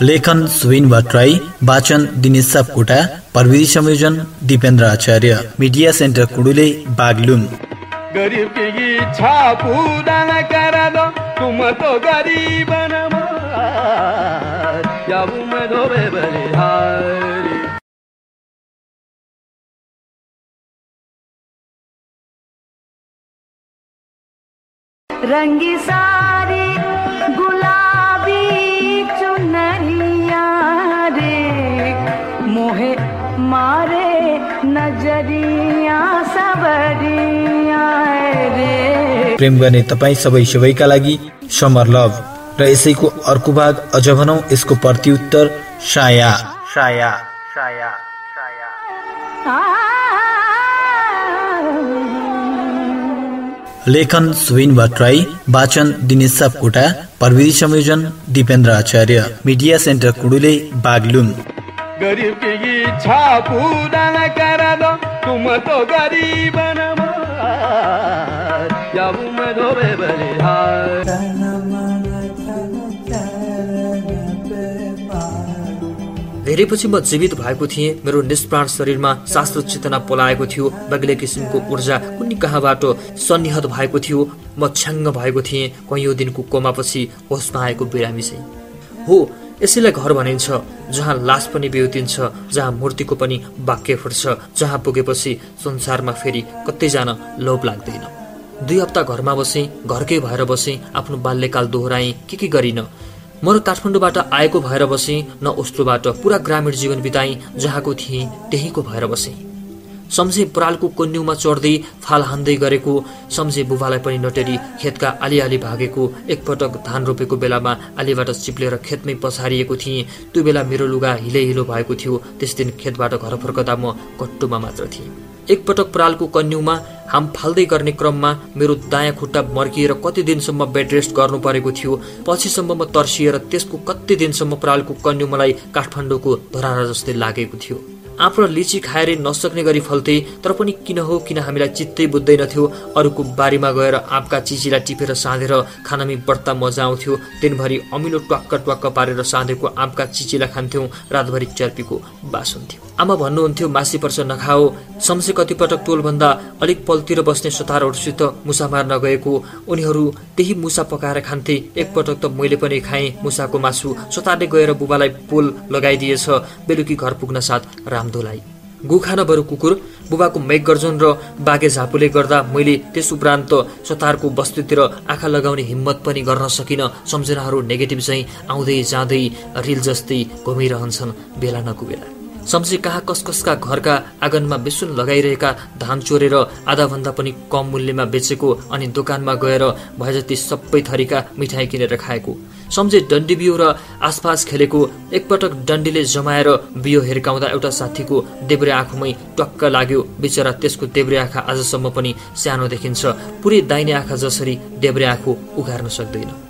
लेखन सुविन भट्टराई वाचन दिनेश सापकोटा प्रविधि संयोजन दिपेन्द्र आचार्य मिडिया सेन्टर कुडुले बागलुङ गरीब की इच्छा पूरा न करा दो तुम तो गरीब या मैं धोबे बलिहारी। रंगी सारी गुलाबी मारे नजरिया सबरिया रे। प्रेम गर्ने तपाईँ सबै सबैका लागि समर लभ र यसैको अर्को भाग अझ भनौँ यसको प्रत्युत्तर साया। साया साया साया। लेखन सुविन भट्टराई वाचन दिनेश सापकोटा प्रविधि संयोजन दिपेन्द्र आचार्य। मिडिया सेन्टर कुडुले बागलुङ गरीब की इच्छा पूरा न करा दो तुम तो गरीब धोबे धेरै पछि म जीवित भएको थिएँ। मेरो निष्प्राण शरीरमा शास्त्र चेतना पलाएको थियो। बेग्लै किसिमको ऊर्जा कुनै कहाँबाट सन्निहत भएको थियो? म छ्याङ्ग भएको थिएँ। कैयौँ दिनको कोमापछि होसमा आएको बिरामी चाहिँ हो यसैलाई घर भनिन्छ जहाँ लास पनि बेउतिन्छ जहाँ मूर्तिको पनि वाक्य फुट्छ जहाँ पुगेपछि संसारमा फेरि कतै जान लोभ लाग्दैन। दुई हप्ता घरमा बसेँ घरकै भएर बसेँ आफ्नो बाल्यकाल दोहोऱ्याएँ के के गरिन? म र काठमाडौँबाट आएको भएर बसेँ न ओस्लोबाट पुरा ग्रामीण जीवन बिताएँ जहाँको थिएँ त्यहीँको भएर बसेँ। सम्झे परालको कन्युमा चढ्दै फाल हान्दै गरेको सम्झे बुबालाई पनि नटेरी खेतका आलिआली भागेको एकपटक धान रोपेको बेलामा आलीबाट चिप्लेर खेतमै पछारिएको थिएँ। त्यो बेला मेरो लुगा हिले हिलो भएको थियो। त्यस दिन खेतबाट घर फर्कदा म कट्टुमा मात्र थिएँ। एकपटक परालको कन्युमा हाम फाल्दै गर्ने क्रममा मेरो दायाँ खुट्टा मर्किएर कति दिनसम्म बेड रेस्ट गर्नु परेको थियो। पछिसम्म म तर्सिएर त्यसको कति दिनसम्म परालको कन्यु मलाई काठमाडौँको धरारा जस्तै लागेको थियो। र लिची खाएर नसक्ने गरी फल्थे तर पनि किन हो किन हामीलाई चित्तै बुझ्दैनथ्यो अरूको बारीमा गएर आँपका चिचीलाई टिपेर साँधेर खानामी बढ्ता मजा आउँथ्यो। दिनभरि अमिलो ट्वाक्क ट्वाक्क पारेर साँधेको आँपका चिचीलाई खान्थ्यौँ रातभरि चर्पीको बास हुन्थ्यो। आमा भन्नुहुन्थ्यो मासी पर्छ नखाओ। सम्से कतिपटक टोलभन्दा अलिक पलतिर बस्ने सतारहरूसित मुसा मार्न गएको। उनीहरू त्यही मुसा पकाएर खान्थे। एकपटक त मैले पनि खाएँ मुसाको मासु। सतारले गएर बुबालाई पोल लगाइदिएछ। बेलुकी घर पुग्न साथ रामधोलाई गुखान बरु कुकुर बुबाको मेघ गर्जन र बागे झापुले गर्दा मैले त्यस उपरान्त सतारको बस्तीतिर आँखा लगाउने हिम्मत पनि गर्न सकिन सम्झनाहरू नेगेटिभ चाहिँ आउँदै जाँदै रिल जस्तै घुमिरहन्छन् बेला नकुबेला सम्झे कहाँ कस कसका घरका आँगनमा बेसुन लगाइरहेका धान चोरेर आधाभन्दा पनि कम मूल्यमा बेचेको अनि दोकानमा गएर भए जति सबै थरीका मिठाई किनेर खाएको। सम्झे डन्डी बिउ र आसपास खेलेको एकपटक डन्डीले जमाएर बियो हिर्काउँदा एउटा साथीको देब्रे आँखुमै टक्क लाग्यो। बिचरा त्यसको देब्रे आँखा आजसम्म पनि सानो देखिन्छ। पुरै दाहिने आँखा जसरी देब्रे आँखु उघार्न सक्दैन।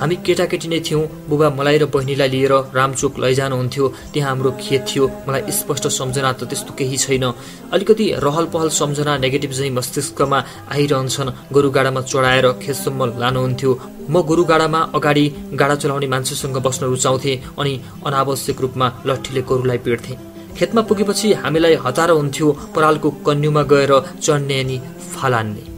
हामी केटाकेटी नै थियौँ बुबा मलाई र बहिनीलाई लिएर रामचोक लैजानुहुन्थ्यो त्यहाँ हाम्रो खेत थियो। मलाई स्पष्ट सम्झना त त्यस्तो केही छैन। अलिकति रहल पहल सम्झना नेगेटिभ चाहिँ मस्तिष्कमा आइरहन्छन् गोरु गाडामा चढाएर खेतसम्म लानुहुन्थ्यो। म गोरु गाडामा अगाडि गाडा चलाउने मान्छेसँग बस्न रुचाउँथे अनि अनावश्यक रूपमा लट्ठीले गोरुलाई पिड्थे खेतमा पुगेपछि हामीलाई हतारो हुन्थ्यो परालको कन्युमा गएर चढ्ने अनि फालान्ने।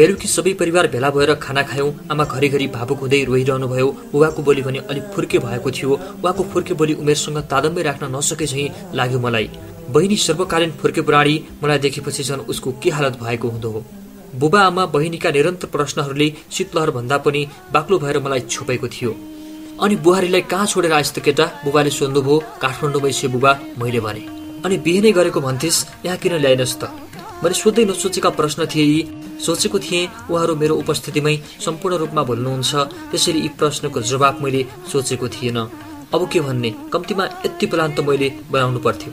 बेलुकी सबै परिवार भेला भएर खाना खायौँ। आमा घरिघरि भावुक हुँदै रोइरहनु भयो बुबाको बोली भने अलिक फुर्के भएको थियो। उहाँको फुर्के बोली उमेरसँग तादम्बै राख्न नसके झैँ लाग्यो मलाई। बहिनी सर्वकालीन फुर्के बुढाडी मलाई देखेपछि झन् उसको के हालत भएको हुँदो हो। बुबा आमा बहिनीका निरन्तर प्रश्नहरूले शीतलहर भन्दा पनि बाक्लो भएर मलाई छोपेको थियो। अनि बुहारीलाई कहाँ छोडेर आइस् त केटा? बुबाले सोध्नुभयो। काठमाडौँमै छे बुबा मैले भने। अनि बिहे नै गरेको भन्थिस् यहाँ किन ल्याइनस् त? मैले सोध्दै नसोचेका प्रश्न थिए यी। सोचेको थिएँ उहाँहरू मेरो उपस्थितिमै सम्पूर्ण रूपमा भुल्नुहुन्छ त्यसैले यी प्रश्नको जवाब मैले सोचेको थिएन। अब के भन्ने? कम्तीमा यति प्लान त मैले बनाउनु पर्थ्यो।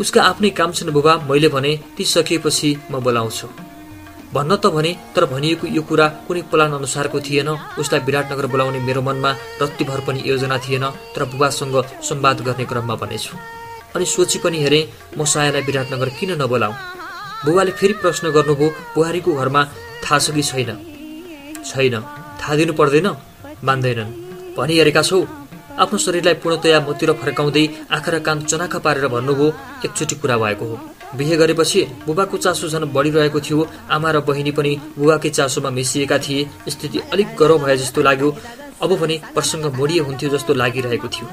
उसका आफ्नै काम छन् बुबा मैले भने ती सकिएपछि म बोलाउँछु। भन्न त भने तर भनिएको यो कुरा कुनै प्लान अनुसारको थिएन। उसलाई विराटनगर बोलाउने मेरो मनमा रत्तिभर पनि योजना थिएन तर बुबासँग संवाद गर्ने क्रममा भनेछु। अनि सोची पनि हेरेँ म सायालाई विराटनगर किन नबोलाऊ? बुबाले फेरि प्रश्न गर्नुभयो बुहारीको घरमा थाहा छ कि छैन। छैन। थाहा दिनु पर्दैन? मान्दैनन्। भनिहेरेका छौ। आफ्नो शरीरलाई पूर्णतया मोतिर फर्काउँदै आँखा र कान चनाखा पारेर भन्नुभयो एकचोटि कुरा भएको हो। बिहे गरेपछि बुबाको चासो झन् बढिरहेको थियो। आमा र बहिनी पनि बुबाकै चासोमा मिसिएका थिए। स्थिति अलिक गरौँ भए जस्तो लाग्यो। अब भने प्रसङ्ग मोडिए हुन्थ्यो जस्तो लागिरहेको थियो।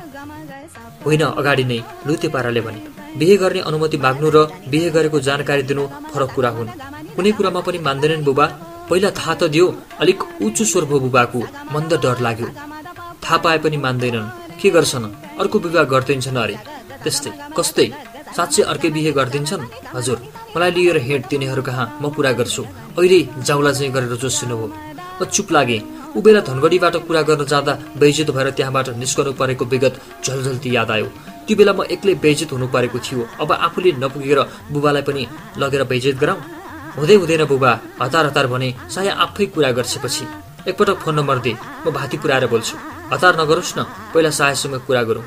होइन अगाडि नै लुते पाराले भने। बिहे गर्ने अनुमति माग्नु र बिहे गरेको जानकारी दिनु फरक कुरा हुन्। कुनै कुरामा पनि मान्दैनन् बुबा। पहिला थाहा त दियो अलिक उच्च स्वर भयो बुबाको। मन्द डर लाग्यो। थाहा पाए पनि मान्दैनन्। के गर्छन्? अर्को विवाह गरिदिन्छन् अरे। त्यस्तै कस्तै। साँच्चै अर्कै बिहे गरिदिन्छन्? हजुर। मलाई लिएर हिँड तिनीहरू कहाँ? म पुरा गर्छु। अहिले जाउला चाहिँ गरेर जोसिनुभयो म चुप लागेँ। ऊ बेला धनगढीबाट कुरा गर्न जाँदा बेइज्जत भएर त्यहाँबाट निस्कनु परेको विगत झलझल्ती याद आयो। त्यो बेला म एक्लै बेइज्जत हुनु परेको थियो। अब आफूले नपुगेर बुबालाई पनि लगेर बेइज्जत गराउँ हुँदै हुँदैन बुबा हतार हतार भने साया आफै कुरा गर्छेपछि। एकपटक फोन नम्बर दे म भाती पुऱ्याएर बोल्छु। हतार नगरोस् न पहिला सायासँग कुरा गरौँ।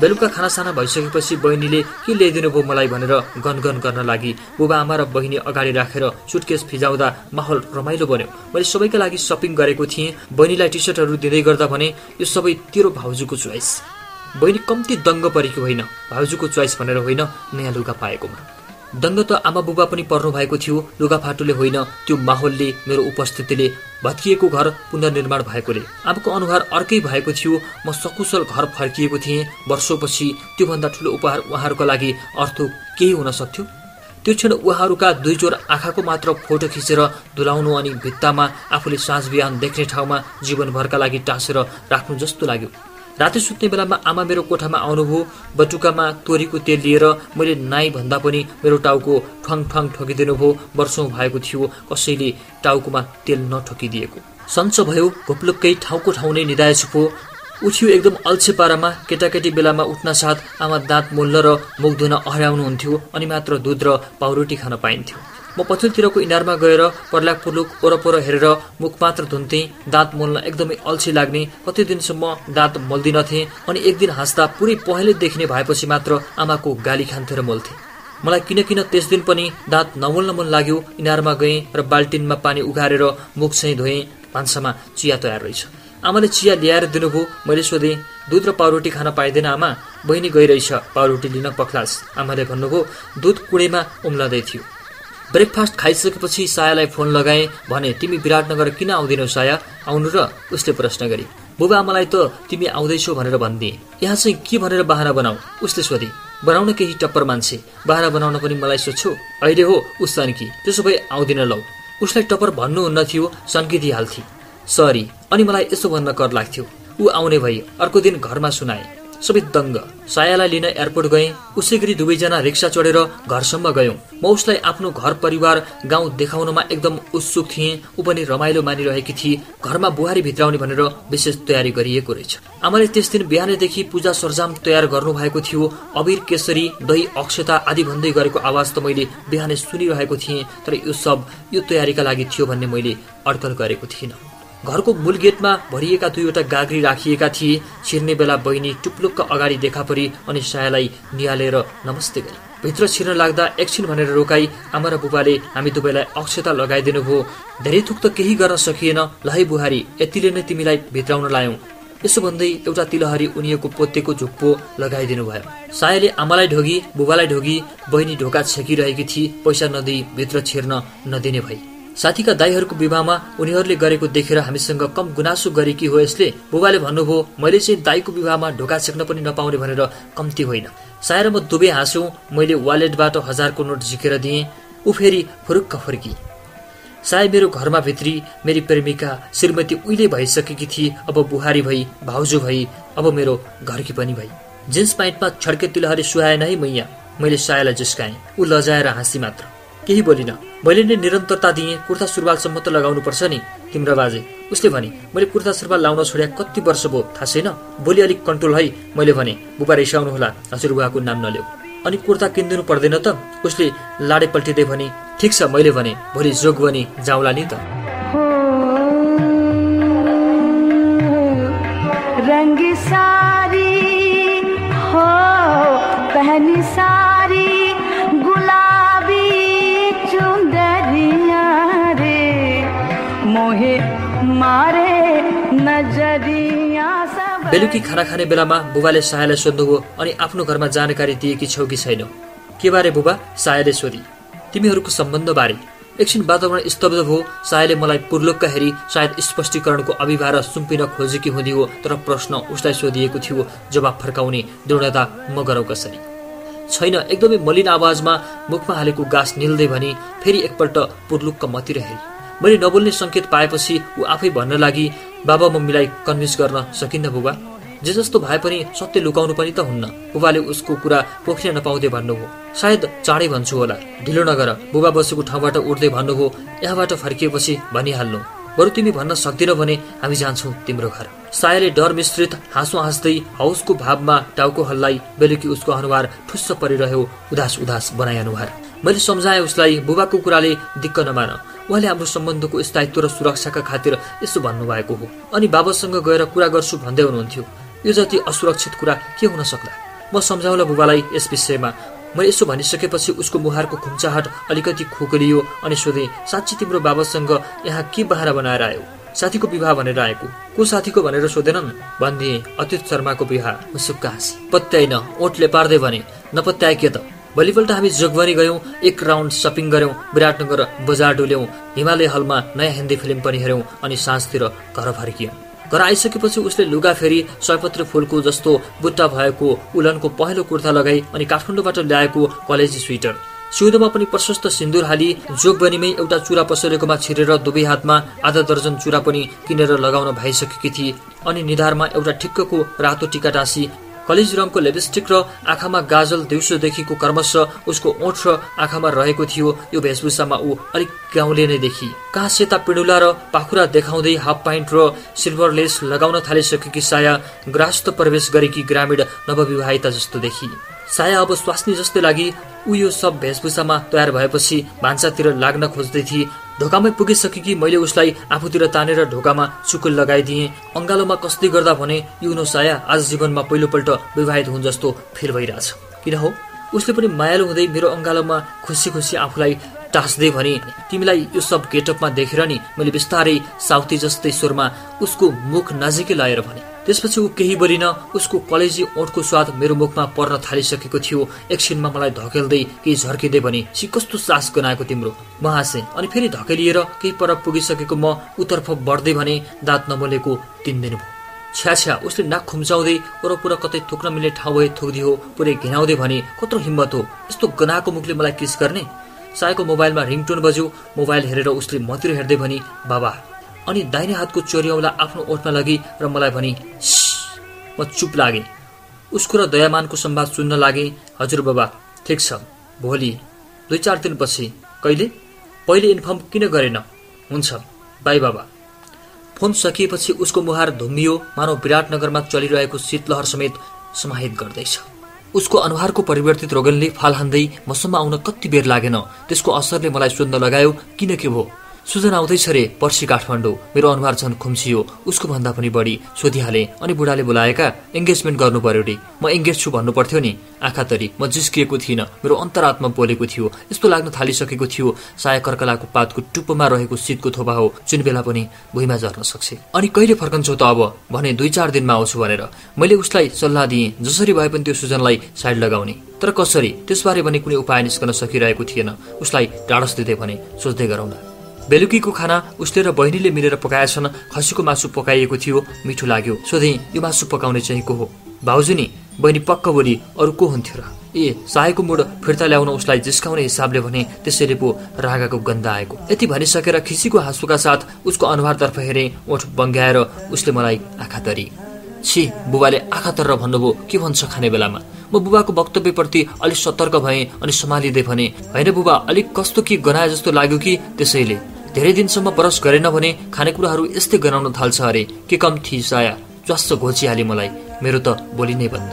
बेलुका खानासाना भइसकेपछि बहिनीले के ल्याइदिनु भयो मलाई? भनेर गनगन गर्न लागि बुबा आमा र बहिनी अगाडि राखेर सुटकेस फिजाउँदा माहौल रमाइलो बन्यो। मैले सबैका लागि सपिङ गरेको थिएँ। बहिनीलाई टी सर्टहरू दिँदै गर्दा भने यो सबै तेरो भाउजूको चोइस। बहिनी कम्ती दङ्ग परेको होइन। भाउजूको चोइस भनेर होइन नयाँ लुगा पाएकोमा। दङ्ग त आमा बुबा पनि पर्नु भएको थियो। लुगाफाटोले होइन त्यो माहौलले मेरो उपस्थितिले भत्किएको घर पुनर्निर्माण भएकोले। आमाको अनुहार अर्कै भएको थियो। म सकुशल घर फर्किएको थिएँ। वर्षौपछि त्योभन्दा ठुलो उपहार उहाँहरूको लागि अर्थ केही हुन सक्थ्यो। त्यो क्षण उहाँहरूका दुई जोर आँखाको मात्र फोटो खिचेर धुलाउनु अनि भित्तामा आफूले साँझ बिहान देख्ने ठाउँमा जीवनभरका लागि टाँसेर राख्नु जस्तो लाग्यो। राति सुत्ने बेलामा आमा मेरो कोठामा आउनुभयो। बटुकामा तोरीको तेल लिएर मैले नाइ भन्दा पनि मेरो टाउको ठङ ठङ ठोकिदिनु भयो वर्षौँ भएको थियो कसैले टाउकोमा तेल नठोकिदिएको। सन्च भयो घोप्लुक्कै ठाउँको ठाउँ नै निधाएछु पो। उठ्यो एकदम अल्छे पारामा केटाकेटी बेलामा उठ्न साथ आमा दाँत मोल्न र मुख धुन हराउनुहुन्थ्यो अनि मात्र दुध र पाउरोटी खान पाइन्थ्यो। म पछिल्लोतिरको इनारमा गएर पर्लाक पुर्लुक वरपर हेरेर मुख मात्र धुन्थेँ। दाँत मोल्न एकदमै अल्छी लाग्ने। कति दिनसम्म दाँत मोल्दिनथे अनि एक दिन हाँस्दा पुरै पहेँले देखिने भएपछि मात्र आमाको गाली खान्थे र मोल्थे। मलाई किन किन त्यस दिन पनि दाँत नमोल्न मन लाग्यो। इनारमा गएँ र बाल्टिनमा पानी उघारेर मुख चाहिँ धोएँ। भान्सामा चिया तयार रहेछ। आमाले चिया ल्याएर दिनुभयो। मैले सोधेँ दुध र पाउरोटी खान पाइँदैन आमा? बहिनी गइरहेछ। पाउरोटी लिन पख्लास। आमाले भन्नुभयो दुध कुडेमा उम्लँदै थियो। ब्रेकफास्ट खाइसकेपछि सायालाई फोन लगाएँ भने तिमी विराटनगर किन आउँदैनौ साया? आउनु र उसले प्रश्न गरी बुबा आमालाई त तिमी आउँदैछौ भनेर भनिदिए यहाँ चाहिँ के भनेर बाहना बनाऊ उसले सोधे बनाउन केही टप्पर मान्छे बाहना बनाउन पनि मलाई सोध्छु? अहिले हो उस सन्की त्यसो भए आउँदिन लौ उसलाई टप्पर भन्नुहुन्न थियो सन्किदिइहाल्थे सरी अनि मलाई यसो भन्न कर लाग्थ्यो। ऊ आउने भई अर्को दिन घरमा सुनाए। सबै दङ्ग। सायालाई लिन एयरपोर्ट गएँ। उसै गरी दुवैजना रिक्सा चढेर घरसम्म गयौँ। म उसलाई आफ्नो घर परिवार गाउँ देखाउनमा एकदम उत्सुक थिएँ। ऊ पनि रमाइलो मानिरहेकी थिए। घरमा बुहारी भित्राउने भनेर विशेष तयारी गरिएको रहेछ। आमाले त्यस दिन बिहानैदेखि पूजा सरजाम तयार गर्नु भएको थियो। अबिर केसरी दही अक्षता आदि भन्दै गरेको आवाज त मैले बिहानै सुनिरहेको थिएँ। तर यो सब यो तयारीका लागि थियो भन्ने मैले अड्कल गरेको थिइनँ। घरको मूल गेटमा भरिएका दुईवटा गाग्री राखिएका थिए। छिर्ने बेला बहिनी टुप्लुक्क अगाडि देखा परी अनि सायालाई निहालेर नमस्ते गरे। भित्र छिर्न लाग्दा एकछिन भनेर रोकाई आमा र बुबाले हामी दुवैलाई अक्षता लगाइदिनु भयो धेरै थुक त केही गर्न सकिएन। लहै बुहारी यतिले नै तिमीलाई भित्राउन लायौं। यसो भन्दै एउटा तिलहरी उनिएको पोतेको झुप्पो लगाइदिनु भयो। सायाले आमालाई ढोगी बुबालाई ढोगी बहिनी ढोका छेकिरहेकी थिए। पैसा नदिई भित्र छिर्न नदिने भई। साथीका दाईहरूको विवाहमा उनीहरूले गरेको देखेर हामीसँग कम गुनासो गरेकी हो यसले। बुबाले भन्नुभयो मैले चाहिँ दाईको विवाहमा ढोका छेक्न पनि नपाउने भनेर कम्ती होइन। सायर म दुवै हाँस्यौँ मैले वालेटबाट हजारको नोट झिकेर दिएँ। ऊ फेरि फुरुक्क फर्की। साय मेरो घरमा भित्री मेरी प्रेमिका श्रीमती उहिले भइसकेकी थिए अब बुहारी भई भाउजू भई अब मेरो घरकी पनि भई। जिन्स प्यान्टमा छड्के तिलहरी सुहाएन है मैया। मैले सायालाई जिस्काएँ। ऊ लजाएर हाँसी मात्र। केही बोलिन। मैले नै निरन्तरता दिएँ कुर्ता सुरुवालसम्म त लगाउनु पर्छ नि तिम्रो बाजे उसले भने मैले कुर्ता सुरुवाल लाउन छोड्या कति वर्ष भयो? थाहा छैन? भोलि अलिक कन्ट्रोल है। मैले भने बुबा रिसाउनु होला हजुरबुवाको नाम नल्याउ अनि कुर्ता किनिदिनु पर्दैन त? उसले लाडे पल्टिँदै भने ठिक छ। मैले भने भोलि जोग बनी जाउँला नि त। रंग सारी हो पहनी सारी मोहे मारे नजरिया बेलुकी खाना खाने बेलामा बुबाले सायालाई सोध्नुभयो अनि आफ्नो घरमा जानकारी दिएकी छौ कि छैनौ? के बारे बुबा? सायाले सोधी। तिमीहरूको सम्बन्ध बारे। एकछिन वातावरण स्तब्ध भयो। सायाले मलाई पूर्लोकका हेरी सायद स्पष्टीकरणको अभिभार सुम्पिन खोजेकी हो तर प्रश्न उसलाई सोधिएको थियो जवाब फर्काउने दृढता म गरौँ कसरी छैन एकदमै मलिन आवाजमा मुखमा हालेको गाँस निल्दै भने फेरि एकपल्ट पुर्लुक्क मतिर हेरी। मैले नबोल्ने सङ्केत पाएपछि ऊ आफै भन्न लागि बाबा मम्मीलाई कन्भिन्स गर्न सकिन्न बुबा। जे जस्तो भए पनि सत्य लुकाउनु पनि त हुन्न। बुबाले उसको कुरा पोख्न नपाउँदै भन्नुभयो। सायद चाँडै भन्छु होला। ढिलो नगर। बुबा बसेको ठाउँबाट उठ्दै भन्नुभयो यहाँबाट फर्किएपछि भनिहाल्नु। बरु तिमी भन्न सक्दिनौ भने हामी जान्छौ तिम्रो घर सायले डर मिश्रित हाँसो हाँस्दै हाउसको भावमा टाउको हल्लाई बेलुकी उसको अनुहार ठुस्स परिरह्यो उदास उदास बनाए अनुहार मैले सम्झाएँ उसलाई बुबाको कुराले दिक्क नमान। उहाँले हाम्रो सम्बन्धको स्थायित्व र सुरक्षाका खातिर यसो भन्नुभएको हो। अनि बाबासँग गएर कुरा गर्छु भन्दै हुनुहुन्थ्यो। यो जति असुरक्षित कुरा के हुन सक्ला? म सम्झाउला बुबालाई यस विषयमा। मैले यसो भनिसकेपछि उसको मुहारको खुम्चाहट अलिकति खोकलियो अनि सोधेँ साँच्ची तिम्रो बाबासँग यहाँ के बहारा बनाएर आयो? साथीको विवाह भनेर आएको। को साथीको भनेर सोधेनन्? भनिदिए अत्युत शर्माको विवाह। मुसुक्का हाँसी। पत्याइन ओठले पार्दै भने नपत्याए के त। भोलिपल्ट हामी जोगबनी गयौँ एक राउन्ड सपिङ गऱ्यौँ विराटनगर बजार डुल्यौँ हिमालय हलमा नयाँ हिन्दी फिल्म पनि हेऱ्यौँ अनि साँझतिर घर फर्कियौँ घर आइसकेपछि उसले लुगा फेरि सयपत्री फुलको जस्तो बुट्टा भएको उलनको पहेँलो कुर्ता लगाई अनि काठमाडौँबाट ल्याएको कलेजी स्वेटर। सिउँदोमा पनि प्रशस्त सिन्दुर हाली जोगबनीमै एउटा चुरा पसलेकोमा छिरेर दुवै हातमा आधा दर्जन चुरा पनि किनेर लगाउन भइसकेकी थिए अनि निधारमा एउटा ठिक्कको रातो टिका टाँसी कलेज रङको लिपस्टिक र आँखामा गाजल दिउँसोदेखिको कर्मश उसको ओठ र आँखामा रहेको थियो। यो वेशभूषामा ऊ अलिक गाउँले नै देखि। कहाँ सेता पिडुला र पाखुरा देखाउँदै हाफ प्यान्ट र सिल्भर लेस लगाउन थालिसकेकी साया ग्रास्त प्रवेश गरेकी ग्रामीण नवविवाहिता जस्तो देखि। साया अब स्वास्नी जस्तै लागि ऊ यो सब वेशभूषामा तयार भएपछि भान्सातिर लाग्न खोज्दै थिए ढोकामै पुगिसकेकी मैले उसलाई आफूतिर तानेर ढोकामा चुकुल लगाइदिएँ। अङ्गालोमा कस्ती गर्दा भने युनो साया आज जीवनमा पहिलोपल्ट विवाहित हुन् जस्तो फिल भइरहेछ। किन हो? उसले पनि मायालु हुँदै मेरो अङ्गालोमा खुसी खुसी आफूलाई टाँस्दै भने तिमीलाई यो सब गेटअपमा देखेर नि मैले बिस्तारै साउथी जस्तै स्वरमा उसको मुख नजिकै लगाएर भने। त्यसपछि ऊ केही बोलिन उसको कलेजी ओठको स्वाद मेरो मुखमा पर्न थालिसकेको थियो। एकछिनमा मलाई धकेल्दै केही झर्किँदै भने सी कस्तो सास गनाएको तिम्रो? म अनि फेरि धकेलिएर केही पर पुगिसकेको म उत्तर्फ बढ्दै भने दाँत नमोलेको तिन दिन भयो छ्या उसले नाक खुम्चाउँदै वरपुर कतै थुक्न मिल्ने ठाउँ भए थुकिदियो पुरै घिनाउँदै भने कत्रो हिम्मत हो? यस्तो गनाएको मुखले मलाई किस गर्ने? सायको मोबाइलमा रिङटोन बज्यो। मोबाइल हेरेर उसले मतिर हेर्दै भनी बाबा अनि दाहिने हातको चोर्याउला आफ्नो ओठमा लगी र मलाई भनी म चुप लागे। उसको र दयामानको संवाद सुन्न लागे। हजुर बाबा ठिक छ। भोलि दुई चार दिनपछि। कहिले? पहिले इन्फर्म किन गरेन? हुन्छ। बाई बाबा। फोन सकिएपछि उसको मुहार धुम्मियो मानव विराटनगरमा चलिरहेको शीतलहर समेत समाहित गर्दैछ। उसको अनुहारको परिवर्तित रोगनले फाल हान्दै मसम्म आउन कति बेर लागेन। त्यसको असरले मलाई सोध्न लगायो किन के भयो? सुजन आउँदैछ रे पर्सि काठमाडौँ। मेरो अनुहार झन् खुम्सियो उसको भन्दा पनि बढी। सोधिहाले अनि बुढाले बोलाएका इङ्गेजमेन्ट गर्नु पर्यो रे। म इङ्गेज छु भन्नु पर्थ्यो नि। आँखा तरी म जिस्किएको थिइनँ। मेरो अन्तरात्मा बोलेको थियो। यस्तो लाग्न थालिसकेको थियो। साया कर्कलाको पातको टुप्पोमा रहेको शीतको थोपा हो। जुन बेला पनि भुइँमा झर्न सक्छ। अनि कहिले फर्कन्छौ त अब? भने दुई चार दिनमा आउँछु भनेर। मैले उसलाई सल्लाह दिएँ। जसरी भए पनि त्यो सुजनलाई साइड लगाउने। तर कसरी? त्यसबारे पनि कुनै उपाय निस्कन सकिरहेको थिएन। उसलाई टाढस दिँदै भने सोच्दै गरौँला। बेलुकीको खाना उसले र बहिनीले मिलेर पकाएछन्। खसीको मासु पकाइएको थियो मिठो लाग्यो। सोधे यो मासु पकाउने चाहिँ को हो? भाउजू नि बहिनी पक्क बोली अरू को हुन्थ्यो र? ए सायको मुड फिर्ता ल्याउन उसलाई जिस्काउने हिसाबले भने त्यसैले पो रागाको गन्ध आएको। यति भनिसकेर खिसीको हाँसुका साथ उसको अनुहारतर्फ हेरे ओठ बङ्ग्याएर उसले मलाई आँखा तरी। छि बुबाले आँखा तरेर भन्नुभयो के भन्छ खाने बेलामा? म बुबाको वक्तव्यप्रति अलिक सतर्क भएँ अनि सम्हालिँदै भने होइन बुबा अलिक कस्तो कि गनाए जस्तो लाग्यो कि? त्यसैले धेरै दिनसम्म ब्रस गरेन भने खानेकुराहरू यस्तै गनाउन थाल्छ अरे के कम थिए साया? च्वास्स घोचिहाले मलाई मेरो त बोली नै बन्द।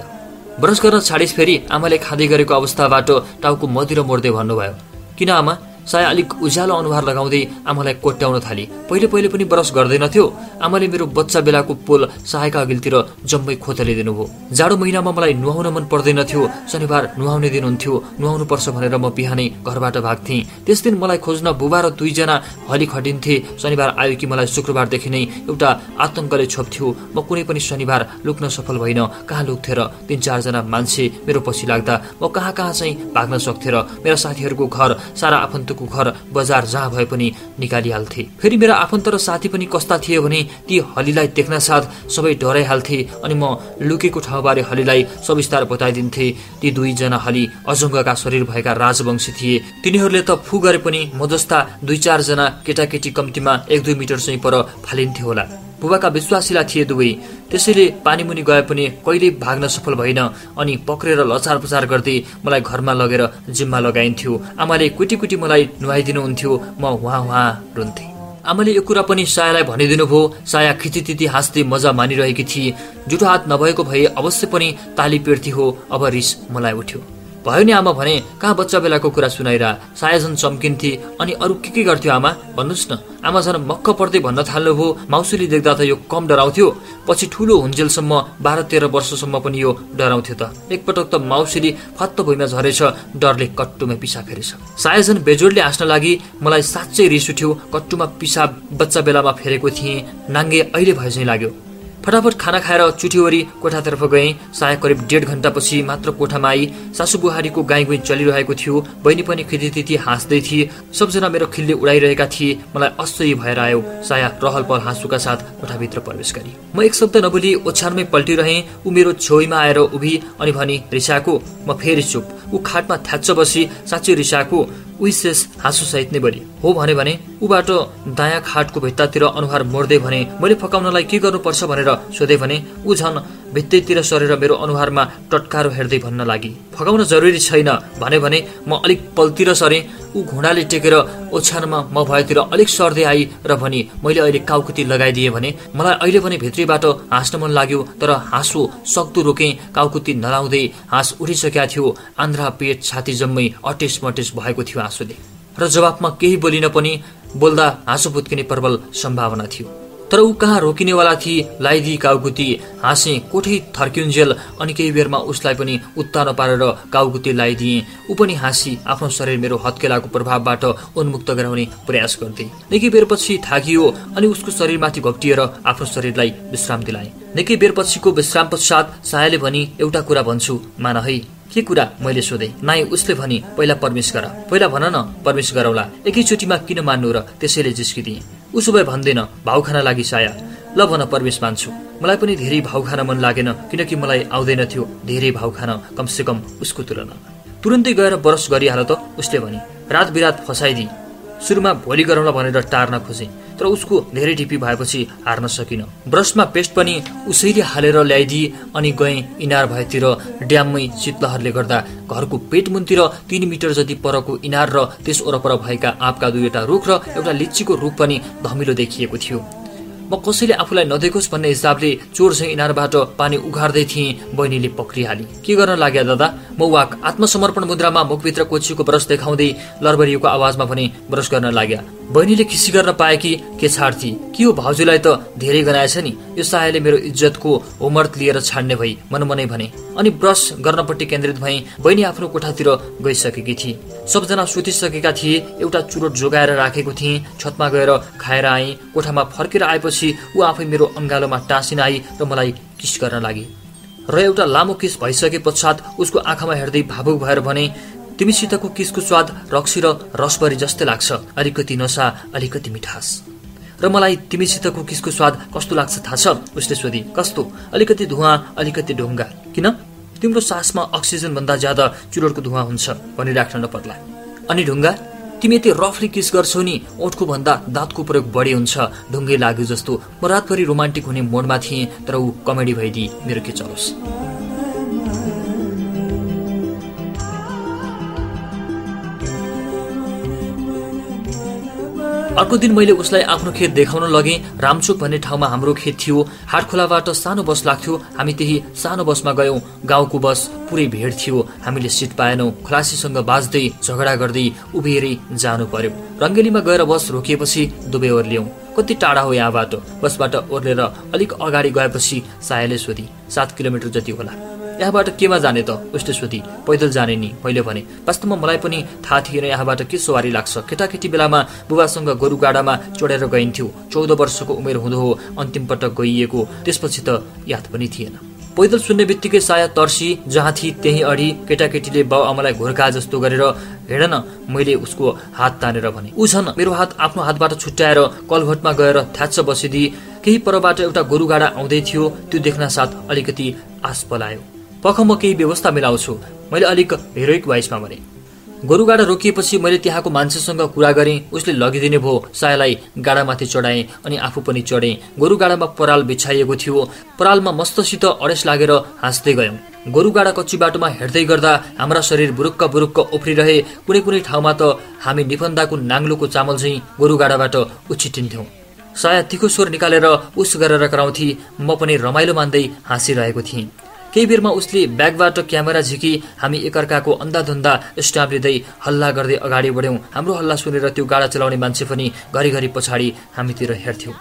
ब्रस गर्न छाडिस फेरि आमाले खाँदै गरेको अवस्थाबाट टाउको मदिरो मोड्दै भन्नुभयो किन आमा? साया अलिक उज्यालो अनुहार लगाउँदै आमालाई कोट्याउन थाली। पहिले पहिले पनि ब्रस गर्दैनथ्यो। आमाले मेरो बच्चा बेलाको पोल सायका अघिल्तिर जम्मै खोतले दिनुभयो। जाडो महिनामा मलाई नुहाउन मन पर्दैनथ्यो। शनिबार नुहाउने दिन हुन्थ्यो। नुहाउनु पर्छ भनेर म बिहानै घरबाट भाग्थेँ। त्यस दिन मलाई खोज्न बुबा र दुईजना हली खटिन्थे। शनिबार आयो कि मलाई शुक्रबारदेखि नै एउटा आतङ्कले छोप्थ्यो। म कुनै पनि शनिबार लुक्न सफल भइन कहाँ लुक्थे र तिन चारजना मान्छे मेरो पछि लाग्दा म कहाँ कहाँ चाहिँ भाग्न सक्थे र मेरा साथीहरूको घर सारा आफन्त आफन्तको घर बजार जहाँ भए पनि निकालिहाल्थे। फेरि मेरा आफन्त र साथी पनि कस्ता थिए भने ती हलीलाई देख्न साथ सबै डराइहाल्थे अनि म लुकेको ठाउँबारे हलीलाई सविस्तार बताइदिन्थे। ती दुईजना हली अजङ्गका शरीर भएका राजवंशी थिए। तिनीहरूले त फु गरे पनि म जस्ता दुई चारजना केटाकेटी कम्तीमा एक दुई मिटर चाहिँ पर फालिन्थे होला। बुबाका विश्वासिला थिए दुवै। त्यसैले पानीमुनि गए पनि कहिल्यै भाग्न सफल भइन अनि पक्रेर लचार पुचार गर्दै मलाई घरमा लगेर जिम्मा लगाइन्थ्यो। आमाले कुटी कुटी मलाई नुहाइदिनुहुन्थ्यो। म उहाँ उहाँ रुन्थे। आमाले यो कुरा पनि सायालाई भनिदिनु भयो साया खिचितिति हाँस्दै मजा मानिरहेकी थिए। जुठो हात नभएको भए अवश्य पनि ताली पेर्थी हो अब रिस मलाई उठ्यो। भयो नि आमा भने कहाँ बच्चा बेलाको कुरा सुनाइरह सायाजन चम्किन्थे अनि अरू के के गर्थ्यो आमा? भन्नुहोस् न। आमा झन् मक्क पर्दै भन्न थाल्नुभयो माउसुली देख्दा त यो कम डराउँथ्यो। पछि ठुलो हुन्जेलसम्म बाह्र तेह्र वर्षसम्म पनि यो डराउँथ्यो त। एकपटक त माउसुली फत्त भुइँमा झरेछ डरले कट्टुमा पिसा फेरेछ सायाजन बेजोडले हाँस्न लागि मलाई साँच्चै रिस उठ्यो। कट्टुमा पिसा बच्चा बेलामा फेरेको थिएँ। नाङ्गे अहिले भए चाहिँ लाग्यो। फटाफट खाना खाएर चुठीवरी कोठातर्फ गएँ। सायद करिब डेढ घन्टापछि मात्र कोठामा आई। सासु बुहारीको गाई गुई चलिरहेको थियो। बहिनी पनि खिचितिथि हाँस्दै थिए। सबजना मेरो खिल्ली उडाइरहेका थिए। मलाई असह्य भएर आयो। साया रहल पहल हाँसुका साथ कोठाभित्र प्रवेश गरी। म एक शब्द नबोली ओछ्यानमै पल्टिरहेँ। ऊ मेरो छेउमा आएर उभि अनि भनी रिसाको म फेरि चुप। ऊ खाटमा थ्याच्च बसी साँच्चै रिसाको उही शेष हाँसुसहित नै बढी हो भने भने ऊबाट दायाँ खाटको भित्तातिर अनुहार मोड्दै भने मैले फकाउनलाई के गर्नुपर्छ? भनेर सोधे भने ऊ झन् भित्तैतिर सरेर मेरो अनुहारमा टटकारो हेर्दै भन्न लागि। फकाउन जरुरी छैन भने भने म अलिक पल्तिर सरे ऊ घुँडाले टेकेर ओछ्यानमा म भएतिर अलिक सर्दै आई र भनी मैले अहिले काउकुती लगाइदिएँ भने मलाई अहिले पनि भित्रीबाट हाँस्न मन लाग्यो तर हाँसो सक्दो रोकेँ काउकुती नलाउँदै हाँस उठिसकेका थियो आन्द्रा पेट छाती जम्मै अटेस मटेस भएको थियो हाँसोले र जवाफमा केही बोलिन पनि बोल्दा हाँसो फुत्किने प्रबल सम्भावना थियो। तर ऊ कहाँ रोकिनेवाला थिए लाइदी काउकुती हाँसे कोठै थर्क्युन्जेल अनि केही बेरमा उसलाई पनि उत्तानो पारेर काउकुती लगाइदिए ऊ पनि हाँसी आफ्नो शरीर मेरो हत्केलाको प्रभावबाट उन्मुक्त गराउने प्रयास गर्थे। निकै बेरपछि थाकियो अनि उसको शरीरमाथि घप्टिएर आफ्नो शरीरलाई विश्राम दिलाए। निकै बेरपछिको विश्राम पश्चात सायाले भनी एउटा कुरा भन्छु मान है के कुरा मैले सोधे? नाइ उसले भनी पहिला परमेश गर। पहिला भन न परमेश गरौला। एकैचोटिमा किन मान्नु र त्यसैले जिस्किदिए? उसो भए भन्दैन भाउ खान लागि साया। ल भन परवेश मान्छु। मलाई पनि धेरै भाउ खान मन लागेन किनकि मलाई आउँदैन थियो धेरै भाउ खान कमसे कम उसको तुलना। तुरन्तै गएर बरस गरिहाल त उसले भने रात बिरात फसाइदिए। सुरुमा भोलि गरौँला भनेर टार्न खोजे। तर उसको धेरै ढिपी भएपछि हार्न सकिन। ब्रसमा पेस्ट पनि उसैले हालेर ल्याइदिए अनि गए इनार भएतिर ड्याममै शीतलहरले गर्दा घरको पेटमुनतिर तिन मिटर जति परको इनार र त्यस वरपर भएका आँपका दुईवटा रुख र एउटा लिच्चीको रुख पनि धमिलो देखिएको थियो। म कसैले आफूलाई नदेखोस् भन्ने हिसाबले चोर चाहिँ इनारबाट पानी उघार्दै थिएँ बहिनीले पक्रिहाली। के गर्न लाग्यो दादा? म वाक आत्मसमर्पण मुद्रामा मुखभित्र कोचीको ब्रस देखाउँदै लरबरिएको आवाजमा पनि ब्रस गर्न लाग्या। बहिनीले खिसी गर्न पाए कि के छाड्थे के हो भाउजूलाई त धेरै गनाएछ नि? यो सायले मेरो इज्जतको होमवर्क लिएर छाड्ने भई मनमनै भने। अनि ब्रस गर्नपट्टि केन्द्रित भई बहिनी आफ्नो कोठातिर गइसकेकी थिए। सबजना सुतिसकेका थिए एउटा चुरोट जोगाएर राखेको थिएँ। छतमा गएर खाएर आएँ। कोठामा फर्केर आएपछि ऊ आफै मेरो अङ्गालोमा टाँसिन आई र मलाई किस गर्न लागि। र एउटा लामो किस भइसके पश्चात उसको आँखामा हेर्दै भावुक भएर भने तिमीसितको किसको स्वाद रक्सी र रसभरी जस्तै लाग्छ। अलिकति नसा अलिकति मिठास। र मलाई तिमीसितको किसको स्वाद कस्तो लाग्छ थाहा छ? उसले सोधी कस्तो? अलिकति धुवा अलिकति ढुङ्गा। किन? तिम्रो सासमा अक्सिजन भन्दा ज्यादा चुरोटको धुवा हुन्छ भनिराख्न नपर्ला। अनि ढुङ्गा तिमी यति रफली किस गर्छौ नि? ओठको भन्दा दाँतको प्रयोग बढी हुन्छ। ढुङ्गे लाग्यो जस्तो म रातभरि रोमान्टिक हुने मोडमा थिएँ तर ऊ कमेडी भइदिए मेरो के चलोस्। अर्को दिन मैले उसलाई आफ्नो खेत देखाउन लगेँ। रामचोक भन्ने ठाउँमा हाम्रो खेत थियो। हाटखोलाबाट सानो बस लाग्थ्यो। हामी त्यही सानो बसमा गयौँ। गाउँको बस पुरै भेड थियो। हामीले सिट पाएनौँ। खलासीसँग बाँच्दै झगडा गर्दै उभिएरै जानु पर्यो। रङ्गेलीमा गएर बस रोकिएपछि दुवै ओर्ल्यौँ कति टाढा हो यहाँबाट बसबाट ओर्लेर अलिक अगाडि गएपछि सायाले सोधी सात किलोमिटर जति होला। यहाँबाट केमा जाने त? उसले सोधी पैदल जाने नि मैले भने। वास्तवमा मलाई पनि थाहा थिएन यहाँबाट के सवारी लाग्छ। केटाकेटी बेलामा बुबासँग गोरु गाडामा चढेर गइन्थ्यो। चौध वर्षको उमेर हुँदो हो अन्तिम पटक गइएको। त्यसपछि त याद पनि थिएन। पैदल सुन्ने बित्तिकै साया तर्सी जहाँ थिए त्यही अडि केटाकेटीले बाउ आमालाई घोर्का जस्तो गरेर हेर न मैले उसको हात तानेर भने। ऊ झन् मेरो हात आफ्नो हातबाट छुट्याएर कलभटमा गएर थ्याच्च बसिदिए केही परबाट एउटा गोरुगाडा आउँदै थियो त्यो देख्न साथ अलिकति आस पलायो। पख म केही व्यवस्था मिलाउँछु। मैले अलिक हिरोइक वाइसमा भने गोरुगाडा रोकिएपछि मैले त्यहाँको मान्छेसँग कुरा गरेँ उसले लगिदिने भयो सायालाई गाडामाथि चढाएँ अनि आफू पनि चढेँ। गोरुगाडामा पराल बिछाइएको थियो परालमा मस्तसित अडेस लागेर हाँस्दै गयौँ। गोरुगाडा कच्ची बाटोमा हेर्दै गर्दा हाम्रा शरीर बुरुक्क बुरुक्क उफ्रिरहे कुनै कुनै ठाउँमा त हामी निफन्दाको नाङ्लोको चामल झैँ गोरुगाडाबाट उछिटिन्थ्यौँ। साया तिखो स्वर निकालेर उस गरेर कराउँथे म पनि रमाइलो मान्दै हाँसिरहेको थिएँ। केही बेरमा उसले ब्यागबाट क्यामेरा झिकी हामी एकअर्काको अन्धाधुन्दा स्ट्याम्प लिँदै हल्ला गर्दै अगाडि बढ्यौँ। हाम्रो हल्ला सुनेर त्यो गाडा चलाउने मान्छे पनि घरिघरि पछाडि हामीतिर हेर्थ्यौँ।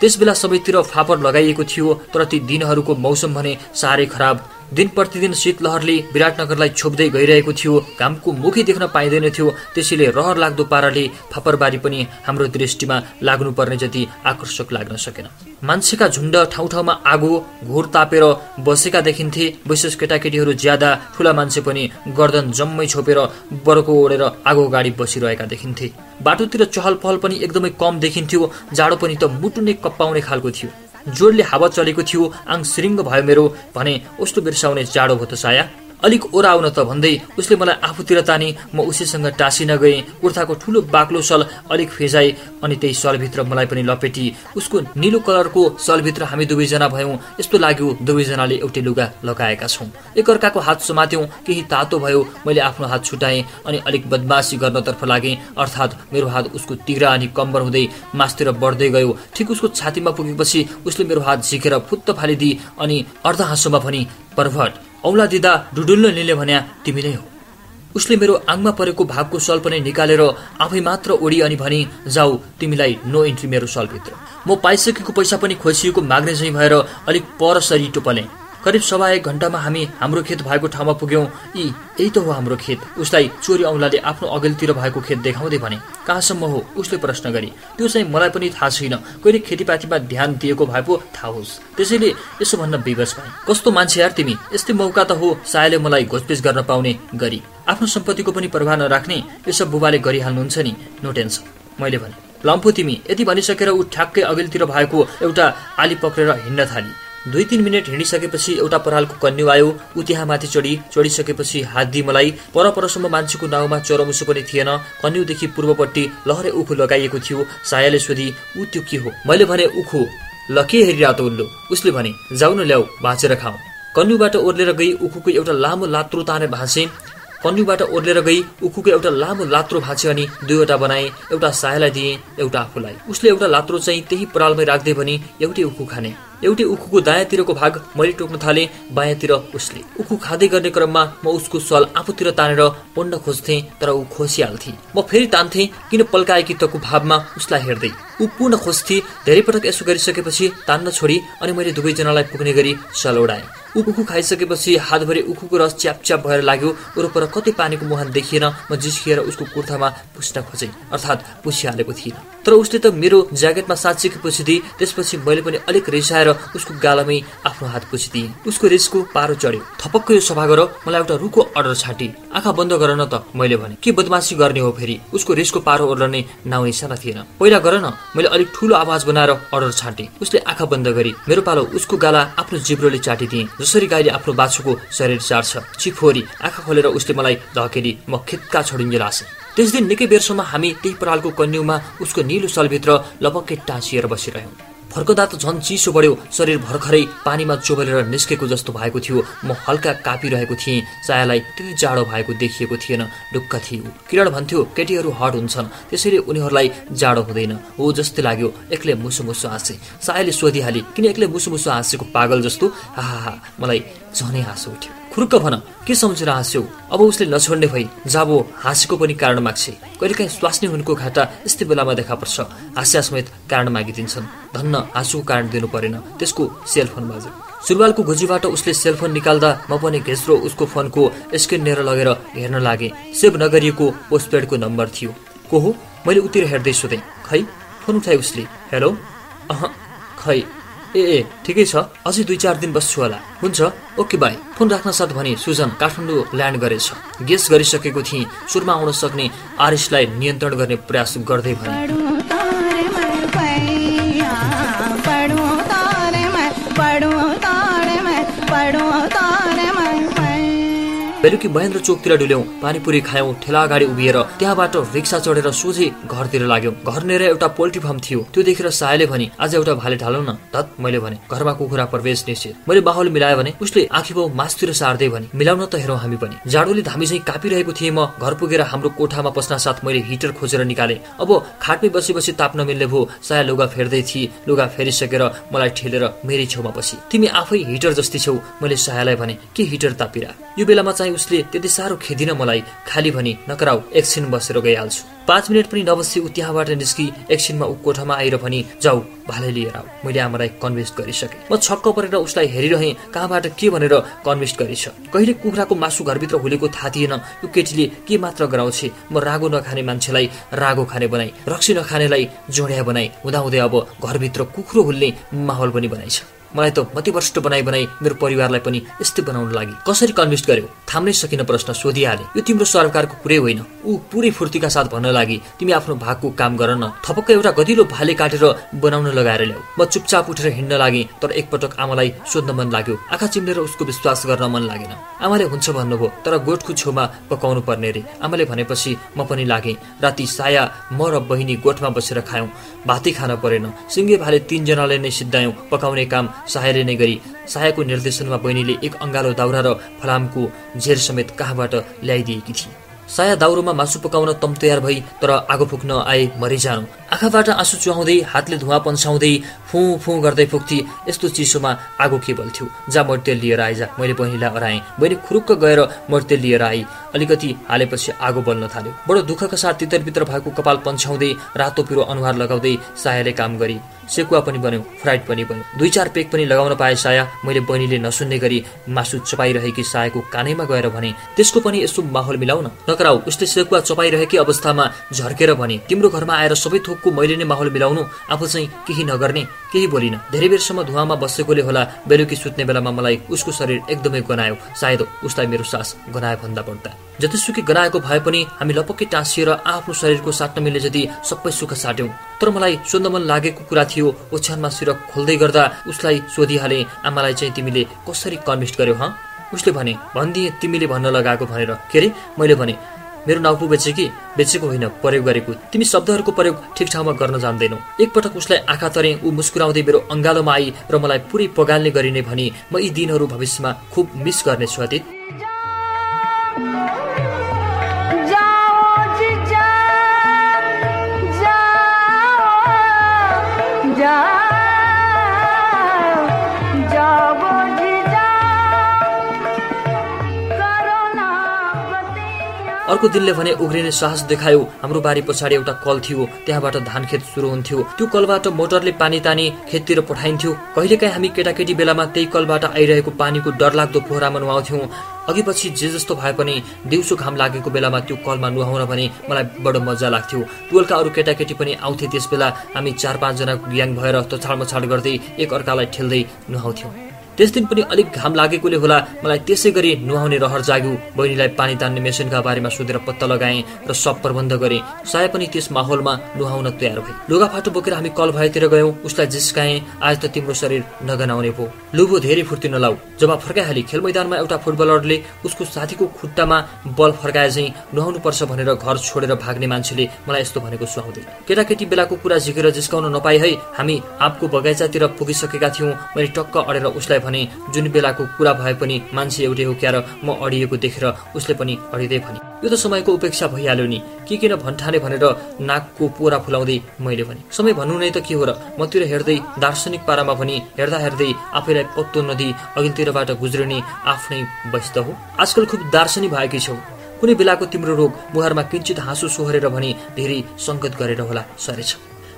त्यसबेला सबैतिर फापर लगाइएको थियो तर ती दिनहरूको मौसम भने साह्रै खराब दिन प्रतिदिन शीतलहरले विराटनगरलाई छोप्दै गइरहेको थियो। घामको मुखै देख्न पाइँदैन थियो। त्यसैले रहर लाग्दो पाराले फापरबारी पनि हाम्रो दृष्टिमा लाग्नुपर्ने जति आकर्षक लाग्न सकेन। मान्छेका झुण्ड ठाउँ ठाउँमा आगो घोर तापेर बसेका देखिन्थे। विशेष केटाकेटीहरू ज्यादा ठुला मान्छे पनि गर्दन जम्मै छोपेर बरको ओढेर आगो गाडी बसिरहेका देखिन्थे। बाटोतिर चहल पहल पनि एकदमै कम देखिन्थ्यो। जाडो पनि त मुटु नै कप्पाउने खालको थियो। जोडले हावा चलेको थियो आङ सिरिङ्ग भयो मेरो भने उस्तो बिर्साउने जाडो भयो त साया। अलिक ओरा आउन त भन्दै उसले मलाई आफूतिर तानी म उसैसँग टाँसिन गएँ। कुर्ताको ठुलो बाक्लो सल अलिक फेजाई अनि त्यही सलभित्र मलाई पनि लपेटी। उसको निलो कलरको सलभित्र हामी दुवैजना भयौँ। यस्तो लाग्यो दुवैजनाले एउटै लुगा लगाएका छौँ। एकअर्काको हात समात्यौँ केही तातो भयो मैले आफ्नो हात छुटाएँ अनि अलिक बदमासी गर्नतर्फ लागेँ। अर्थात् मेरो हात उसको तिग्रा अनि कम्बर हुँदै मासतिर बढ्दै गयो। ठिक उसको छातीमा पुगेपछि उसले मेरो हात झिकेर फुत्त फालिदिए अनि अर्ध हाँसोमा पनि पर्भट औला दिँदा डुडुल्लो लिले भन्या तिमी नै हो। उसले मेरो आङमा परेको भागको सल पनि निकालेर आफै मात्र ओडी अनि भनी जाऊ तिमीलाई नो इन्ट्री मेरो सलभित्र म पाइसकेको पैसा पनि खोसिएको माग्ने चाहिँ भएर अलिक पर सरी टुपले। करिब सवा एक घन्टामा हामी हाम्रो खेत भएको ठाउँमा पुग्यौँ। यी यही त हो हाम्रो खेत। उसलाई चोरी औँलाले आफ्नो अघिल्तिर भएको खेत देखाउँदै भने कहाँसम्म हो? उसले प्रश्न गरे त्यो चाहिँ मलाई पनि थाहा छैन। कहिले खेतीपातीमा ध्यान दिएको भए पो थाहा होस्। त्यसैले यसो भन्न विवश भए। कस्तो मान्छे यार तिमी? यस्तै मौका त हो सायले मलाई घोचपेच गर्न पाउने। गरी आफ्नो सम्पत्तिको पनि प्रभाव नराख्ने यसो बुबाले गरिहाल्नुहुन्छ नि नो टेन्सन मैले भने लम्फू तिमी यति भनिसकेर ऊ ठ्याक्कै अघिल्तिर भएको एउटा आली पक्रेर हिँड्न थाली। दुई तिन मिनट हिँडिसकेपछि एउटा परालको कन्यु आयो। ऊ त्यहाँ माथि चढी चढिसकेपछि हात दिई मलाई परपरसम्म मान्छेको नाउँमा चरमुसो पनि थिएन। कन्युदेखि पूर्वपट्टि लहरे उखु लगाइएको थियो। सायाले सोधी ऊ त्यो के हो? मैले भने उखु ल के हेरिरहेको उल्लु? उसले भने जाउ न ल्याऊ भाँचेर खाऊ। कन्युबाट ओर्लेर गई उखुको एउटा लामो लात्रो ताने भाँचे। कन्युबाट ओर्लेर गई उखुको एउटा लामो लात्रो भाँचे अनि दुईवटा बनाए एउटा सायालाई दिए एउटा आफूलाई। उसले एउटा लात्रो चाहिँ त्यही परालमै राख्दै भने एउटै उखु खाने। एउटै उखुको दायाँतिरको भाग मैले टोक्न थाले बायाँतिर उसले। उखु खाँदै गर्ने क्रममा म उसको सल आफूतिर तानेर पढ्न खोज्थे तर ऊ खोसिहाल्थे। म फेरि तान्थे किन पल्काएकी तको भावमा उसलाई हेर्दै। ऊ पूर्ण खोज्थे धेरै पटक यसो गरिसकेपछि तान्न छोडी अनि मैले दुवैजनालाई पुग्ने गरी सल उडाएँ उखु खाइसकेपछि हातभरि उखुको रस च्याप च्याप भएर लाग्यो। वरपर कतै पानीको मुहान देखिएन। म जिस्किएर उसको कुर्तामा पुस्न खोजेँ। अर्थात् पुसिहालेको थिइनँ। तर उसले त मेरो ज्याकेटमा साँच्चीकै पुछिदिए। त्यसपछि मैले पनि अलिक रिसाएर उसको गालामै आफ्नो हात पुछिदिएँ। उसको रिसको पारो चढ्यो। थपक्क यो सभा गर। मलाई एउटा रुखो अर्डर छाटी। आँखा बन्द गर न त मैले भने। के बदमासी गर्ने हो फेरि? उसको रिसको पारो ओर्लने नाउँ इसारा थिएन। पहिला गर न। मैले अलिक ठुलो आवाज बनाएर अर्डर छाटे। उसले आँखा बन्द गरी मेरो पालो उसको गाला आफ्नो जिब्रोले चाटिदिए। जसरी गाईले आफ्नो बाछुको शरीर चार्छ चिफोरी आँखा खोलेर उसले मलाई धकेली म खेतका छोडिन्जेल आसे त्यस दिन निकै बेरसम्म हामी त्यही परालको कन्युमा उसको निलो सलभित्र लपक्कै टाँसिएर बसिरह्यौँ। फर्कदा त झन् चिसो बढ्यो। शरीर भर्खरै पानीमा चोबलेर निस्केको जस्तो भएको थियो। म हल्का कापिरहेको थिएँ। चायालाई त्यति जाडो भएको देखिएको थिएन। ढुक्क थियो। किरण भन्थ्यो केटीहरू हट हुन्छन्। त्यसैले उनीहरूलाई जाडो हुँदैन। हो जस्तै लाग्यो। एक्लै मुसु मुसु हाँसे। सायाले सोधिहाले किन एक्लै मुसु मुसु हाँसेको पागल जस्तो? हाहा मलाई झनै हाँसो उठ्यो। खुर्क भन के सम्झेर हाँस्यौ? अब उसले नछोड्ने भई जाबो हाँसेको पनि कारण माग्छे। कहिलेकाहीँ स्वास्नी हुनुको घाटा यस्तै बेलामा देखा पर्छ। हाँस्या समेत कारण मागिदिन्छन्। धन्न हाँसुको कारण दिनु परेन। त्यसको सेलफोन बाजे सुरुवालको घुजीबाट उसले सेलफोन निकाल्दा म पनि घेस्रो उसको फोनको स्क्रिन लिएर लगेर हेर्न लागे। सेभ नगरिएको पोस्टपेडको नम्बर थियो। को हो? मैले उतिर हेर्दै सोधेँ। खै? फोन उठाए उसले। हेलो? अह खै? ए ए ठिकै छ। अझै दुई चार दिन बस्छु होला। हुन्छ? Okay by. फोन राख्न साथ भने सुजन काठमाडौँ ल्यान्ड गरेछ। गेस गरिसकेको थिएँ। सुरमा आउन सक्ने आरिसलाई नियन्त्रण गर्ने प्रयास गर्दै भने। बेलुकी महेन्द्र चोकतिर डुल्यौं। पानीपुरी खायौं ठेला अगाडि उभिएर त्यहाँबाट रिक्सा चढेर सोझै घरतिर लाग्यौं। घर लिएर एउटा पोल्ट्री फार्म थियो। त्यो देखेर सायले भने आज एउटा भाले ढालौ न। धत मैले भने घरमा कुखुरा प्रवेश निश्चित। मैले बाहुल मिलायो भने उसले आँखी बाउ मासतिर सार्दै भने मिलाउन त हेरौँ हामी पनि। जाडोले धामी चाहिँ कापिरहेको थिएँ म। घर पुगेर हाम्रो कोठामा पस्न साथ मैले हिटर खोजेर निकाले। अब खाटमै बसी बसी ताप्न मिल्ने भो साया लुगा फेर्दै थिए। लुगा फेरिसकेर मलाई ठेलेर मेरै छेउमा बसी तिमी आफै हिटर जस्तै छेउ मैले सायालाई भने के हिटर तापिरा? यो बेलामा चाहिँ उसले त्यति साह्रो खेदिन मलाई खाली भनी नकराउ एकछिन बसेर गइहाल्छु। पाँच मिनट पनि नबसी ऊ त्यहाँबाट निस्की एकछिनमा ऊ कोठामा आएर भनी जाऊ भाले लिएर आऊ। मैले आमालाई कन्भिन्स गरिसकेँ। म छक्क परेर उसलाई हेरिरहेँ कहाँबाट के भनेर कन्भिन्स गरिछ? कहिले कुखुराको मासु घरभित्र हुलेको थाहा थिएन। यो केटीले के मात्र गराउँछे? म रागो नखाने मान्छेलाई रागो खाने बनाई रक्सी नखानेलाई जोड्या बनाई हुँदाहुँदै अब घरभित्र कुखुरो हुल्ने माहौल पनि बनाइछ मलाई त मतिभ्रष्ट बनाइ बनाई मेरो परिवारलाई पनि यस्तै बनाउन लागि कसरी कन्भिन्स गर्यो? थाम्नै सकिन प्रश्न सोधिहाले। यो तिम्रो सरकारको कुरै होइन। ऊ पुरै फुर्तीका साथ भन्न लागि तिमी आफ्नो भागको काम गर न थपक्क एउटा गदिलो भाले काटेर बनाउन लगाएर ल्याऊ। म चुपचाप उठेर हिँड्न लागेँ तर एकपटक आमालाई सोध्न मन लाग्यो। आँखा चिम्लेर उसको विश्वास गर्न मन लागेन। आमाले हुन्छ भन्नुभयो तर गोठको छेउमा पकाउनु पर्ने रे। आमाले भनेपछि म पनि लागेँ राति साया म र बहिनी गोठमा बसेर खायौँ। भातै खान परेन। सिङ्गे भाले तिनजनाले नै सिद्धायौँ पकाउने काम सायाले नै गरी सायाको निर्देशनमा बहिनीले एक अङ्गालो दाउरा र फलामको झेर समेत कहाँबाट ल्याइदिएकी थिए। साया दाउरोमा मासु पकाउन तम तयार भई तर आगो फुक्न आए मरिजानु। आँखाबाट आँसु चुहाउँदै हातले धुवा पन्साउँदै फु फु गर्दै फुक्थे यस्तो चिसोमा आगो के बल्थ्यो जा मर्तेल लिएर आइजा। मैले बहिनीलाई हराएँ बहिनी खुरुक्क गएर मर्तेल लिएर आई। अलिकति हालेपछि आगो बल्न थाल्यो। बडो दुःखका साथ तितरभित्र भएको कपाल पन्छाउँदै रातो पिरो अनुहार लगाउँदै सायाले काम गरी सेकुवा पनि बन्यो फ्राइड पनि बन्यो। दुई चार पेक पनि लगाउन पाए साया मैले बहिनीले नसुन्ने गरी मासु चपाइरहेकी सायाको कानैमा गएर भने त्यसको पनि यसो माहौल मिलाउन। नकराउ उसले सेकुवा चपाइरहेकै अवस्थामा झर्केर भने तिम्रो घरमा आएर सबै थोकको मैले नै माहौल मिलाउनु आफू चाहिँ केही नगर्ने। केही बोलिन। धेरै बेरसम्म धुवामा बसेकोले होला बेलुकी सुत्ने बेलामा मलाई उसको शरीर एकदमै गनायो। सायद उसलाई मेरो सास गनायो भन्दा बढ्दा जतिसुकै गनाएको भए पनि हामी लपक्कै टाँसिएर आफ्नो शरीरको साट्न मिल्ने जति सबै सुख साट्यौँ। तर मलाई सोध्न मन लागेको कुरा थियो ओछ्यानमा सिर खोल्दै गर्दा उसलाई सोधिहाले आमालाई चाहिँ तिमीले कसरी कन्भिन्स गर्यौ हँ? उसले भने भनिदिए तिमीले भन्न लगाएको भनेर। के अरे मैले भने मेरो नाउपु बेचे कि बेचेको होइन प्रयोग गरेको। तिमी शब्दहरूको प्रयोग ठिक ठाउँमा गर्न जान्दैनौ। एकपटक उसलाई आँखा तरे ऊ मुस्कुराउँदै मेरो अङ्गालोमा आई र मलाई पुरै पगाल्ने गरिने भने म यी दिनहरू भविष्यमा खुब मिस गर्नेछु अतीत। अर्को दिनले भने उग्रिने साहस देखायो। हाम्रो बारी पछाडि एउटा कल थियो। त्यहाँबाट धान खेत सुरु हुन्थ्यो। त्यो कलबाट मोटरले पानी तानी खेततिर पठाइन्थ्यो। कहिलेकाहीँ हामी केटाकेटी बेलामा त्यही कलबाट आइरहेको पानीको डरलाग्दो फोहरामा नुहाउँथ्यौँ अघि पछि जे जस्तो भए पनि दिउँसो घाम लागेको बेलामा त्यो कलमा नुहाउन भने मलाई बडो मजा लाग्थ्यो। टोलका अरू केटाकेटी पनि आउँथे त्यस बेला हामी चार पाँचजनाको ग्याङ भएर तछाड मछाड गर्दै एक अर्कालाई ठेल्दै नुहाउँथ्यौँ। त्यस दिन पनि अलिक घाम लागेकोले होला। मलाई त्यसै गरी नुहाउने रहर जाग्यो। बहिनीलाई पानी तान्ने मेसिनका बारेमा सोधेर पत्ता लगाएँ र सब प्रबन्ध गरेँ। सायद पनि त्यस माहौलमा नुहाउन तयार भए। लुगाफाटो बोकेर हामी कल भएतिर गयौँ। उसलाई जिस्काएँ। आज त तिम्रो शरीर नगनाउने पो लुबो धेरै फुर्ती नलाउ जब फर्काइहाली खेल मैदानमा एउटा फुटबलरले उसको साथीको खुट्टामा बल फर्काए चाहिँ नुहाउनु पर्छ भनेर घर छोडेर भाग्ने मान्छेले मलाई यस्तो भनेको सुहाउँदैन। केटाकेटी बेलाको कुरा झिकेर जिस्काउन नपाई है। हामी आँपको बगैँचातिर पुगिसकेका थियौँ। मैले टक्क अडेर उसलाई भने जुन बेलाको कुरा भए पनि मान्छे एउटै हो क्यार म अडिएको देखेर उसले पनि अडिँदै भने। यो त समयको उपेक्षा भइहाल्यो नि। के किन भन्ठाने भनेर नाकको पोरा फुलाउँदै मैले भने। समय भन्नु नै त के हो र? मतिर हेर्दै दार्शनिक पारामा पनि हेर्दा हेर्दै आफैलाई पत्तो नदी अघिल्तिरबाट गुज्रिने आफ्नै व्यस्त हो। आजकल खुब दार्शनिक भएकी छौ। कुनै बेलाको तिम्रो रोग मुहारमा किञ्चित हाँसो सोहोरेर भने धेरै सङ्कट गरेर होला। सरेछ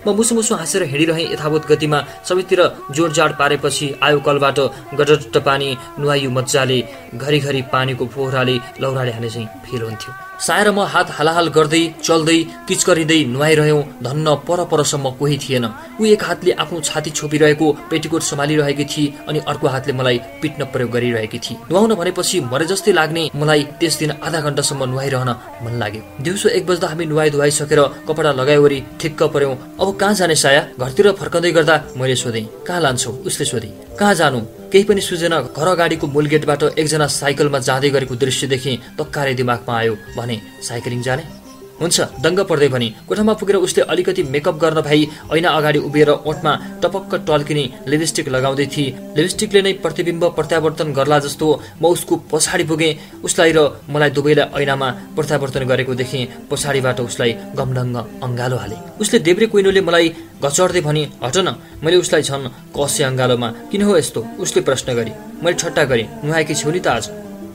म मुसु मुसु हाँसेर हिँडिरहेँ यथावत गतिमा सबैतिर जोडजाड पारेपछि आयो कलबाट गडट पानी नुहाइयो मजाले घरिघरि पानीको फोहराले लौराले हाने चाहिँ फिल हुन्थ्यो। साएर म हात हालाहाल गर्दै चल्दै किचकरिँदै नुहाइरह्यौँ। धन्न परपरसम्म कोही थिएन। ऊ एक हातले आफ्नो छाती छोपिरहेको पेटीकोट सम्हालिरहेकी थिए अनि अर्को हातले मलाई पिट्न प्रयोग गरिरहेकी थिए। नुहाउन भनेपछि मरे जस्तै लाग्ने मलाई त्यस दिन आधा घन्टासम्म नुहाइरहन मन लाग्यो। दिउँसो एक बज्दा हामी नुहाइ धुवाइसकेर कपडा लगाइवरी ठिक्क पर्यौँ अब कहाँ जाने साया? घरतिर फर्कँदै गर्दा मैले सोधेँ कहाँ लान्छौ? उसले सोधे कहाँ जानु? केही पनि सुझेन घर अगाडिको मूल गेटबाट एकजना साइकलमा जाँदै गरेको दृश्य देखेँ दिमागमा आयो भने साइक्लिङ जाने? हुन्छ दङ्ग पर्दै भने कोठामा पुगेर उसले अलिकति मेकअप गर्न भाइ ऐना अगाडि उभिएर ओठमा टपक्क टल्किने लिपस्टिक लगाउँदै थिए। लिपस्टिकले नै प्रतिबिम्ब प्रत्यावर्तन गर्ला जस्तो म उसको पछाडि पुगेँ। उसलाई र मलाई दुवैलाई ऐनामा प्रत्यावर्तन गरेको देखेँ। पछाडिबाट उसलाई गमढङ्ग अङ्गालो हाले। उसले देब्रे कुइनोले मलाई घचर्दै भने हट न मैले उसलाई झन् कसे अङ्गालोमा किन हो यस्तो? उसले प्रश्न गरे मैले ठट्टा गरेँ नुहाएकी छेउ नि त आज।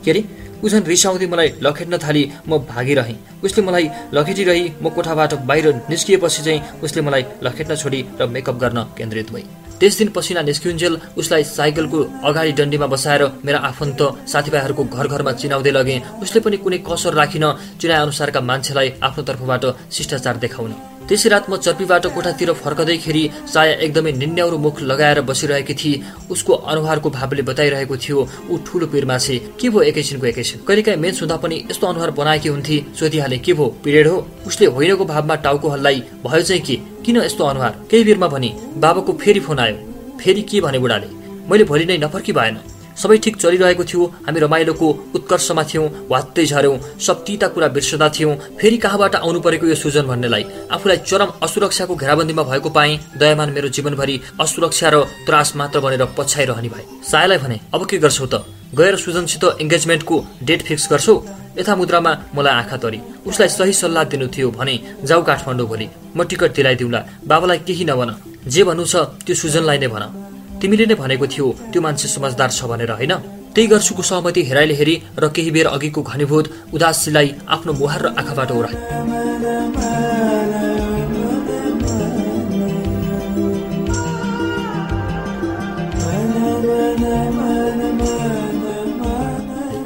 के अरे? झन् रिसाउँदै मलाई लखेट्न थाली म भागिरहेँ। उसले मलाई लखेटिरही म कोठाबाट बाहिर निस्किएपछि चाहिँ उसले मलाई लखेट्न छोडी र मेकअप गर्न केन्द्रित भई। त्यस दिन पसिना निस्किउन्जेल उसलाई साइकलको अगाडि डन्डीमा बसाएर मेरा आफन्त साथीभाइहरूको घर घरमा चिनाउँदै लगेँ। उसले पनि कुनै कसर राखिन चिनाए अनुसारका मान्छेलाई आफ्नो तर्फबाट शिष्टाचार देखाउने। त्यसै रात म चर्पीबाट कोठातिर फर्कँदैखेरि साया एकदमै निन्याउरो मुख लगाएर बसिरहेकी थिए। उसको अनुहारको भावले बताइरहेको थियो ऊ ठुलो पिरमा छे। के भयो एकैछिनको एकैछिन? कहिलेकाहीँ मेच हुँदा पनि यस्तो अनुहार बनाएकी हुन्थे। सोधिहाले के भयो? पिरियड हो? उसले होइनको भावमा टाउको हल्लाई भयो चाहिँ के? किन यस्तो अनुहार? केही बेरमा भने? बाबाको फेरि फोन आयो। फेरि के? भने बुढाले। मैले भोलि नै नफर्की भएन सबै ठिक चलिरहेको थियो। हामी रमाइलोको उत्कर्षमा थियौँ वात्तै झऱ्यौँ सब तिता कुरा बिर्सदा थियौँ। फेरि कहाँबाट आउनु परेको यो सुजन भन्नेलाई? आफूलाई चरम असुरक्षाको घेराबन्दीमा भएको पाएँ दयामान मेरो जीवनभरि असुरक्षा र त्रास मात्र बनेर पछ्याइरहने भए। सायलाई भने अब के गर्छौ त? गएर सुजनसित इङ्गेजमेन्टको डेट फिक्स गर्छौ? यथा मुद्रामा मलाई आँखा तरी। उसलाई सही सल्लाह दिनु थियो भने जाऊ काठमाडौँ भोलि। म टिकट दिलाइदिउँला। बाबालाई केही नभन। जे भन्नु छ त्यो सुजनलाई नै भन। तिमीले नै भनेको थियो त्यो मान्छे समझदार छ भनेर होइन? त्यही गर्छुको सहमति हेराइले हेरी र केही बेर अघिको घनीभूत उदासीलाई आफ्नो मुहार र आँखाबाट ओह्राए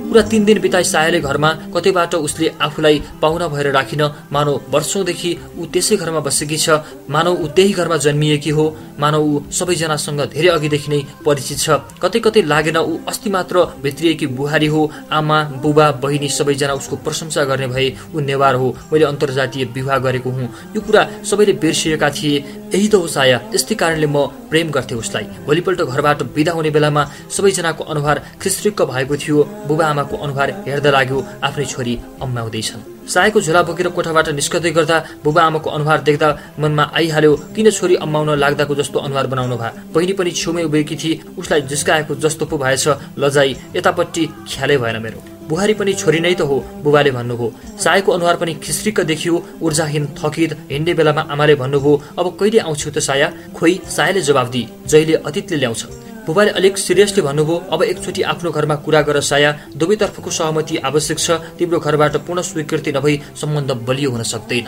पुरा तिन दिन बिताइ सायाले घरमा कतैबाट उसले आफूलाई पाहुना भएर राखिन मानव वर्षौंदेखि ऊ त्यसै घरमा बसेकी छ। मानव ऊ त्यही घरमा जन्मिएकी हो। मानव ऊ सबैजनासँग धेरै अघिदेखि नै परिचित छ। कतै कतै लागेन ऊ अस्ति मात्र भित्रिएकी बुहारी हो। आमा बुबा बहिनी सबैजना उसको प्रशंसा गर्ने भए ऊ नेवार हो। मैले अन्तर्जातीय विवाह गरेको हुँ। यो कुरा सबैले बिर्सिएका थिए। यही त हो साया। यस्तै कारणले म प्रेम गर्थे उसलाई। भोलिपल्ट घरबाट बिदा हुने बेलामा सबैजनाको अनुहार खिस्रिक्क भएको थियो। बुबा आमाको अनुहार हेर्दा लाग्यो आफ्नै छोरी अम्माउँदैछन्। सायको झोला बोकेर कोठाबाट निस्कँदै गर्दा बुबा आमाको अनुहार देख्दा मनमा आइहाल्यो किन छोरी अम्माउन लाग्दाको जस्तो अनुहार बनाउनु भए बहिनी पनि छेउमै उभिएकी थिए उसलाई जिस्काएको जस्तो पो भएछ। लजाई यतापट्टि ख्यालै भएन मेरो। बुहारी पनि छोरी नै त हो बुबाले भन्नुभयो। सायको अनुहार पनि खिस्रिक्क देखियो ऊर्जाहीन थकित हिँड्ने बेलामा आमाले भन्नुभयो अब कहिले आउँछौ त साया? खोइ सायाले जवाब दिए जहिले अतीतले ल्याउँछ। बुबाले अलिक सिरियसली भन्नुभयो अब एकचोटि आफ्नो घरमा कुरा गर साया। दुवैतर्फको सहमति आवश्यक छ। तिम्रो घरबाट पूर्ण स्वीकृति नभई सम्बन्ध बलियो हुन सक्दैन।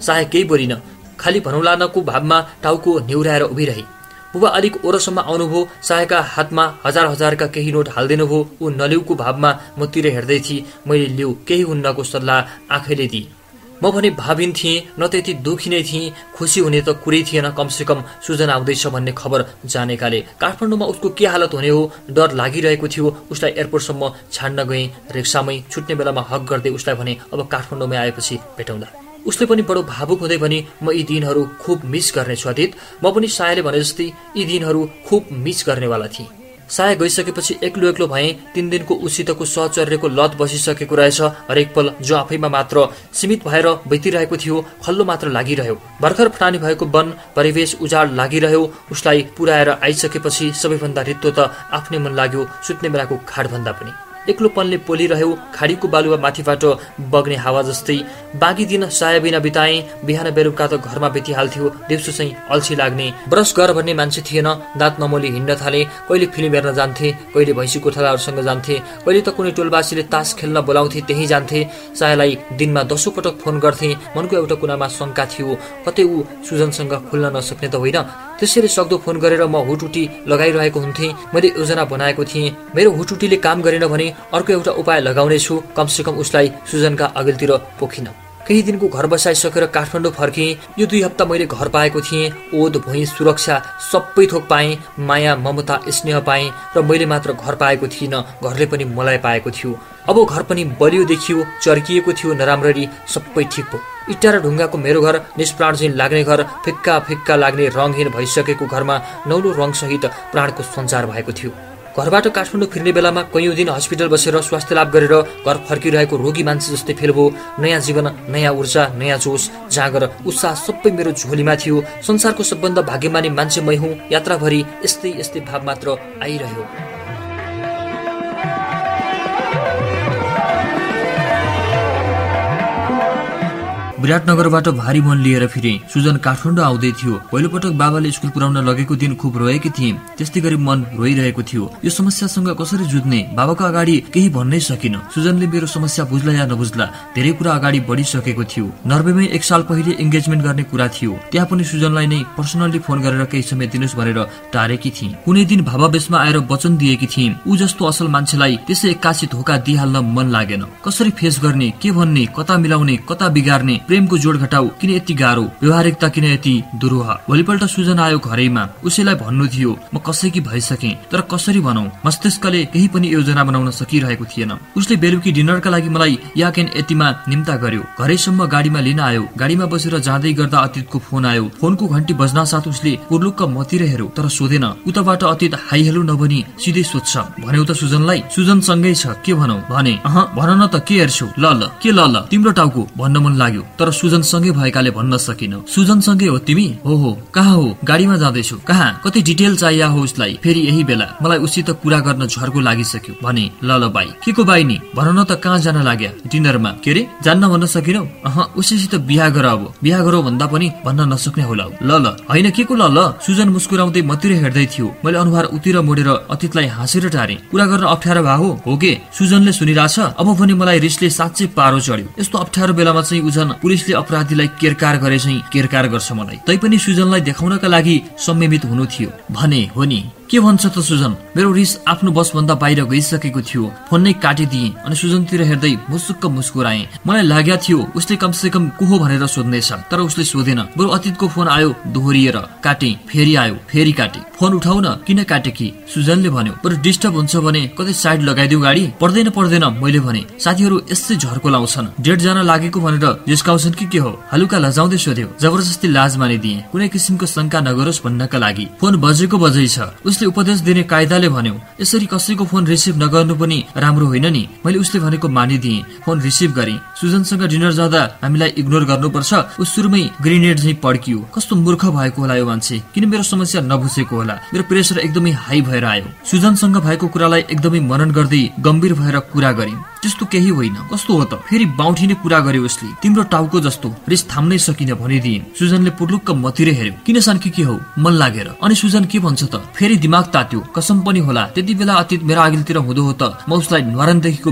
साया केही बोलिन। खालि भनौलानको भावमा टाउको निहुराएर उभिरहे। बुबा अलिक ओरसम्म आउनुभयो। सायाका हातमा हजार हजारका केही नोट हालिदिनुभयो। ऊ नलिउको भावमा मतिर हेर्दै थिए। मैले लिउ केही हुन्नको सल्लाह आँखैले दिए म भने भाविन थिएँ न त यति दुखी नै थिएँ खुसी हुने त कुरै थिएन कमसेकम सुजना आउँदैछ भन्ने खबर जानेकाले। काठमाडौँमा उसको के हालत हुने हो डर लागिरहेको थियो उसलाई एयरपोर्टसम्म छाड्न गएँ रिक्सामै छुट्ने बेलामा हक गर्दै उसलाई भने अब काठमाडौँमै आएपछि भेटौँला। उसले पनि बडो भावुक हुँदै भने म यी दिनहरू खुब मिस गर्नेछु अतीत। म पनि सायाले भने जस्तै यी दिनहरू खुब मिस गर्नेवाला थिएँ। साया गइसकेपछि एक्लो एक्लो भए तिन दिनको उसितको सहचर्यको लत बसिसकेको रहेछ हरेक पल जो आफैमा मात्र सीमित भएर बितिरहेको थियो खल्लो मात्र लागिरह्यो। भर्खर फटानी भएको वन परिवेश उजाड लागिरह्यो उसलाई पुऱ्याएर आइसकेपछि सबैभन्दा रित्तो त आफ्नै मन लाग्यो सुत्ने बेलाको खाडभन्दा पनि। एक्लोपनले पोलिरह्यो खाडीको बालुवा माथिबाट बग्ने हावा जस्तै बाँकी दिन साया बिना बिताए। बिहान बेलुका त घरमा बितिहाल्थ्यो। दिउँसो चाहिँ अल्छी लाग्ने। ब्रस गर भन्ने मान्छे थिएन। दाँत नमोली हिँड्न थाले। कहिले फिल्म हेर्न जान्थे कहिले भैँसी गोठालाहरूसँग जान्थे कहिले त कुनै टोलबासीले तास खेल्न बोलाउँथे त्यही जान्थे। सायालाई दिनमा दसौँ पटक फोन गर्थे। मनको एउटा कुनामा शङ्का थियो। कतै ऊ सुजनसँग खुल्न नसक्ने त होइन। त्यसैले सक्दो फोन गरेर म हुटुटी लगाइरहेको हुन्थेँ। मैले योजना बनाएको थिएँ। मेरो हुटुटीले काम गरेन भने अर्को एउटा उपाय लगाउने छु कमसेकम उसलाई सुजनका अघिल्तिर पोखिन। केही दिनको घर बसाइसकेर काठमाडौँ फर्किएँ यो दुई हप्ता मैले घर पाएको थिएँ। ओद भुइँ सुरक्षा सबै थोक पाएँ। माया ममता स्नेह पाएँ र मैले मात्र घर पाएको थिइनँ। घरले पनि मलाई पाएको थियो। अब घर पनि बलियो देखियो चर्किएको थियो नराम्ररी सबै ठिक भयो इट्टा र ढुङ्गाको मेरो घर निष्प्राण चाहिँ लाग्ने घर फिक्का फिक्का लाग्ने रङहीन भइसकेको घरमा नौलो रङसहित प्राणको सञ्चार भएको थियो। घरबाट काठमाडौँ फिर्ने बेलामा कैयौँ दिन हस्पिटल बसेर स्वास्थ्य लाभ गरेर घर फर्किरहेको रोगी मान्छे जस्तै फेल भयो नयाँ जीवन नयाँ ऊर्जा नयाँ जोस जाँगर उत्साह सबै मेरो झोलीमा थियो। संसारको सबभन्दा भाग्यमानी मान्छे मै हुँ। यात्राभरि यस्तै यस्तै भाव मात्र आइरह्यो। विराटनगरबाट भारी मन लिएर फिरे। सुजन काठमाडौँ आउँदै थियो। पहिलोपटक बाबाले स्कुल पुर्याउन लगेको दिन खुब रोएकी थिए त्यस्तै गरी मन रोइरहेको थियो। यो समस्यासँग कसरी जुझ्ने? बाबाको अगाडि केही भन्नै सकिन। सुजनले मेरो समस्या बुझ्ला या नबुझ्ला धेरै कुरा अगाडि बढिसकेको थियो। नर्वेमै एक साल पहिले इङ्गेजमेन्ट गर्ने कुरा थियो। त्यहाँ पनि सुजनलाई नै पर्सनल्ली फोन गरेर केही समय दिनुहोस् भनेर टारेकी थिए कुनै दिन भावावेशमा आएर वचन दिएकी थिए ऊ जस्तो असल मान्छेलाई त्यसै एक्कासी धोका दिइहाल्न मन लागेन। कसरी फेस गर्ने के भन्ने कता मिलाउने कता बिगार्ने प्रेमको जोड घटाउ किन यति गाह्रो? व्यवहारिकता किन यति दुरूह? भोलिपल्ट सुजन आयो घरैमा उसैलाई भन्नु थियो म कसैकी भइसके तर कसरी भनौ? मस्तिष्कले केही पनि योजना बनाउन सकिरहेको थिएन। उसले बेलुकी डिनरका लागि मलाई याकेन यतिमा निम्ता गर्यो। घरैसम्म गाडीमा लिन आयो। गाडीमा बसेर जाँदै गर्दा अतीतको फोन आयो। फोनको घन्टी बज्न साथ उसले पुर्लुक्क मतिर हेऱ्यो तर सोधेन उताबाट अतीत हाई हेलो नभनी सिधै सोध्छ। भन्यौ त सुजनलाई सुजन सँगै छ के भनौ? भने अह भन न त के हेर्छौ? ल ल के ल ल तिम्रो टाउको भन्न मन लाग्यो। तर सुजन सँगै भएकाले भन्न सकिन। सुजन सँगै हो तिमी? हो हो। कहाँ हो? गाडीमा जाँदैछु। कहाँ? कति डिटेल चाहिए हो उसलाई। फेरि यही बेला मलाई उसित कुरा गर्न झर्को लागिसक्यो। भने ल ल बाई। के को बाई नि? भन न त कहाँ जान लाग्या? डिनरमा? के अरे? जान्न भन्न सकिनौ? अह उसैसित बिहा गर अब। बिहा गरौ भन्दा पनि भन्न नसक्ने होला। ल ल। होइन के को ल ल? सुजन मुस्कुराउँदै मतिर हेर्दै थियो। मैले अनुहार उतिर मोडेर अतीतलाई हाँसेर टारे। कुरा गर्न अप्ठ्यारो भए हो। के? सुजनले सुनिरहेछ? अब भने मलाई रिसले साँच्चै पारो चढ्यो। यस्तो अप्ठ्यारो बेलामा चाहिँ उजन पुलिसले अपराधीलाई केरकार गरे चाहिँ केरकार गर्छ मलाई। तैपनि सुजनलाई देखाउनका लागि संयमित हुनु थियो। भने हो नि। के भन्छ त सुजन? मेरो रिस आफ्नो बसभन्दा बाहिर गइसकेको थियो। फोन नै काटिदिए अनि सुजनतिर हेर्दै मुसुक्क मुस्कुराए। मलाई लाग्या थियो उसले कमसे कम को हो भनेर सोध्नेछ तर उसले सोधेन। बरु अतीतको फोन आयो दोहोरिएर काटे फेरि आयो फेरि काटे। फोन उठाउ न किन काटे कि? सुजनले भन्यो बरु डिस्टर्ब हुन्छ भने कतै साइड लगाइदिउ गाडी? पर्दैन पर्दैन मैले भने। साथीहरू यस्तै झर्को लाउँछन्। डेढ जान लागेको भनेर जिस्काउँछन् कि के हो? हलुका लजाउँदै सोध्यो जबरजस्ती लाज मानिदिए। कुनै किसिमको शङ्का नगरोस् भन्नका लागि। फोन बजेको बजै छ। उसले उपदेश दिने कायदाले भन्यो यसरी कसैको फोन रिसिभ नगर्नु पनि राम्रो होइन नि। मैले उसले भनेको मानिदिए। फोन रिसिभ गरे। सुजनसँग डिनर जाँदा हामीलाई इग्नोर गर्नुपर्छ। ऊ सुरुमै ग्रेनेड चाहिँ पड्कियो। कस्तो मूर्ख भएको होला यो मान्छे। किन मेरो समस्या नबुझेको होला? मेरो प्रेसर एकदमै हाई भएर आयो। सुजनसँग भएको कुरालाई एकदमै मनन गर्दै गम्भीर भएर कुरा गरे त्यस्तो केही होइन। कस्तो हो त? फेरि बाउठिने कुरा गर्यो उसले तिम्रो टाउको जस्तो। रिस थाम्नै सकिन भनिदिए। सुजनले पुर्लुक्क मतिर हेऱ्यो। किन सानकी के हौ? मन लागेर। अनि सुजन के भन्छ त? फेरि दिमाग तात्यो। कसम पनि होला। त्यति बेला अतीत मेरो अघिल्तिर हुँदो हो त? म उसलाई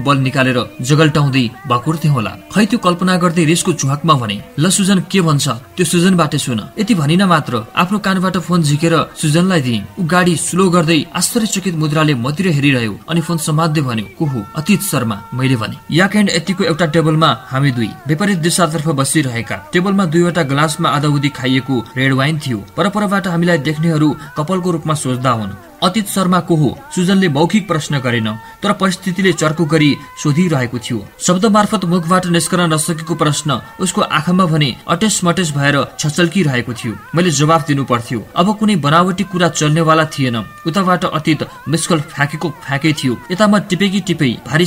बल निकालेर जगल्टाउँदै बाकुर्थे होला। खै त्यो कल्पना गर्दै रिसको झुहाकमा भने ल सुजन के भन्छ? त्यो सुजनबाट सुन यति भनिन मात्र आफ्नो कानबाट फोन झिकेर सुजनलाई दिए। ऊ गाडी स्लो गर्दै आश्चर्यचकित मुद्राले मतिर हेरिरह्यो। अनि फोन समात्दै भन्यो को हो अतीत शर्मा मैले भने। याक एन्ड यतिको एउटा टेबलमा हामी दुई विपरीत दिशातर्फ बसिरहेका। टेबलमा दुईवटा ग्लासमा आधाउधी खाइएको रेड वाइन थियो। परपरबाट हामीलाई देख्नेहरू कपालको रूपमा सोच्दा हुन् अतीत शर्मा को हो? सुजनले मौखिक प्रश्न गरेन तर परिस्थितिले चर्को गरी सोधिरहेको थियो। शब्द मार्फत मुखबाट निस्कन नसकेको प्रश्न उसको आँखामा भने अटेस मटेस भएर छचल्किरहेको थियो। मैले जवाफ दिनु पर्थ्यो अब कुनै बनावटी कुरा चल्नेवाला थिएन। उताबाट अतीत मिसकल फ्याँकेको फ्याँकै थियो। यता म टिपेकी टिपै भारी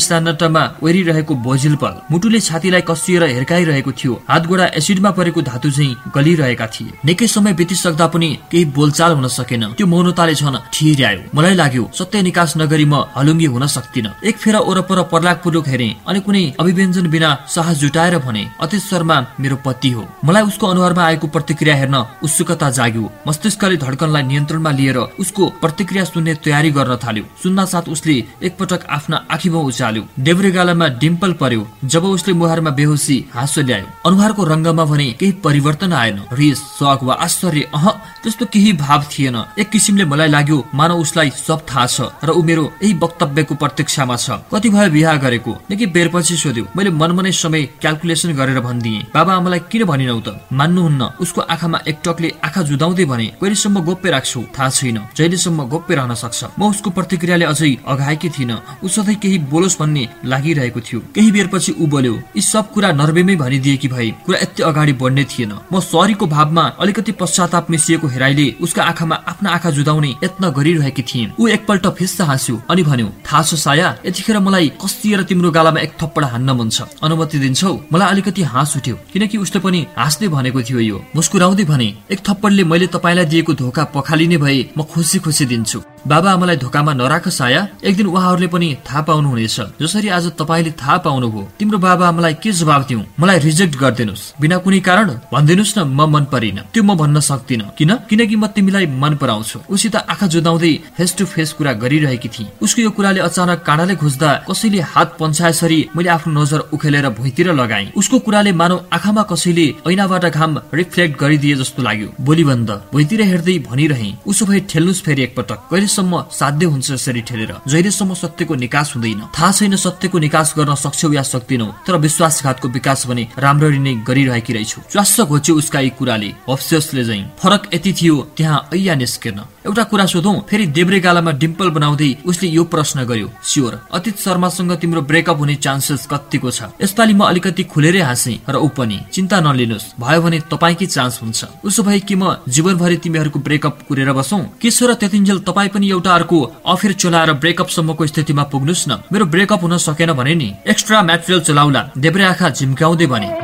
सान्नाटामा ओरिरहेको पल मुटुले छातीलाई कसिएर हिर्काइरहेको थियो। हात गोडा एसिडमा परेको धातु चाहिँ गलिरहेका थिए। निकै समय बितिसक्दा पनि केही बोलचाल हुन सकेन। त्यो मौनताले झन ठिर्यायो। मलाई लाग्यो सत्य निकास नगरी म हलुङ्गी हुन सक्दिन। एक फेर ओरपर पुर्लुक हेरे अनि कुनै अभिव्यञ्जन बिना साहस जुटाएर भने अतीत शर्मा मेरो पति हो। मलाई उसको अनुहारमा आएको प्रतिक्रिया हेर्न उत्सुकता जाग्यो। मस्तिष्कले धड्कनलाई नियन्त्रणमा लिएर उसको प्रतिक्रिया सुन्ने तयारी गर्न थाल्यो। सुन्न साथ उसले एकपटक आफ्ना आँखीमा उचाल्यो देब्रे गालामा डिम्पल पर्यो जब उसले मुहारमा बेहोसी हाँसो ल्यायो। अनुहारको रङ्गमा भने केही परिवर्तन आएन। रिस शक वा आश्चर्य अह त्यस्तो केही भाव थिएन। एक किसिमले मलाई लाग्यो मानव उसलाई सब थाहा छ र ऊ मेरो यही वक्तव्यको प्रति प्रत्यक्षमा छ। कति भयो बिहा गरेको? निकै बेरपछि सोध्यो। मैले मनमनै समय क्यालकुलेसन गरेर भनिदिएँ। बाबा आमालाई किन भनिनौ त? मान्नुहुन्न उसको आँखामा एकटकले आँखा जुदाउँदै भने कहिलेसम्म गोप्य राख्छौ? थाहा छैन। जहिलेसम्म गोप्य रहन सक्छ। म उसको प्रतिक्रियाले अझै अघाएकी थिइन। ऊ सधैँ केही बोलोस् भन्ने लागिरहेको थियो। केही बेरपछि ऊ बोल्यो यी सब कुरा नर्वेमै भनिदिएकी भए कुरा यति अगाडि बढ्ने थिएन। म सरीको भावमा अलिकति पश्चाताप मिसिएको हेराइले उसका आँखामा आफ्ना आँखा जुदाउने यत्न गरिरहेकी थिइन् ऊ एकपल्ट फिस्स हाँस्यो अनि भन्यो थाहा छ साया यतिखेर मलाई कस्तिएर तिम्रो गालामा एक थप्पड हान्न मन छ। अनुमति दिन्छौ? मलाई अलिकति हाँस उठ्यो। किनकि उसले पनि हाँस्दै भनेको थियो यो। मुस्कुराउँदै भने एक थप्पडले मैले तपाईँलाई दिएको धोका पखालिने भए म खुसी खुसी दिन्छु। बाबा आमालाई धोकामा नराख साया। एक दिन उहाँहरूले पनि थाहा पाउनुहुनेछ। जसरी आज तपाईँले थाहा पाउनुभयो। तिम्रो बाबा आमालाई के जवाब दिउँ? मलाई रिजेक्ट गरिदिनुहोस्। बिना कुनै कारण भनिदिनुहोस् न म मन परिन। त्यो म भन्न सक्दिन। किन? किनकि म तिमीलाई मन पराउँछु। उसित आँखा जुदाउँदै फेस टु फेस कुरा गरिरहेकी थिए उसको यो कुराले अचानक काँडाले खोज्दा कसैले हात पन्छाएसरी मैले आफ्नो नजर उखेलेर भुइँतिर लगाएँ। उसको कुराले मानव आँखामा कसैले ऐनाबाट घाम रिफ्लेक्ट गरिदिए जस्तो लाग्यो। बोली बन्द भुइँतिर हेर्दै भनिरहे उसो भए ठेल्नुहोस् फेरि एकपटक। कहिलेसम्म साध्य हुन्छ यसरी ठेलेर? जहिलेसम्म सत्यको निकास हुँदैन। थाहा छैन सत्यको निकास गर्न सक्छौ या सक्दिनौ तर विश्वासघातको विकास भने राम्ररी नै गरिरहेकी रहेछु। च्वास्स घोच्यो उसका यी कुराले अफसोसले झैं। फरक यति थियो त्यहाँ ऐया निस्केन। एउटा कुरा सोधौं फेरि देब्रे गालामा डिम्पल बनाउँदै उसले यो प्रश्न गर्यो स्योर अतीत शर्मासँग तिम्रो ब्रेकअप हुने चान्सेस कतिको छ? यसपालि म अलिकति खुलेरै हाँसे र ऊ पनि चिन्ता नलिनुहोस् भयो भने तपाईँकै चान्स हुन्छ। उसो भए कि म जीवनभरि तिमीहरूको ब्रेकअप कुरेर बसौं? किशोर र त्यतिन्जेल तपाईँ पनि एउटा अर्को अफेर चलाएर ब्रेकअप सम्मको स्थितिमा पुग्नुहोस् न। मेरो ब्रेकअप हुन सकेन भने नि। एक्स्ट्रा मेटेरियल चलाउला। देब्रे आँखा झिम्काउँदै भने।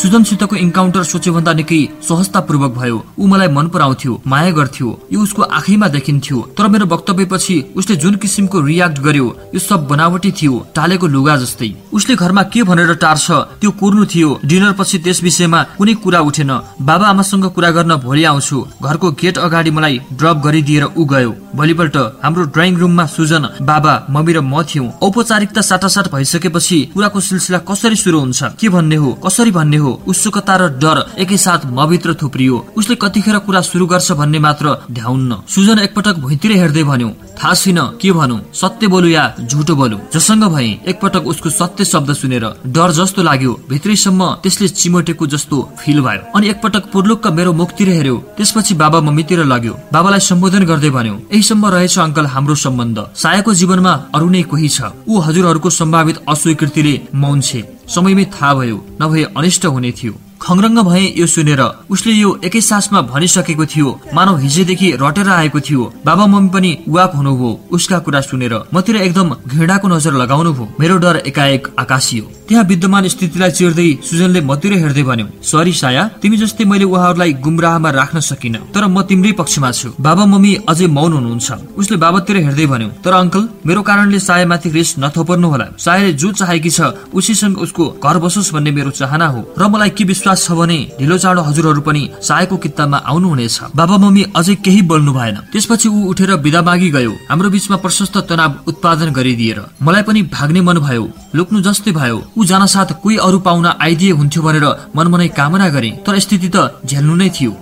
सुजनसितको इन्काउन्टर सोचेभन्दा निकै सहजतापूर्वक भयो। ऊ मलाई मन पराउँथ्यो माया गर्थ्यो। यो उसको आँखैमा देखिन्थ्यो। तर मेरो वक्तव्यपछि उसले जुन किसिमको रियाक्ट गर्यो यो सब बनावटी थियो टालेको लुगा जस्तै। उसले घरमा के भनेर टार्छ त्यो कुर्नु थियो। डिनर पछि त्यस विषयमा कुनै कुरा उठेन। बाबा आमासँग कुरा गर्न भोलि आउँछु। घरको गेट अगाडि मलाई ड्रप गरिदिएर ऊ गयो। भोलिपल्ट हाम्रो ड्रइङ रुममा सुजन बाबा मम्मी र म थियौं। औपचारिकता साटासाट भइसकेपछि कुराको सिलसिला कसरी सुरु हुन्छ? के भन्ने हो? कसरी भन्ने हो? उत्सुकता र डर एकैसाथ मभित्र थुप्रियो। उसले कतिखेर कुरा सुरु गर्छ भन्ने मात्र ध्याउन्न। सुजन एकपटक भुइँतिर हेर्दै भन्यो थाहा छैन के भनौँ? सत्य बोलु या झुटो बोलु? जसँग भए एकपटक उसको सत्य शब्द सुनेर डर जस्तो लाग्यो। भित्रैसम्म त्यसले चिमोटेको जस्तो फिल भयो। अनि एकपटक पुर्लुक्क मेरो मुखतिर हेर्यो त्यसपछि बाबा मम्मीतिर लग्यो। बाबालाई सम्बोधन गर्दै भन्यो यहीसम्म रहेछ अङ्कल हाम्रो सम्बन्ध। सायाको जीवनमा अरू नै कोही छ। ऊ हजुरहरूको सम्भावित अस्वीकृतिले मौन छे। समयमै थाहा भयो नभए अनिष्ट हुने थियो। खङ्रङ्ग भए यो सुनेर उसले यो एकै सासमा भनिसकेको थियो। मानव हिजोदेखि रटेर आएको थियो। बाबा मम्मी पनि वाक हुनुभयो। उसका कुरा सुनेर मतिर एकदम घृणाको नजर लगाउनु भयो। मेरो डर एकाएक आकाशियो। त्यहाँ विद्यमान स्थितिलाई चिर्दै सुजनले मतिर हेर्दै भन्यो सरी साया तिमी जस्तै मैले उहाँहरूलाई गुमराहमा राख्न सकिन तर म तिम्रै पक्षमा छु। बाबा मम्मी अझै मौन हुनुहुन्छ उसले बाबातिर हेर्दै भन्यो तर अङ्कल मेरो कारणले सायामाथि रिस नथोपर्नु होला सायाले जो चाहेकी छ उसीसँग उसको घर बसोस् भन्ने मेरो चाहना हो। र मलाई के विश्वास छ भने ढिलो चाँडो हजुरहरू पनि सायको किताबमा आउनुहुनेछ। बाबा मम्मी अझै केही बोल्नु भएन। त्यसपछि ऊ उठेर बिदा मागी गयो। हाम्रो बीचमा प्रशस्त तनाव उत्पादन गरिदिएर। मलाई पनि भाग्ने मन भयो। लुक्नु जस्तै भयो। ऊ जान साथ कोही अरू पाहुना आइदिए हुन्थ्यो भनेर मनमनै कामना गरे। तर स्थिति त झेल्नु नै थियो।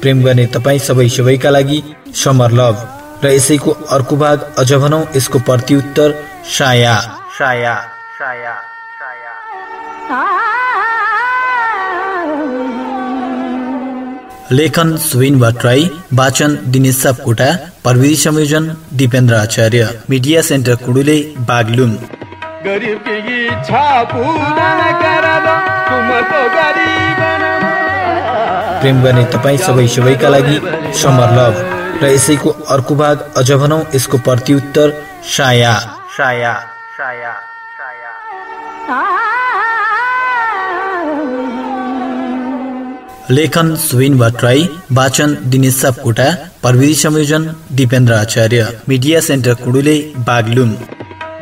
प्रेम गर्ने तपाईँ सबै सबैका लागि समर लभ। र यसैको अर्को भाग अझ भनौँ यसको प्रत्युत्तर साया। साया। साया लेखन सुविन भट्टराई वाचन दिनेश सापकोटा प्रविधि संयोजन दिपेन्द्र आचार्य मिडिया सेन्टर कुडुले बागलुङ गरीब की इच्छा पूरा करा दो तुम तो गरीब न प्रेम गर्ने तपाईँ सबै सबैका लागि समर लभ। र यसैको अर्को भाग अझ भनौँ यसको प्रत्युत्तर साया साया। साया। लेखन सुविन भट्टराई वाचन दिनेश सापकोटा प्रविधि संयोजन दिपेन्द्र आचार्य मिडिया सेन्टर कुडुले बागलुङ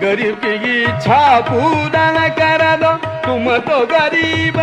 गरीब की इच्छा पूरा करा दो तुम तो गरीब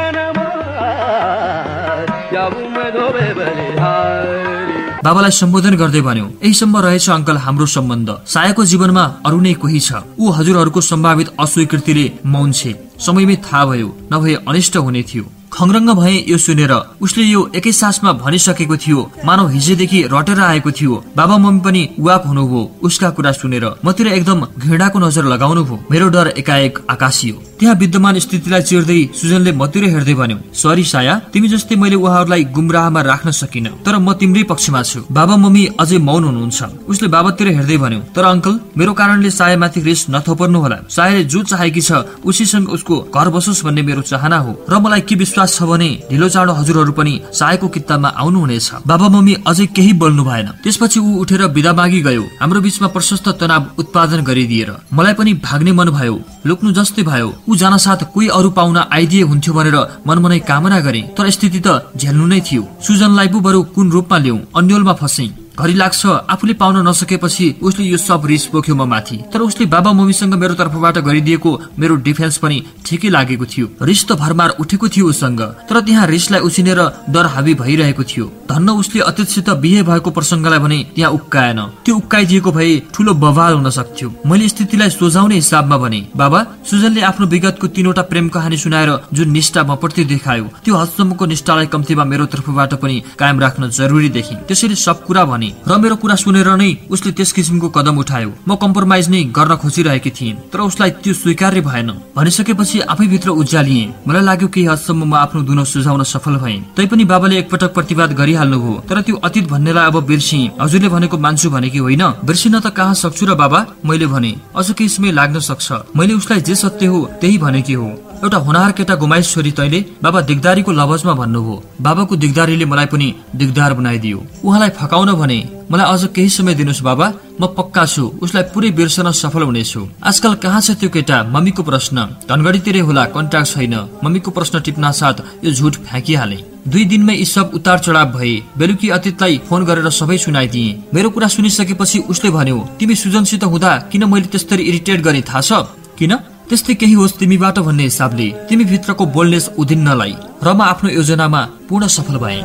बाबालाई सम्बोधन गर्दै भन्यो यहीसम्म रहेछ अङ्कल हाम्रो सम्बन्ध। सायाको जीवनमा अरू नै कोही छ। ऊ हजुरहरूको सम्भावित अस्वीकृतिले मौन छे। समयमै थाहा भयो नभए अनिष्ट हुने थियो। खङ्रङ्ग भए यो सुनेर उसले यो एकै सासमा भनिसकेको थियो। मानव हिजोदेखि रटेर आएको थियो। बाबा मम्मी पनि वाक हुनुभयो उसका कुरा सुनेर। मतिर एकदम घृणाको नजर लगाउनु भयो मेरो डर एकाएक आकाशियो। त्यहाँ विद्यमान स्थितिलाई चिर्दै सुजनले मतिर हेर्दै भन्यो सरी साया तिमी जस्तै मैले उहाँहरूलाई गुमराहमा राख्न सकिन तर म तिम्रै पक्षमा छु। बाबा मम्मी अझै मौन हुनुहुन्छ उसले बाबातिर हेर्दै भन्यो तर अङ्कल मेरो कारणले सायामाथि रिस नथोपर्नु होला सायाले जो चाहेकी छ उसीसँग उसको घर बसोस् भन्ने मेरो चाहना हो। र मलाई के विश्वास छ भने ढिलो चाँडो हजुरहरू पनि सायको किताबमा आउनुहुनेछ बाबा मम्मी अझै केही बोल्नु भएन। त्यसपछि ऊ उठेर बिदा मागी गयो। हाम्रो बीचमा प्रशस्त तनाव उत्पादन गरिदिएर। मलाई पनि भाग्ने मन भयो। लुक्नु जस्तै भयो। ऊ जान साथ कोही अरू पाउन आइदिए हुन्थ्यो भनेर मनमनै कामना गरे तर स्थिति त झेल्नु नै थियो। सुजनलाई पो बरु कुन रूपमा ल्याउ अन्यलमा फसै। घरि लाग्छ आफूले पाउन नसकेपछि उसले यो सब रिस बोक्यो म माथि। तर उसले बाबा मम्मीसँग मेरो तर्फबाट गरिदिएको मेरो डिफेन्स पनि ठिकै लागेको थियो। रिस त भरमार उठेको थियो उसँग तर त्यहाँ रिसलाई उछिनेर डर हावी भइरहेको थियो। धन्न उसले अतीतसित बिहे भएको प्रसङ्गलाई भने त्यहाँ उक्काएन। त्यो उक्काइदिएको भए ठुलो बवाल हुन सक्थ्यो। मैले स्थितिलाई सोझाउने हिसाबमा भने बाबा सुजनले आफ्नो विगतको तीनवटा प्रेम कहानी सुनाएर जुन निष्ठा म प्रति देखायो त्यो हदसम्मको निष्ठालाई कम्तीमा मेरो तर्फबाट पनि कायम राख्न जरुरी देखेँ त्यसैले सब कुरा भने र मेरो कुरा सुनेर नै उसले त्यस किसिमको कदम उठायो। म कम्प्रोमाइज नै गर्न खोजिरहेकी थिएँ तर उसलाई त्यो स्वीकार्य भएन। भनिसकेपछि आफैभित्र उज्यालिए। मलाई लाग्यो केही हदसम्म म आफ्नो दुनो सुझाउन सफल भएँ। तैपनि बाबाले एकपटक प्रतिवाद गरिहाल्नुभयो तर त्यो अतीत भन्नेलाई अब बिर्सी हजुरले भनेको मान्छु भने कि होइन। बिर्सिन त कहाँ सक्छु र बाबा? मैले भने अझ केही समय लाग्न सक्छ। मैले उसलाई जे सत्य हो त्यही भनेकी हो। एउटा होनहार केटा गुमाइस छोरी तैले बाबा दिगदारीको लवजमा भन्नुभयो। बाबाको दिगदारीले मलाई पनि दिगदार बनाइदियो। उहाँलाई फकाउन भने मलाई अझ केही समय दिनुहोस् बाबा म पक्का छु उसलाई पुरै बिर्सन सफल हुनेछु। आजकल कहाँ छ त्यो केटा? मम्मीको प्रश्न। धनगढीतिरै होला कन्ट्याक्ट छैन। मम्मीको प्रश्न टिप्न साथ यो झुट फ्याँकिहाले। दुई दिनमै यी सब उतार चढाव भए बेलुकी अतीतलाई फोन गरेर सबै सुनाइदिए। मेरो कुरा सुनिसकेपछि उसले भन्यो तिमी सुजनसित हुँदा किन मैले त्यस्तरी इरिटेट गर्ने थाहा छ? किन? त्यस्तै केही होस् तिमीबाट भन्ने हिसाबले तिमी भित्रको बोल्नेस उदिन्नलाई र म आफ्नो योजनामा पूर्ण सफल भएँ।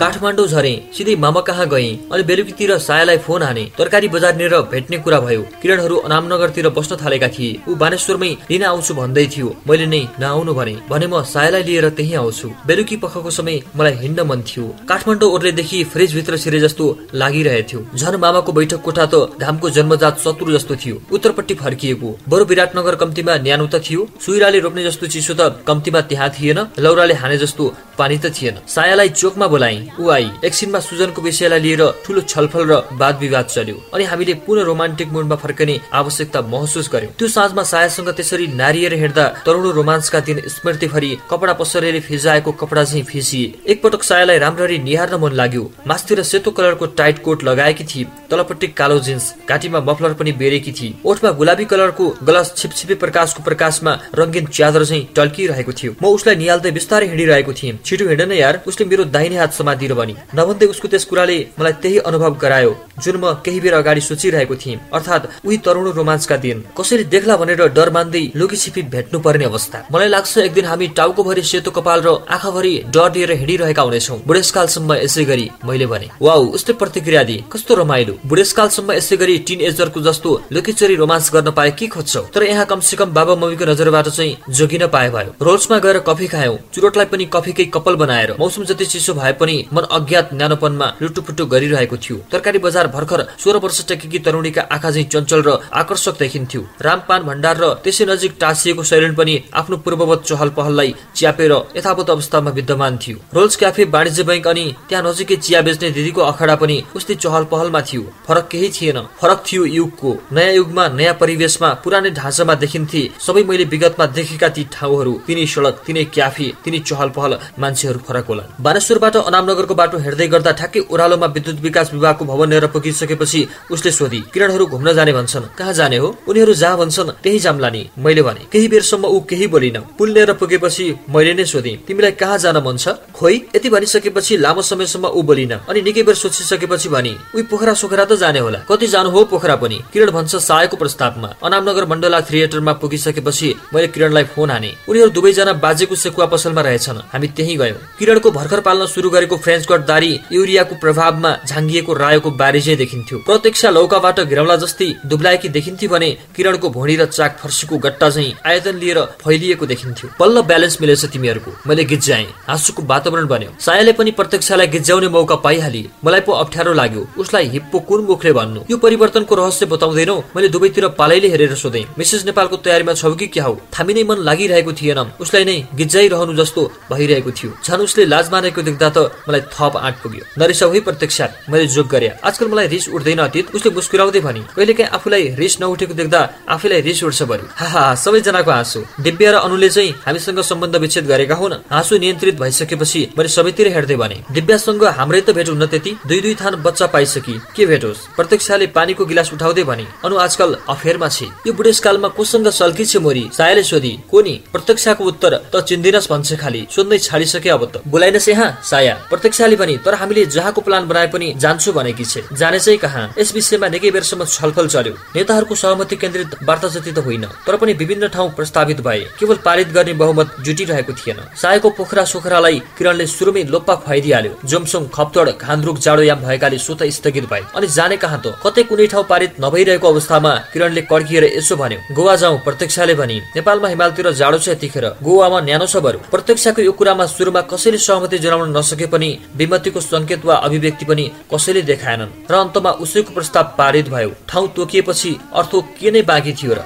काठमाडौँ झरे सिधै मामा कहाँ गए अनि बेलुकीतिर सायालाई फोन हाने। तरकारी बजारनिर भेट्ने कुरा भयो। किरणहरू अनामनगरतिर बस्न थालेका थिए। ऊ बानेश्वरमै लिन आउँछु भन्दै थियो। मैले नै नआउनु भने। भने म सायालाई लिएर त्यही आउँछु। बेलुकी पखको समय मलाई हिँड्न मन थियो। काठमाडौँ ओर्लेदेखि फ्रिज भित्र छिरे जस्तो लागिरहेथ्यो। झन मामाको बैठक कोठा त घामको जन्मजात शत्रु जस्तो थियो। उत्तरपट्टि फर्किएको। बरु विराटनगर कम्तीमा न्यानो त थियो। सुइराले रोप्ने जस्तो चिसो त कम्तीमा त्यहाँ थिएन। लौराले हाने जस्तो पानी त थिएन। सायालाई चोकमा बोलाए। ऊ आई एकछिनमा सुजनको विषयलाई लिएर ठुलो छलफल र वाद विवाद चल्यो अनि हामीले पुनः रोमान्टिक मुडमा फर्कने आवश्यकता महसुस गर्यौं। त्यो साँझमा सायासँग त्यसरी नारिएर हिँड्दा तरुणो रोमान्सका दिन स्मृति भरि कपडा पसरेले फिजाएको कपडा चाहिँ फिसिए। एकपटक सायालाई राम्ररी निहार्न मन लाग्यो। मासतिर सेतो कलरको टाइट कोट लगाएकी थिए तलपट्टि कालो जिन्स घाँटीमा मफलर पनि बेरेकी थिए। ओठमा गुलाबी कलरको गलास छिपछिपे प्रकाशको प्रकाशमा रङ्गीन च्यादर चाहिँ टल्किरहेको थियो। म उसलाई निहाल्दै बिस्तारै हिँडिरहेको थिएँ। छिटो हिँड न यार उसले मेरो दाहिने हात समातिएर भनी। नभन्दै उसको त्यस कुराले मलाई त्यही अनुभव गरायो जुन म केही बेर अगाडि सोचिरहेको थिएँ। अर्थात् उही तरुण रोमान्चका दिन। कसरी देख्ला भनेर डर मान्दै लुकी छिपी भेट्नु पर्ने अवस्था। मलाई लाग्छ एक दिन हामी टाउको भरि सेतो कपाल र आँखाभरि डर लिएर हिँडिरहेका हुनेछौँ। बुढेसकालसम्म यसै गरी मैले भने। वाउ उसले प्रतिक्रिया दिए। कस्तो रमाइलो। बुढेसकालसम्म यसै गरी टिन एजरको जस्तो लुकीचोरी रोमान्स गर्न पाए के खोज्छौ? तर यहाँ कमसे कम बाबा मम्मीको नजरबाट चाहिँ जोगिन पाए भयो। रोल्समा गएर कफी खायौं। चुरोटलाई पनि कफीकै कपाल बनाएर। मौसम जति चिसो भए पनि मन अज्ञात न्यानोपनमा लुटुपुटु गरिरहेको थियो। तरकारी बजार भर्खर सोह्र वर्ष टेकेकी तरुणीका आँखा चाहिँ चञ्चल र आकर्षक देखिन्थ्यो। रामपान भण्डार र त्यसै नजिक टाँसिएको शैलन पनि आफ्नो पूर्ववत चहल पहललाई च्यापेर यथावत अवस्थामा विद्यमान थियो। रोल्स क्याफे वाणिज्य बैङ्क अनि त्यहाँ नजिकै चिया बेच्ने दिदीको अखडा पनि उस्तै चहल पहलमा थियो। फरक केही थिएन। फरक थियो युगको। नयाँ युगमा नयाँ परिवेशमा पुरानै ढाँचामा देखिन्थे सबै मैले विगतमा देखेका ती ठाउँहरू। तिनै सडक तिनै क्याफे तिनै चहल पहल मान्छेहरू फरक होला बानेश्वरबाट अनामनगरको बाटो हेर्दै गर्दा ठ्याक्कै ओह्रालोमा विद्युत विकास विभागको भवन लिएर पुगिसकेपछि उसले सोधी किरणहरू घुम्न जाने भन्छन्। कहाँ जाने हो? उनीहरू जहाँ भन्छन् त्यही जाम्ला नि मैले भने केही बेरसम्म ऊ केही बोलिन। पुल लिएर पुगेपछि मैले नै सोधेँ तिमीलाई कहाँ जान मन छ? खोइ? यति भनिसकेपछि लामो समयसम्म ऊ बोलिन अनि निकै बेर सोचिसकेपछि भने उही पोखरा सोखरा त जाने होला। कति जानु हो पोखरा पनि। किरण भन्छ सायको प्रस्तावमा। अनामनगर मण्डला थिएटरमा पुगिसकेपछि मैले किरणलाई फोन हाने। उनीहरू दुवैजना बाजेको सेकुवा पसलमा रहेछन्। हामी त्यही गयौँ। किरणको भर्खर पाल्न सुरु गरेको फ्रेन्च कट दारी युरियाको प्रभावमा झाङ्गिएको रायोको बारी चाहिँ देखिन्थ्यो। प्रत्यक्ष लौकाबाट घिरौला जस्तै दुब्लाएकी देखिन्थ्यो भने किरणको भोडी र चाक फर्सीको गट्टा चाहिँ आयतन लिएर फैलिएको देखिन्थ्यो। बल्ल ब्यालेन्स मिलेछ तिमीहरूको। मैले गिज्जाएँ हाँसुको वातावरण बन्यो। सायाले पनि प्रत्यक्षलाई गिज्जाउने मौका पाइहाली। मलाई पो अप्ठ्यारो लाग्यो। उसलाई हिप्पो कुन मुखले भन्नु। यो परिवर्तनको रहस्य बताउँदैनौ। मैले दुवैतिर पालैले हेरेर सोधेँ। मिसेस नेपालको तयारीमा छौ कि क्या हो? थामी नै मन लागिरहेको थिएन उसलाई नै गिज्जाइरहनु जस्तो भइरहेको थियो। झन् उसले लाज मानेको देख्दा त मलाई थप आँट पुग्यो। नरिसाउ प्रत्यक्ष मैले जोग गरे। आजकल मलाई रिस उठ्दैन अतीत। उसले मुस्कुराउँदै भने कहिले काहीँ आफूलाई रिस नउठेको देख्दा आफैलाई रिस उठ्छ बरु। <laughs> हा सबैजनाको हाँसु। दिव्या र अनुले चाहिँ हामीसँग सम्बन्ध विच्छेद गरेका हुन्। हाँसु नियन्त्रित भइसकेपछि मैले सबैतिर हेर्दै भने दिव्यासँग हाम्रै त भेट हुन्न त्यति। दुई दुई थान बच्चा पाइसकी। के भेट होस् प्रत्यक्षले पानीको गिलास उठाउँदै भने अनु आजकल अफेयरमा छे। यो बुढेसकालमा कोसँग सल्की छे मोरी? सायाले सोधी। को नि प्रत्यक्षको उत्तर त चिन्दिनस् भन्छ खाली। सोध्दै छाडिसके अब त। बोलाइनस् यहाँ साया। प्रत्यक्षले पनि तर हामीले जहाँको प्लान बनाए पनि जान्छु भनेकी छे। जाने चाहिँ कहाँ? यस विषयमा निकै बेरसम्म छलफल चल्यो। नेताहरूको सहमति केन्द्रित वार्ता जति त होइन तर पनि विभिन्न ठाउँ प्रस्तावित भए केवल पारित गर्ने बहुमत जुटिरहेको थिएन। सायको पोखरा सोखरालाई किरणले सुरुमै लोप्पा खुवाइदिइहाल्यो। जोमसोङ खप्तड घान्द्रुक जाडोयाम भएकाले स्वत स्थगित भए। अनि जाने कहाँ त? कतै कुनै ठाउँ पारित नभइरहेको अवस्थामा किरणले कड्किएर यसो भन्यो गोवा जाउँ प्रत्यक्षले भने। नेपालमा हिमालतिर जाडो छ यतिखेर। गोवामा न्यानो छ बरु। प्रत्यक्षको यो कुरामा सुरुमा कसैले सहमति जनाउन नसके पनि विमतिको संकेत वा अभिव्यक्ति पनि कसैले देखाएनन्। र अन्तमा उसैको प्रस्ताव पारित भयो। ठाउँ तोकिएपछि अर्थो के नै बाँकी थियो र?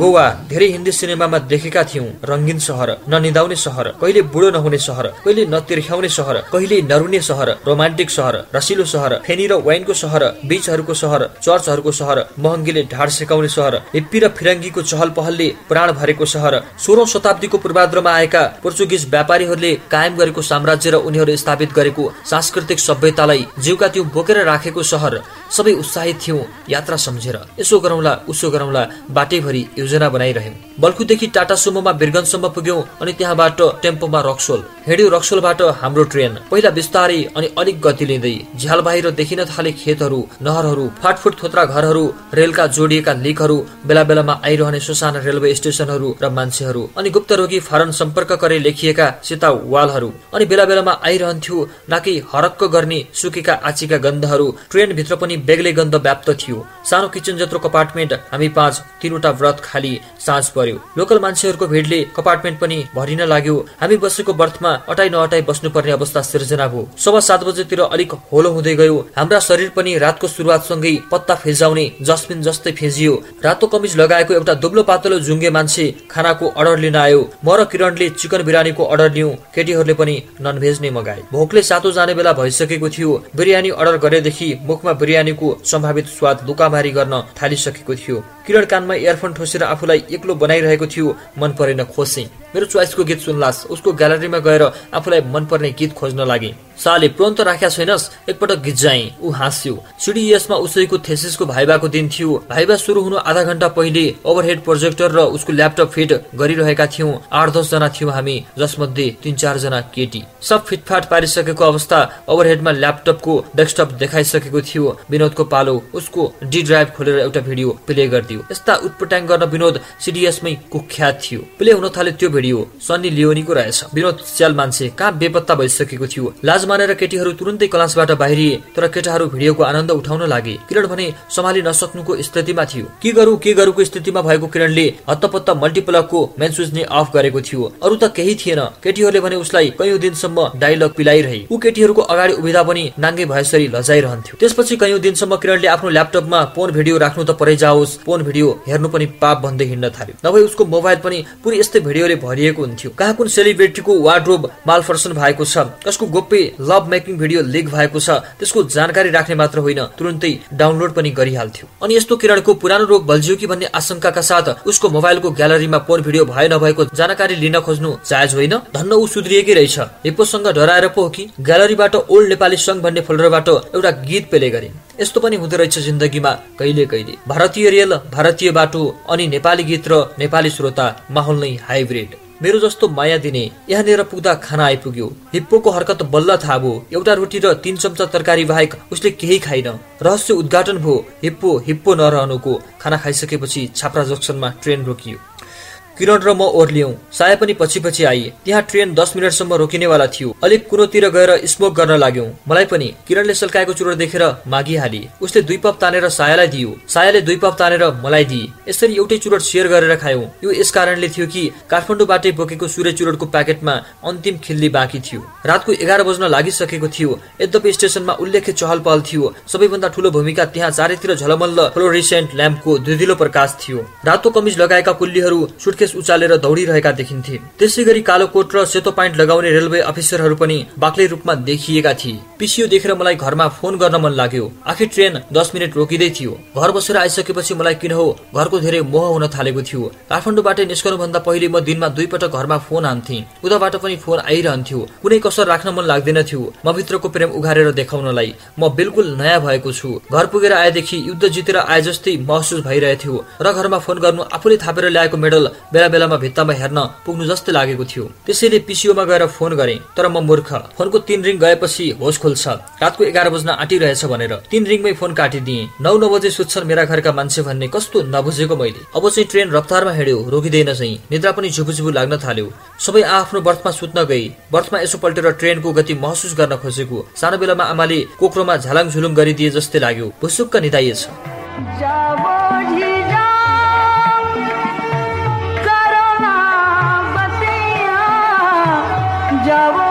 गोवा धेरै हिन्दी सिनेमामा देखेका थियौं। रङ्गीन सहर ननिदाउने सहर कहिले बुढो नहुने सहर कहिले नतिर्ख्याउने सहर कहिले नरुने सहर रोमान्टिक सहर रसिलो सहर फेनी र वाइनको सहर बीचहरूको सहर चर्चहरूको सहर महँगीले ढाड सेकाउने सहर हिप्पी र फिरङ्गीको चहल पहलले प्राण भरेको सहर सोह्रौं शताब्दीको पूर्वाद्रमा आएका पोर्चुगिज व्यापारीहरूले कायम गरेको साम्राज्य र उनीहरू स्थापित गरेको सांस्कृतिक सभ्यतालाई जिउका त्यो बोकेर राखेको सहर सबै उत्साहित थियौं यात्रा सम्झेर। यसो गरौँला उसो गरौँला बाटैभरि योजना बनाइरह्यौं। बल्कुदेखि टाटा सुमोमा बिरगन्जसम्म पुग्यौं अनि त्यहाँबाट टेम्पोमा रक्सोल। हिँड्यो रक्सोलबाट हाम्रो ट्रेन। पहिला बिस्तारै अनि अलिक गति लिँदै झ्याल बाहिर देखिन थाले खेतहरू नहरहरू फाटफुट थोत्रा घरहरू रेलका जोडिएका लिकहरू बेला बेलामा आइरहने सुसाना रेलवे स्टेशनहरू र मान्छेहरू अनि गुप्त रोगी फारन सम्पर्क गरे लेखिएका सेता वालहरू अनि बेला बेलामा आइरहन्थ्यो नाकि हरक्क गर्ने सुकेका आँचीका गन्धहरू ट्रेन भित्र पनि बेग्लै गन्ध व्याप्त थियो। सानो किचन जत्रो कपार्टमेन्ट हामी पाँच तीनवटा व्रत खाली साँझ पर्यो। लोकल मान्छेहरूको भिडले कपार्टमेन्ट पनि भरिन लाग्यो। हामी बसेको बर्थमा अटाइ नअटाइ बस्नुपर्ने अवस्था सिर्जना भयो। सवा सात बजेतिर अलिक होलो हुँदै गयो। हाम्रा शरीर पनि रातको सुरुवातसँगै पत्ता फिजाउने जस्मिन जस्तै फिजियो। रातो कमिज लगाएको एउटा दुब्लो पातलो जुङ्गे मान्छे खानाको अर्डर लिन आयो। म र किरणले चिकन बिरयानीको अर्डर लियौँ। केटीहरूले पनि ननभेज नै मगाए। भोकले सातो जाने बेला भइसकेको थियो। बिरयानी अर्डर गरेदेखि मुखमा बिरयानीको सम्भावित स्वाद लुकामारी गर्न थालिसकेको थियो। किरण कानमा इयरफोन ठोसेर आफूलाई एक्लो बनाइरहेको थियो। मन परेन खोसे। मेरो चोइसको गीत सुन्लास उसको ग्यालरीमा गएर आफूलाई मनपर्ने गीत खोज्न लागे। साले प्रोन त राख्या छैनस् एकपटक गीत जाए। ऊ हाँस्यो। सिडिएसमा उसैको थेसिसको भाइबाको दिन थियो। भाइबा सुरु हुनु आधा घण्टा पहिले ओभरहेड प्रोजेक्टर र उसको ल्यापटप फिट गरिरहेका थियौँ। आठ दसजना थियौँ हामी जसमध्ये तिन चारजना केटी। सब फिटफाट पारिसकेको अवस्था ओभरहेडमा ल्यापटपको डेस्कटप देखाइसकेको थियो। विनोदको पालो उसको डी ड्राइभ खोलेर एउटा भिडियो प्ले गरिदियो। यस्ता उटपटाङ गर्न विनोद सिडिएसमै कुख्यात थियो। प्ले हुन थाल्यो त्यो भिडियो सन्नी लियोनीको रहेछ विनोद च्याल मान्छे कहाँ बेपत्ता भइसकेको थियो? लाज मानेर केटीहरू तुरन्तै क्लासबाट बाहिरिए तर केटाहरू भिडियोको आनन्द उठाउन लागे। किरण भने सम्हालि नसक्नुको स्थितिमा थियो। के गरौँ के गरूको स्थितिमा भएको किरणले हत्तपत्त मल्टिप्लकको मेन स्विच नै अफ गरेको थियो। अरू त केही थिएन। केटीहरूले भने उसलाई कैयौँ दिनसम्म डायलग पिलाइरहे। ऊ केटीहरूको अगाडि उभिँदा पनि नाङ्गे भएसरी लजाइरहन्थ्यो। त्यसपछि कैयौँ दिनसम्म किरणले आफ्नो ल्यापटपमा पोन भिडियो राख्नु त परै जाओस्। पोन भिडियो हेर्नु पनि पाप भन्दै हिँड्न थाल्यो। नभए उसको मोबाइल पनि पुरै यस्तै भिडियोले भरिएको हुन्थ्यो। कहाँ कुन सेलिब्रेटीको वार्ड्रोब मालफर्सन भएको छ कसको गोप्य लभ मेकिङ भिडियो लिक भएको छ त्यसको जानकारी राख्ने मात्र होइन तुरन्तै डाउनलोड पनि गरिहाल्थ्यो। अनि यस्तो किरणको पुरानो रोग बल्झियो कि भन्ने आशंकाका साथ उसको मोबाइलको ग्यालरीमा पोन भिडियो भए नभएको जानकारी लिन खोज्नु जायज होइन। धन्न ऊ सुध्रिएकै रहेछ। हिप्पोसँग डराएर पो हो कि? ग्यालरीबाट ओल्ड नेपाली सङ्घ भन्ने फोल्डरबाट एउटा गीत पेले गरिन्। यस्तो पनि हुँदो रहेछ जिन्दगीमा कहिले कहिले। भारतीय रेल भारतीय बाटो अनि नेपाली गीत र नेपाली श्रोता माहौल नै हाइब्रिड। मेरो जस्तो माया दिने यहाँनिर पुग्दा खाना आइपुग्यो। हिप्पोको हरकत बल्ल थाहा भयो एउटा रोटी र तीन चम्चा तरकारी बाहेक उसले केही खाइन। रहस्य उद्घाटन भयो। हिप्पो हिप्पो नरहनुको खाना खाइसकेपछि छाप्रा जङ्सनमा ट्रेन रोकियो। किरण र म ओर्लियौं। साया पनि पछि पछि आई त्यहाँ ट्रेन दस मिनटसम्म रोकिनेवाला थियो। अलिक कुनोतिर गएर स्मोक गर्न लाग्यौं। मलाई पनि। किरणले सल्काएको चुरोट देखेर मागिहाली उसले दुई पप तानेर सायालाई दियो। सायाले दुई पप तानेर मलाई दिए। यसरी एउटै चुरोट सेयर गरेर खायौं। यो यस कारणले थियो कि काठमाडौँबाटै बोकेको सूर्य चुरोटको प्याकेटमा अन्तिम खिल्ली बाँकी थियो। रातको एघार बज्न लागिसकेको थियो। यद्यपि स्टेशनमा उल्लेख्य चहल पहल थियो। सबैभन्दा ठूलो भूमिका त्यहाँ चारैतिर झलमल्ल फ्लोरिसेन्ट ल्याम्पको दुधिलो प्रकाश थियो। रातो कमिज लगाएका कुल्लीहरू सुटकेस उचालेर दौडिरहेका देखिन्थे। त्यसै गरी कालो कोट र सेतो प्यान्ट लगाउने रेलवे अफिसरहरू पनि बाक्लै रूपमा देखिएका थिए। पिसियो देखेर मलाई घरमा फोन गर्न मन लाग्यो। आखिर ट्रेन दस मिनट रोकिँदै थियो। घर बसेर आइसकेपछि मलाई किन हो घरको धेरै मोह हुन थालेको थियो। काठमाडौँबाट निस्कनु भन्दा पहिले म दिनमा दुई पटक घरमा फोन हान्थे। उताबाट पनि फोन आइरहन्थ्यो। कुनै कसर राख्न मन लाग्दैन थियो म भित्रको प्रेम उघारेर देखाउनलाई। म बिल्कुल नयाँ भएको छु। घर पुगेर आएदेखि युद्ध जितेर आए जस्तै महसुस भइरहेथ्यो र घरमा फोन गर्नु आफूले थापेर ल्याएको मेडल बेला बेलामा भित्तामा हेर्न पुग्नु जस्तै लागेको थियो। त्यसैले पिसिओमा गएर फोन गरे तर म मूर्ख। फोनको तीन रिङ गएपछि होस खोल्छ। रातको एघार बज्न आँटिरहेछ भनेर। तीन रिङमै फोन काटिदिए। नौ नौ बजे सुत्छन् मेरा घरका मान्छे भन्ने कस्तो नबुझेको मैले। अब चाहिँ ट्रेन रफ्तारमा हिँड्यो रोकिँदैन चाहिँ। निद्रा पनि झुपु झुपु लाग्न थाल्यो। सबै आफ्नो बर्थमा सुत्न गई। बर्थमा यसो पल्टेर ट्रेनको गति महसुस गर्न खोजेको। सानो बेलामा आमाले कोक्रोमा झालाङ झुलुङ गरिदिए जस्तै लाग्यो। भुसुक्क निदाइएछ जाओ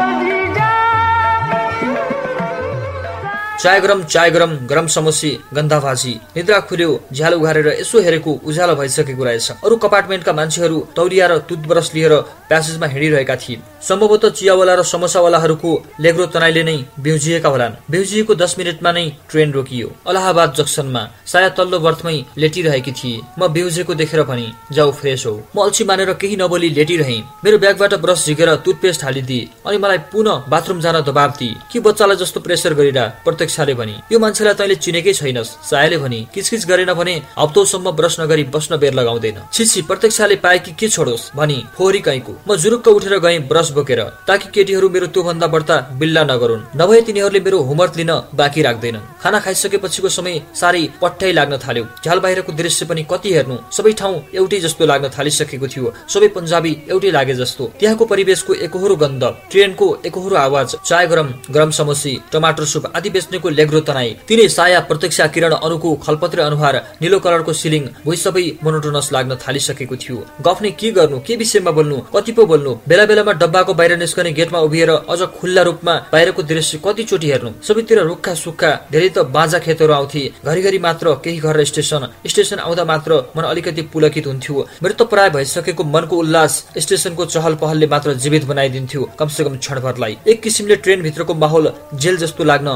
चाय गरम चाय गरम गरम समोसी गन्धा भाजी निद्रा खुल्यो झ्याल उघारेर यसो हेरेको उज्यालो भइसकेको रहेछ। अरू कपार्टमेन्टका मान्छेहरू तौलिया र टुथब्रस लिएर प्यासेजमा हिँडिरहेका थिए सम्भवतः चियावाला र समोसावालाहरूको लेग्रो तनाइले नै बेउजिएका होलान्। बेउजिएको दस मिनटमा नै ट्रेन रोकियो। अलाहाबाद जक्सनमा सायद तल्लो बर्थमै लेटिरहेकी थिए। म बेउजेको देखेर भने जाऊ फ्रेस हो। म अल्छी मानेर केही नबोली लेटिरहे। मेरो ब्यागबाट ब्रस झिकेर टुथपेस्ट हालिदिए। अनि मलाई पुनः बाथरुम जान दबाब दिए। के बच्चालाई जस्तो प्रेसर गरिरह? प्रत्यक्षले भने यो मान्छेलाई तैँले चिनेकै छैनस्। सायाले भने किचकिच गरेन भने हप्तौसम्म ब्रस नगरी बस्न बेर लगाउँदैन। छिछि प्रत्यक्षले पाए कि के छोडोस्? भनी फोहोरी कैको म जुरुक्क उठेर गएँ ब्रस बोकेर ताकि केटीहरू मेरो त्योभन्दा बढ्ता बिल्ला नगरून्। नभए तिनीहरूले मेरो होमवर्क लिन बाँकी राख्दैनन्। खाना खाइसकेपछिको समय साह्रै पट्टै लाग्न थाल्यो। झ्याल बाहिरको दृश्य पनि कति हेर्नु सबै ठाउँ एउटै जस्तो लाग्न थालिसकेको थियो। सबै पन्जाबी एउटै लागे जस्तो। त्यहाँको परिवेशको एकहोरो गन्ध ट्रेनको एकहोरो आवाज चाय गरम गरम समोसी टमाटर सुप आदि बेच्नेको लेग्रो तनाई। तिनै साया प्रत्यक्ष किरण अनुको खलपत्रे अनुहार निलो कलरको सिलिङ भुइँ सबै मोनोटोनस लाग्न थालिसकेको थियो। गफ नै के गर्नु के विषयमा बोल्नु कति पो बोल्नु? बेला बेलामा डब्बाको बाहिर निस्कने गेटमा उभिएर अझ खुल्ला रूपमा बाहिरको दृश्य कतिचोटि हेर्नु। सबैतिर रुखा सुक्खा धेरै त बाजा खेतहरू आउँथे। घरिघरि मात्र केही घर स्टेसन। स्टेसन आउँदा मात्र मन अलिकति पुलकित हुन्थ्यो। मेरो त प्राय भइसकेको मनको उल्लास स्टेसनको चहल पहलले मात्र जीवित बनाइदिन्थ्यो कमसे कम क्षणभरलाई। एक किसिमले ट्रेन भित्रको माहौल जेल जस्तो लाग्न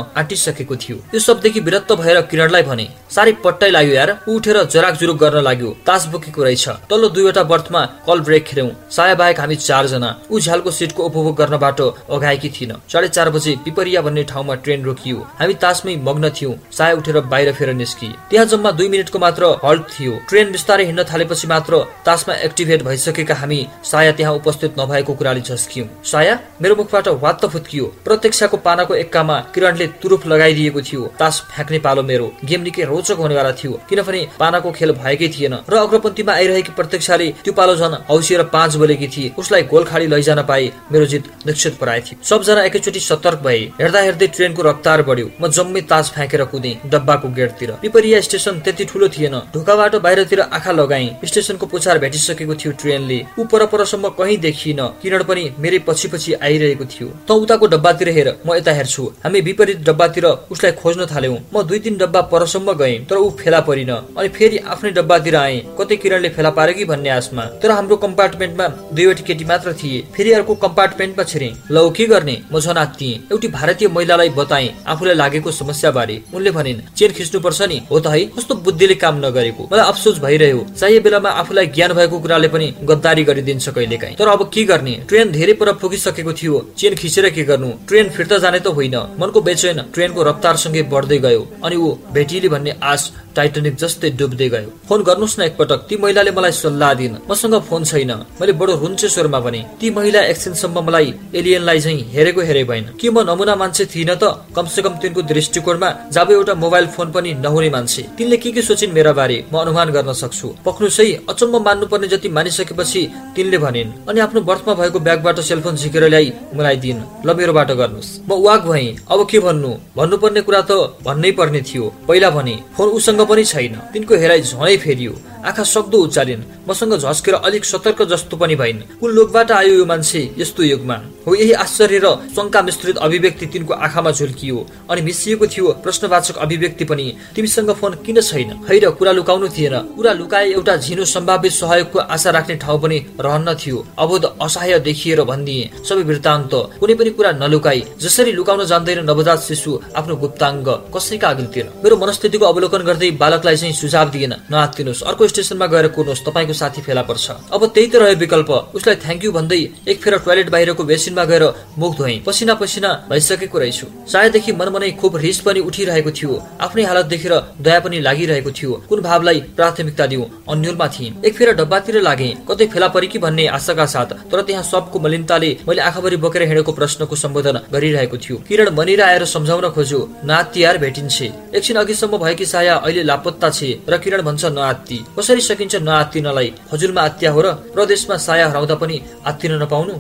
आँटिसकेको थियो। यो सबदेखि विरक्त भएर किरणलाई भने साह्रै पट्टै लाग्यो यार ऊ उठेर जराक जुरुक गर्न लाग्यो तास बोकेको रहेछ। तल्लो दुईवटा बर्थमा कल ब्रेक खेल्यौं साया बाहेक हामी चारजना। ऊ झ्यालको सिटको उपभोग गर्नबाट अघाएकी थिइन। साढे चार बजे पिपरिया भन्ने ठाउँमा ट्रेन रोकियो। हामी तासमै मग्न थियौं। साया उठेर बाहिर फेर निस्किए त्यहाँ जम्मा दुई मिनटको मात्र हल्ट थियो। ट्रेन बिस्तारै हिँड्न थालेपछि मात्र तासमा एक्टिभेट भइसकेका हामी साया त्यहाँ उपस्थित नभएको कुराले झस्कियौं। साया मेरो मुखबाट वात्त फुत्कियो। प्रत्यक्षको पानाको एक्कामा किरणले तुरुफ लगाइदिएको थियो। तास फ्याँक्ने पालो मेरो गेम निकै रोचक हुनेवाला थियो किनभने पानाको खेल भएकै थिएन र अग्रपन्थीमा आइरहेकी प्रत्यक्षले त्यो पालो झन हौसिएर पाँच बोलेकी थिए। उसलाई गोल खाडी लैजान पाए मेरो जित निश्चित पराए थियो। सबजना एकैचोटि सतर्क भए। हेर्दा हेर्दै ट्रेनको रफ्तार बढ्यो। म जम्मै तास फ्याँकेर कुदे डब्बाको गेटतिर। पिपरिया स्टेसन त्यति ठुलो थिएन। ढोकाबाट बाहिरतिर आँखा लगाए। स्टेसनको पुछार भेटिसकेको थियो ट्रेनले। ऊ परपरसम्म कहीँ देखिन किरण पनि मेरै पछि पछि आइरहेको थियो। त उताको डब्बातिर हेर म यता हेर्छु। हामी विपरीत डब्बातिर उसलाई खोज्न थाल्यौं। म दुई तिन डब्बा परसम्म गएँ तर ऊ फेला परिन। अनि फेरि आफ्नै डब्बातिर आएँ। कतै किरणले फेला पार्यो कि भन्ने आशमा। तर हाम्रो कम्पार्टमेन्टमा दुईवटी केटी मात्र थिए। फेरि अर्को कम्पार्टमेन्टमा छिरे। ल के गर्ने? म झन् आत्तिएँ एउटी भारतीय महिलालाई बताएँ आफूलाई लागेको समस्या बारे उनले भनिन् चेन खिच्नुपर्छ नि। हो त है कस्तो बुद्धिले काम नगरेको। मलाई अफसोस भइरह्यो। चाहिए बेलामा आफूलाई ज्ञान भएको कुराले पनि गद्दारी गरिदिन्छ कहिलेकाहीँ। तर अब के गर्ने? ट्रेन धेरै पर पुगिसकेको थियो। चेन खिचेर के गर्नु? ट्रेन फिर्ता जाने त होइन। मनको बेचैन। ट्रेनको रफ्तारसँगै बढ्दै गयो अनि ऊ भेटिली भन्ने आश टाइटानिक जस्तै डुब्दै गयो। फोन गर्नुहोस् न एकपटक ती महिलाले मलाई सल्लाह दिन्। मसँग फोन छैन। मैले बडो रुन्चे स्वरमा भने ती महिला एकछिनसम्म मलाई एलियनलाई चाहिँ हेरेको हेरे भएन के म नमुना मान्छे थिइनँ त? कमसे कम तिनको दृष्टिकोणमा जब एउटा मोबाइल फोन पनि नहुने मान्छे। तिनले के के सोचिन् मेरा बारे म अनुमान गर्न सक्छु। पक्नु सही अचम्म मान्नुपर्ने जति मानिसकेपछि तिनले भनिन् अनि आफ्नो बर्थमा भएको ब्यागबाट सेलफोन झिकेर ल्याई मलाई दिन्। ल मेरोबाट गर्नुहोस्। म वाक भएँ। अब के भन्नु? भन्नुपर्ने कुरा त भन्नै पर्ने थियो। पहिला भने फोन उसँग पनि छैन। तिनको हेराइ झनै फेरियो। आँखा सक्दो उचालिन् मसँग झस्केर अलिक सतर्क जस्तो पनि भइन्। कुन लोकबाट आयो यो मान्छे यस्तो युगमा हो यही आश्चर्य र शङ्का मिश्रित अभिव्यक्ति तिनको आँखामा झुल्कियो। अनि मिसिएको थियो प्रश्नवाचक अभिव्यक्ति पनि। तिमीसँग फोन किन छैन? खैर कुरा लुकाउनु थिएन। कुरा लुकाए एउटा झिनो सम्भाव्य सहयोगको आशा राख्ने ठाउँ पनि रहन्न थियो। अबोध असहाय देखिएर भनिदिए सबै वृत्तान्त। कुनै पनि कुरा नलुकाई। जसरी लुकाउन जान्दैन नवजात शिशु आफ्नो गुप्ताङ्ग। कसैका अघिल्तिर? मेरो मनस्थितिको अवलोकन गर्दै बालकलाई चाहिँ सुझाव दिएन नआत्तिनुहोस्। अर्को स्टेसनमा गएर कुर्नुहोस्। तपाईँको साथी फेला पर्छ। अब त्यही त रह्यो विकल्प। उसलाई थ्याङ्क यू भन्दै एक फेर टोयलेट बाहिरको बेसिनमा गएर मुख धोएँ। पसिना पसिना भइसकेको रहेछु। सायदेखि मनमनै खुब रिस पनि उठिरहेको थियो। आफ्नै हालत देखेर दया पनि लागिरहेको थियो। कुन भावलाई प्राथमिकता दिउँ? अन्यलमा थिएँ। एक फेर डब्बातिर लागे। कतै फेला परे कि भन्ने आशाका साथ तर त्यहाँ सबको मलिनताले मैले आँखाभरि बोकेर हिँडेको प्रश्नको सम्बोधन गरिरहेको थियो। किरण मनिर आएर सम्झाउन खोज्यो। नातियार भेटिन्छे। एकछिन अघिसम्म भएकी साया अहिले लापत्ता छे र किरण भन्छ नआत्ती कसरी सकिन्छ नआत्तिनलाई हजुरमा आत्या हो र प्रदेशमा साया हराउँदा पनि आत्तिन नपाउनु?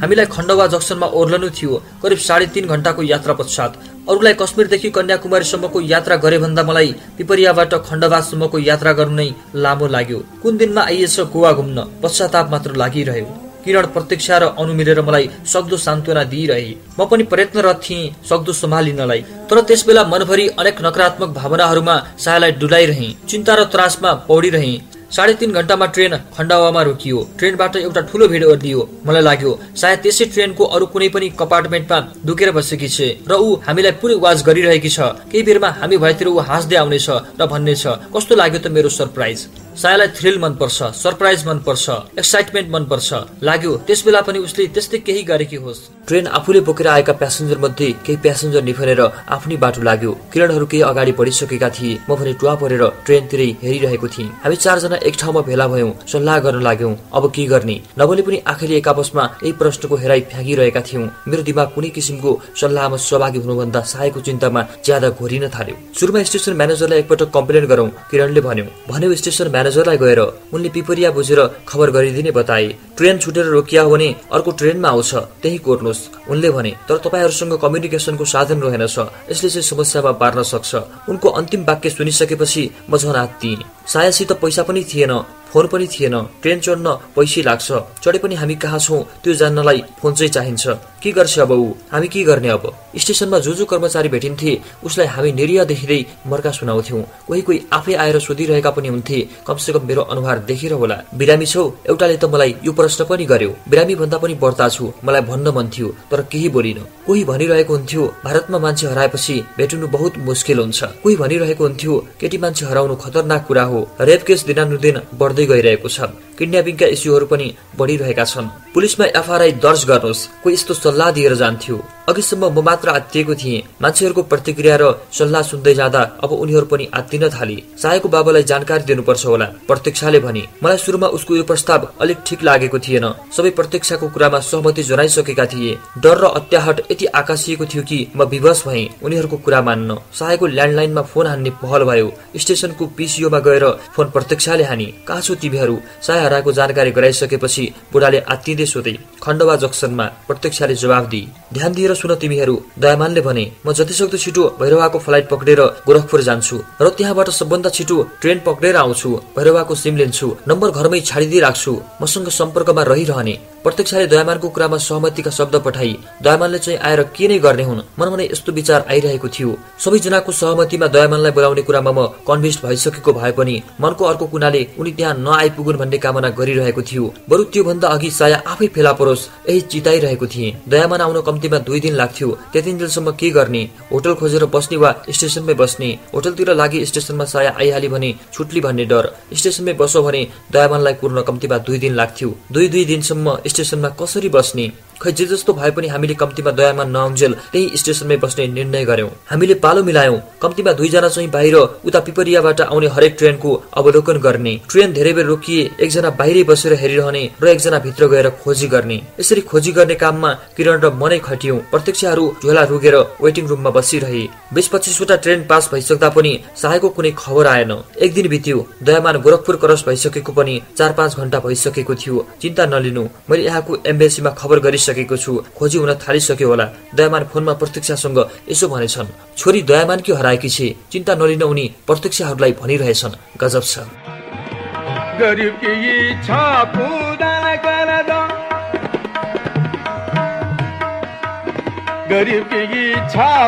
हामीलाई खण्डवा जक्सनमा ओर्लनु थियो। करिब साढे तीन घण्टाको यात्रा पश्चात अरूलाई कश्मीरदेखि कन्याकुमारीसम्मको यात्रा गरे भन्दा मलाई पिपरियाबाट खण्डवासम्मको यात्रा गर्नु नै लामो लाग्यो। कुन दिनमा आइएछ गोवा घुम्न? पश्चाताप मात्र लागिरह्यो। किरण प्रतीक्षा र अनु मिलेर मलाई सक्दो सान्त्वना दिइरहे। म पनि प्रयत्नरत थिएँ सक्दो सम्हालिनलाई। तर त्यसबेला मनभरि अनेक नकारात्मक भावनाहरूमा सायालाई डुलाइरहे। चिन्ता र त्रासमा पौडिरहे। साढे तीन घण्टामा ट्रेन खण्डावामा रोकियो। ट्रेनबाट एउटा ठुलो भिड ओर्लियो। मलाई लाग्यो सायद त्यसै ट्रेनको अरू कुनै पनि कम्पार्टमेन्टमा दुकेर बसेकी छे र ऊ हामीलाई पुरै वाज गरिरहेकी छ। केही बेरमा हामी भएतिर ऊ हाँस्दै आउनेछ र भन्नेछ कस्तो लाग्यो त मेरो सरप्राइज? सायालाई थ्रिल मनपर्छ सरप्राइज मनपर्छ एक्साइटमेन्ट मनपर्छ। लाग्यो त्यस बेला पनि उसले त्यस्तै केही गरेकी होस्। ट्रेन आफूले बोकेर आएका प्यासेन्जर मध्ये केही प्यासेन्जर निफरेर आफ्नै बाटो लाग्यो। किरणहरू केही अगाडि बढिसकेका थिए। म भने टुवा परेर ट्रेनतिरै हेरिरहेको थिएँ। हामी चारजना एक ठाउँमा भेला भयौँ सल्लाह गर्न लाग्यौँ अब के गर्ने? नभले पनि आखिरी एक आपसमा यही प्रश्नको हेराइ फ्याँकिरहेका थियौँ। मेरो दिमाग कुनै किसिमको सल्लाहमा सहभागी हुनुभन्दा सहायको चिन्तामा ज्यादा घोरिन थाल्यो। सुरुमा स्टेसन म्यानेजरलाई एकपटक कम्प्लेन गरौँ। किरणले भन्यो भन्यो स्टेसन म्यानेजरलाई गएर उनले पिपरिया बुझेर खबर गरिदिने बताए। ट्रेन छुटेर रोकिया हो भने अर्को ट्रेनमा आउँछ त्यही कोर्नुहोस्। उनले भने तर तपाईँहरूसँग कम्युनिकेसनको साधन रहेनछ। यसले चाहिँ समस्यामा पार्न सक्छ। उनको अन्तिम वाक्य सुनिसकेपछि म झन सायासित पैसा पनि थिएन फोन पनि थिएन ट्रेन चढ्न पैसै लाग्छ। चढे पनि हामी कहाँ छौँ त्यो जान्नलाई फोन चाहिँ चाहिन्छ। के गर्छ अब ऊ? हामी के गर्ने अब? स्टेसनमा जो जो कर्मचारी भेटिन्थे उसलाई हामी निरीह देखिँदै मर्का सुनाउँथ्यौँ। कोही कोही आफै आएर सोधिरहेका पनि हुन्थे कमसेकम मेरो अनुहार देखेर होला। बिरामी छौ? एउटाले त मलाई यो प्रश्न पनि गर्यो। बिरामी भन्दा पनि बढ्ता छु मलाई भन्न मन थियो तर केही बोलिन। कोही भनिरहेको हुन्थ्यो भारतमा मान्छे हराएपछि भेटिनु बहुत मुस्किल हुन्छ। कोही भनिरहेको हुन्थ्यो केटी मान्छे हराउनु खतरनाक कुरा हो। रेप केस दिनानुदिन बढ्दै गइरहेको छ। किडन्यापिङका इस्युहरू पनि बढिरहेका छन्। पुलिसमा एफआरआई दर्ज गर्नुहोस्। कोही यस्तो सल्लाह दिएर जान्थ्यो। अघिसम्म म मात्र आत्तिएको थिएँ। मान्छेहरूको प्रतिक्रिया र सल्लाह सुन्दै जाँदा अब उनीहरू पनि आत्तिन थाले। सायको बाबालाई जानकारी दिनुपर्छ होला प्रतीक्षाले भने। मलाई सुरुमा उसको यो प्रस्ताव अलिक ठिक लागेको थिएन। सबै प्रतीक्षाको कुरामा सहमति जनाइसकेका थिए। डर र अत्याहट यति आकाशिएको थियो कि म विवश भएँ उनीहरूको कुरा मान्न। सायको ल्यान्डलाइनमा फोन हान्ने पहल भयो। स्टेसनको पिसिओमा गएर फोन प्रतीक्षाले हानी। कहाँ छौ तिमीहरू? साय हराएको जानकारी गराइसकेपछि बुढाले आत्तिँदै सोधे खण्डवा जक्सनमा प्रत्यक्षले जवाब दिए ध्यान दिएर सुन तिमीहरू दयामानले भने म जतिसक्दो छिटो भैरवाको फ्लाइट पक्रेर गोरखपुर जान्छु र त्यहाँबाट सबभन्दा छिटो ट्रेन पक्रेर आउँछु भैरवाको सिम लिन्छु नम्बर घरमै छाडिदिइ राख्छु मसँग सम्पर्कमा रहिरहने। प्रत्यक्षले दयामानको कुरामा सहमतिका शब्द पठाई। दयामानले चाहिँ आएर के नै गर्ने हुन्? मनमा यस्तो विचार आइरहेको थियो। सबैजनाको सहमतिमा दयामानलाई बोलाउने कुरामा म कन्भिन्स भइसकेको भए पनि मनको अर्को कुनाले उनी त्यहाँ नआइपुगुन् भन्ने कामना गरिरहेको थियो। बरु त्योभन्दा अघि साया आफै फेला परोस् यही चिताइरहेको थिएँ। दयामान आउन कम्तीमा दुई दिन लाग्थ्यो। त्यतिन्जेलसम्म के गर्ने? होटल खोजेर बस्ने वा स्टेसनमै बस्ने? होटलतिर लागि स्टेसनमा साया आइहाले भने छुट्ली भन्ने डर। स्टेसनमै बसो भने दयामानलाई कुर्न कम्तीमा दुई दिन लाग्थ्यो। दुई दुई दिनसम्म स्टेसनमा कसरी बस्ने? खै जे जस्तो भए पनि हामीले कम्तीमा दयामा नआउन्जेल त्यही स्टेसनमै बस्ने निर्णय गर्यौं। हामीले पालो मिलायौं कम्तीमा दुईजना चाहिँ बाहिर उता पिपरियाबाट आउने हरेक ट्रेनको अवलोकन गर्ने। ट्रेन धेरै बेर रोकिए एकजना बाहिरै बसेर हेरिरहने र एकजना भित्र गएर खोजी गर्ने। यसरी खोजी गर्ने काममा किरण र मनै खटियौं। प्रत्यक्षहरू झोला रुगेर वेटिङ रुममा बसिरहे। बिस पच्चिसवटा ट्रेन पास भइसक्दा पनि सहायको कुनै खबर आएन। एक दिन बित्यो दयामान गोरखपुर क्रस भइसकेको पनि चार पाँच घण्टा भइसकेको थियो। चिन्ता नलिनु मैले यहाँको एम्बेसीमा खबर गरिसकेँ। सकेको छु। खोजी हुन थालिसक्यो होला। दयामान फोनमा प्रतीक्षासँग यसो भनेछन् छोरी दयामान कि हराएकी छे। चिन्ता नलिन उनी प्रतीक्षाहरूलाई भनिरहेछन्। गजब छ। गरिब इच्छा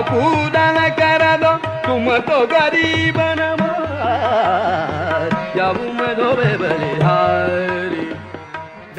पूरा कर तुम तो गरीब नवाज या मैं धोबे बलिहारी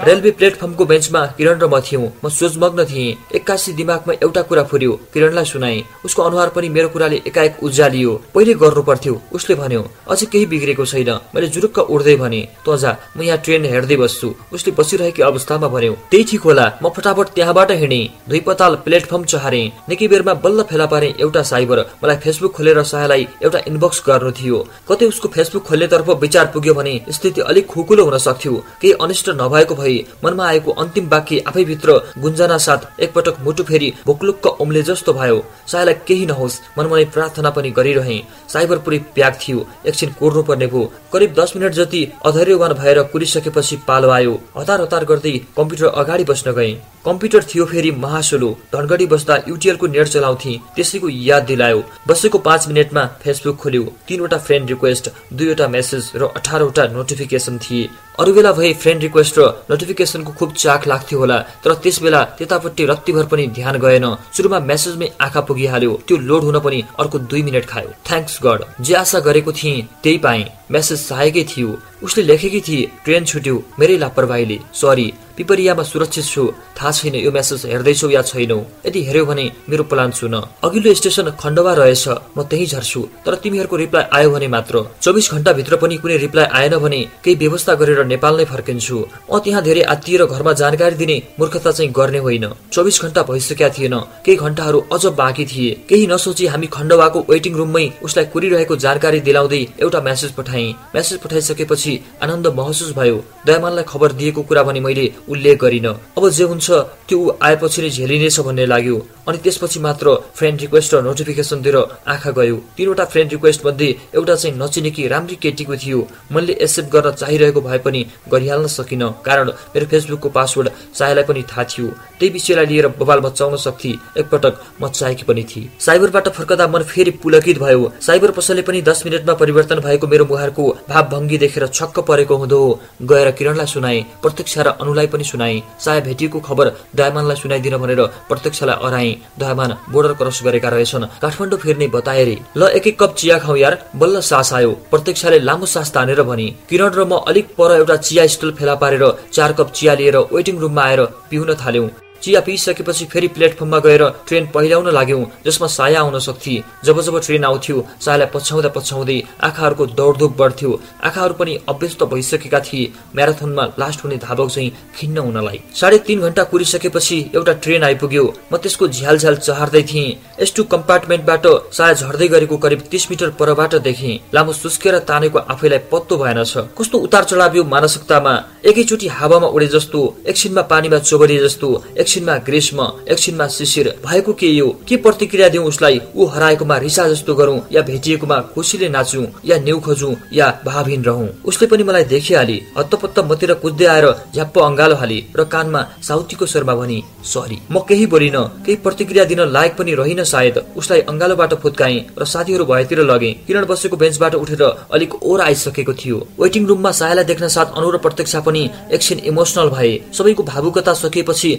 रेलवे प्लेटफर्मको बेन्चमा किरण र म थियौँ। म सोचमग्न थिएँ। एक्कासी दिमागमा एउटा कुरा फुर्यो। किरणलाई सुनाए। उसको अनुहार पनि मेरो कुराले एकाएक उज्यालियो। पहिले गर्नु पर्थ्यो। उसले भन्यो अझै केही बिग्रेको छैन। मैले जुरुक्क उड्दै भने त जा म यहाँ ट्रेन हेर्दै बस्छु। उसले बसिरहेकी अवस्थामा भन्यो त्यही ठिक होला। म फटाफट त्यहाँबाट हिँडे। दुई पताल प्लेटफर्म चहारे। निकै बेरमा बल्ल फेला पारे एउटा साइबर। मलाई फेसबुक खोलेर सायालाई एउटा इनबक्स गर्नु थियो। कतै उसको फेसबुक खोल्नेतर्फ विचार पुग्यो भने स्थिति अलिक खुकुलो हुन सक्थ्यो। केही अनिष्ट नभएको भए मनमा आएको अन्तिम वाक्य आफैभित्र गुन्जना साथ एकपटक मुटु फेरि भोकलुक्क उम्ले जस्तो भयो। सायलाई केही नहोस् मनमनै प्रार्थना पनि गरिरहे। साइबर पुरै प्याक थियो। एकछिन कोर्नु पर्ने भयो। करिब दस मिनट जति अधैर्यवान भएर कुरिसकेपछि पालो आयो। हतार हतार गर्दै कम्प्युटर अगाडि बस्न गए। कम्प्युटर थियो फेरि महासुलो। धनगढी बस्दा युटिएलको नेट चलाउँथे त्यसैको याद दिलायो। बसेको पाँच मिनटमा फेसबुक खोल्यो। तीनवटा फ्रेन्ड रिक्वेस्ट दुईवटा मेसेज र अठारवटा नोटिफिकेसन थिए। अरू बेला भए फ्रेन्ड रिक्वेस्ट र नोटिफिकेसनको खुब चाख लाग्थ्यो होला तर त्यस बेला त्यतापट्टि रत्तिभर पनि ध्यान गएन। सुरुमा मेसेजमै आँखा पुगिहाल्यो। त्यो लोड हुन पनि अर्को दुई मिनट खायो। Thanks God. जे आशा गरेको थिएँ त्यही पाएँ। मेसेज सहायकै थियो। उसले लेखेकी थिए ट्रेन छुट्यो मेरै लापरवाहीले। सरी पिपरियामा सुरक्षित छु। थाहा छैन यो मेसेज हेर्दैछौ या छैनौ? यदि हेऱ्यौ भने मेरो प्लान सुन। अघिल्लो स्टेसन खण्डवा रहेछ। म त्यही झर्छु। तर तिमीहरूको रिप्लाई आयो भने मात्र। चौबिस घण्टा भित्र पनि कुनै रिप्लाई आएन भने केही व्यवस्था गरेर नेपाल नै फर्किन्छु। म त्यहाँ धेरै आत्तिएर घरमा जानकारी दिने मूर्खता चाहिँ गर्ने होइन। चौबिस घण्टा भइसकेका थिएन। केही घण्टाहरू अझ बाँकी थिए। केही नसोची हामी खण्डवाको वेटिङ रुममै उसलाई कुरिरहेको जानकारी दिलाउँदै एउटा मेसेज पठाएँ। मेसेज पठाइसकेपछि आनन्द महसुस भयो। दयामानलाई खबर दिएको कुरा भने मैले उल्लेख गरिन। अब जे हुन्छ त्यो ऊ आएपछि नै झेलिनेछ भन्ने लाग्यो। अनि त्यसपछि मात्र फ्रेन्ड रिक्वेस्ट र नोटिफिकेसन दिएर आँखा गयो। तिनवटा फ्रेन्ड रिक्वेस्ट मध्ये एउटा चाहिँ नचिनेकी राम्री केटीको थियो। मैले एक्सेप्ट गर्न चाहिरहेको भए पनि गरिहाल्न सकिन। कारण मेरो फेसबुकको पासवर्ड सायलाई पनि थाहा थियो। त्यही विषयलाई लिएर बबाल मचाउन सक्थे एकपटक म चाहेकी पनि थिए। साइबरबाट फर्कदा मन फेरि पुलकित भयो। साइबर पसलले पनि दस मिनटमा परिवर्तन भएको मेरो मुहारको भावभङ्गी देखेर छक्क परेको हुँदो गएर किरणलाई सुनाए प्रत्यक्ष र अनुलाई पनि सुनाए साया भेटिएको खबर दयामानलाई सुनाइदिन भनेर प्रत्यक्षलाई अराए दयामान बोर्डर क्रस गरेका रहेछन्। काठमाडौँ फिर्ने बताए रे ल एक एक कप चिया खाउ यार बल्ल सास आयो। प्रत्यक्षले लामो सास तानेर भने किरण र म अलिक पर एउटा चिया स्टल फेला पारेर चार कप चिया लिएर वेटिङ रुममा आएर पिउन थाल्यौं। चिया पिइसकेपछि फेरि प्लेटफर्ममा गएर ट्रेन पहिल्याउन लाग्यौं जसमा साया आउन सक्थे। जब जब ट्रेन आउँथ्यो सायालाई पछ्याउँदा पछ्याउँदै आँखाहरूको दौडधुप बढ्थ्यो। आँखाहरू पनि अभ्यस्त भइसकेका थिए। म्याराथनमा लास्ट हुने धावक चाहिँ खिन्न हुनलाई। साढे तीन घण्टा कुरिसकेपछि एउटा ट्रेन आइपुग्यो। म त्यसको झ्याल झ्याल चहार्दै थिएँ। एस कम्पार्टमेन्टबाट साया झर्दै गरेको करिब तीस मिटर परबाट देखेँ। लामो सुस्केर तानेको आफैलाई पत्तो भएन छ। कस्तो उतार चढाव मानसिकतामा। एकैचोटि हावामा उडे जस्तो एकछिनमा पानीमा चोबरिए जस्तो एकछिनमा ग्रीष्म एकछिनमा शिशिर भएको के यो? के प्रतिक्रिया दिउँ उसलाई? ऊ हराएकोमा रिसा जस्तो गरौँ या भेटिएकोमा खुसीले नाचौँ या न्यु खोजौँ या भावहीन रहौँ? उसले पनि मलाई देखिहाली हत्तपत्त मतिर कुद्दै आएर झ्याप्प अङ्गालो हाली र कानमा साउतीको स्वरमा भनी सरी म केही बोलिन केही प्रतिक्रिया दिन लायक पनि रहिन सायद। उसलाई अङ्गालोबाट फुत्काएँ र साथीहरू भएतिर लगे। किरण बसेको बेन्चबाट उठेर अलिक ओर आइसकेको थियो। वेटिङ रुममा सायालाई देख्न साथ अनु र प्रत्यक्षा पनि एकछिन इमोसनल भए। सबैको भावुकता सकिएपछि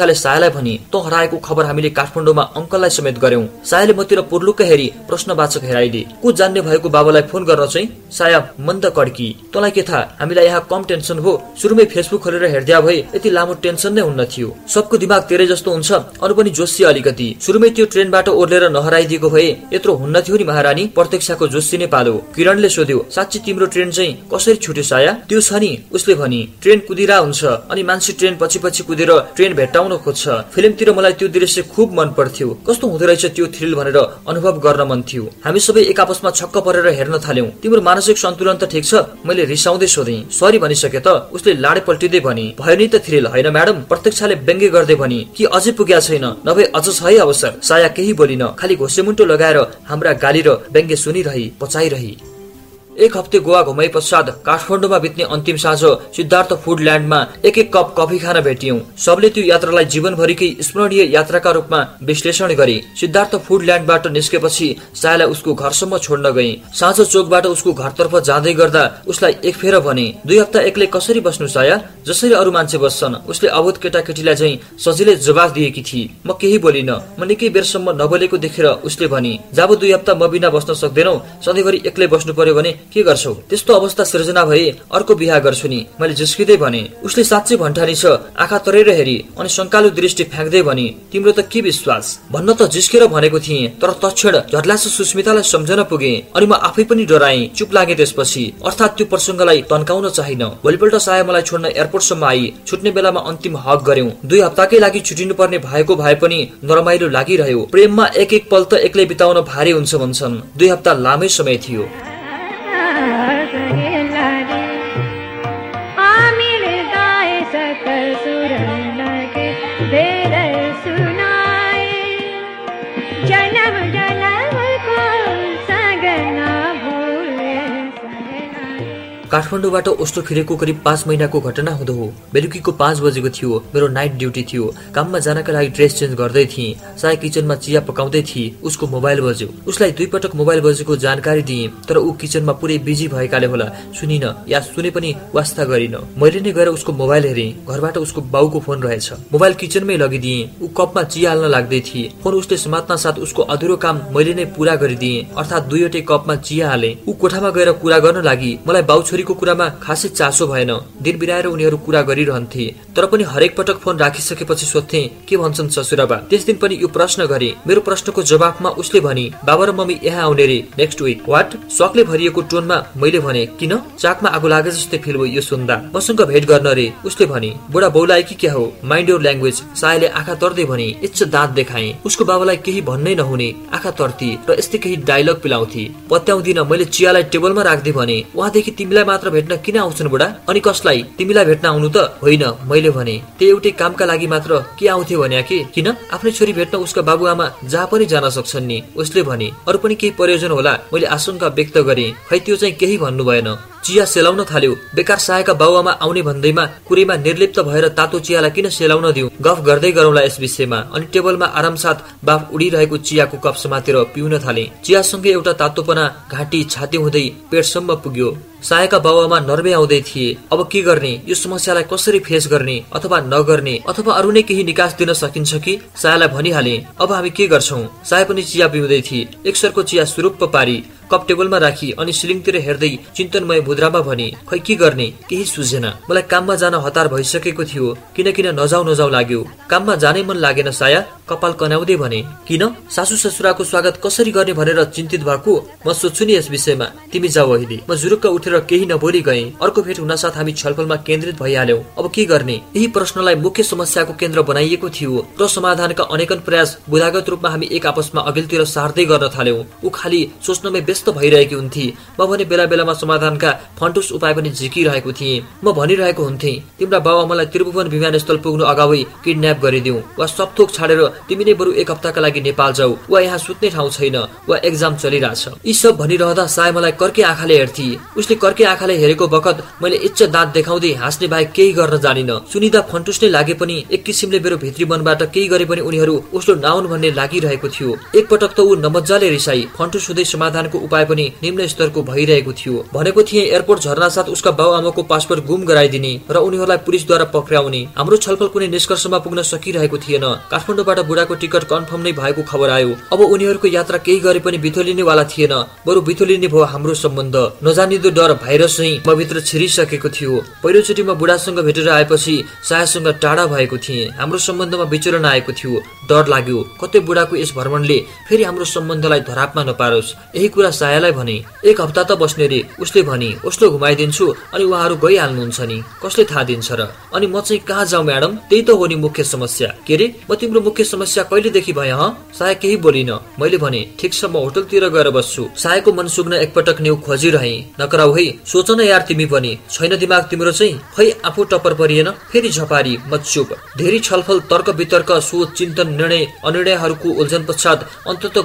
प्रत्यक्षाले सायालाई भनी त हराएको खबर हामीले काठमाडौँमा अङ्कललाई समेत गर्यौं सायाले मतिर पुर्लुक्क हेरी प्रश्नवाचक हेराइदिए। को जान्ने भएको बाबालाई फोन गर्न चाहिँ? साया मन्द कड्की। तँलाई के थाहा? हामीलाई यहाँ कम टेन्सन हो। सुरुमै फेसबुक खोलेर हेर्दा भए यति लामो टेन्सन नै हुन्न थियो। सबको दिमाग तेरे जस्तो हुन्छ अरू पनि जोसी अलिकति। सुरुमै त्यो ट्रेनबाट ओर्लेर नहराइदिएको भए यत्रो हुन्न थियो नि महारानी। प्रत्यक्षको जोसी नै पालो। किरणले सोध्यो साँच्ची तिम्रो ट्रेन चाहिँ कसरी छुट्यो साया? त्यो छ नि? उसले भनी ट्रेन कुदिरा हुन्छ अनि मान्छे ट्रेन पछि पछि कुदेर ट्रेन भेट्टाउन खोज्छ फिल्मतिर मलाई त्यो दृश्य खुब मन पर्थ्यो कस्तो हुँदो रहेछ त्यो थ्रिल भनेर अनुभव गर्न मन थियो। हामी सबै एक आपसमा छक्क परेर हेर्न थाल्यौं। तिम्रो मानसिक सन्तुलन त ठिक छ मैले रिसाउँदै सोधेँ। सरी भनिसके त उसले लाडे पल्टिँदै भनी भयो नि त थ्रिल होइन म्याडम? प्रत्यक्षले व्यङ्ग्य गर्दै भनी कि अझै पुग्या छैन? नभए अझ छ है अवसर। साया केही बोलिन। खालि घोसेमुन्टो लगाएर हाम्रा गाली र व्यङ्ग्य सुनिरही पचाइरही। एक हप्ते गोवा घुमाइ पश्चात काठमाडौँमा बित्ने अन्तिम साँझ सिद्धार्थ फुड ल्यान्डमा एक एक कप कफी खान भेटियौं। सबले त्यो यात्रालाई जीवनभरिकै स्मरणीय यात्राका रूपमा विश्लेषण गरे सिद्धार्थ फुड ल्यान्डबाट निस्केपछि सायालाई उसको घरसम्म छोड्न गए साँझ चोकबाट उसको घरतर्फ जाँदै गर्दा उसलाई एक फेर भने दुई हप्ता एक्लै कसरी बस्नु साया? जसरी अरू मान्छे बस्छन् उसले अबोध केटाकेटीलाई चाहिँ सजिलै जवाफ दिएकी थिए म केही बोलिन। म निकै बेरसम्म नबोलेको देखेर उसले भने जब दुई हप्ता म बिना बस्न सक्दैनौ सधैँभरि एक्लै बस्नु पर्यो भने के गर्छौ? त्यस्तो अवस्था सृजना भए अर्को बिहा गर्छु नि। मैले जिस्किँदै भने उसले साँच्चै भन्ठानी छ आँखा तरेर हेरी अनि शङ्कालु दृष्टि फ्याँक्दै भने तिम्रो त के विश्वास? भन्न त जिस्केर भनेको थिएँ तर तक्षण झट्लास सुस्मितालाई सम्झन पुगे अनि म आफै पनि डराएँ चुप लागे त्यसपछि। अर्थात् त्यो प्रसङ्गलाई तन्काउन चाहिन। भोलिपल्ट साया मलाई छोड्न एयरपोर्टसम्म आई छुट्ने बेलामा अन्तिम हक गर्यौं दुई हप्ताकै लागि छुटिनु पर्ने भएको भए पनि नरमाइलो लागिरह्यो। प्रेममा एक एक पल त एक्लै बिताउन भारी हुन्छ भन्छन्। दुई हप्ता लामै समय थियो। ಸದಯ काठमाडौँबाट ओस्लो फिरेको करिब पाँच महिनाको घटना हुँदो हो। बेलुकीको पाँच बजेको थियो। मेरो नाइट ड्युटी थियो। काममा जानका लागि ड्रेस चेन्ज गर्दै थिएँ। साय किचनमा चिया पकाउँदै थिए। उसको मोबाइल बज्यो। उसलाई दुई पटक मोबाइल बजेको जानकारी दिएँ तर ऊ किचनमा पुरै बिजी भएकाले होला। सुनिन या सुने पनि वास्ता गरिन। मैले नै गएर उसको मोबाइल हेरेँ। घरबाट उसको बाउको फोन रहेछ। मोबाइल किचनमै लगिदिएँ। ऊ कपमा चिया हाल्न लाग्दै थिए। फोन उसले समात्न साथ उसको अधुरो काम मैले नै पूरा गरिदिएँ। अर्थात् दुईवटै कपमा चिया हाले। ऊ कोठामा गएर कुरा गर्न लागि मलाई बाउ छोरीको कुरामा खासै चासो भएन। दिन बिराएर उनीहरू कुरा गरिरहन्थे। तर पनि हरेक पटक फोन राखिसकेपछि सोध्थे के भन्छन् ससुराबा? त्यस दिन पनि यो प्रश्न गरे। मेरो प्रश्नको जवाफमा उसले भने बाबा र मम्मी यहाँ आउने रे नेक्स्ट विक वाट सकले भरिएको टोनमा मैले भने किन? चाकमा आगो लागे जस्तै फिल भयो यो सुन्दा। मसँग भेट गर्न रे। उसले भने बुढा बौलाए कि क्या हो? माइन्ड योर ल्याङ्ग्वेज सायले आँखा तर्दै भने इच्छ दाँत देखाए। उसको बाबालाई केही भन्नै नहुने। आँखा तर्ती र यस्तै केही डायलग पिलाउँथे। पत्याउँदिन मैले चियालाई टेबलमा राख्दै भने उहाँदेखि तिमीलाई मात्र भेट्न किन आउँछन् बुढा? अनि कसलाई? तिमीलाई भेट्न आउनु त होइन मैले भने। त्यो एउटै कामका लागि मात्र के आउँथे भने कि किन? आफ्नै छोरी भेट्न उसका बाबुआमा जहाँ पनि जान सक्छन् नि उसले भने। अरू पनि केही प्रयोजन होला मैले आशंका व्यक्त गरे। खै त्यो चाहिँ केही भन्नु भएन चिया सेलाउन थाल्यो। बेकार सहायका बाबुआमा आउने भन्दैमा कुरैमा निर्लिप्त भएर तातो चियालाई किन सेलाउन दिउ? गफ गर्दै गरौँला यस विषयमा। अनि टेबलमा आरामसाथ बाफ उडिरहेको चियाको कप समातेर पिउन थाले। चियासँगै एउटा तातोपना घाँटी छाती हुँदै पेटसम्म पुग्यो। सायका बाबुआमा नर्वे आउँदै थिए। अब के गर्ने? यो समस्यालाई कसरी फेस गर्ने? अथवा नगर्ने? अथवा अरू नै केही निकास दिन सकिन्छ कि? सायालाई भनिहाले। अब हामी के गर्छौं? साया पनि चिया पिउँदै थिए। एकसरको चिया सुरुप्प पारी कप टेबलमा राखी अनि सिलिङतिर हेर्दै चिन्तनमय मुद्रामा भने खै के गर्ने? केही सुझेन। मलाई काममा जान हतार भइसकेको थियो किन किन नजाउ नजाउ लाग्यो। काममा जानै मन लागेन साया। कपाल कनाउँदै भने किन? सासू ससुराको स्वागत कसरी गर्ने भनेर चिन्तित भएको म सोध्छु नि यस विषयमा। तिमी जाऊ अहिले। म जुरुक्क उठेर केही नबोली गएँ। अर्को भेट हुनसाथ हामी छलफलमा केन्द्रित भइहाल्यौं। अब के गर्ने? यही प्रश्नलाई मुख्य समस्याको केन्द्र बनाइएको थियो र समाधानका अनेकन प्रयास बुधागत रूपमा हामी एक आपसमा अघिल्तिर सार्दै गर्न थाल्यौं। ऊ खालि सोच्नमै भइरहेकी हुन्थे। म भने बेला बेलामा समाधानका फन्टुस उपाय पनि झिकिरहेको थिएँ। म भनिरहेको हुन्थे तिम्रा बाबुआमालाई त्रिभुवन विमानस्थल पुग्नु अगावै किडन्याप गरिदिऊ वा सबथोक छाडेर तिमी नै बरु एक हप्ताका लागि नेपाल जाऊ। वा यहाँ सुत्ने ठाउँ छैन वा एक्जाम चलिरहेछ। यी सब भनिरहँदा साय मलाई कर्के आँखाले हेर्थे। उसले कर्के आँखाले हेरेको बखत मैले इच्छ दाँत देखाउँदै हाँस्ने बाहेक केही गर्न जानिन। सुनिदा फन्टुस नै लागे पनि एक किसिमले मेरो भित्री मनबाट केही गरे पनि उनीहरू उसलो नाउन् भन्ने लागिरहेको थियो। एकपटक त ऊ नमजाले रिसाई। फन्टुस हुँदै समाधानको उपाय पनि निम्न स्तरको भइरहेको थियो। भनेको थिएँ एयरपोर्ट झर्ना साथ उसका बाउ आमाको पासपोर्ट गुम गराइदिने र उनीहरूलाई पुलिसद्वारा पक्राउने। हाम्रो छलफल कुनै निष्कर्षमा पुग्न सकिरहेको थिएन। काठमाडौँबाट बुढाको टिकट कन्फर्म नै भएको खबर आयो। अब उनीहरूको यात्रा केही गरे पनि बिथोलिनेवाला थिएन। बरु बिथोलिने भयो हाम्रो सम्बन्ध। नजानिदो डर भाइरस चाहिँ म छिरिसकेको थियो। पहिलोचोटि म बुढासँग भेटेर आएपछि सायासँग टाढा भएको थिएँ। हाम्रो सम्बन्धमा विचरण आएको थियो। डर लाग्यो। कतै बुढाको यस भ्रमणले फेरि हाम्रो सम्बन्धलाई धरापमा नपारोस्। यही कुरा सायालाई भने एक हप्ता त बस्ने रे उसले भने उसलो घुमाइदिन्छु अनि उहाँहरू गइहाल्नुहुन्छ नि कसले थाहा दिन्छ र? अनि म चाहिँ कहाँ जाउँ म्याडम? त्यही त हो नि मुख्य समस्या। के रे? म तिम्रो मुख्य समस्या कहिलेदेखि भए ह? साया केही बोलिन। मैले भने ठिक छ म होटलतिर गएर बस्छु। सायाको मन सुग्न एकपटक न्यु खोजिरहे। नकराउ है सोच न यार तिमी पनि। छैन दिमाग तिम्रो चाहिँ? खै आफू टप्पर परिएन? फेरि झपारी म चुप। धेरै छलफल तर्क वितर्क सोच चिन्तन निर्णय अनिर्णयहरूको उल्झन पश्चात अन्तत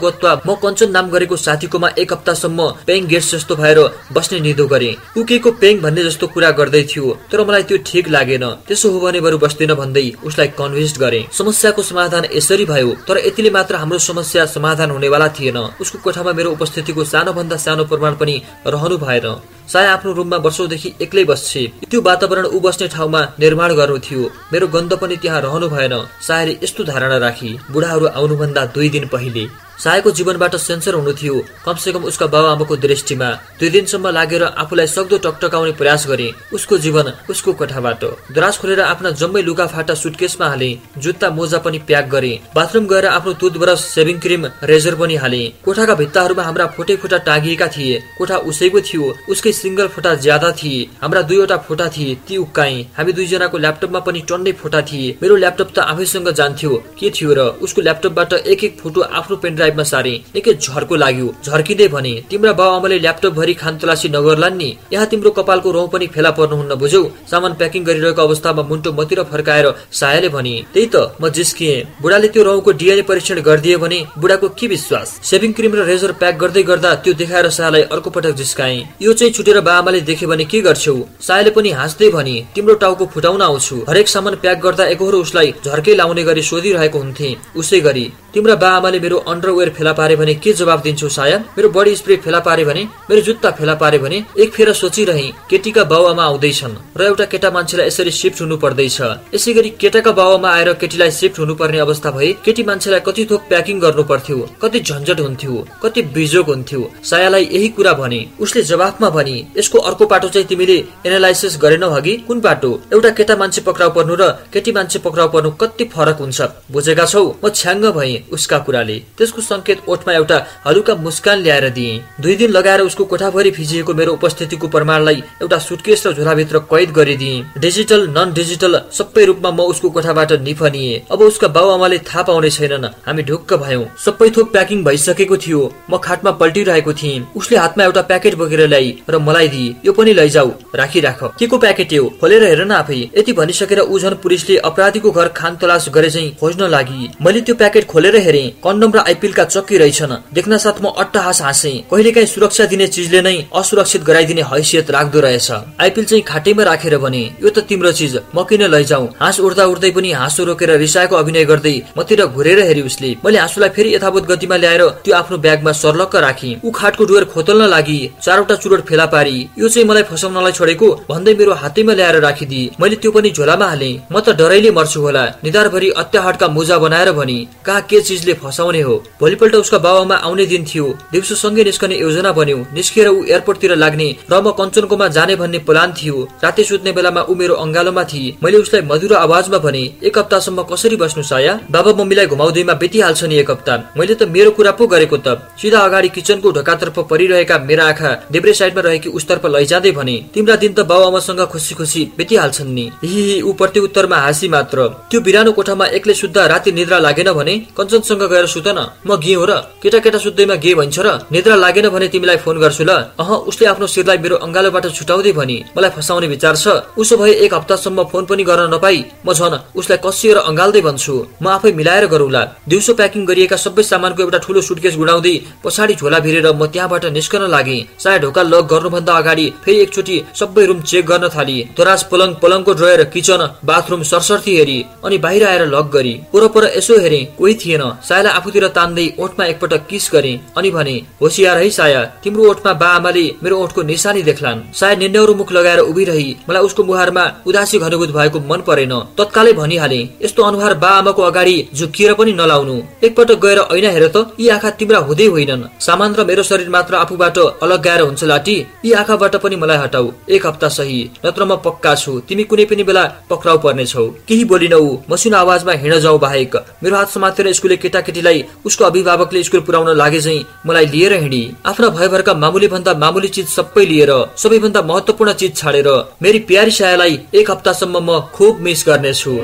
म कञ्चन नाम गरेको साथीकोमा एक हप्तासम्म पेङ गेट्स जस्तो भएर बस्ने निदो गरे। उकेको पेङ भन्ने जस्तो कुरा गर्दै थियो तर मलाई त्यो ठिक लागेन। त्यसो हो भने बरु बस्दिन भन्दै उसलाई कन्भिन्स गरे। समस्याको समाधान यसरी भयो तर यतिले मात्र हाम्रो समस्या समाधान हुनेवाला थिएन। उसको कोठामा मेरो उपस्थितिको सानोभन्दा सानो प्रमाण पनि रहनु भएन। साया आफ्नो रुममा वर्षौदेखि एक्लै बस्छे त्यो वातावरण ऊ बस्ने ठाउँमा निर्माण गर्नु थियो। मेरो गन्ध पनि त्यहाँ रहनु भएन। सायाले यस्तो धारणा राखी बुढाहरू आउनुभन्दा दुई दिन पहिले। सायको जीवनबाट सेन्सर हुनु थियो। कमसे कम उसका बाबुआमाको दृष्टिमा दुई दिनसम्म लागेर आफूलाई सक्दो टकटकाउने प्रयास गरे उसको जीवन उसको कोठाबाट। दराज खोलेर आफ्ना जम्मै लुगा फाटा सुटकेसमा हाले जुत्ता मोजा पनि प्याक गरे बाथरुम गएर आफ्नो टुथब्रस सेभिङ क्रिम रेजर पनि हाले। कोठाका भित्ताहरूमा हाम्रा फोटे फोटा टाँगिएका थिए। कोठा उसैको थियो उसकै सिङ्गल फोटा ज्यादा थिए। हाम्रा दुईवटा फोटा थिए ती उक्काए हामी दुईजनाको ल्यापटपमा पनि टन्नै फोटा थिए। मेरो ल्यापटप त आफैसँग जान्थ्यो के थियो र? उसको ल्यापटपबाट एक एक फोटो आफ्नो पेन ड्राइभमा सारे। निकै झर्को लाग्यो। झर्किँदै भने तिम्रा भरि खान तलासी नगर्लान् नि। यहाँ तिम्रो कपालको रौँ पनि फेला पर्नुहुन्न बुझौ सामान प्याकिङ गरिरहेको अवस्थामा मुन्टो मतिर फर्काएर सायाले भने त्यही त म जिस्किएँ। बुढाले त्यो रौँको डिएनए परीक्षण गरिदिए भने बुढाको के विश्वास? सेभिङ क्रिम र रेजर प्याक गर्दै गर्दा त्यो देखाएर सायालाई अर्को पटक जिस्काए। यो चाहिँ छुटेर बाबाले देखे भने के गर्छौ? सायाले पनि हाँस्दै भने तिम्रो टाउको फुटाउन आउँछु। हरेक सामान प्याक गर्दा एकहोरो उसलाई झर्कै लाउने गरी सोधिरहेको हुन्थे। उसै गरी तिम्रा बाआमाले मेरो अन्डरवेयर फेला पारे भने के जवाब दिन्छौ सायद? मेरो बडी स्प्रे फेला पारे भने मेरो जुत्ता फेला पारे भने एक फेर सोचिरहे केटीका बाउआमा आउँदैछन् र एउटा केटा मान्छेलाई यसरी सिफ्ट हुनु पर्दैछ। यसै गरी केटाका बाउआमा आएर केटीलाई सिफ्ट हुनुपर्ने अवस्था भए केटी मान्छेलाई कति थोक प्याकिङ गर्नु पर्थ्यो कति झन्झट हुन्थ्यो कति बिजोग हुन्थ्यो। सायालाई यही कुरा भने उसले जवाफमा भने यसको अर्को पाटो चाहिँ तिमीले एनालाइसिस गरेनौ हगि? कुन पाटो? एउटा केटा मान्छे पक्राउ पर्नु र केटी मान्छे पक्राउ पर्नु कति फरक हुन्छ बुझेका छौ? म छ्याङ्ग भए उसका कुराले। त्यसको संकेत ओठमा एउटा हलुका मुस्कान ल्याएर दिए। दुई दिन लगाएर उसको कोठाभरि फिजिएको मेरो उपस्थितिको प्रमाणलाई एउटा सुटकेस र झोलाभित्र कैद गरिदिए। डिजिटल नन डिजिटल सबै रूपमा म उसको कोठाबाट निफनिए। अब उसका बाबुआमाले थाहा पाउने छैनन् हामी ढुक्क भयौं। सबै थोक प्याकिङ भइसकेको थियो। म खाटमा पल्टिरहेको थिएँ। उसले हातमा एउटा प्याकेट बोकेर ल्याई र मलाई दिए यो पनि लैजाऊ राखिराख के को प्याकेट हो खोलेर हेर न आफै यति भनिसकेर झन पुलिसले अपराधीको घर खान तलास गरे चाहिँ खोज्न लागि। मैले त्यो प्याकेट खोलेर हेरे। कन्डम र आइपिलका चक्की रहेछन्। देख्न साथ म अट्टहास हाँसे। कहिलेकाहीँ सुरक्षा दिने चिजले नै असुरक्षित गराइदिने हैसियत राख्दो रहेछ। आइपिल चाहिँ खाटैमा राखेर भने यो त तिम्रो चिज। म किन लैजाऊ हाँस उड्दा उड्दै पनि हाँसो रोकेर रिसाएको अभिनय गर्दै मतिर घुरेर हेरी उसले। मैले हाँसुलाई फेरि यथावत गतिमा ल्याएर त्यो आफ्नो ब्यागमा सर्लक्क राखी। ऊ खाटको डुवर खोतल्न लागि चारवटा चुरोट फेला पारी। यो चाहिँ मलाई फसाउनलाई छोडेको भन्दै मेरो हातैमा ल्याएर राखिदिए। मैले त्यो पनि झोलामा हाले। म त डराइले मर्छु होला। निधारभरि अत्याहाटका मुजा बनाएर भनी कहाँ के चिजले फसाउने हो? भोलिपल्ट उसका बाबामा आउने दिन थियो। दिउँसो सँगै निस्कने योजना बन्यो। निस्किएर ऊ एयरपोर्टतिर लाग्ने र म कञ्चनकोमा जाने भन्ने प्लान थियो। राति सुत्ने बेलामा ऊ मेरो अंगालोमा थिए। मैले उसलाई मधुर आवाजमा भने एक हप्तासम्म कसरी बस्नु साया? बाबा मम्मीलाई घुमाउँदैमा बितिहाल्छ नि एक हप्ता। मैले त मेरो कुरा पो गरेको त। सिधा अगाडि किचनको ढोकातर्फ परिरहेका मेरा आँखा देब्रे साइडमा रहेकी उसतर्फ लैजाँदै भने तिम्रा दिन त बाबु आमासँग खुसी खुसी बितिहाल्छन् नि। हि ऊ प्रति उत्तरमा हाँसी मात्र। त्यो बिरानो कोठामा एक्लै सुत्दा राति निद्रा लागेन भने कञ्चनसँग गएर सुत न। म गे हो र। केटा केटा सुत्दैमा गे भन्छ र। निद्रा लागेन भने तिमीलाई फोन गर्छु ल। अह उसले आफ्नो शिरलाई मेरो अंगालोबाट छुटाउँदै भनी मलाई फसाउने विचार छ। उसो भए एक हप्तासम्म फोन पनि गर्न नपाई। म झन उसलाई कसिएर अंगाल्दै भन्छु। म आफै मिलाएर गरौला। दिउँसो प्याकिङ गरिएका सबै सामानको एउटा ठुलो सुटकेस गुडाउँदै पछाडि झोला भिरेर म त्यहाँबाट निस्कन लागे। सायद ढोका लक गर्नुभन्दा अगाडि फेरि एकचोटि सबै रुम चेक गर्न थाली। दराज पलङ पलङको ड्रयर किचन बाथरुम सरसर्थी हेरी अनि बाहिर आएर लक गरी। वरपर यसो हेरे कोही थिएन। सायालाई आफूतिर तान्दै ओठमा एकपटक किस गरे अनि भने होसियार है साया तिम्रो ओठमा बा मेरो ओठको निशानी देख्लान्। सायद निन्यौरो मुख लगाएर उभिरही मलाई उसको मुहारमा उदासी घनीभूत भएको मन परेन। तत्कालै भनिहाले यस्तो अनुहार बा आमाको अगाडि झुकिएर पनि नलाउनु। एकपटक गएर ऐना हेर त यी आँखा तिम्रा हुँदै होइनन् सामान र मेरो शरीर मात्र आफूबाट अलग गाएर हुन्छ लाटी यी आँखाबाट पनि मलाई हटाऊ। एक हप्ता सही नत्र म पक्का छु। तिमी कुनै पनि बेला पक्राउ पर्नेछौ। केही बोलिनौ मसिनो आवाजमा हिँड जाऊ बाहेक। मेरो हात समातेर स्कुलले केटाकेटीलाई उसको अभिभावकले स्कुल पुर्याउन लागे चाहिँ मलाई लिएर हिँडी। आफ्ना भयभरका मामुली भन्दा मामुली चिज सबै लिएर सबैभन्दा महत्वपूर्ण चिज छाडेर मेरी प्यारी सायालाई एक हप्तासम्म म खुब मिस गर्नेछु।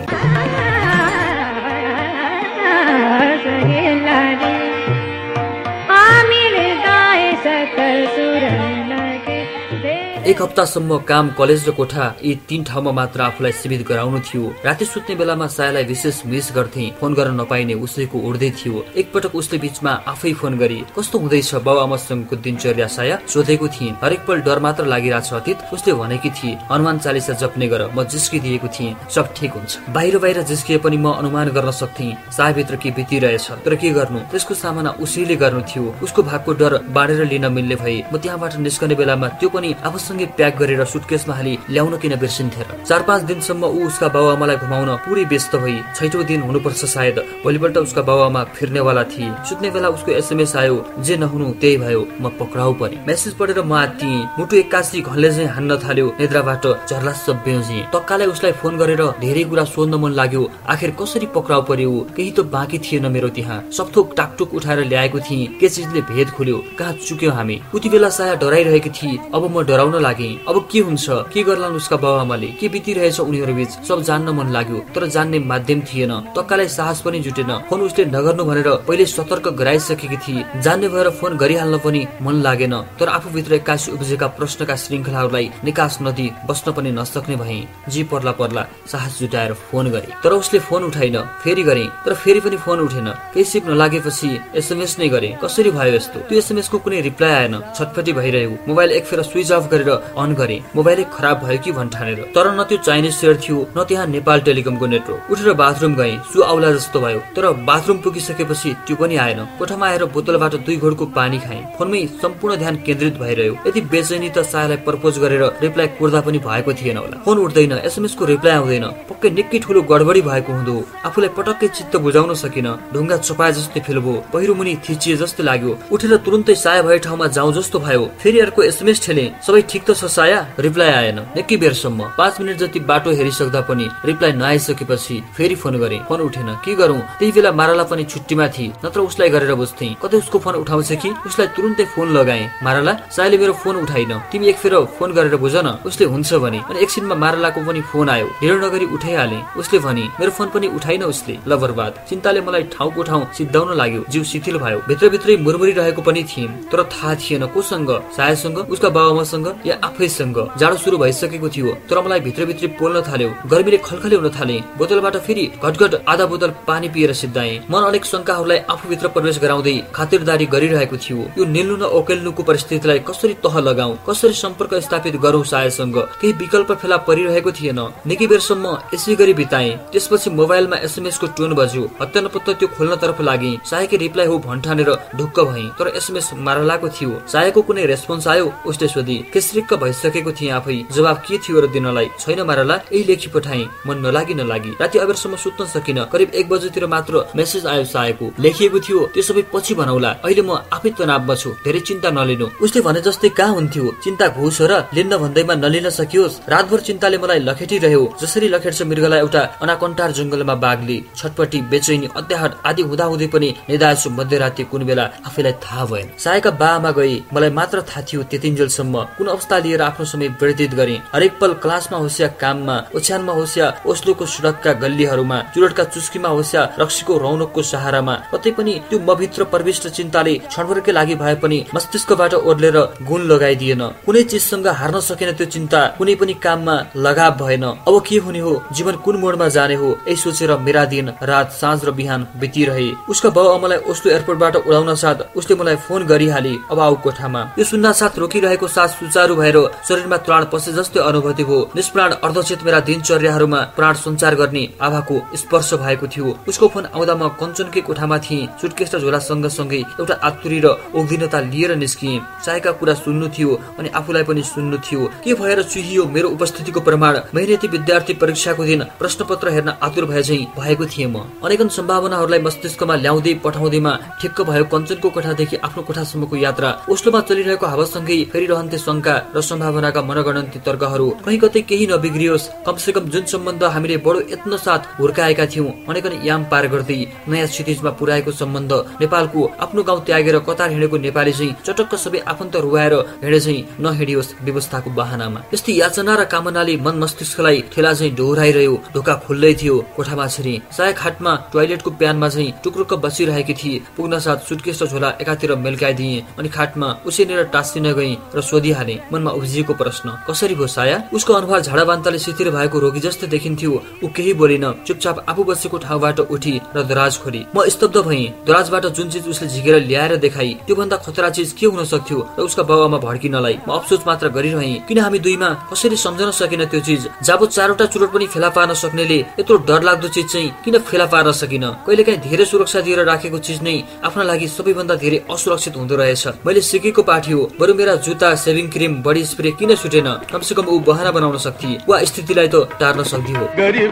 एक हप्तासम्म काम कलेज र कोठा यी तीन ठाउँमा मात्र आफूलाई सीमित गराउनु थियो। राति सुत्ने बेलामा सायालाई विशेष मिस गर्थे। फोन गर्न नपाइने उसैको उड्दै थियो। एकपटक उसले बीचमा आफै फोन गरी कस्तो हुँदैछ बाउ आमासँगको दिनचर्या साया? सोधेको थिएँ। हरेक पल डर मात्र लागिरहेछ अतीत उसले भनेकी थिए हनुमान चालिसा जप्ने गर। म जिस्किदिएको थिएँ। सब ठिक हुन्छ। बाहिर बाहिर जिस्किए पनि म अनुमान गर्न सक्थे। सायाभित्र के बितिरहेछ? तर के गर्नु त्यसको सामना उसैले गर्नु थियो। उसको भागको डर बाँडेर लिन मिल्ने भए म त्यहाँबाट निस्कने बेलामा त्यो पनि आफूसँगै प्याक गरेर सुटकेसमा हाली ल्याउन किन बिर्सिन्थे र? चार पाँच दिनसम्म ऊ उसका बाबुआमालाई घुमाउन पुरै व्यस्त भई छैटौँ दिन हुनुपर्छ सायद। भोलिपल्ट उसका बाबुआमा फिर्नेवाला थिए। सुत्ने बेला उसको एसएमएस आयो जे नहुनु त्यही भयो म पक्राउ परे। मेसेज पढेर म आत्तिएँ मुटु एक्कासी घरले चाहिँ हान्न थाल्यो निद्राबाट झर्लास बेउजे तक्कालाई उसलाई फोन गरेर धेरै कुरा सोध्न मन लाग्यो। आखिर कसरी पक्राउ पर्यो? केही त बाँकी थिएन मेरो त्यहाँ। सबथोक टाकटुक उठाएर ल्याएको थिएँ। के चिजले भेद खोल्यो? कहाँ चुक्यो हामी? उति बेला साया डराइरहेकी थिए अब म डराउन लागे। अब के हुन्छ? के गर्लान् उसका बाबाआमाले? के बितिरहेछ उनीहरू बीच? सब जान्न मन लाग्यो तर जान्ने माध्यम थिएन। तक्कालाई साहस पनि जुटेन। फोन उसले नगर्नु भनेर पहिले सतर्क गराइसकेकी थिए। जान्ने भएर फोन गरिहाल्न पनि मन लागेन तर आफूभित्र एक्कासी उब्जेका प्रश्नका श्रृङ्खलाहरूलाई निकास नदी बस्न पनि नसक्ने भए। जी पर्ला पर्ला साहस जुटाएर फोन गरे। तर उसले फोन उठाइन फेरि गरे। तर फेरि पनि फोन उठेन। केही सिप नलागेपछि एसएमएस नै गरे। कसरी भयो यस्तो? त्यो एसएमएस को कुनै रिप्लाई आएन। छटपटी भइरह्यो। मोबाइल एक फेर स्विच अफ गरेर अन गरे। मोबाइलै खराब भयो कि भन्ठानेर तर न त्यो चाइनिज सेयर थियो न त्यहाँ नेपाल टेलिकमको नेटवर्क। उठेर बाथरुम गए सु आउला जस्तो भयो। तर बाथरुम पुगिसकेपछि त्यो पनि आएन। कोठामा आएर बोतलबाट दुई घोडको पानी खाए। फोनमै सम्पूर्ण ध्यान केन्द्रित भइरह्यो। यति बेचैनी त सायालाई प्रपोज गरेर रिप्लाई कोर्दा पनि भएको थिएन होला। फोन उठ्दैन एसएमएस को रिप्लाई आउँदैन। पक्कै निकै ठुलो गडबडी भएको हुँदो। आफूलाई पटक्कै चित्त बुझाउन सकिन। ढुङ्गा चपाए जस्तै फिल भयो पहिरो मुनि थिचिए जस्तो लाग्यो। उठेर तुरुन्तै साया भए ठाउँमा जाउँ जस्तो भयो। फेरि अर्को एसएमएस ठेले। सबै त छ साया रिप्लाई आएन। निकै बेरसम्म पाँच मिनट जति बाटो हेरिसक्दा पनि रिप्लाई नआइसकेपछि फेरि फोन गरे। फोन उठेन। के गरौँ? त्यही बेला माराला पनि छुट्टीमा थिए। नत्र उसलाई गरेर बुझ्थे। कतै उसको फोन उठाउँछ कि? उसलाई तुरुन्तै फोन लगाए। माराला सायले मेरो फोन उठाइन। तिमी एक फेर फोन गरेर बुझ न उसले हुन्छ भने। अनि एकछिनमा मारालाको पनि फोन आयो। ढिलो नगरी उठाइहाले। उसले भने मेरो फोन पनि उठाइन उसले ल बर्बाद चिन्ताले मलाई ठाउँको ठाउँ सिद्धाउन लाग्यो। जिउ शिथिल भयो। भित्रभित्रै मुरमुरी रहेको पनि थिएँ। तर थाहा थिएन कोसँग। सायासँग उसका बाबामासँग या आफैसँग जाडो सुरु भइसकेको थियो तर मलाई भित्रभित्रै पोल्न थाल्यो। गर्मीले खलखले हुन थाले। बोतलबाट फेरि घटघट आधा बोतल पानी पिएर सिद्धाए। मन अनेक शङ्काहरूलाई आफूभित्र प्रवेश गराउँदै खातिरदारी गरिरहेको थियो। यो निल्नु न ओकेल्नुको परिस्थितिलाई कसरी तह लगाऊ? कसरी सम्पर्क स्थापित गरौँ सायसँग केही विकल्प फेला परिरहेको थिएन। निकै बेरसम्म यसै गरी बिताए। त्यसपछि मोबाइलमा एसएमएस को टोन बज्यो। हत्यानपत्त त्यो खोल्न तर्फ लागे। सायकै रिप्लाई हो भन्ठानेर ढुक्क भए तर एसएमएस मारलाको थियो। सायको कुनै रेस्पोन्स आयो उसले सोधी ठिक्क भइसकेको थिएँ आफै। जवाब के थियो र दिनलाई? छैन मारला यही लेखी पठाएँ। मन नलागी नलागी। राति अबेरसम्म सुत्न सकिन। करिब एक बजेतिर मात्र मेसेज आयो सायको लेखिएको थियो त्यो सबै पछि भनौला। अहिले म आफै तनावमा छु। धेरै चिन्ता नलिनु उसले भने जस्तै कहाँ हुन्थ्यो? चिन्ता घुस हो र लिन्न भन्दैमा नलिन सकियोस्। रातभर चिन्ताले मलाई लखेटिरह्यो। जसरी लखेट्छ मृगलाई एउटा अनाकन्टार जङ्गलमा बाघले छटपटी बेचैनी अध्याहट आदि हुँदाहुँदै पनि निदाएछु मध्यराति कुन बेला आफैलाई थाहा भएन। सायका बा आमा गए मलाई मात्र थाहा थियो त्यतिन्जेलसम्म कुन अवस्था लिएर आफ्नो समय व्यतीत गरे हरेक पल क्लासमा होस् या काममा ओछ्यानमा होस् या ओस्लोको सडकका गल्लीहरूमा चुरटका चुस्कीमा होस् या रक्सीको रौनकको सहारामा कतै पनि त्यो मभित्र प्रविष्ट चिन्ताले क्षणभरकै लागि भए पनि मस्तिष्कबाट ओर्लेर गुण लगाइदिएन। कुनै चिजसँग हार्न सकेन त्यो चिन्ता कुनै पनि काममा लगाव भएन। अब के हुने हो? जीवन कुन मोडमा जाने हो? यही सोचेर मेरा दिन रात साँझ र बिहान बितिरहे। उसका बाउ आमालाई ओस्लो एयरपोर्टबाट उडाउन साथ उसले मलाई फोन गरिहाले अब आऊ कोठामा यो सुन्ना साथ रोकिरहेको साथ सुचारू भएर शरीरमा प्राण पसे जस्तै अनुभूति भयो निष्प्राण अर्धचेत मेरा दिनचर्याहरूमा प्राण सञ्चार गर्ने आभाको स्पर्श भएको थियो। उसको फोन आउँदा म कञ्चनकै कोठामा थिएँ। सुटकेस र झोला सँगसँगै एउटा आतुरी र उग्दिनता लिएर निस्किएँ। चाहेका कुरा सुन्नु थियो अनि आफूलाई पनि सुन्नु थियो। के भएर चुहियो मेरो उपस्थितिको प्रमाण? मेहनती विद्यार्थी परीक्षाको दिन प्रश्नपत्र हेर्न आतुर भए झै भएको थिएँ म। अनेकन सम्भावनाहरूलाई मस्तिष्कमा ल्याउँदै पठाउँदैमा ठिक्क भयो कञ्चनको कोठादेखि आफ्नो कोठासम्मको यात्रा। ओस्लोमा चलिरहेको हावासँगै फेरिरहन्थे शङ्का। र सम्भावनाका मनगणन्ती तर्कहरू। कहीँ कतै केही नबिग्रियोस्। कमसे कम जुन सम्बन्ध हामीले बडो यत्न साथ हुर्काएका थियौँ अनेकन याम पार गर्दै नयाँ क्षितिजमा पुर्याएको सम्बन्ध। नेपालको आफ्नो गाउँ त्यागेर कतार हिँडेको नेपाली चाहिँ चटक्क सबै आफन्त रुवाएर हिँडे चाहिँ नहिँडियोस् व्यवस्थाको बहानामा। यस्तै याचना र कामनाले मन मस्तिष्कलाई ठेला चाहिँ डोहोऱ्याइरह्यो ढोका खुल्दै थियो कोठामा छिरे। साय खाटमा टोयलेटको प्यानमा चाहिँ टुक्रुक्क बसिरहेकी थिए पुग्न साथ सुटकेस र झोला एकातिर मेल्काइदिए अनि खाटमा उसिनेर टाँसिन गई र सोधिहाले मनमा उब्जिएको प्रश्न। कसरी भयो साया? उसको अनुहार झाडाबान्ताले शिथिर भएको रोगी जस्तै देखिन्थ्यो। ऊ केही बोलिन चुपचाप आफू बसेको ठाउँबाट उठी र दराज खोली। म स्तब्ध भएँ। दराजबाट जुन चिज उसले झिकेर ल्याएर देखाई त्योभन्दा खतरा चिज के हुन सक्थ्यो र उसका बाबामा भड्किनलाई? म अफसोच मात्र गरिरहेँ। किन हामी दुईमा कसरी सम्झन सकेन त्यो चिज? जब चारवटा चुरोट पनि फेला पार्न सक्नेले यत्रो डर लाग्दो चिज चाहिँ किन फेला पार्न सकिन? कहिले काहीँ धेरै सुरक्षा दिएर राखेको चिज नै आफ्ना लागि सबैभन्दा धेरै असुरक्षित हुँदो रहेछ। मैले सिकेको पाठी हो बरु मेरा जुत्ता सेभिङ क्रिम बडी स्प्रे किन छुटेन कमसे कम ऊ बहरा बनाउन सक्थे। वा स्थितिलाई त टार्न सक्थे हो। गरीब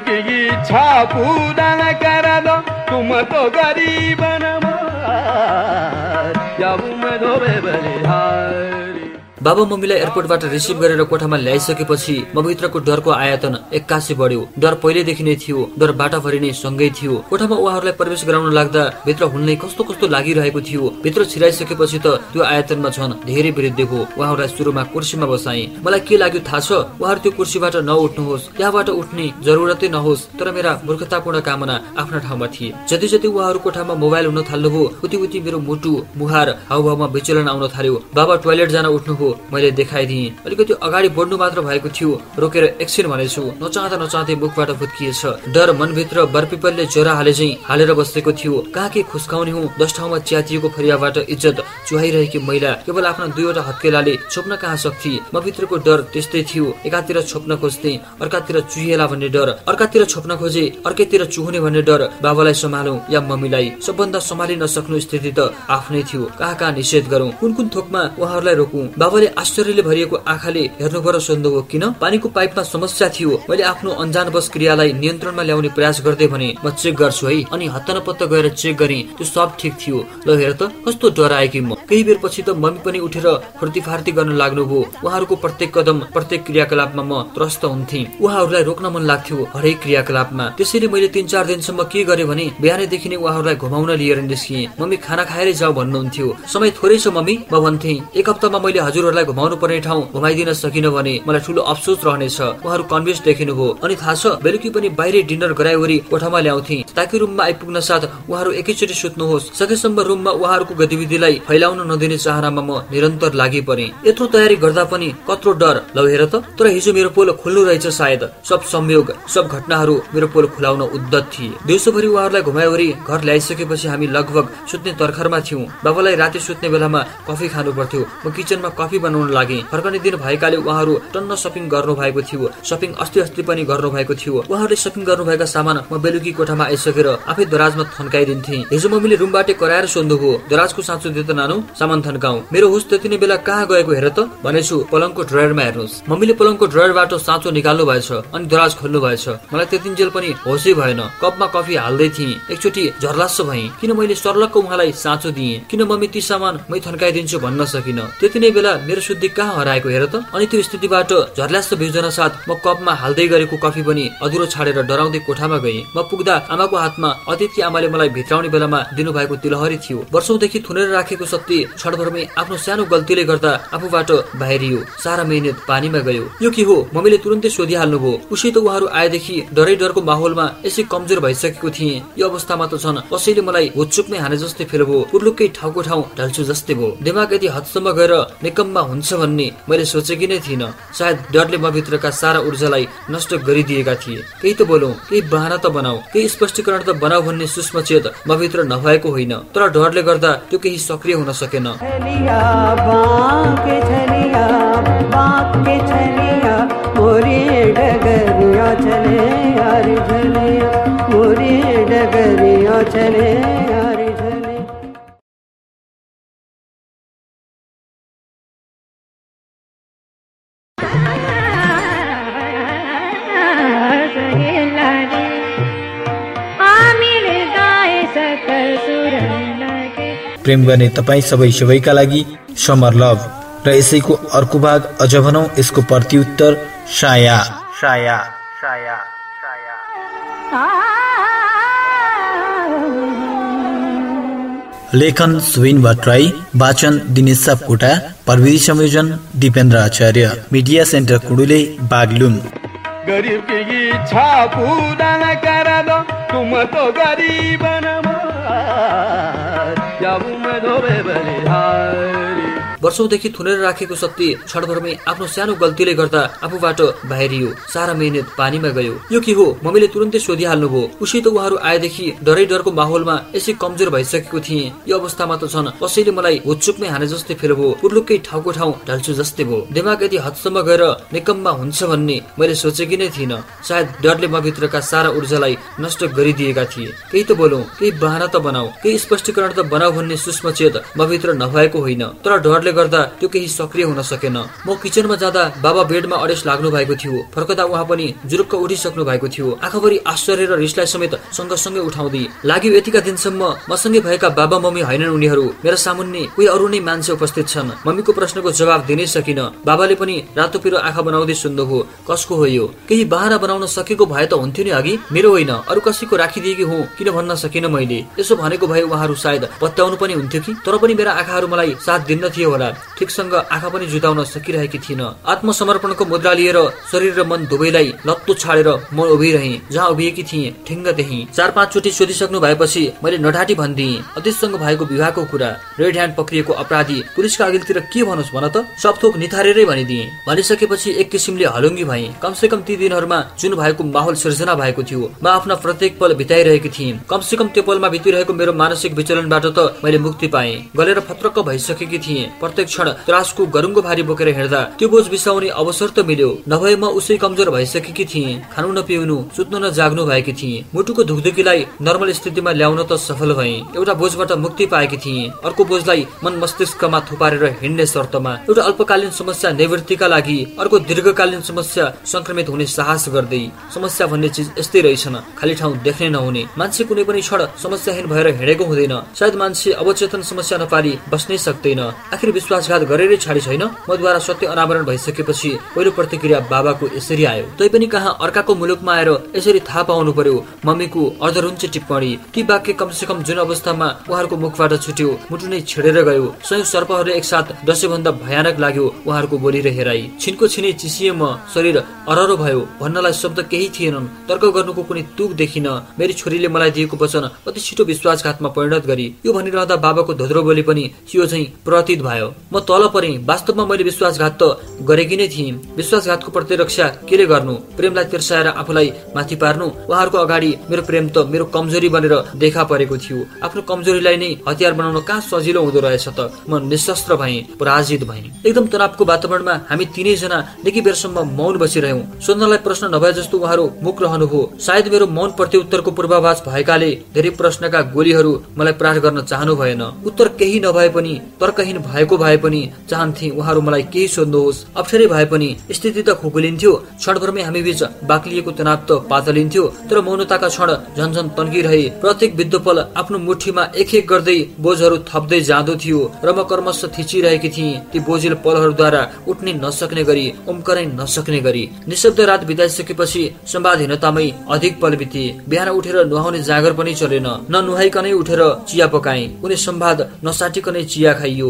बाबा मम्मीलाई एयरपोर्टबाट रिसिभ गरेर कोठामा ल्याइसकेपछि म भित्रको डरको आयतन एक्कासी बढ्यो। डर पहिलेदेखि नै थियो डर बाटाभरि नै सँगै थियो। कोठामा उहाँहरूलाई प्रवेश गराउन लाग्दा भित्र हुनै कस्तो कस्तो लागिरहेको थियो। भित्र छिराइसकेपछि त त्यो आयतनमा झन् धेरै वृद्धि भयो उहाँहरूलाई सुरुमा कुर्सीमा बसाए। मलाई के लाग्यो थाहा छ? उहाँहरू त्यो कुर्सीबाट नउठ्नुहोस्। त्यहाँबाट उठ्ने जरुरतै नहोस्। तर मेरा मूर्खतापूर्ण कामना आफ्ना ठाउँमा थिए। जति जति उहाँहरू कोठामा मोबाइल हुन थाल्नुभयो उति उति मेरो मुटु मुहार हाउभाउमा विचलन आउन थाल्यो। बाबा टोयलेट जान उठ्नुभयो। मैले देखाइदिएँ। अलिकति अगाडि बढ्नु मात्र भएको थियो। रोकेर एकछिन भनेछु नचाहँदा नचाहँदै मुखबाट फुत्किएछ। डर मनभित्र बरपिपलले ज्वरा हाले चाहिँ हालेर बसेको थियो। कहाँ के खुस्काउने हो? दस ठाउँमा च्यातिएको फरियाबाट इज्जत चुहाइरहेकी महिला केवल आफ्ना दुईवटा हत्केलाले छोप्न कहाँ सक्थे? म भित्रको डर त्यस्तै थियो। एकातिर छोप्न खोज्थे अर्कातिर चुहिएला भन्ने डर। अर्कातिर छोप्न खोजे अर्कैतिर चुहुने भन्ने डर। बाबालाई सम्हालौं या मम्मीलाई? सबभन्दा सम्हालि नसक्नु स्थिति त आफ्नै थियो। कहाँ कहाँ निषेध गरौं? कुन कुन थोकमा उहाँहरूलाई रोकौं? बाबाले आश्चर्यले भरिएको आँखाले हेर्नु पर सोध्नुभयो किन? पानीको पाइपमा समस्या थियो। मैले आफ्नो अन्जानवश क्रियालाई नियन्त्रणमा ल्याउने प्रयास गर्दै भने म चेक गर्छु है। अनि हत्तनपत्त गएर चेक गरेँ त्यो सब ठिक थियो। ल हेर त कस्तो डराए कि म? केही बेर पछि त मम्मी पनि उठेर फुर्तीफार्ती गर्न लाग्नुभयो उहाँहरूको प्रत्येक कदम प्रत्येक क्रियाकलापमा म त्रस्त हुन्थे। उहाँहरूलाई रोक्न मन लाग्थ्यो हरेक क्रियाकलापमा। त्यसैले मैले तिन चार दिनसम्म के गरेँ भने बिहानैदेखि नै उहाँहरूलाई घुमाउन लिएर निस्किएँ मम्मी खाना खाएरै जाऊ भन्नुहुन्थ्यो। समय थोरै छ मम्मी? म भन्थे एक हप्तामा मैले हजुरहरूलाई घुमाउनु पर्ने ठाउँ घुमाइदिन सकिन भने मलाई ठुलो अफसोस रहनेछ। उहाँहरू कन्भिन्स देखिनुभयो अनि थाहा छ बेलुकी पनि बाहिरै डिनर गराइवरी कोठामा ल्याउँथे। ताकि रुममा आइपुग्न साथ उहाँहरू एकैचोटि सुत्नुहोस्। सकेसम्म रुममा उहाँहरूको गतिविधिलाई फैलाउन नदिने चाहनामा म निरन्तर लागि परे। यत्रो तयारी गर्दा पनि कत्रो डर। लौ हेर त तर हिजो मेरो पोल खुल्नु रहेछ सायद। सब संयोग सब घटनाहरू मेरो पोल खुलाउन उद्धत थिए। दिउँसोभरि उहाँहरूलाई घुमाइवरी घर ल्याइसकेपछि हामी लगभग सुत्ने तर्खरमा थियौँ। बाबालाई राति सुत्ने बेलामा कफी खानु पर्थ्यो म किचनमा कफी छुट्टी बनाउन लागे फर्कने दिन भएकाले उहाँहरू टन्न सपिङ गर्नु भएको थियो। सपिङ अस्ति अस्ति पनि गर्नु भएको थियो। उहाँहरूले सपिङ गर्नुभएका सामान म बेलुकी कोठामा आइसकेर आफै दराजमा थन्काइदिन्थे। हिजो मम्मीले रुमबाटै कराएर सोध्नुभयो दराजको साँचो दे त नानु? सामान थन्काउ। मेरो हुस त्यति नै बेला कहाँ गएको हेर त? भनेछु पलङको ड्रयरमा हेर्नुहोस्। मम्मीले पलङको ड्रयरबाट साँचो निकाल्नु भएछ अनि दराज खोल्नु भएछ। मलाई त्यतिन्जेल पनि होसै भएन। कपमा कफी हाल्दै थिएँ। एकचोटि झर्लास्स भएँ। किन मैले सर्लक्क उहाँलाई साँचो दिएँ? किन मम्मी ती सामान मै थन्काइदिन्छु भन्न सकिन? त्यति नै बेला मेरो शुद्धि कहाँ हराएको हेर त। अनि त्यो स्थितिबाट झर्लास्स बिउजन साथ म कपमा हाल्दै गरेको कफी पनि अधुरो छाडेर डराउँदै कोठामा गएँ। म पुग्दा आमाको हातमा अतिथि आमाले मलाई भित्राउने बेलामा दिनुभएको तिलहरी थियो। वर्षौंदेखि थुनेर राखेको शक्ति क्षणभरमै आफ्नो सानो गल्तीले गर्दा आफूबाट बाहिरियो। सारा मेहनत पानीमा गयो। यो के हो? मम्मीले तुरन्तै सोधिहाल्नुभयो। उसै त उहाँहरू आएदेखि डरै डरको माहौलमा यसै कमजोर भइसकेको थिएँ। यो अवस्थामा त छन् कसैले मलाई हुच्चुक्नै हाने जस्तै फेल भयो। पुर्लुक्कै ठाउँको ठाउँ ढल्छु जस्तै भयो। दिमाग यदि हदसम्म गएर निकम्मा हुन्छ भन्ने मैले सोचेकी नै थिइनँ। सायद डरले म भित्रका सारा ऊर्जालाई नष्ट गरिदिएका थिए। केही त बोलौ केही बहाना त बनाऊ केही स्पष्टीकरण त बनाऊ भन्ने सूक्ष्म चेत म भित्र नभएको होइन। तर डरले गर्दा त्यो केही सक्रिय हुन सकेन। चले प्रेम गर्ने तपाईँ सबै सबैका लागि समर लभ। र यसैको अर्को भाग अझ भनौँ यसको प्रत्युत्तर साया। साया। साया। साया लेखन सुविन भट्टराई वाचन दिनेश सापकोटा प्रविधि संयोजन दिपेन्द्र आचार्य। मिडिया सेन्टर कुडुले बागलुङ गरीब की इच्छा पूरा न करा दो तुम तो गरीब नवाज जब मैं धोबे बलिहारी वर्षौंदेखि थुनेर राखेको शक्ति क्षणभरमै आफ्नो सानो गल्तीले गर्दा आफूबाट बाहिरियो। सारा मेहनत पानीमा गयो। यो के हो? मम्मीले तुरन्तै सोधिहाल्नुभयो। उसै त उहाँहरू आएदेखि डरै डरको माहौलमा यसै कमजोर भइसकेको थिएँ। यो अवस्थामा त छन्। कसैले मलाई हुच्चुक्नै हाने जस्तै फेल भयो पुर्लुक्कै ठाउँको ठाउँ ढल्छु जस्तै भयो। दिमाग यदि हदसम्म गएर निकम्मा हुन्छ भन्ने मैले सोचेकी नै थिइनँ। सायद डरले म भित्रका सारा ऊर्जालाई नष्ट गरिदिएका थिए। केही त बोलौ केही बहाना त बनाऊ केही स्पष्टीकरण त बनाऊ भन्ने सूक्ष्म चेत म भित्र नभएको होइन। तर डरले गर्दा त्यो केही सक्रिय हुन सकेन। म किचनमा जाँदा बाबा बेडमा अडेस लाग्नु भएको थियो। फर्कदा उहाँ पनि जुरुक्क उठिसक्नु भएको थियो। आँखाभरि आश्चर्य र रिसलाई समेत सँगसँगै उठाउँदै लाग्यो यतिका दिनसम्म मसँगै भएका बाबा मम्मी होइनन् उनीहरू। मेरो सामुन्ने कोही अरू नै मान्छे उपस्थित छन्। मम्मीको प्रश्नको जवाब दिनै सकिन। बाबाले पनि रातो पिरो आँखा बनाउँदै सुन्नुभयो कसको हो यो? केही बहाना बनाउन सकेको भए त हुन्थ्यो नि अघि। मेरो होइन। अरू कसैको राखिदिएकी हुँ किन भन्न सकिन मैले? यसो भनेको भए उहाँहरू सायद पत्याउनु पनि हुन्थ्यो कि? तर पनि मेरा आँखाहरू मलाई साथ दिन्न थियो होला। ठिकसँग आँखा पनि जुटाउन सकिरहेकी थिइन। आत्मसमर्पणको मुद्रा लिएर शरीर र मन दुवैलाई लत्तो छाडेर म उभिरहे जहाँ उभिएकी थिएँ ठिङ्ग त्यही चार पाँच चोटि सोधिसक्नु भएपछि मैले नढाटी भनिदिएँ। अतीतसँग भएको विवाहको कुरा रेड ह्यान्ड पक्रिएको अपराधी पुलिसका अघिल्तिर के भनोस् भन त? सब थोक निथारेरै भनिदिए। भनिसकेपछि एक किसिमले हलुङ्गी भए। कमसे कम ती दिनहरूमा जुन भएको माहौल सिर्जना भएको थियो म आफ्ना प्रत्येक पल बिताइरहेकी थिएँ। कमसे कम त्यो पलमा बितिरहेको मेरो मानसिक विचलनबाट त मैले मुक्ति पाएँ। गलेर फत्रक्क भइसकेकी थिएँ। प्रत्येक क्षण त्रासको गरुङ्गो भारी बोकेर हिँड्दा त्यो बोझ बिसाउने अवसर त मिल्यो। नभए म उसै कमजोर भइसकेकी थिएँ। खानु नपिउनु सुत्नु न जाग्नु भएकी थिएँ। मुटुको धुकधुकीलाई नर्मल स्थितिमा ल्याउन त सफल भएँ। एउटा बोझबाट मुक्ति पाएकी थिएँ। अर्को बोझलाई मन मस्तिष्कमा थुपारेर हिँड्ने शर्तमा एउटा अल्पकालीन समस्या निवृत्तिका लागि अर्को दीर्घकालीन समस्या संक्रमित हुने साहस गर्दै। समस्या भन्ने चिज यस्तै रहेछन्। खाली ठाउँ देख्ने नहुने। मान्छे कुनै पनि क्षण समस्याहीन भएर हिँडेको हुँदैन। सायद मान्छे अवचेतन समस्या नपारी बस्नै सक्दैन। आखिर विश्वासघात गरेरै छाडी छैन। मद्वारा सत्य अनावरण भइसकेपछि पहिलो प्रतिक्रिया बाबाको यसरी आयो। तैपनि कहाँ अर्काको मुलुकमा आएर यसरी थाहा पाउनु पर्यो मम्मीको अर्धरुन्चे टिप्पणी। ती वाक्य कमसे कम जुन अवस्थामा उहाँहरूको मुखबाट छुट्यो मुटु नै छेडेर गयो। स्वयं सर्पहरूले एकसाथ दसैँभन्दा भयानक लाग्यो उहाँहरूको बोली र हेराई छिनको छिनै चिसिए म शरीर अररो भयो भन्नलाई शब्द केही थिएनन्। तर्क गर्नुको कुनै तुक देखिन। मेरी छोरीले मलाई दिएको वचन अति छिटो विश्वासघातमा परिणत गरी यो भनिरहँदा बाबाको धोद्रो बोली पनि सियो झैँ प्रतीत भयो। म तल परेँ। वास्तवमा मैले विश्वासघात त गरेकी नै थिएँ। विश्वासघातको प्रतिरक्षा केले गर्नु? प्रेमलाई तिर्साएर आफूलाई माथि पार्नु? उहाँहरूको अगाडि मेरो प्रेम त मेरो कमजोरी बनेर देखा परेको थियो। आफ्नो कमजोरीलाई नै हतियार बनाउन कहाँ सजिलो हुँदो रहेछ त? म निशस्त्र भएँ पराजित भएँ। एकदम तनावको वातावरणमा हामी तिनैजना निकै बेरसम्म मौन बसिरह्यौँ। सोध्नलाई प्रश्न नभए जस्तो उहाँहरू मुख रहनुभयो सायद मेरो मौन प्रत्युत्तरको पूर्वाभास भएकाले धेरै प्रश्नका गोलीहरू मलाई प्रहार गर्न चाहनु भएन। उत्तर केही नभए पनि तर्कहीन भएको भए पनि चाहन्थे उहाँहरू मलाई केही सोध्नुहोस्। अप्ठ्यारै भए पनि स्थिति त खुकुलिन्थ्यो। क्षणभरमै हामी बीच बाक्लिएको तनाव त पातलिन्थ्यो। तर मौनताका क्षण झन्झन तन्किरहे। प्रत्येक विद्युपल आफ्नो मुठीमा एक एक गर्दै बोझहरू थप्दै जाँदो थियो र म कर्मश थिचिरहेकी थिएँ। ती बोझिल पलहरूद्वारा उठ्ने नसक्ने गरी उम्कनै नसक्ने गरी। निशब्द रात बिताइसकेपछि सम्वादहीनतामै अधिक पल बिते। बिहान उठेर नुहाउने जागर पनि चलेन। नुहाइकनै उठेर चिया पकाए। कुनै सम्वाद नसाटिकनै चिया खाइयो।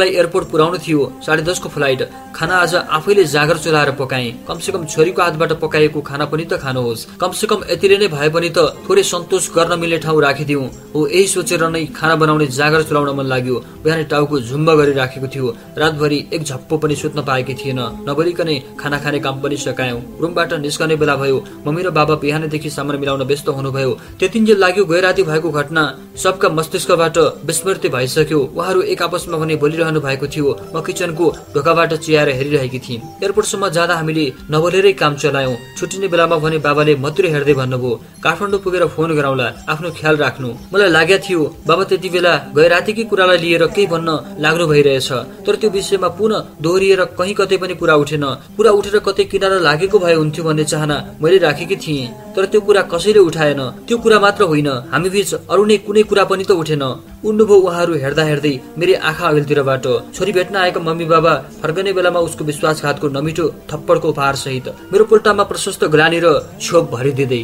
उहाँहरूलाई एयरपोर्ट पुर्याउनु थियो। साढे दसको फ्लाइट। खाना आज आफैले जागर चलाएर पकाए। कमसे कम छोरीको हातबाट पकाएको खाना पनि त खानुहोस्। कमसे कम यतिले नै भए पनि त थोरै सन्तोष गर्न मिल्ने ठाउँ राखिदिउँ। हो यही सोचेर नै खाना बनाउने जागर चलाउन मन लाग्यो। बिहानै टाउको झुम्ब गरिराखेको थियो। रातभरि एक झप्पो पनि सुत्न पाएकी थिएन। नबोलिकनै खाना खाने काम पनि सकायौं। रुमबाट निस्कने बेला भयो। मम्मी र बाबा बिहानैदेखि सामान मिलाउन व्यस्त हुनुभयो। त्यतिन्जेल लाग्यो गए राति भएको घटना सबका मस्तिष्कबाट विस्मृति भइसक्यो। उहाँहरू एक आपसमा भने बोलिरहनु भएको थियो। म किचनको ढोकाबाट चियाएर हेरिरहेकी थिएँ। एयरपोर्टसम्म जाँदा हामीले नबोलेरै काम चलायौं। छुट्टिने बेलामा भने बाबाले मात्रै हेर्दै भन्नुभयो काठमाडौँ पुगेर फोन गराउला आफ्नो ख्याल राख्नु। मलाई लागेको थियो बाबा त्यति बेला गए कुरालाई लिएर केही भन्न लाग्नु भइरहेछ। तर त्यो विषयमा पुनः दोहोरिएर कहीँ कतै पनि कुरा उठेन। कुरा उठेर कतै किनारा लागेको भए हुन्थ्यो भन्ने चाहना मैले राखेकी थिएँ। तर त्यो कुरा कसैले उठाएन। त्यो कुरा मात्र होइन हामी बीच अरू नै कुनै कुरा पनि त उठेन। उड्नुभयो उहाँहरू हेर्दा हेर्दै मेरी आँखा अघिल्तिरबाट। छोरी भेट्न आएका मम्मी बाबा फर्कने बेलामा उसको विश्वासघातको नमिठो थप्पडको उपहार सहित मेरो पुल्टामा प्रशस्त ग्लानी र छोप भरिदिँदै।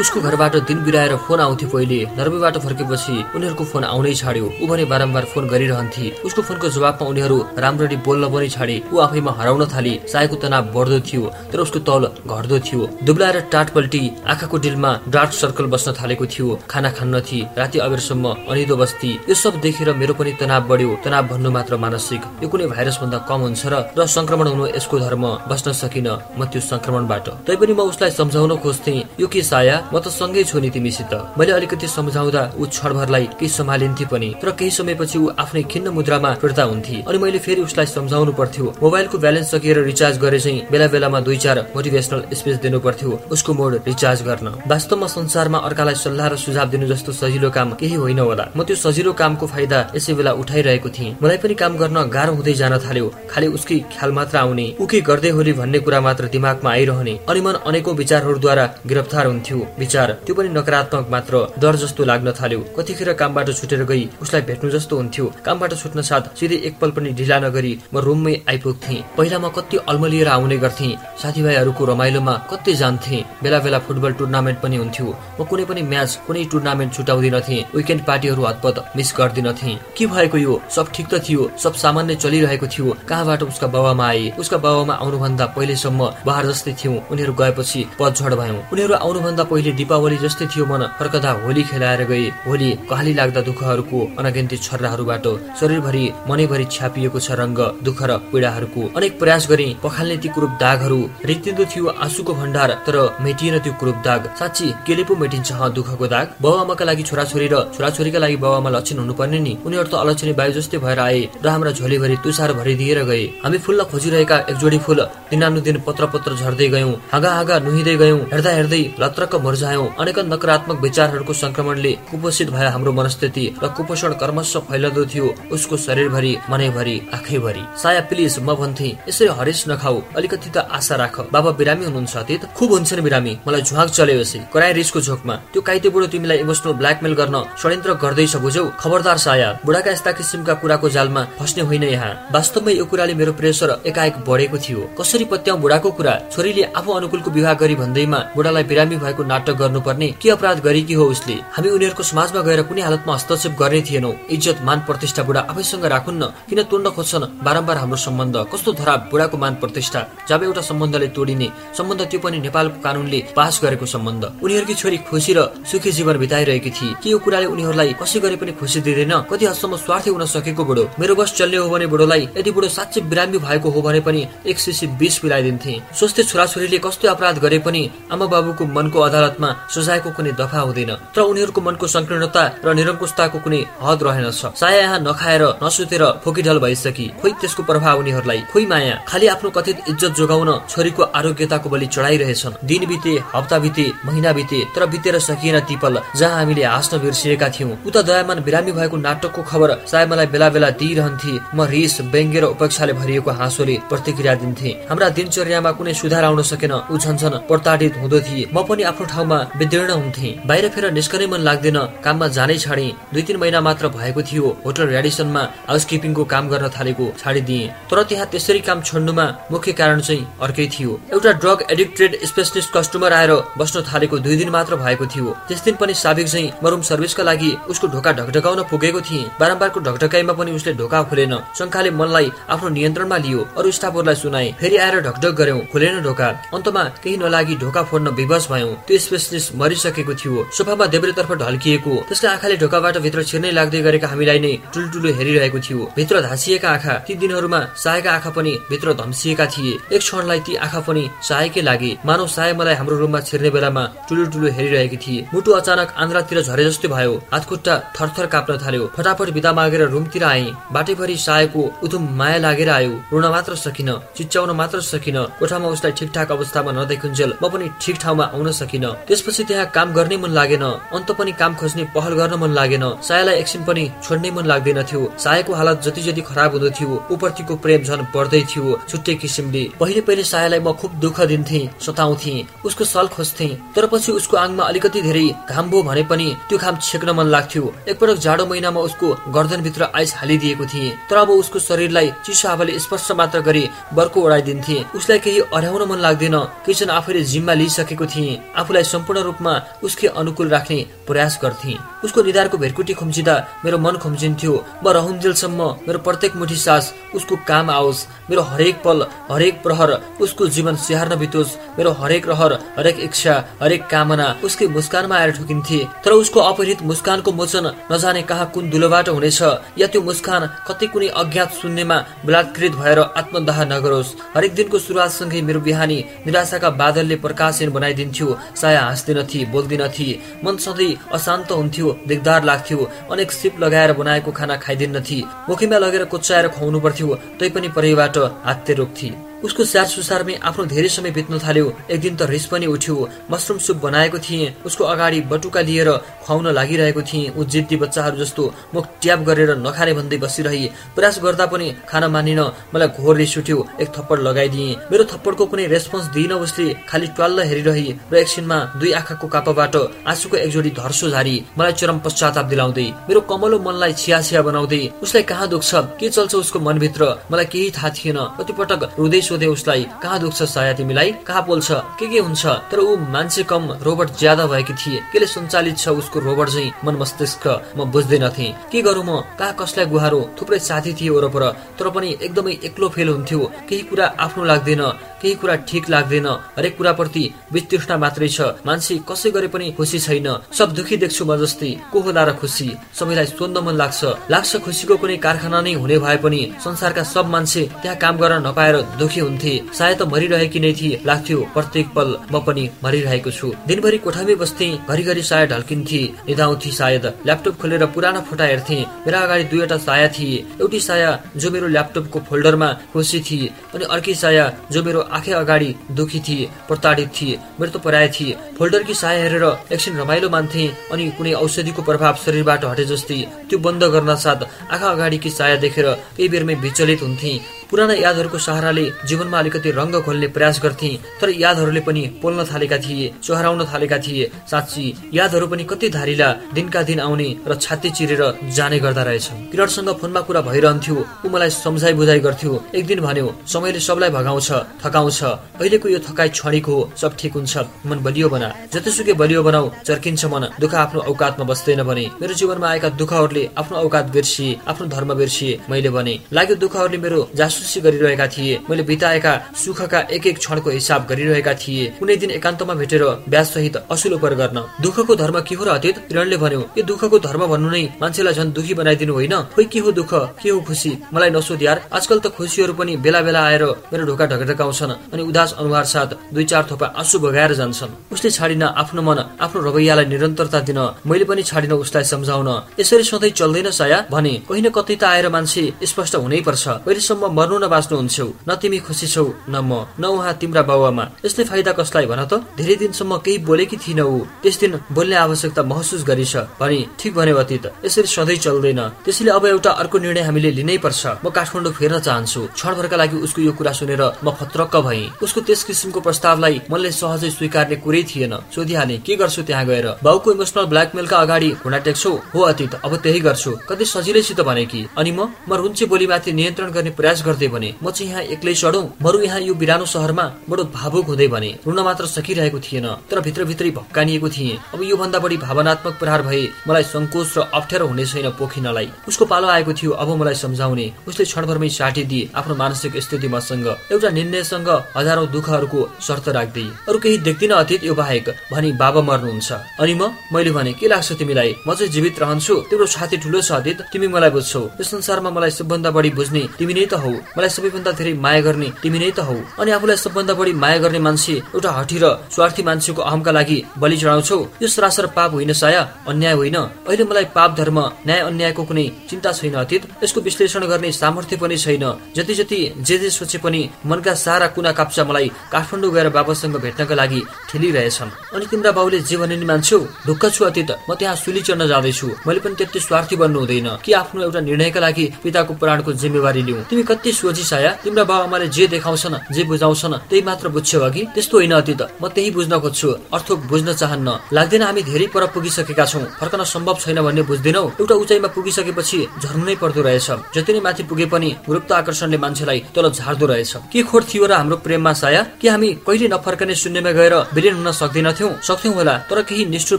उसको घरबाट दिन बिराएर फोन आउँथ्यो पहिले नर्वेबाट फर्केपछि उनीहरूको फोन आउनै छाड्यो। ऊ भने बारम्बार फोन गरिरहन्थे। उसको फोनको जवाबमा उनीहरू राम्ररी बोल्न पनि छाडे। ऊ आफैमा हराउन थाले। सायको तनाव बढ्दो थियो तर उसको तौल घट्दो थियो। दुब्लाएर टाट पल्टी आँखाको डिलमा डार्क सर्कल बस्न थालेको थियो। खाना खान्न थिए। राति अबेरसम्म अनिदो बस्ती यो सब देखेर मेरो पनि तनाव बढ्यो। तनाव भन्नु मात्र मानसिक। यो कुनै भाइरस भन्दा कम हुन्छ र संक्रमण हुनु यसको धर्म बस्न सकिन म त्यो संक्रमणबाट तैपनि म उसलाई सम्झाउन खोज्थे यो के साया? म त सँगै छु नि तिमीसित। मैले अलिकति सम्झाउँदा ऊ क्षणभरलाई केही सम्हालिन्थे पनि तर केही समयपछि ऊ आफ्नै खिन्न मुद्रामा फिर्ता हुन्थे। अनि मैले फेरि उसलाई सम्झाउनु पर्थ्यो। मोबाइलको ब्यालेन्स सकिएर रिचार्ज गरे चाहिँ बेला बेलामा दुई चार मोटिभेसनल स्पेस दिनु पर्थ्यो उसको मोड रिचार्ज गर्न। वास्तवमा संसारमा अर्कालाई सल्लाह र सुझाव दिनु जस्तो सजिलो काम केही होइन होला। म त्यो सजिलो कामको फाइदा यसै बेला उठाइरहेको थिएँ। मलाई पनि काम गर्न गाह्रो हुँदै जान थाल्यो। खालि उसकै ख्याल मात्र आउने। ऊ के गर्दै होली भन्ने कुरा मात्र दिमागमा आइरहने। अनि मन अनेकौं विचारहरूद्वारा गिरफ्तार हुन्थ्यो। विचार। त्यो पनि नकारात्मक मात्र डर जस्तो लाग्न थाल्यो। कतिखेर कामबाट छुटेर गई उसलाई भेट्नु जस्तो हुन्थ्यो। कामबाट छुट्न साथ सिधै एकपल पनि ढिला नगरी म रुममै आइपुग्थे। पहिला म कति अल्मलिएर आउने गर्थे। साथीभाइहरूको रमाइलोमा कति जान्थे। बेला बेला फुटबल टुर्नामेन्ट पनि हुन्थ्यो। म कुनै पनि म्याच कुनै टुर्नामेन्ट छुटाउँदिनथे। विकेन्ड पार्टीहरू हतपत मिस गर्दिनथे। के भएको यो? सब ठिक त थियो। सब सामान्य चलिरहेको थियो। कहाँबाट उसका बाबामा आए? उसका बाबामा आउनुभन्दा पहिलेसम्म बहार जस्तै थियौँ। उनीहरू गएपछि पदझड भयौँ। उनीहरू आउनुभन्दा पहिले दीपावली जस्तै थियो मन। फर्कदा होली खेलाएर गए। होली कहाली लाग्दा दुःखहरूको अनगिन्ती छर्राहरूबाट शरीरभरि मनैभरि छ्यापिएको छ रङ्ग दुःख र पीडाहरूको। अनेक प्रयास गरे पखाल्ने ती कुरूप दागहरू रित्तिँदो थियो आँसुको भण्डार तर मेटिएन त्यो कुरूप दाग। साँच्ची केले पो मेटिन्छ दुःखको दाग? बाबुआमाका लागि छोराछोरी र छोराछोरीका लागि बाबुआमा लक्षण हुनुपर्ने नि। उनीहरू त अलक्षणी वायु जस्तै भएर आए र हाम्रा झोलीभरि तुषार भरिदिएर गए। हामी फुल्न खोजिरहेका एकजोडी फुल दिनानुदिन पत्र पत्र झर्दै गयौं हाँगा हाँगा नुहिँदै गयौं हेर्दा हेर्दै लत्रक्क मुर्झायौं अनेक नकारात्मक विचारहरूको संक्रमणले कुपोषित भए हाम्रो मनस्थिति र कुपोषण कर्मश फैलदो थियो। उसको शरीरभरि मनैभरि आँखैभरि। साया प्लिज म भन्थे यसरी हरेस नखाऊ। अलिकति त आशा राख। बाबा बिरामी हुनुहुन्छ अतीत। खुब हुन्छन् बिरामी। मलाई झुवाक चल्यो यसै। कराए रिसको झोकमा। त्यो काइते बुढो तिमीलाई इमोसनल ब्ल्याकमेल गर्न षड्यन्त्र गर्दैछ बुझौ खबरदार साया। बुढाका यस्ता किसिमका कुराको जालमा फस्ने होइन यहाँ। वास्तवमै यो कुराले मेरो प्रेसर एकाएक बढेको थियो। कसरी पत्याउ बुढाको कुरा? छोरीले आफू अनुकूलको विवाह गरी भन्दैमा बुढालाई बिरामी भएको नाटक नाटक गर्नुपर्ने के अपराध गरेकी हो उसले? हामी उनीहरूको समाजमा गएर कुनै हालतमा हस्तक्षेप गर्ने थिएनौ। इज्जत मान प्रतिष्ठा बुढा आफैसँग राखुन्न किन तोड्न खोज्छन्? बारम्बार हाम्रो सम्बन्ध। कस्तो धराप बुढाको मान प्रतिष्ठा। जब एउटा सम्बन्धले तोडिने सम्बन्ध त्यो पनि नेपालको कानूनले पास गरेको सम्बन्ध। उनीहरूकी छोरी खुसी र सुखी जीवन बिताइरहेकी थिए। के यो कुराले उनीहरूलाई कसै गरे पनि खुसी दिँदैन? कति हदसम्म स्वार्थी हुन सकेको बुढो? मेरो बस चल्ने हो भने बुढोलाई यदि बुढो साँच्चै बिरामी भएको हो भने पनि एक सिसी विष पिलाइदिन्थे। सोच्थे छोराछोरीले कस्तो अपराध गरे पनि आमा बाबुको मनको अदालतमा सजायको कुनै दफा हुँदैन तर उनीहरूको मनको संकीर्णता र निरङ्कुशताको कुनै हद रहेनछ। साया यहाँ नखाएर नसुतेर फोकिढल भइसकी खोइ त्यसको प्रभाव उनीहरूलाई खोइ माया। खालि आफ्नो कथित इज्जत जोगाउन छोरीको आरोग्यताको बलि चढाइरहेछन्। दिन बिते हप्ता बिते महिना बिते तर बितेर सकिएन ती जहाँ हामीले हाँस्न बिर्सिएका थियौँ। उता दयामान बिरामी भएको नाटकको खबर सायद मलाई बेला बेला दिइरहन्थे। म रिस व्यङ्ग्य र उपेक्षाले भरिएको हाँसोले प्रतिक्रिया दिन्थे। हाम्रा दिनचर्यामा कुनै सुधार आउन सकेन। ऊ झन्झन प्रताडित हुँदो थिए। म पनि आफ्नो ठाउँमा विदीर्ण हुन्थे। बाहिर फेर निस्कनै मन लाग्दैन काममा जानै छाडे। दुई तिन महिना मात्र भएको थियो होटल रेडिसनमा हाउसकिपिङको काम गर्न थालेको छाडिदिए। तर त्यहाँ त्यसरी काम छोड्नुमा मुख्य कारण चाहिँ अर्कै थियो। एउटा ड्रग एडिक्टेड स्पेसलिस्ट कस्टमर आएर बस्न थालेको दुई दिन मात्र भएको थियो। त्यस दिन पनि साबिक चाहिँ म रुम सर्भिसका लागि उसको ढोका ढकढकाउन पुगेको थिएँ। बारम्बारको ढकढकाइमा पनि उसले ढोका खोलेन। शङ्खाले मनलाई आफ्नो नियन्त्रणमा लियो। अरू स्टाफहरूलाई सुनाए। फेरि आएर ढकढक गर्यौं खोलेन ढोका। अन्तमा केही नलागी ढोका फोड्न विवश भयौं। त्यो स्पेसलिस्ट मरिसकेको थियो। सोफामा देब्रेतर्फ ढल्किएको। त्यसका आँखाले ढोकाबाट भित्र छिर्नै लाग्दै गरेका हामीलाई नै टुलटुलो हेरिरहेको थियो। भित्र धासिएका आँखा ती दिनहरूमा सायका आँखा पनि भित्र धम्सिएका थिए। एक क्षणलाई ती आँखा पनि सायकै लागे। मानव साय मलाई हाम्रो रुममा छिर्ने बेलामा टुलु टुलु हेरिरहेकी थिए। मुटु अचानक आन्द्रातिर झरे जस्तै भयो। हातखुट्टा थरथर काप्न थाल्यो। फटाफट बिदा मागेर रुमतिर आए। बाटैभरि सायको उधुम माया लागेर आयो। रुन मात्र सकिन चिच्याउन मात्र सकिन कोठामा उसलाई ठिकठाक अवस्थामा नदेखुन्जेल म पनि ठिक ठाउँमा आउन सकिन। त्यसपछि त्यहाँ काम गर्ने मन लागेन अन्त पनि काम खोज्ने पहल गर्न मन लागेन सायालाई एकछिन पनि छोड्नै मन लाग्दैन थियो। सायाको हालत जति जति खराब हुँदो थियो प्रेम झन बढ्दै थियो छुट्टै किसिमले। पहिले पहिले सायालाई म खुब दुःख दिन्थे सताउँथे उसको सल खोज्थे। तर पछि उसको आङमा अलिकति धेरै घाम भयो भने पनि त्यो घाम छेक्न मन लाग्थ्यो। एकपटक जाडो महिनामा उसको गर्दनभित्र आइस हालिदिएको थिए। तर अब उसको शरीरलाई चिसो हावाले स्पर्श मात्र गरी बर्को ओढाइदिन्थे। उसलाई केही अड्याउन मन लाग्दैन किचन आफैले जिम्मा लिइसकेको थिए। आफूलाई सम्पूर्ण रूपमा उसकै अनुकूल राख्ने प्रयास गर्थे। उसको निधारको भेरकुटी खुम्चिँदा मेरो मन खुम्चिन्थ्यो। म रहन्जेलसम्म मेरो प्रत्येक मुठी सास उसको काम आओस्। मेरो हरेक पल हरेक प्रहर उसको जीवन स्याहार्न बितोस्। मेरो हरेक रहर हरेक इच्छा हरेक कामना उसकै मुस्कानमा आएर ठुकिन्थे। तर उसको अपहृत मुस्कानको मोचन नजाने कहाँ कुन दुलोबाट हुनेछ? या त्यो मुस्कान कतै कुनै अज्ञात शून्यमा बलात्कृत भएर आत्मदाह नगरोस्। हरेक दिनको सुरुवातसँगै मेरो बिहानी निराशाका बादलले प्रकाशन बनाइदिन्थ्यो। साया हाँस्दैनथे बोल्दिनथे मन सधैँ अशान्त हुन्थ्यो दिगदार लाग्थ्यो। अनेक सिप लगाएर बनाएको खाना खाइदिन्नथे। मुखीमा लगेर कोच्याएर खुवाउनु पर्थ्यो। तैपनि परिबाट हात्ते रोक्थे। उसको स्याहार सुसारमै आफ्नो धेरै समय बित्न थाल्यो। एक दिन त रिस पनि उठ्यो। मसरुम सुप बनाएको थिएँ। उसको अगाडि बटुका लिएर खुवाउन लागिरहेको थिएँ। ऊ जिद्दी बच्चाहरू जस्तो मुख ट्याप गरेर नखाने भन्दै बसिरहे। प्रयास गर्दा पनि खान मानिन। मलाई घोर रिस उठ्यो। एक थप्पड लगाइदिए। मेरो थप्पडको कुनै रेस्पोन्स दिइन उसले खालि ट्वाल्ल हेरिरहे र एकछिनमा दुई आँखाको कापाबाट आँसुको एकजोडी धर्सो झारी मलाई चरम पश्चाताप दिलाउँदै मेरो कमलो मनलाई छिया छिया बनाउँदै उसलाई कहाँ दुख्छ? के चल्छ उसको मनभित्र? मलाई केही थाहा थिएन। कतिपटक रुँदै सोधे उसलाई कहाँ दुख्छ साया तिमीलाई? कहाँ पोल्छ के के हुन्छ? तर ऊ मान्छे कम रोबोट ज्यादा भएकी थिए। केले सञ्चालित छ उसको रोबोट चाहिँ मन मस्तिष्क म बुझ्दैनथे। के गरौँ म? कहाँ कसलाई गुहारो? थुप्रै साथी थिए वरपर। तर पनि एकदमै एक्लो फेल हुन्थ्यो। केही कुरा आफ्नो लाग्दैन केही कुरा ठिक लाग्दैन। हरेक कुराप्रति वितृष्णा मात्रै छ। मान्छे कसै गरे पनि खुसी छैन। सब दुखी देख्छु म जस्तै। को होला र खुसी? सबैलाई सोध्न मन लाग्छ। लाग्छ खुसीको कुनै कारखाना नै हुने भए पनि संसारका सब मान्छे त्यहाँ काम गर्न नपाएर दुखी हुन्थे। सायद मरिरहेकी नै थिए। लाग्थ्यो प्रत्येक पल म पनि मरिरहेको छु। दिनभरि कोठामै बस्थे घरिघरि साया ढल्किन्थे। निधाउँथे सायद। ल्यापटप खोलेर पुराना फोटा हेर्थे। मेरा अगाडि दुईवटा साया थिए। एउटी साया जो मेरो ल्यापटपको फोल्डरमा खुसी थिए अनि अर्कै साया जो मेरो आँखे अगाडि दुखी थिए प्रताडित थिए मेरो त पराए थिए। फोल्डरकी साया हेरेर एकछिन रमाइलो मान्थे अनि कुनै औषधिको प्रभाव शरीरबाट हटे जस्तै त्यो बन्द गर्न साथ आँखा अगाडिकी साया देखेर केही बेरमै विचलित हुन्थे। पुराना यादहरूको सहाराले जीवनमा अलिकति रङ्ग घोल्ने प्रयास गर्थे तर यादहरूले पनि पोल्न थालेका थिए चोहराउन थालेका थिए। साँच्ची यादहरू पनि कति धारिला दिनका दिन आउने र छाती चिरेर जाने गर्दा रहेछन्। किरणसँग फोनमा कुरा भइरहन्थ्यो ऊ मलाई सम्झाइ बुझाइ गर्थ्यो। एक दिन भन्यो समयले सबलाई भगाउँछ थकाउँछ। अहिलेको यो थकाइ क्षणिक हो सब ठिक हुन्छ। मन बलियो बना। जतिसुकै बलियो बनाऊ चर्किन्छ मन। दुःख आफ्नो औकातमा बस्दैन भने। मेरो जीवनमा आएका दुःखहरूले आफ्नो औकात बिर्सिए आफ्नो धर्म बिर्सिए मैले भने। लाग्यो दुःखहरूले मेरो जासुसी गरिरहेका थिए। मैले बिताएका सुखका एक एक क्षणको हिसाब गरिरहेका थिए। कुनै दिन एकान्तमा भेटेर ब्याज सहित असुल उपर गर्न। दुःखको धर्म के हो र अतीत? किरणले भन्यो यो दुःखको धर्म भन्नु नै मान्छेलाई झन् दुखी बनाइदिनु होइन। खोइ के हो दुःख? के हो खुसी? मलाई नसोध यार। आजकल त खुसीहरू पनि बेला बेला आएर मेरो ढोका ढकढकाउँछन् अनि उदास अनुहार साथ दुई चार थोपा आँसु बगाएर जान्छन्। उसले छाडिन आफ्नो मन आफ्नो रवैयालाई निरन्तरता दिन। मैले पनि छाडिन उसलाई सम्झाउन। यसरी सधैँ चल्दैन साया? भने कहीँ न कतै त आएर मान्छे स्पष्ट हुनै पर्छ कहिलेसम्म मर्नु न बाँच्नु न तिमी खुसी छौ न म न उहाँ तिम्रा बाबुआमा यसले फाइदा कसलाई भन त? धेरै दिनसम्म केही बोलेकी थिइन ऊ। त्यस दिन बोल्ने आवश्यकता महसुस गरिछ। भने ठिक भन्यो अतीत यसरी सधैँ चल्दैन। त्यसैले अब एउटा अर्को निर्णय हामीले लिनै पर्छ। म काठमाडौँ फेर्न चाहन्छु। क्षणभरका लागि उसको यो कुरा सुनेर म फत्रक्क भएँ। उसको त्यस किसिमको प्रस्तावलाई मनले सहजै स्वीकार्ने कुरै थिएन। सोधिहाले के गर्छु त्यहाँ गएर? बाउको इमोसनल ब्ल्याकमेलका अगाडि घुँडा टेक्छौ? हो अतीत अब त्यही गर्छु। कति सजिलैसित भने कि? अनि म म रुन्चे बोलीमाथि नियन्त्रण गर्ने प्रयास गर्दै भने म चाहिँ यहाँ एक्लै चढौँ बरु यहाँ यो बिरानो सहरमा बडो भावुक हुँदै भने रुन मात्र सकिरहेको थिएन तर भित्रभित्रै भक्कानिएको थिएँ। अब यो भन्दा बढी भावनात्मक प्रहार भए मलाई सङ्कोच र अप्ठ्यारो हुने छैन पोखिनलाई। उसको पालो आएको थियो अब मलाई सम्झाउने। उसले क्षणभरमै साटिदिए आफ्नो मानसिक स्थिति मसँग। एउटा निर्णयसँग हजारौं दुःखहरूको शर्त राख्दै अरू केही देख्दिन अतीत यो बाहेक भनी बाबा मर्नुहुन्छ। अनि म मैले भने के लाग्छ तिमीलाई? म चाहिँ जीवित रहन्छु। तिम्रो छाती ठुलो छ अतीत। तिमी मलाई बुझ्छौ। यो संसारमा मलाई सबभन्दा बढी बुझ्ने तिमी नै त हौ। मलाई सबैभन्दा धेरै माया गर्ने तिमी नै त हौ। अनि आफूलाई सबभन्दा बढी माया गर्ने मान्छे एउटा हठी र स्वार्थी मान्छेको अहमका लागि बलि चढाउँछौ। यो सरासर पाप होइन साया अन्याय होइन। अहिले मलाई पाप धर्म न्याय अन्यायको कुनै चिन्ता छैन अतीत। यसको विश्लेषण गर्ने सामर्थ्य पनि छैन। जति जति जे जे सोचे पनि मनका सारा कुना काप्चा मलाई काठमाडौँ गएर बाबासँग भेट्नका लागि ठेलिरहेछन्। अनि तिम्रा बाउले जे भने मान्छौ ढुक्क छु अतीत म त्यहाँ सुली चढ्न जाँदैछु। मैले पनि त्यति स्वार्थी बन्नु हुँदैन कि आफ्नो एउटा निर्णयका लागि पिताको प्राणको जिम्मेवारी लिऊ। तिमी कति सोझी साया तिम्रा बाबा आमाले जे देखाउँछन् जे बुझाउँछन् त्यही मात्र बुझ्छौ अघि। त्यस्तो होइन अतीत म त्यही बुझ्न खोज्छु अर्थ बुझ्न चाहन्न। लाग्दैन हामी धेरै पर पुगिसकेका छौँ। फर्कन सम्भव छैन भन्ने बुझ्दैनौ। एउटा उचाइमा पुगिसकेपछि झर्नु नै पर्दो रहेछ। जति नै माथि पुगे पनि गुरुत्व आकर्षणले मान्छेलाई तल झार्दो रहेछ। के खोट थियो र हाम्रो प्रेममा साया? कि हामी कहिले नफर्कने शून्यमा गएर विलिन हुन सक्दैनथ्यौँ? सक्थ्यौँ होला तर केही निष्ठुर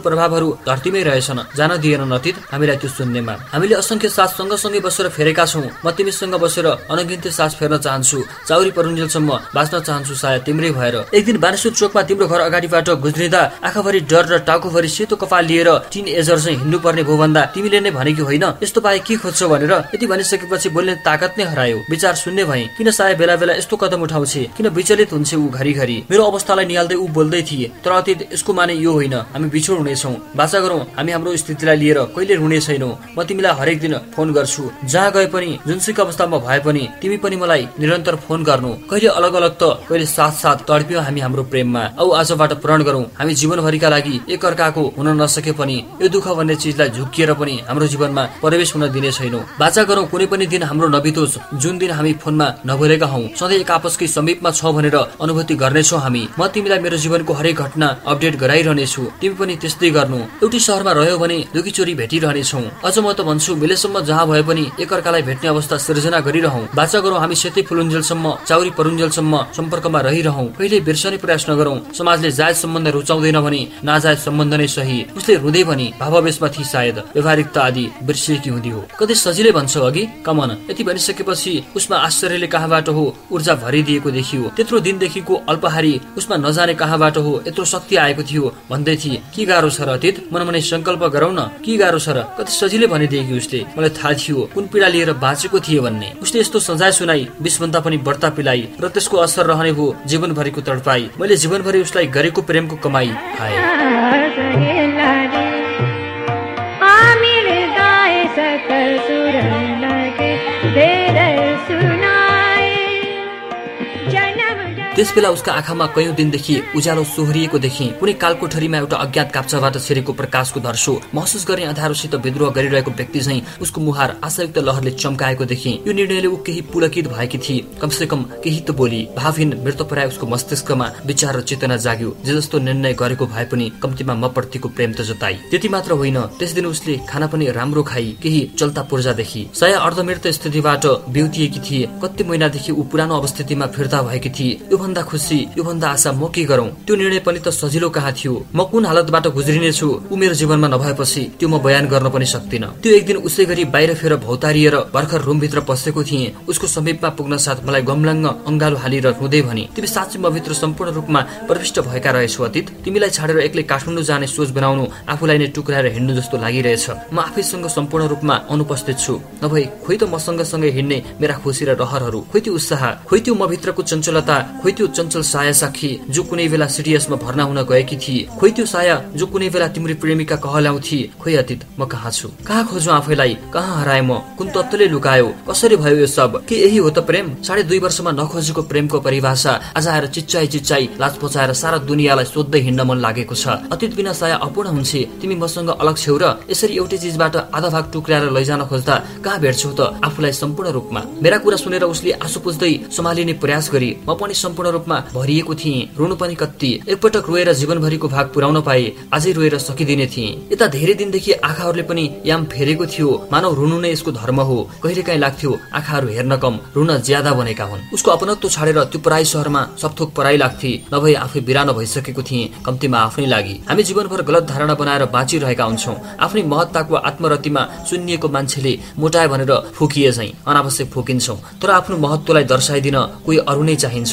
प्रभावहरू धरतीमै रहेछन्। जान दिएन नतित हामीलाई त्यो शून्यमा। हामीले असंख्य सास सँगसँगै बसेर फेरेका छौँ। म तिमीसँग बसेर अनगिन्ती सास फेर्न चाहन्छु। चाउरी परुन्जेलसम्म बाँच्न चाहन्छु सायद तिम्रै भएर। एक दिन बानेश्वर चोकमा तिम्रो घर अगाडिबाट गुज्रिँदा आँखाभरि डर र टाउकोभरि सेतो कपाल लिएर टिन एजर चाहिँ हिँड्नु पर्ने भयो भन्दा तिमीले नै भनेकी होइन यस्तो पाए के खोज्छौ भनेर यति भनिसकेपछि बोल्ने ताकत नै हरायो। विचार शून्य भए किन सायद बेला बेला यस्तो कदम उठाउँछे? किन विचलित हुन्छ ऊ घरिघरि? मेरो अवस्थालाई निहाल्दै ऊ बोल्दै थिए तर अतीत यसको माने यो होइन हामी बिछोड हुनेछौँ। बाचा गरौँ हामी हाम्रो स्थितिलाई लिएर कहिले रुने छैनौ। म तिमीलाई हरेक दिन फोन गर्छु। जहाँ गए पनि जुनसुकै अवस्थामा भए पनि तिमी पनि मलाई निरन्तर फोन गर्नु। कहिले अलग अलग त कहिले साथ साथ तडपियो हामी हाम्रो प्रेममा। औ आजबाट प्रण गरौँ। हामी जीवनभरिका लागि एक अर्काको हुन नसके पनि यो दुःख भन्ने चिजलाई झुकिएर पनि हाम्रो जीवनमा प्रवेश हुन दिने छैनौ। बाचा गरौँ कुनै पनि दिन हाम्रो नबितोस्। जुन दिन हामी फोनमा नभुलेका हौ सधैँ एक आपसकै समीपमा छ भनेर अनुभूति गर्नेछौ हामी। म तिमीलाई मेरो जीवनको हरेक घटना अपडेट गराइरहनेछु। तिमी पनि त्यस्तै गर्नु। एउटै सहरमा रह्यो भने दुखी चोरी भेटिरहनेछौ। अझ म त भन्छु मिलेसम्म जहाँ भए पनि एकअर्कालाई भेट्ने अवस्था सिर्जना गरिरहँ। बाचा गरौँ हामी सेतै फुलुन्जेलसम्म चाउरी परुन्जेलसम्म सम्पर्कमा रहिरहँ। कहिले बिर्सने प्रयास नगरौँ। समाजले जायज सम्बन्ध रुचाउँदैन भने नाजायज सम्बन्ध नै सही। उसले रुँदै भने भावावेशमा थिए सायद। व्यवहारिकता आदि बिर्सिएकी हुँदी हो। कति सजिलै भन्छौ अघि? कमन यति भनिसकेपछि उसमा आश्चर्यले कहाँबाट हो ऊर्जा भरिदिएको देखियो। त्यत्रो दिनदेखिको अल्पहारी उसमा नजाने कहाँबाट हो यत्रो शक्ति आएको थियो भन्दै थिए के गाह्रो छ र अतीत? मनमनै संकल्प गरौ न। के गाह्रो छ र? कति सजिलै भनिदिएकी उसले। मलाई थाहा थियो कुन पीडा लिएर बाँचेको थिए भन्ने। उसले यस्तो सजाय सुनाई विषभन्दा पनि बढ्ता पिलाई र त्यसको असर रहने हो जीवनभरिको तडपाई। मैले जीवनभरि उसलाई गरेको प्रेमको कमाई। खाए त्यस बेला उसका आँखामा कैयौँ दिनदेखि उज्यालो सोहरिएको देखि। कुनै कालकोठरीमा एउटा अज्ञात काप्चाबाट छिरेको प्रकाशको धर्सो महसुस गर्ने आधारसित विद्रोह गरिरहेको व्यक्ति झैँ उसको मुहार आशायुक्त लहरले चम्काएको देखि। यो निर्णयले ऊ केही पुलकित भएकी थिए कमसे कम केही त बोली। भावहीन मृतप्राय उसको मस्तिष्कमा विचार र चेतना जाग्यो। जे जस्तो निर्णय गरेको भए पनि कम्तीमा म प्रतिको प्रेम त जताई। त्यति मात्र होइन त्यस दिन उसले खाना पनि राम्रो खाई केही चल्ता पूर्जादेखि सय अर्धमृत स्थितिबाट बिउतिएकी थिए कति महिनादेखि ऊ पुरानो अवस्थितिमा फिर्ता भएकी थिए योभन्दा खुसी योभन्दा आशा म के गरौँ? त्यो निर्णय पनि त सजिलो कहाँ थियो? म कुन हालतबाट गुज्रिनेछु? ऊ मेरो जीवनमा नभएपछि त्यो म बयान गर्न पनि सक्दिन। त्यो एक दिन उसै गरी बाहिर फेर भौतारिएर भर्खर रुमभित्र पसेको थिएँ। उसको समीपमा पुग्न साथ मलाई गमलाङ्ग अङ्गालो हालेर रुँदै भने तिमी साँच्चै म भित्र सम्पूर्ण रूपमा प्रविष्ट भएका रहेछौ अतीत। तिमीलाई छाडेर एक्लै काठमाडौँ जाने सोच बनाउनु आफूलाई नै टुक्राएर हिँड्नु जस्तो लागिरहेछ। म आफैसँग सम्पूर्ण रूपमा अनुपस्थित छु। नभए खोइ त मसँग सँगै हिँड्ने मेरा खुसी र रहरहरू खोइ त्यो उत्साह खोइ त्यो म भित्रको चञ्चलता खोइ त्यो चञ्चल साया साखी जो कुनै बेला सिडिएसमा भर्ना हुन गएकी थिए। खोइ त्यो साया जो कुनै बेला तिम्रो प्रेमिका कहल्याउँथे खोइ अतीत म कहाँ छु? कहाँ खोजु आफैलाई? कहाँ हराए म? कुन तत्वले लुकायो? कसरी भयो यो सब? के यही हो त प्रेम? साढे दुई वर्षमा नखोजेको प्रेमको परिभाषा आज आएर चिच्चाइ चिच्चाइ लाज पचाएर सारा दुनियाँलाई सोध्दै हिँड्न मन लागेको छ। अतीत बिना साया अपूर्ण हुन्छ। तिमी मसँग अलग छेउ र यसरी एउटै चिजबाट आधा भाग टुक्राएर लैजान खोज्दा कहाँ भेट्छौ त आफूलाई सम्पूर्ण रूपमा? मेरा कुरा सुनेर उसले आँसु पुज्दै सम्हालिने प्रयास गरी म पनि सम्पूर्ण रूपमा भरिएको थिएँ। रुनु पनि कति एकपटक रोएर जीवनभरिको भाग पुर्याउन पाए। अझै रोएर सकिदिने थिएँ। यता धेरै दिनदेखि आँखाहरूले पनि याम फेरेको थियो। मानव रुनु नै यसको धर्म हो। कहिलेकाहीँ लाग्थ्यो आँखाहरू हेर्न कम रुन ज्यादा बनेका हुन्। उसको अपनत्व छाडेर त्यो पराई सहरमा सबथोक पराई लाग्थे। नभए आफै बिरानो भइसकेको थिएँ। कम्तीमा आफ्नै लागि। हामी जीवनभर गलत धारणा बनाएर बाँचिरहेका हुन्छौँ। आफ्नै महत्ताको आत्मरतिमा सुन्निएको मान्छेले मोटाए भनेर फुकिए झैँ। अनावश्यक फुकिन्छौँ। तर आफ्नो महत्वलाई दर्शाइदिन कोही अरू नै चाहिन्छ।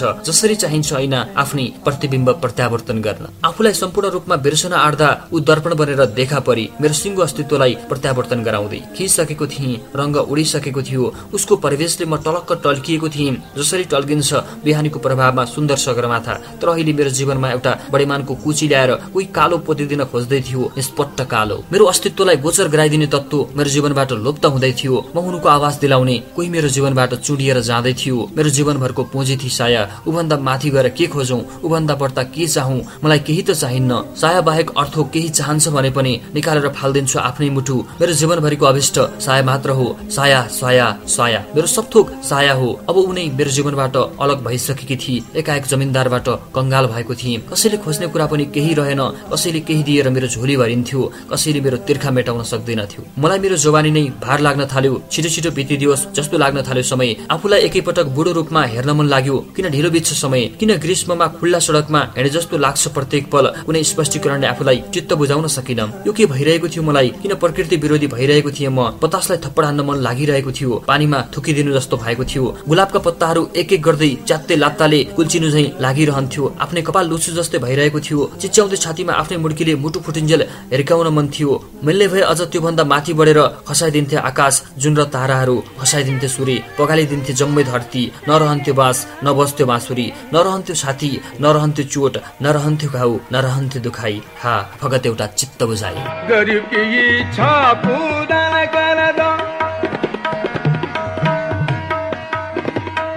चाहिन्छ होइन आफ्नै प्रतिबिम्ब प्रत्यावर्तन गर्न? आफूलाई सम्पूर्ण रूपमा बिर्सन आड्दा ऊ दर्पण बनेर देखा परी मेरो सिङ्गो अस्तित्वलाई प्रत्यावर्तन गराउँदै खिसकेको थिएँ रङ्ग उडिसकेको थियो। उसको परिवेशले म टलक्क टल्किएको थिएँ जसरी टल्किन्छ बिहानीको प्रभावमा सुन्दर सगरमाथा। तर अहिले मेरो जीवनमा एउटा बडेमानको कुची ल्याएर कोही कालो पोतिदिन खोज्दै थियो निष्पट्ट कालो। मेरो अस्तित्वलाई गोचर गराइदिने तत्त्व मेरो जीवनबाट लुप्त हुँदै थियो। म उनको आवाज दिलाउने कोही मेरो जीवनबाट चुडिएर जाँदै थियो। मेरो जीवनभरको पुँजी थिए साया उभन्दा माथि गएर के खोजौँ? उभन्दा बढ्ता के चाहौँ? मलाई केही त चाहिन्न। साया बाहेक अर्थो केही चाहन्छ भने पनि निकालेर फालिदिन्छु आफ्नै मुठु। मेरो जीवनभरिको अभिष्ट साया मात्र हो। साया साया साया। मेरो सबथोक साया हो। अब उनै मेरो जीवनबाट अलग भइसकेकी थिए। एकाएक जमिनदारबाट कंगाल भएको थिएँ। कसैले खोज्ने कुरा पनि केही रहेन। कसैले केही दिएर मेरो झोली भरिन्थ्यो। कसैले मेरो तिर्खा मेटाउन सक्दैनथ्यो। मलाई मेरो जवानी नै भार लाग्न थाल्यो। छिटो छिटो बितिदियोस् जस्तो लाग्न थाल्यो समय। आफूलाई एकैपटक बुढो रूपमा हेर्न मन लाग्यो। किन ढिलो बित्छ समय। किन ग्रीष्ममा खुल्ला सडकमा हिँडे जस्तो लाग्छ प्रत्येक पल? कुनै स्पष्टीकरणले आफूलाई चित्त बुझाउन सकिन। यो के भइरहेको थियो मलाई? किन प्रकृति विरोधी भइरहेको थिएँ म? बतासलाई थप्पड हान्न मन लागिरहेको थियो। पानीमा थुकिदिनु जस्तो भएको थियो। गुलाबका पत्ताहरू एक एक गर्दै च्यात्ते लात्ताले कुल्चिनु झै लागिरहन्थ्यो। आफ्नै कपाल लुचु जस्तै भइरहेको थियो। चिच्याउँदै छातीमा आफ्नै मुड्कीले मुटु फुटिन्जेल हिर्काउन मन थियो। मिल्ने भए अझ त्योभन्दा माथि बढेर खसाइदिन्थे आकाश जुन र ताराहरू। खसाइदिन्थे सूर्य पगालिदिन्थे जम्मै धरती। नरहन्थ्यो बाँस नबस्थ्यो बाँसुरी। नरहन्थ्यो छाती नरहन्थ्यो चोट नरहन्थ्यो घाउ नरहन्थ्यो दुखाइ हा फगत एउटा चित्त बुझाइ गरीब की इच्छा पूर्ण कर दो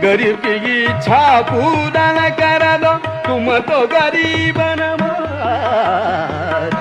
गरीब की इच्छा पूर्ण कर दो तुम तो गरीब जाऊ मैं धोबे बलिहार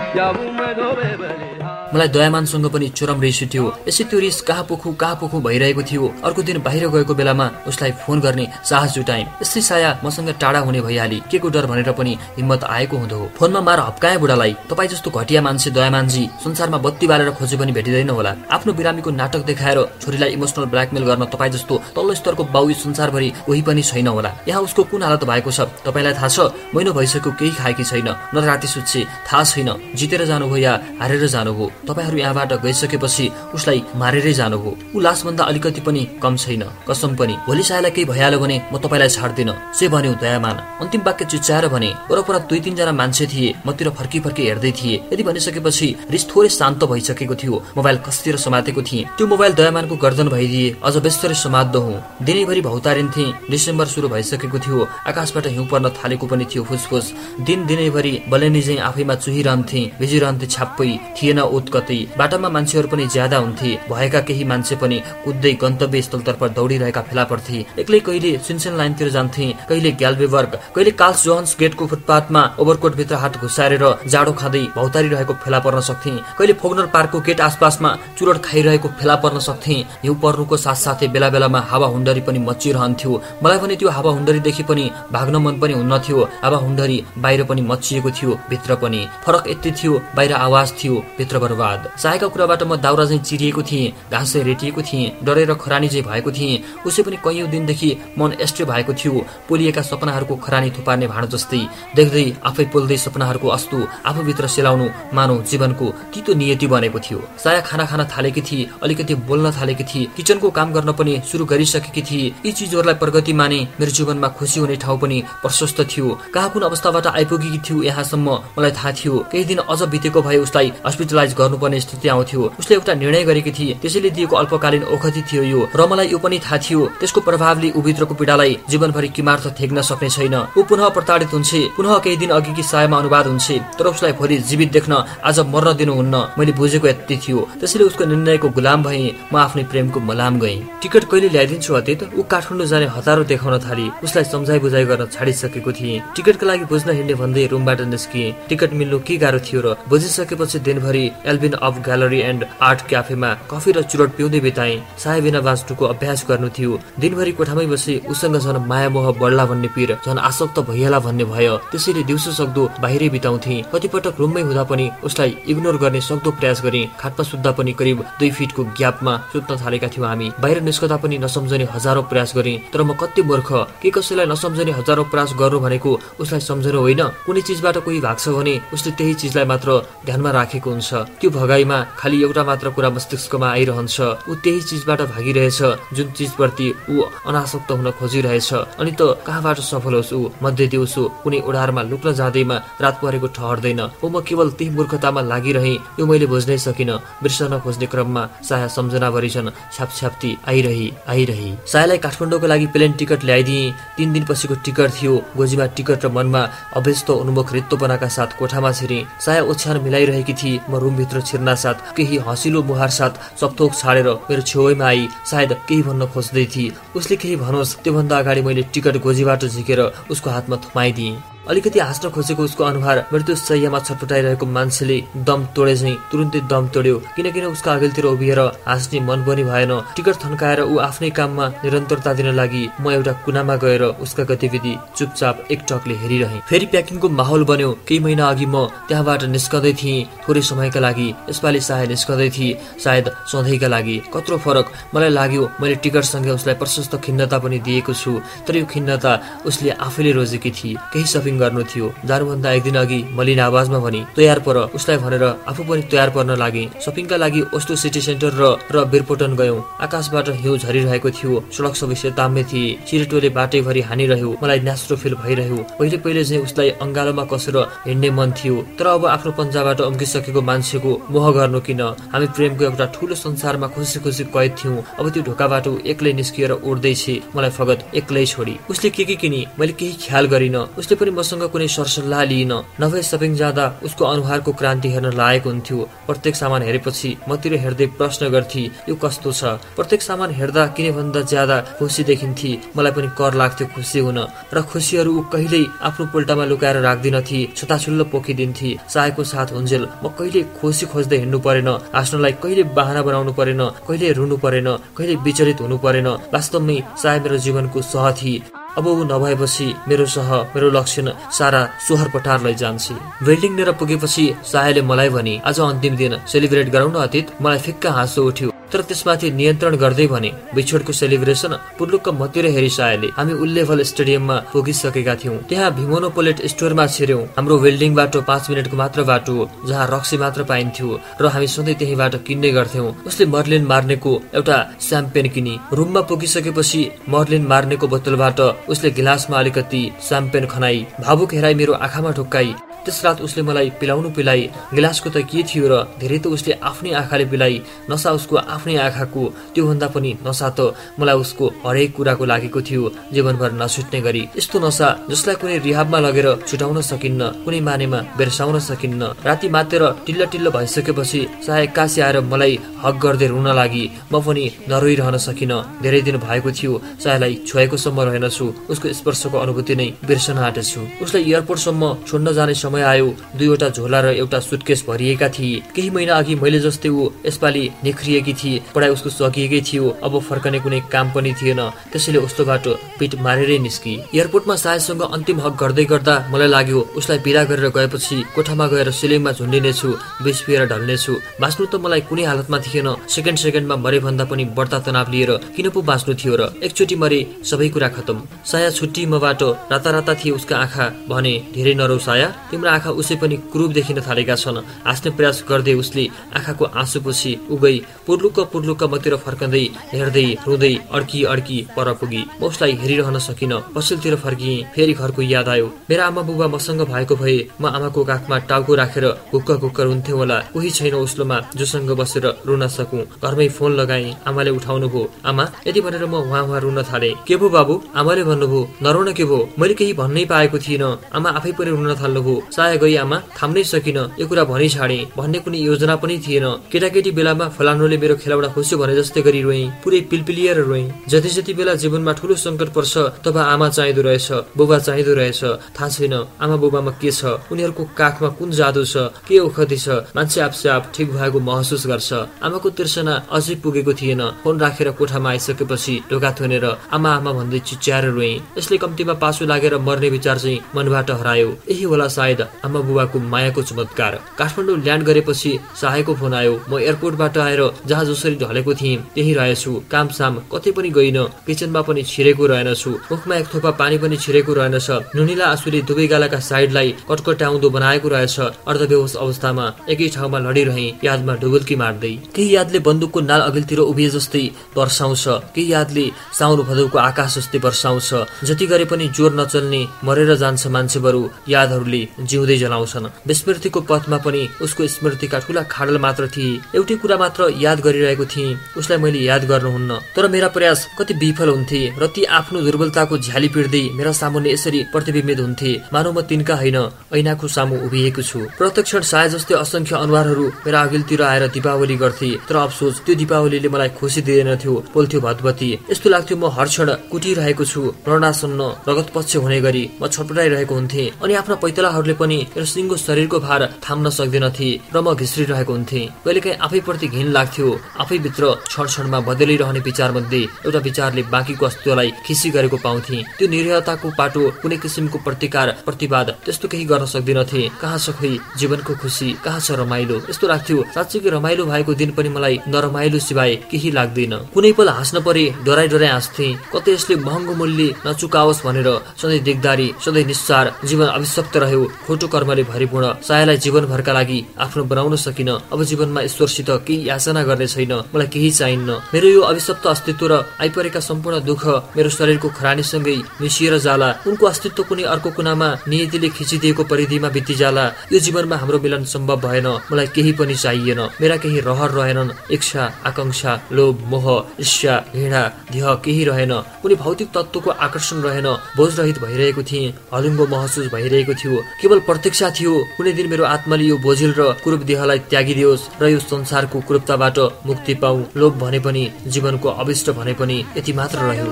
मलाई दयामानसँग पनि चरम रिस उठ्यो यसै त्यो रिस कहाँ पोखु कहाँ पोखु भइरहेको थियो। अर्को दिन बाहिर गएको बेलामा उसलाई फोन गर्ने साहस जुटाएँ। यस्तै साया मसँग टाढा हुने भइहाली। के डर भनेर पनि हिम्मत आएको हुँदो फोनमा मार हप्काए बुढालाई। तपाईँ जस्तो घटिया मान्छे दयामानजी संसारमा बत्ती बालेर खोजे पनि भेटिँदैन होला। आफ्नो बिरामीको नाटक देखाएर छोरीलाई इमोसनल ब्ल्याकमेल गर्न तपाईँ जस्तो तल्लो स्तरको बाउ संसारभरि कोही पनि छैन होला। यहाँ उसको कुन हालत भएको छ तपाईँलाई थाहा छ? महिनो भइसक्यो केही खाएकी छैन। न राति सुत्छे थाहा छैन। जितेर जानुभयो या हारेर जानुभयो। तपाईँहरू यहाँबाट गइसकेपछि उसलाई मारेरै जानुभयो ऊ लासभन्दा अलिकति पनि कम छैन। कसम पनि। भोलि सायलाई केही भइहाल्यो भने म तपाईँलाई छाड्दिन। से भन्यो दयामान? अन्तिम वाक्य चिच्याएर भने वरपर दुई तिनजना मान्छे थिए। मतिर फर्की फर्की हेर्दै थिए। यदि भनिसकेपछि रिस थोरै शान्त भइसकेको थियो। मोबाइल कस्तिर समातेको थिएँ। त्यो मोबाइल दयामानको गर्दन भइदिए। अझ बेस्तरै समात्दो हुँ। दिनैभरि भौतारिन्थे डिसेम्बर सुरु भइसकेको थियो। आकाशबाट हिउँ पर्न थालेको पनि थियो फुसफुस। दिन दिनैभरि बलेनी चाहिँ आफैमा चुहिरहन्थे। भिजिरहन्थे छाप्पै। थिएन ओत कतै बाटामा मान्छेहरू पनि ज्यादा हुन्थे। भएका केही मान्छे पनि कुद्दै गन्तव्य स्थलतर्फ दौडिरहेका फेला पर्थे एक्लै कहिले सिन्सेन लाइनतिर जान्थे कहिले ग्यालबेबर्ग कहिले कार्ल्स जोहन्स गेटको फुटपाथमा ओभरकोट भित्र हात घुसारेर जाडो खाँदै भौतारी रहेको फेला पर्न सक्थे। कहिले फोग्नर पार्कको गेट आसपासमा चुरोट खाइरहेको फेला पर्न सक्थे। हिउँ पर्नुको साथसाथै बेला बेलामा हावा हुन्डरी पनि मचिरहन्थ्यो। मलाई भने त्यो हावा हुन्डरीदेखि पनि भाग्न मन पनि हुन्न थियो हावा हुन्डरी बाहिर पनि मचिएको थियो भित्र पनि। फरक यति थियो बाहिर आवाज थियो भित्र बर्बाद चाहेका कुराबाट म दाउरा चाहिँ चिरिएको थिएँ घाँस चाहिँ रेटिएको थिएँ डरेर खरानी चाहिँ भएको थिएँ उसै पनि कैयौँ दिनदेखि मन एस्ट्रे भएको थियो पोलिएका सपनाहरूको खरानी थुपार्ने भाँडो जस्तै। देख्दै आफै पोल्दै सपनाहरूको अस्तु आफूभित्र सेलाउनु मानव जीवनको तितो नियति बनेको थियो। साया खाना खान थालेकी थिए अलिकति बोल्न थालेकी थिए किचनको काम गर्न पनि सुरु गरिसकेकी थिए। यी चिजहरूलाई प्रगति माने मेरो जीवनमा खुसी हुने ठाउँ पनि प्रशस्त थियो। कहाँ कुन अवस्थाबाट आइपुगेकी थियो यहाँसम्म मलाई थाहा थियो। केही दिन अझ बितेको भए उसलाई हस्पिटलाइज गर्नुपर्ने स्थिति आउँथ्यो। उसले एउटा निर्णय गरेकी थिए। त्यसैले दिएको अल्पकालीन ओखति थियो यो। र मलाई यो पनि थाहा थियो। त्यसको प्रभावले उभित्रको पीडालाई जीवनभरि किमार्थ थेक्न सक्ने छैन। ऊ पुनः प्रताडित हुन्छ। पुनः केही दिन अघिकी सायमा अनुवाद हुन्छ। तर उसलाई भोलि जीवित देख्न आज मर्न दिनुहुन्न। मैले बुझेको यति थियो। त्यसैले उसको निर्णयको गुलाम भए। म आफ्नै प्रेमको मलाम गएँ। टिकट कहिले ल्याइदिन्छु अतीत? ऊ काठमाडौँ जाने हतारो देखाउन थाली। उसलाई सम्झाइ बुझाइ गर्न छाडिसकेको थिएँ। टिकटका लागि बुझ्न हिँड्ने भन्दै रुमबाट निस्किएँ। टिकट मिल्नु के गाह्रो थियो र बुझिसकेपछि दिनभरि Albin of gallery and art क्याफेमा coffee र चुरट पिउँदै बिताएँ। साय बिना बाँच्नुको अभ्यास गर्नु थियो। दिनभरि कोठामै बसी उसँग झन् माया मोह बढ्ला भन्ने पिर झन् आसक्त भइहाला भन्ने भयो। त्यसैले दिउँसो सक्दो बाहिरै बिताउँथे। कतिपटक रुममै हुँदा पनि उसलाई इग्नोर गर्ने सक्दो प्रयास गरे। खाटमा सुत्दा पनि करिब दुई फिटको ग्यापमा सुत्न थालेका थियौँ हामी। बाहिर निस्कदा पनि नसम्झने हजारौँ प्रयास गरे। तर म कति मूर्ख? के कसैलाई नसम्झने हजारौँ प्रयास गर्नु भनेको उसलाई सम्झनु होइन? कुनै चिजबाट कोही भाग्छ भने उसले त्यही चिजलाई मात्र ध्यानमा राखेको हुन्छ। त्यो भगाइमा खालि एउटा मात्र कुरा मस्तिष्कमा आइरहन्छ। ऊ त्यही चिजबाट भागिरहेछ जुन चिजप्रति ऊ अनासक्त हुन खोजिरहेछ। अनि त कहाँबाट सफल होस् ऊ? मध्ये दिउँसो कुनै उडारमा लुक्न जाँदैमा रात परेको ठहर्दैन। ऊ म केवल त्यही मूर्खतामा लागिरहे यो मैले बुझ्नै सकिन। बिर्सन खोज्ने क्रममा साया सम्झना भरिछन् छ्यापछ्याप्ती आइरही आइरही। सायालाई काठमाडौँको लागि प्लेन टिकट ल्याइदिए। तिन दिनपछिको टिकट थियो। गोजीमा टिकट र मनमा अभ्यस्त उन्मुख रित्तोपनाका साथ कोठामा छिरे। साया ओछ्यान मिलाइरहेकी थिए म रुमभित्र छिर्ना साथ केही हँसिलो मुहार साथ चपथोक छाडेर मेरो छेउमा आई सायद केही भन्न खोज्दै थिए। उसले केही भनोस् त्योभन्दा अगाडि मैले टिकट गोजीबाट झिकेर उसको हातमा थुमाइदिएँ। अलिकति हाँस्न खोजेको उसको अनुहार मृत्यु सयमा छटपटाइरहेको मान्छेले दम तोडे झै तुरुन्तै दम तोड्यो। किनकिन उसको अघिल्तिर उभिएर हाँस्ने मन पनि भएन। टिकट थन्काएर ऊ आफ्नै काममा निरन्तरता दिन लागि म एउटा कुनामा गएर उसका गतिविधि चुपचाप एकटकले हेरिरहे। फेरि प्याकिङको माहौल बन्यो। केही महिना अघि म त्यहाँबाट निस्कँदै थिएँ। थोरै समयका लागि यसपालि सायद निस्कँदै थिएँ। सायद सधैँका लागि। कत्रो फरक मलाई लाग्यो मैले टिकटसँगै उसलाई प्रशस्त खिन्नता पनि दिएको छु। तर यो खिन्नता उसले आफैले रोजेकी थिए। केही सपिङ गर्नु थियो। जानुभन्दा एक दिन अघि मलिन आवाजमा भनी तयार पर। उसलाई भनेर आफू पनि तयार पर्न लागे। सपिङका लागि ओस्लो सिटी सेन्टर र र बिरपोटन गयौँ। आकाशबाट हिउँ झरिरहेको थियो। सडक सबै सेताम्य थिए। चिरेटोले बाटैभरि हानिरह्यो। मलाई न्यास्रो फिल भइरह्यो। पहिले पहिले चाहिँ उसलाई अङ्गालोमा कसेर हिँड्ने मन थियो। तर अब आफ्नो पन्जाबाट अम्किसकेको मान्छेको मोह गर्नु किन? हामी प्रेमको एउटा ठुलो संसारमा खुसी खुसी कैद थियौँ। अब त्यो ढोकाबाट एक्लै निस्किएर उड्दैछ। मलाई फगत एक्लै छोडी। उसले के के किनी? मैले केही ख्याल गरिन। उसले पनि मसँग कुनै सरसल्लाह लिइन। नभए सपिङ जाँदा उसको अनुहारको क्रान्ति हेर्न लागेको हुन्थ्यो। प्रत्येक सामान हेरेपछि मतिर हेर्दै प्रश्न गर्थे यो कस्तो छ? प्रत्येक सामान हेर्दा किने भन्दा ज्यादा खुसी देखिन्थे। मलाई पनि कर लाग्थ्यो खुसी हुन। र खुसीहरू ऊ कहिल्यै आफ्नो पोल्टामा लुकाएर राख्दिनथे छताछुल्लो पोखिदिन्थे। चाहेको साथ हुन्जेल म कहिले खुसी खोज्दै हिँड्नु परेन। हाँस्नलाई कहिले बाहना बनाउनु परेन कहिले रुनु परेन कहिले विचलित हुनु परेन। वास्तवमै चाहे मेरो जीवनको सह थिए। अब ऊ नभएपछि मेरो सह मेरो लक्षण सारा सोहर पठार लैजान्छ बिल्डिङ लिएर पुगेपछि सायाले मलाई भने आज अन्तिम दिन सेलिब्रेट गराउन अतीत। मलाई फिक्का हाँसो उठ्यो। तर त्यसमाथि नियन्त्रण गर्दै भने बिछोडको सेलिब्रेसन पुर्लुक्क मतिर हेरी सायले। हामी उल्लेभल स्टेडियममा पुगिसकेका थियौँ। त्यहाँ भिमोनोपोलेट स्टोरमा छिर्यौँ। हाम्रो वेल्डिङ बाटो पाँच मिनटको मात्र बाटो जहाँ रक्सी मात्र पाइन्थ्यो र हामी सधैँ त्यहीबाट किन्ने गर्थ्यौँ। उसले मर्लिन मार्नेको एउटा स्याम्पेन किनी। रुममा पुगिसकेपछि मर्लिन मार्नेको बोतलबाट उसले गिलासमा अलिकति स्याम्पेन खनाई। भावुक हेराई मेरो आँखामा ठोक्काई। त्यस रात उसले मलाई पिलाउनु पिलाइ गिलासको त के थियो र धेरै त उसले आफ्नै आँखाले पिलाइ नसा उसको आफ्नै आँखाको त्योभन्दा पनि नसा त मलाई उसको हरेक कुराको लागेको थियो जीवनभर नछुट्ने गरी। यस्तो नसा जसलाई कुनै रिहाबमा लगेर छुटाउन सकिन्न कुनै मानेमा बेर्साउन सकिन्न। राति मातेर टिल्ल टिल्ल भइसकेपछि साय एक्कासी आएर मलाई हक गर्दै रुन लागि म पनि नरोइरहन सकिन। धेरै दिन भएको थियो सायलाई छोएको सम्म रहेनछु उसको स्पर्शको अनुभूति नै बिर्सन आँटेछु। उसलाई एयरपोर्टसम्म छोड्न जाने समय आयो दुईवटा झोला र एउटा सुटकेस भरिएका थिए। केही महिना अघि मैले जस्तै ऊ यसपालि निख्रिएकी थिए। पढाइ उसको सकिएकै थियो। अब फर्कने कुनै काम पनि थिएन। त्यसैले उस्तो बाटो पिट मारेरै निस्की। एयरपोर्टमा सायसँग अन्तिम हक गर्दै गर्दा मलाई लाग्यो उसलाई बिदा गरेर गएपछि कोठामा गएर सिलिङमा झुन्डिनेछु बिस पिएर ढल्नेछु। बाँच्नु त मलाई कुनै हालतमा थिएन। सेकेन्ड सेकेन्डमा मरे भन्दा पनि बढ्ता तनाव लिएर किन पो बाँच्नु थियो र एकचोटि मरे सबै कुरा खतम। साया छुट्टी मबाट राता राता थिए उसका आँखा भने धेरै नरौ साया तिम्रो आँखा उसै पनि कुरूप देखिन थालेका छन्। हाँस्ने प्रयास गर्दै उसले आँखाको आँसु पुछी उगै पुर्लुक्क पुर्लुक्क मतिर फर्कँदै हेर्दै रुँदै अड्की अड्की पर पुगी। म उसलाई हेरिरहन सकिन पसलतिर फर्किएँ फेरि घरको याद आयो। मेरा आमा बुबा मसँग भएको भए म आमाको काखमा टाउको राखेर हुक्क हुक्क रुन्थे होला। कोही छैन उसलोमा जोसँग बसेर रुन सकु। घरमै फोन लगाएँ आमाले उठाउनु भयो आमा यति भनेर म उहाँ उहाँ रुन थाले। के भो बाबु? आमाले भन्नुभयो नरुन के भो मैले केही भन्नै पाएको थिइनँ। आमा आफै पनि रुन थाल्नुभयो। साया गई आमा थाम्नै सकिन यो कुरा भनी छाडे भन्ने कुनै योजना पनि थिएन। केटाकेटी बेलामा फलानुले मेरो खेलाउडा खुस्यो भने जस्तै गरी रोएँ पुरै पिलपिलिएर रोएँ। जति जति बेला जीवनमा ठुलो सङ्कट पर्छ तब आमा चाहिँदो रहेछ बुबा चाहिँदो रहेछ थाहा छैन आमा बुबामा के छ उनीहरूको काखमा कुन जादु छ के औखति छ मान्छे आफसे आफ ठिक भएको महसुस गर्छ। आमाको तिर्सना अझै पुगेको थिएन फोन राखेर कोठामा आइसकेपछि ढोका थुनेर आमा आमा भन्दै चिच्याएर रोएँ। यसले कम्तीमा पासो लागेर मर्ने विचार चाहिँ मनबाट हरायो। यही होला सायद आमा बुबाको मायाको चमत्कार। काठमाडौँ ल्यान्ड गरेपछि सहायको फोन आयो। म एयरपोर्टबाट आएर जहाँ जसरी ढलेको थिएँ। त्यही रहेछु। काम साम कतै पनि गइन। किचनमा पनि छिरेको रहेनछु। मुखमा एक थोपा पानी पनि छिरेको रहेनछ। नुनिला आँसुले दुवै गालाका साइडलाई कटकट्याउँदो बनाएको रहेछ। अर्धबेहोस अवस्थामा एकै ठाउँमा लडिरहे। यादमा डुबुल्की मार्दै। केही यादले बन्दुकको नाल अघिल्तिर उभिए जस्तै वर्षाउँछ। केही यादले साउन भदौको आकाश जस्तै वर्षाउँछ। जति गरे पनि जोर नचल्ने मरेर जान्छ मान्छे बरु यादहरूले जिउँदै जलाउँछन्। विस्मृतिको पथमा पनि उसको स्मृतिका ठुला खाडल मात्र थिए। एउटै कुरा मात्र याद गरिरहेको थिएँ। उसलाई मैले याद गर्नुहुन्न। तर मेरा प्रयास कति विफल हुन्थे र ती आफ्नो दुर्बलताको झ्याली पिर्दै मेरा सामुन्ने यसरी प्रतिबिम्बित हुन्थे। मानव म तिनका होइन ऐनाको सामु उभिएको छु। प्रत्यक्षण साय जस्तै असंख्य अनुहारहरू मेरा अघिल्तिर आएर दीपावली गर्थे। तर अफसोस त्यो दीपावलीले मलाई खुसी दिँदैनथ्यो पोल्थ्यो भतभती यस्तो लाग्थ्यो म हर क्षण कुटिरहेको छु मरणासन्न रगत पक्ष हुने गरी। म छटपटाइरहेको हुन्थे। अनि आफ्ना पैतलाहरूले पनि सिङ्गो शरीरको भार थाम्न सक्दैनथे र म घिस्रिरहेको हुन्थे। कहिलेकाहीँ आफैप्रति घिन लाग्थ्यो। आफैभित्र क्षण क्षणमा बदलिरहने विचार मध्ये एउटा विचारले बाँकीको अस्तित्वलाई खिसी गरेको पाउँथे। त्यो निरहताको पाटो कुनै किसिमको प्रतिकार प्रतिवाद त्यस्तो केही गर्न सक्दिनथे कहाँ छ खोइ जीवनको खुसी? कहाँ छ रमाइलो? यस्तो लाग्थ्यो साँच्चीकै रमाइलो भएको दिन पनि मलाई नरमाइलो सिवाय केही लाग्दैन। कुनै पल हाँस्न परे डराइ डराइ हाँस्थे। कतै यसले महँगो मूल्य नचुकाओस् भनेर सधैँ दिगदारी सधैँ निस्सार जीवन अभिशप्त रह्यो। खोटो कर्मले भरिपूर्ण सायालाई जीवनभरका लागि आफ्नो बनाउन सकिन अब जीवनमा ईश्वरसित केही याचना गर्ने छैन मलाई केही चाहिन्न। मेरो यो अभिशप्त अस्तित्व र आइपरेका सम्पूर्ण दुःख मेरो शरीरको खरानीसँगै मिसिएर जाला। उनको अस्तित्व कुनै अर्को कुनामा नियतिले खिचिदिएको परिधिमा बिति जाला यो जीवनमा हाम्रो मिलन सम्भव भएन मलाई केही पनि चाहिएन। मेरा केही रहर रहेनन् इच्छा आकांक्षा लोभ मोह ईर्ष्या घृणा देह केही रहेन। कुनै भौतिक तत्वको आकर्षण रहेन। बोझरहित भइरहेको थिएँ हलुङ्गो महसुस भइरहेको थियो। प्रतीक्षा थियो। कुनै दिन मेरो आत्माले यो बोझिल र कुरूप देहलाई त्यागिदियोस् र यो संसारको कुरूपताबाट मुक्ति पाऊ। लोभ भने पनि जीवनको अविष्ट भने पनि यति मात्र रह्यो।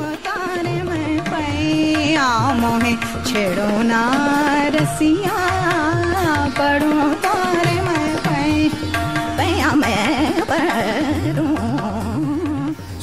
छेड़ो तारे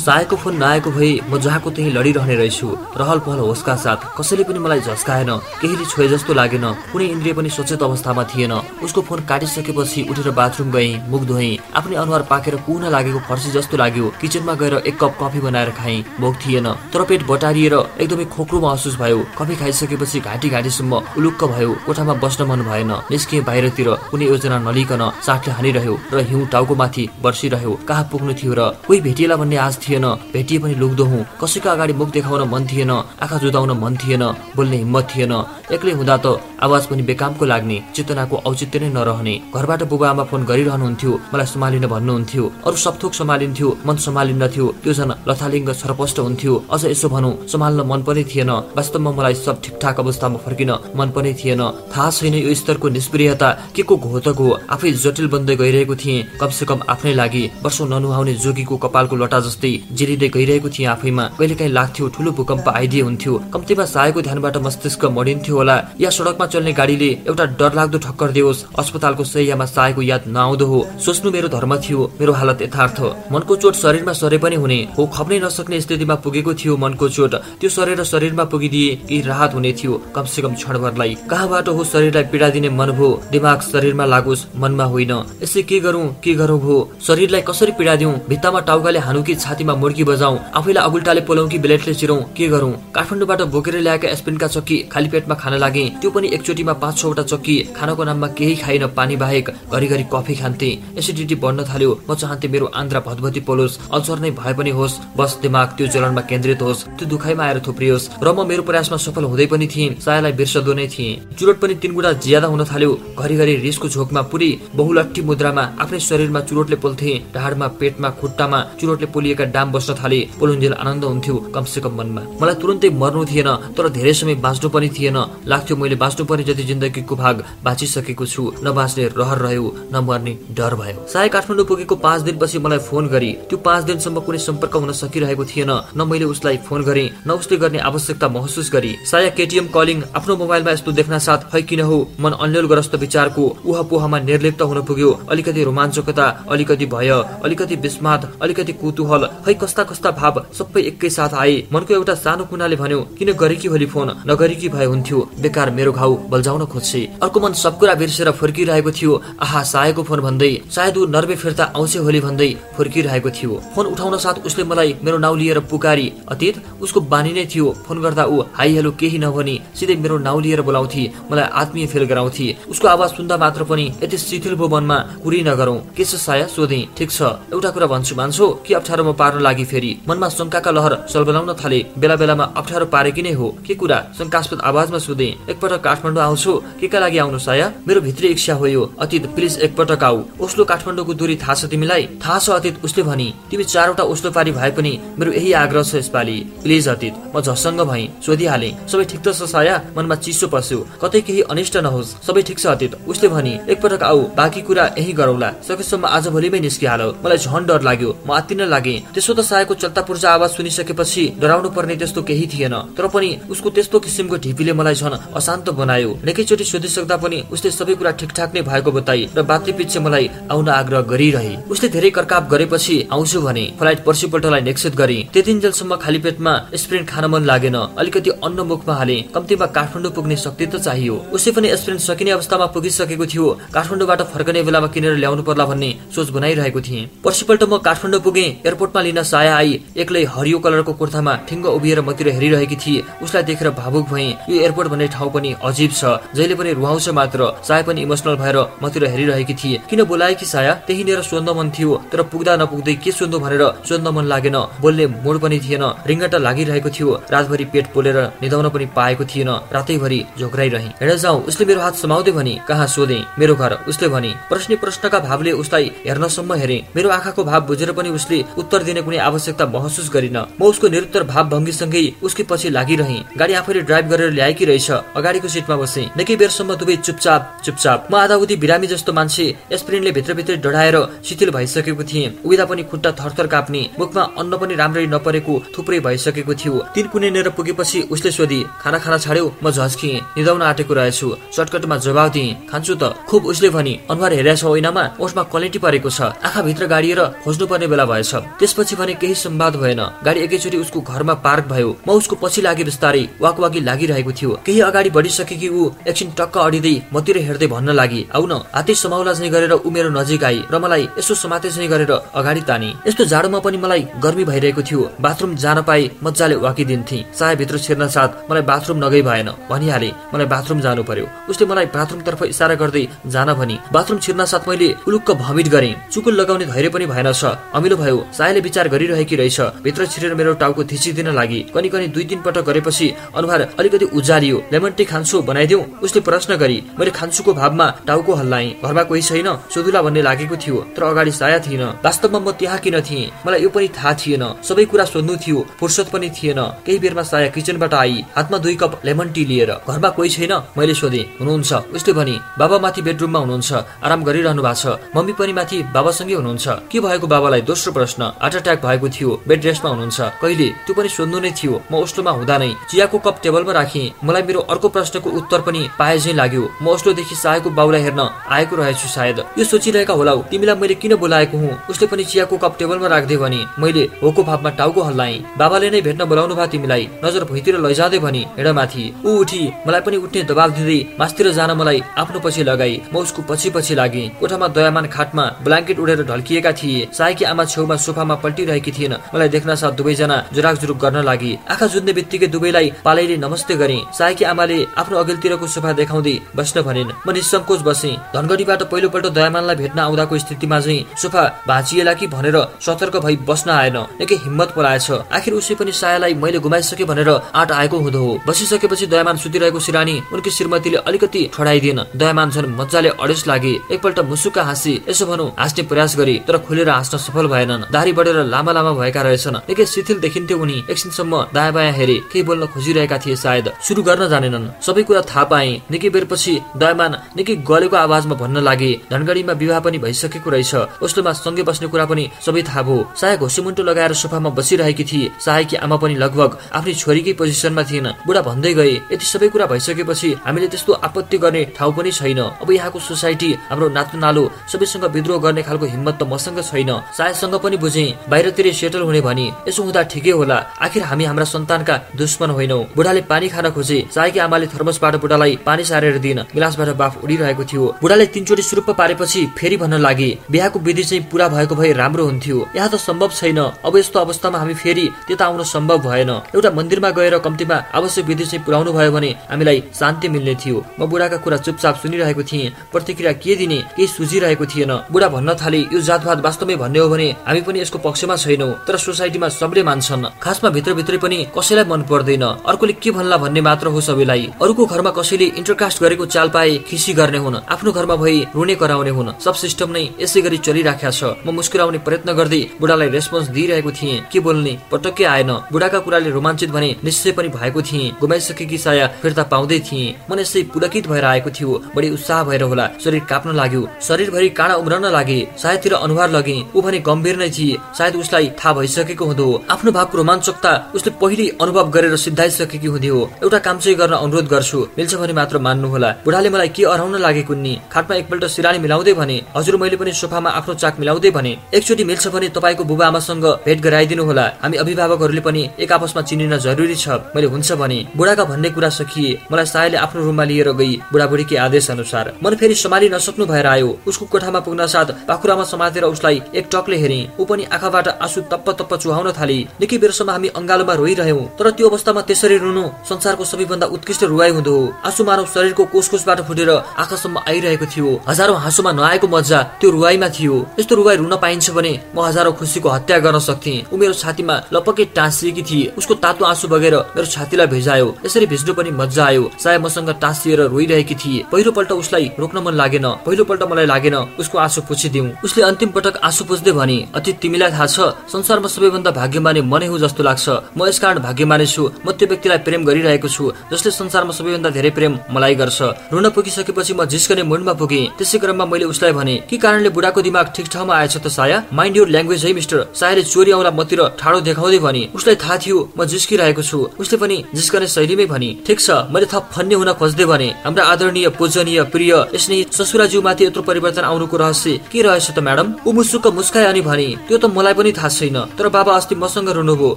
सायको फोन नआएको भए म जहाँको त्यही लडिरहने रहेछु। रहल पहल होसका साथ कसैले पनि मलाई झस्काएन केहीले छोए जस्तो लागेन कुनै इन्द्रिय पनि सचेत अवस्थामा थिएन। उसको फोन काटिसकेपछि उठेर बाथरुम गएँ मुख धोएँ आफ्नै अनुहार पाकेर कुन लागेको फर्सी जस्तो लाग्यो। किचनमा गएर एक कप कफी बनाएर खाएँ भोक थिएन। तर पेट बटारिएर एकदमै खोक्रो महसुस भयो। कफी खाइसकेपछि घाँटी घाँटीसम्म उलुक्क भयो कोठामा बस्न मन भएन। निस्किएँ बाहिरतिर कुनै योजना नलिकन साथले हानिरह्यो र हिउँ टाउको माथि बर्सिरह्यो कहाँ पुग्नु थियो र कोही भेटिएला भन्ने आश थियो थिएन। भेटिए पनि लुक्दो हुँ। कसैको अगाडि मुख देखाउन मन थिएन। आँखा जुदाउन मन थिएन। बोल्ने हिम्मत थिएन। एक्लै हुँदा त आवाज पनि बेकामको लाग्ने। चेतनाको औचित्य नै नरहने। घरबाट बुबा आमा फोन गरिरहनुहुन्थ्यो। मलाई सम्हालिन भन्नुहुन्थ्यो। अरू सबथोक सम्हालिन्थ्यो। मन सम्हालिन्नथ्यो त्यो झन् लथालिङ्ग छरपष्ट हुन्थ्यो। अझ यसो भनौँ सम्हाल्न मन पनि थिएन। वास्तवमा मलाई सब ठिकठाक अवस्थामा फर्किन मन पनि थिएन। थाहा छैन यो स्तरको निष्प्रियता के को घोतक हो। आफै जटिल बन्दै गइरहेको थिएँ। कमसे कम आफ्नै लागि वर्षौँ ननुहाउने जोगीको कपालको लटा जस्तै। जिरिँदै गइरहेको थिएँ आफैमा। कहिलेकाहीँ लाग्थ्यो ठुलो भूकम्प आइदिए हुन्थ्यो। कम्तीमा सायको ध्यानबाट मस्तिष्क मडिन्थ्यो होला। या सडकमा चल्ने गाडीले एउटा डरलाग्दो ठक्कर दियोस्। अस्पतालको सैयामा सायको याद नआउँदो हो। सोच्नु मेरो धर्म थियो। मेरो हालत यथार्थ। मनको चोट शरीरमा सरे पनि हुने। हो खप्नै नसक्ने स्थितिमा पुगेको थियो मनको चोट। त्यो सरेर शरीरमा पुगिदिए केही राहत हुने थियो। कमसे कम क्षणभरलाई कहाँबाट हो शरीरलाई पीडा दिने मन भो दिमाग शरीरमा लागोस्। मनमा होइन। यसै के गरौँ? के गरौँ भो? शरीरलाई कसरी पीडा दिउँ भित्तामा टाउकाले हानु कि छातीमा मुर्की बजाउँ। आफैलाई अगुल्टाले पोलाउँ कि ब्लेटले चिरौँ के गरौँ? काठमाडौँबाट बोकेर ल्याएका एस्पिनका चक्की खाली पेटमा खान लागे। त्यो पनि एकचोटिमा पाँच छवटा चक्की। खानको नाममा केही खाइन पानी बाहेक घरिघरि कफी खान्थे। एसिडिटी बढ्न थाल्यो। म चाहन्थे मेरो आन्द्रा भदभती पोलोस्। अल्सर नै भए पनि होस्। बस दिमाग त्यो जलनमा केन्द्रित होस्। त्यो दुखाइमा आएर थुप्रियोस्। र म मेरो प्रयासमा सफल हुँदै पनि थिएँ। सायालाई बिर्सदो नै थिएँ। चुरोट पनि तिन गुणा ज्यादा हुन थाल्यो। घरिघरि रिसको झोकमा पुरै बहुलट्ठी मुद्रामा आफ्नै शरीरमा चुरोटले पोल्थे। ढाडमा पेटमा खुट्टामा चुरोटले पोलिएका डाम बस्न थाले पोलुन्जेल आनन्द हुन्थ्यो कमसे कम मनमा। मलाई तुरन्तै मर्नु थिएन तर धेरै समय बाँच्नु पनि थिएन। लाग्थ्यो मैले बाँच्नु पर्ने जति जिन्दगीको भाग बाँचिसकेको छु नबाँच्ने रहर रह्यो नमर्ने डर भयो। साय काठमाडौँ पुगेको पाँच दिनपछि मलाई फोन गरी त्यो पाँच दिनसम्म कुनै सम्पर्क हुन सकिरहेको थिएन न मैले उसलाई फोन गरेँ न उसले गर्ने आवश्यकता महसुस गरी। साया केटिएम कलिङ आफ्नो मोबाइलमा यस्तो देख्न साथ है किन हो? मन अन्यलग्रस्त विचारको उह पोहमा निर्लिप्त हुन पुग्यो। अलिकति रोमाञ्चकता अलिकति भय अलिकति विस्मात अलिकति कुतूहल है कस्ता कस्ता भाव सबै एकै साथ आए। मनको एउटा सानो कुनाले भन्यो किन गरेकी होली फोन? नगरेकी भए हुन्थ्यो। बेकार मेरो घाउ बल्झाउन खोज्छे। अर्को मन सब कुरा बिर्सेर फर्किरहेको थियो। आहा सायको फोन भन्दै। सायद ऊ नर्वे फिर्ता आउँछ होली भन्दै फर्किरहेको थियो। फोन उठाउन साथ उसले मलाई मेरो नाउँ लिएर पुकारी। अतीत उसको बानी नै थियो। फोन गर्दा ऊ हाई हेलो केही नभनी। सिधै मेरो नाउँ लिएर बोलाउँथे। मलाई आत्मीय फेल गराउँथे। उसको आवाज सुन्दा मात्र पनि यति शिथिल भो मनमा कुरै नगरौँ। के छ साया? सोधे। ठिक छ। एउटा कुरा भन्छु मान्छौ? के अप्ठ्यारोमा पार्न लागि फेरि मनमा शङ्काका लहर सलबलाउन थाले। बेला बेलामा अप्ठ्यारो पारेकी नै हो। के कुरा? शङ्कास्पद आवाजमा सोधे। एकपटक काठमाडौँ आउँछु। के का लागि आउनु साया? मेरो भित्री इच्छा हो यो। अतीत प्लिज एकपटक आऊ। ओस्लो काठमाडौँको दूरी थाहा छ तिमीलाई? थाहा छ अतीत उसले भनी। तिमी चारवटा ओस्लो पारी भए पनि मेरो यही आग्रह छ यसपालि। प्लिज अतीत म झसङ्ग भई सोधिहाले। सबै ठिक त छ साया? मनमा चिसो पस्यो। कतै केही अनिष्ट नहोस्। सबै ठिक छ अतीत। उसले भनी एकपटक आऊ। बाँकी कुरा यही गरौला। सकेसम्म आज भोलिमै निस्किहाल। मलाई झन डर लाग्यो। म आत्तिन लागे। त्यसो त सायको चल्ता पुर्जा आवाज सुनिसकेपछि डराउनु पर्ने त्यस्तो केही थिएन। तर पनि उसको त्यस्तो किसिमको ढिपीले मलाई झन अशान्त बनायो। निकैचोटि सोधिसक्दा पनि उसले सबै कुरा ठिकठाक नै भएको बताई र बात्री पिच्छे मलाई आउन आग्रह गरिरहे। उसले धेरै कर्काप गरेपछि आउँछु भने फ्लाइट पर्सिपल्टलाई निश्चित गरे। त्यतिन्जेलसम्म खाली पेटमा एस्प्रिन खान मन लागेन। अलिकति अन्न मुखमा हाले कम्तीमा काठमाडौँ पुग्ने शक्ति त चाहियो। उसले पनि एस्प्रिन सकिने अवस्थामा पुगिसकेको थियो। काठमाडौँबाट फर्कने बेलामा किनेर ल्याउनु पर्ला भन्ने सोच बनाइरहेको थिएँ। पर्सिपल्ट म काठमाडौँ पुगे एयरपोर्टमा लिन साया आई एक्लै हरियो कलरको कुर्तामा ठिङ्ग उभिएर मतिर हेरिरहेकी थिए। उसलाई देखेर भावुक भए। यो एयरपोर्ट भन्ने ठाउँ पनि अजीब छ। जहिले पनि रुहाउँछ मात्र। साया पनि इमोसनल भएर मतिर हेरिरहेकी थिए। किन बोलाएकी साया? त्यहीँनिर सोध्न मन थियो। तर पुग्दा नपुग्दै के सोध्नु भनेर सोध्न मन लागेन। बोल्ने मोड पनि थिएन। रिङ्गटा लागिरहेको थियो। रातभरि पेट पोलेर निदाउन पनि पाएको थिएन। रातैभरि झोक्राइरहे हिँड जाउँ उसले मेरो हात समाउँदै भनी कहाँ सोधे? मेरो घर उसले भने। प्रश्न प्रश्नका भावले उसलाई हेर्नसम्म हेरे। मेरो आँखाको भाव बुझेर पनि उसले उत्तर दिने कुनै आवश्यकता महसुस गरिन। म उसको निरुत्तर भाव भङ्गीसँगै उसकै पछि लागिरहे। गाडी आफैले ड्राइभ गरेर ल्याएकी रहेछ। अगाडिको सिटमा बसे। निकै बेरसम्म दुवै चुपचाप चुपचाप। म आधाउधी बिरामी जस्तो मान्छे एस्प्रिनले भित्रभित्रै डढाएर शिथिल भइसकेको थिएँ। उभिँदा पनि खुट्टा थरथर काप्ने मुखमा अन्न पनि राम्ररी नपरेको थुप्रै भइसकेको थियो। तिन कुनेर पुगेपछि उसले सोधी खाना खाना छाड्यो? म झस्किएँ। निदाउन आँटेको रहेछु। सर्टकटमा जवाब दिएँ। खान्छु त। खुब उसले भनी अनुहार हेरेछ ओइनामा ओठमा क्वालिटी परेको छ। आँखा भित्र गाडिएर खोज्नु पर्ने बेला भएछ। त्यसपछि भने केही संवाद भएन। गाडी एकैचोटि उसको घरमा पार्क भयो। म उसको पछि लागे बिस्तारै वाक वाकी लागिरहेको थियो। केही अगाडि बढिसकेकी ऊ एकछिन टक्क अडिँदै मतिर हेर्दै भन्न लागि। आउ न हातै समाउला चाहिँ गरेर ऊ मेरो नजिक आई र मलाई यसो समाते चाहिँ गरेर अगाडि ताने। यस्तो जाडोमा पनि मलाई गर्मी भइरहेको थियो। बाथरुम जान पाए मजाले वाकिदिन्थे। चाहे भित्र छिर्न साथ मलाई बाथरुम नगई भएन। भनिहाले मलाई बाथरुम जानु पर्यो। उसले मलाई बाथरुम तर्फ इसारा गर्दै जान भनी बाथरुम छिर्न साथ मैले उलुक्क भमिट गरेँ। चुकुल लगाउने धैर्य पनि भएन छ। अमिलो भयो। सायले विचार विचार गरिरहेकी रहेछ। भित्र छिरेर मेरो टाउको थिचिदिन लागि। कनी कनी दुई तिन पटक गरेपछि अनुहार अलिकति उजालियो। लेमन टी खान्छु बनाइदेऊ। उसले प्रश्न गरी मैले खान्सुको भावमा टाउको हल्लाएँ? घरमा कोही छैन? सोधुला भन्ने लागेको थियो। तर अगाडि साया थिएन। वास्तवमा म त्यहाँ किन थिएँ? मलाई यो पनि थाहा थिएन। सबै कुरा सोध्नु थियो। फुर्सद पनि थिएन। केही बेरमा साया किचनबाट आई। हातमा दुई कप लेमन टी लिएर घरमा कोही छैन? मैले सोधेँ। हुनुहुन्छ। उसले भने बाबा माथि बेडरुममा हुनुहुन्छ। आराम गरिरहनु भएको छ। मम्मी पनि माथि बाबासँगै हुनुहुन्छ। के भएको बाबालाई दोस्रो प्रश्न? हार्ट एट्याक भएको थियो। बेड रेस्टमा हुनुहुन्छ। कहिले? त्यो पनि सोध्नु नै थियो। म ओस्लोमा हुँदा नै चियाको कप टेबलमा राखेँ। मलाई मेरो अर्को प्रश्नको उत्तर पनि पाए झै लाग्यो। म ओस्लोदेखि सायको बाउलाई हेर्न आएको रहेछु सायद। यो सोचिरहेका होला तिमीलाई मैले किन बोलाएको हुँ? उसले पनि चियाको कप टेबलमा राख्दै भने मैले होको भावमा टाउको हल्लाएँ। बाबाले नै भेट्न बोलाउनु भयो तिमीलाई। नजर भुइँतिर लैजाँदै भने हिँड माथि ऊ उठी। मलाई पनि उठ्ने दबाब दिँदै मासतिर जान मलाई आफ्नो पछि लगाई म उसको पछि पछि लागेँ। कोठामा दयामान खाटमा ब्ल्याङ्केट उडेर ढल्किएका थिए। सायकी आमा छेउमा सोफामा पल्टिरहेकी थिएन। मलाई देख्न साथ दुवैजना जुराकजुरुक गर्न लागि आँखा जुझ्ने बित्तिकै दुवैलाई पालैले नमस्ते गरे सायकी आमाले आफ्नो अघिल्तिरको सोफा देखाउँदै बस्न भनिन् म निसङ्कोच बसेँ। धनगढीबाट पहिलोपल्ट दयामानलाई भेट्न आउँदाको स्थितिमा चाहिँ सोफा भाँचिएला कि भनेर सतर्क भई बस्न आएन। निकै हिम्मत पलाएछ। आखिर उसै पनि सायालाई मैले गुमाइसके भनेर आँट आएको हुँदो हो। बसिसकेपछि दयामान सुतिरहेको सिरानी उनकी श्रीमतीले अलिकति ठडाइदिएन दयामान झन् मजाले अडेस लागे। एकपल्ट मुसुक्का हाँसी यसो भनौँ हाँस्ने प्रयास गरे तर खुलेर हाँस्न सफल भएनन्। दारी बढेर लामा लामा भएका रहेछन्। निकै शिथिल देखिन्थ्यो उनी। एकछिनसम्म दायाँ बायाँ हेरे केही बोल्न खोजिरहेका थिए सायद। सुरु गर्न जानेनन्। सबै कुरा थाहा पाए। निकै बेरपछि दयामान निकै गलेको आवाजमा भन्न लागे धनगढीमा विवाह पनि भइसकेको रहेछ। उसलोमा सँगै बस्ने कुरा पनि सबै थाहा भयो। साया घोसीमुन्टो लगाएर सोफामा बसिरहेकी थिए। सायकी आमा पनि लगभग आफ्नै छोरीकै पोजिसनमा थिएन। बुढा भन्दै गए यति सबै कुरा भइसकेपछि हामीले त्यस्तो आपत्ति गर्ने ठाउँ पनि छैन। अब यहाँको सोसाइटी हाम्रो नातु नालो सबैसँग विद्रोह गर्ने खालको हिम्मत त मसँग छैन। सायदसँग पनि बुझे। बाहिरतिर सेटल हुने भनी यसो हुँदा ठिकै होला। आखिर हामी हाम्रा सन्तानका दुश्मन होइनौ। बुढाले पानी खान खोजे। सायकी आमाले थर्मसबाट बुढालाई पानी सारेर दिन गिलासबाट बाफ उडिरहेको थियो। बुढाले तिनचोटि सुरुप्प पारेपछि फेरि भन्न लागे बिहाको विधि चाहिँ पुरा भएको भए राम्रो हुन्थ्यो। यहाँ त सम्भव छैन। अब यस्तो अवस्थामा हामी फेरि त्यता आउन सम्भव भएन। एउटा मन्दिरमा गएर कम्तीमा आवश्यक विधि चाहिँ पुर्याउनु भयो भने हामीलाई शान्ति मिल्ने थियो। म बुढाका कुरा चुपचाप सुनिरहेको थिएँ। प्रतिक्रिया के दिने केही सुझिरहेको थिएन। बुढा भन्न थाले यो जातवाद वास्तवमै भन्ने हो भने हामी पनि यसको पक्षमा छैनौ तर सोसाइटीमा सबले मान्छन्। खासमा भित्रभित्रै पनि कसैलाई मन पर्दैन। अर्कोले के भन्ला भन्ने मात्र हो सबैलाई। अरूको घरमा कसैले इन्टरकास्ट गरेको चाल पाए खिसी गर्ने हुन्। आफ्नो घरमा भई रुने कराउने हुन्। सब सिस्टम नै यसै गरी चलिराखेका छ। म मुस्कुराउने प्रयत्न गर्दै बुढालाई रेस्पोन्स दिइरहेको थिएँ। के बोल्ने? पटक्कै आएन। बुढाका कुराले रोमाञ्चित भने निश्चय पनि भएको थिएँ। गुमाइसकेकी साया फिर्ता पाउँदै थिएँ। मन यसै पुलकित भएर आएको थियो। बढी उत्साह भएर होला। शरीर काप्न लाग्यो। शरीरभरि काँडा उम्रन लागे। सायदतिर अनुहार लगे। ऊ भने गम्भीर नै थिए। उसलाई थाहा भइसकेको हुँदो। आफ्नो भावको रोमाञ्चकता उसले पहिले अनुभव गरेर सिद्धाइसकेकी हुँदै। हो एउटा काम चाहिँ गर्न अनुरोध गर्छु। मिल्छ भने मात्र मान्नु होला बुढाले मलाई के अराउन लागेको नि खाटमा एकपल्ट सिरानी मिलाउँदै भने हजुर मैले पनि सोफामा आफ्नो चाक मिलाउँदै भने एकचोटि मिल्छ भने तपाईँको बुबा आमासँग भेट गराइदिनु होला हामी अभिभावकहरूले पनि एक आपसमा चिनिन जरुरी छ। मैले हुन्छ भने बुढाका भन्ने कुरा सकिए। मलाई सायले आफ्नो रुममा लिएर गई बुढाबुढीकी आदेश अनुसार। मन फेरि सम्हाली नसक्नु भएर आयो। उसको कोठामा पुग्न साथ पाखुरामा समातेर उसलाई एक टकले हेरे। ऊ पनि आँखाबाट आँसु तप्प तप्प चुहाउन थाले। निकै बेरसम्म हामी अङ्गालोमा रोइरह्यौं तर त्यो अवस्थामा त्यसरी रुनु संसारको सबैभन्दा उत्कृष्ट रुवाई हुँदो आँसु मानव शरीरको कोष कोषबाट फुटेर आँखासम्म आइरहेको थियो। हजारौं हाँसुमा नआएको मजा त्यो रुवाईमा थियो। यस्तो रुवाई रुन पाइन्छ भने म हजारौं खुसीको हत्या गर्न सक्थे। ऊ मेरो छातीमा लपके टाँसिएकी थिए। उसको तातो आँसु बगेर मेरो छातीलाई भिजायो। यसरी भिज्नु पनि मजा आयो। सायद मसँग टाँसिएर रोइरहेकी थिए। पहिलो पल्ट उसलाई रोक्न मन लागेन। पहिलो पल्ट मलाई लागेन उसको आँसु पुछिदिउ उसले अन्तिम पटक आँसु पुछ्दै भने अति तिमीलाई थाहा छ। संसारमा सबैभन्दा भाग्यमानी मनै हो जस्तो लाग्छ। म यसकारण भाग्यमानी छु। म त्यो व्यक्तिलाई प्रेम गरिरहेको छु जसले संसारमा सबैभन्दा धेरै प्रेम मलाई गर्छ। रुन पुगिसकेपछि म जिस्कने मुडमा पुगे। त्यसै क्रममा मैले उसलाई भने के कारणले बुढाको दिमाग ठिक ठाउँमा आएछ त साया? माइन्ड योर ल्याङ्ग्वेज है मिस्टर सायाले चोरी आउला मतिर ठाडो देखाउँदै भने उसलाई थाहा थियो म जिस्किरहेको छु। उसले पनि जिस्कने शैलीमै भने ठिक छ मैले थप फन्ने हुन खोज्दै भने हाम्रा आदरणीय पूजनीय प्रिय यसले ससुराज्यूमाथि यत्रो परिवर्तन आउनुको रहस्य के रहेछ त म्याडम? ऊ मुसुक्क मुस्काए अनि भने त्यो त मलाई पनि थाहा छैन। तर बाबा अस्ति मसँग रुनुभयो।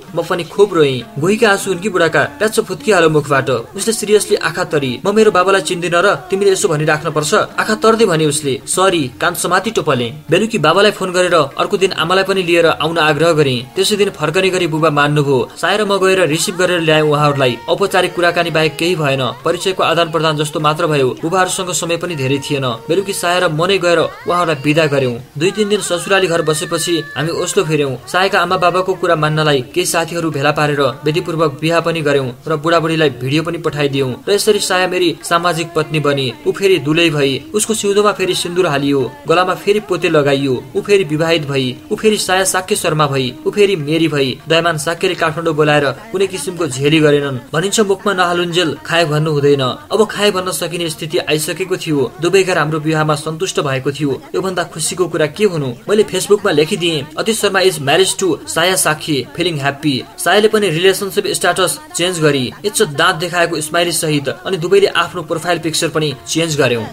म पनि खुब रोएँ। गोहीका आँसु उनकी बुढाका प्याच फुत्किहाल्यो मुखबाट। उसले सिरियसली आँखा तरी। म मेरो बाबालाई चिन्दिन र तिमीले यसो भनिराख्न पर्छ आँखा तर्दै भने उसले। सरी कान समाति टोपले बेलुकी बाबालाई फोन गरेर अर्को दिन आमालाई पनि लिएर आउन आग्रह गरे। त्यसै दिन फर्कने गरी बुबा मान्नुभयो। साएर म गएर रिसिभ गरेर ल्याएँ उहाँहरूलाई। औपचारिक कुराकानी बाहेक केही भएन। परिचयको आदान प्रदान जस्तो मात्र भयो। बुबाहरूसँग समय पनि धेरै थिएन। बेलुकी साएर मनै गएर उहाँहरूलाई विदा गर्यौं दुई तिन दिन ससुराली घर बसेपछि हामी ओस्लो खैर्यौं सायका आमा बाबाको कुरा मान्नलाई केही साथीहरू भेला पारेर विधिपूर्वक बिहा पनि गर्यौं र बुढाबुढीलाई भिडियो पनि पठाइदियौं। र यसरी साया मेरी सामाजिक पत्नी बनी ऊ फेरि दुलै भई उसको सिउँदोमा फेरि सिन्दुर हालियो गलामा फेरि पोते लगाइयो ऊ फेरि विवाहित भई ऊ फेरि साया साक्य शर्मा भई ऊ फेरि मेरी भई दयमान साक्यले काठमाडौँ बोलाएर कुनै किसिमको झेली गरेनन्। भनिन्छ मुखमा नहालुन्जेल खाए भन्नु हुँदैन। अब खाए भन्न सकिने स्थिति आइसकेको थियो। दुवैका हाम्रो विवाहमा सन्तुष्ट भएको थियो। योभन्दा खुसीको कुरा के हुनु? मैले फेसबुकमा लेखिदिएँ Atish Sharma is marriage to Saya Sakhi feeling happy सायाले पनि रिलेसनसिप स्टाटस चेन्ज गरी इच्छा दाँत देखाएको स्माइली सहित अनि दुवैले आफ्नो प्रोफाइल पिक्चर पनि चेन्ज गर्यौँ।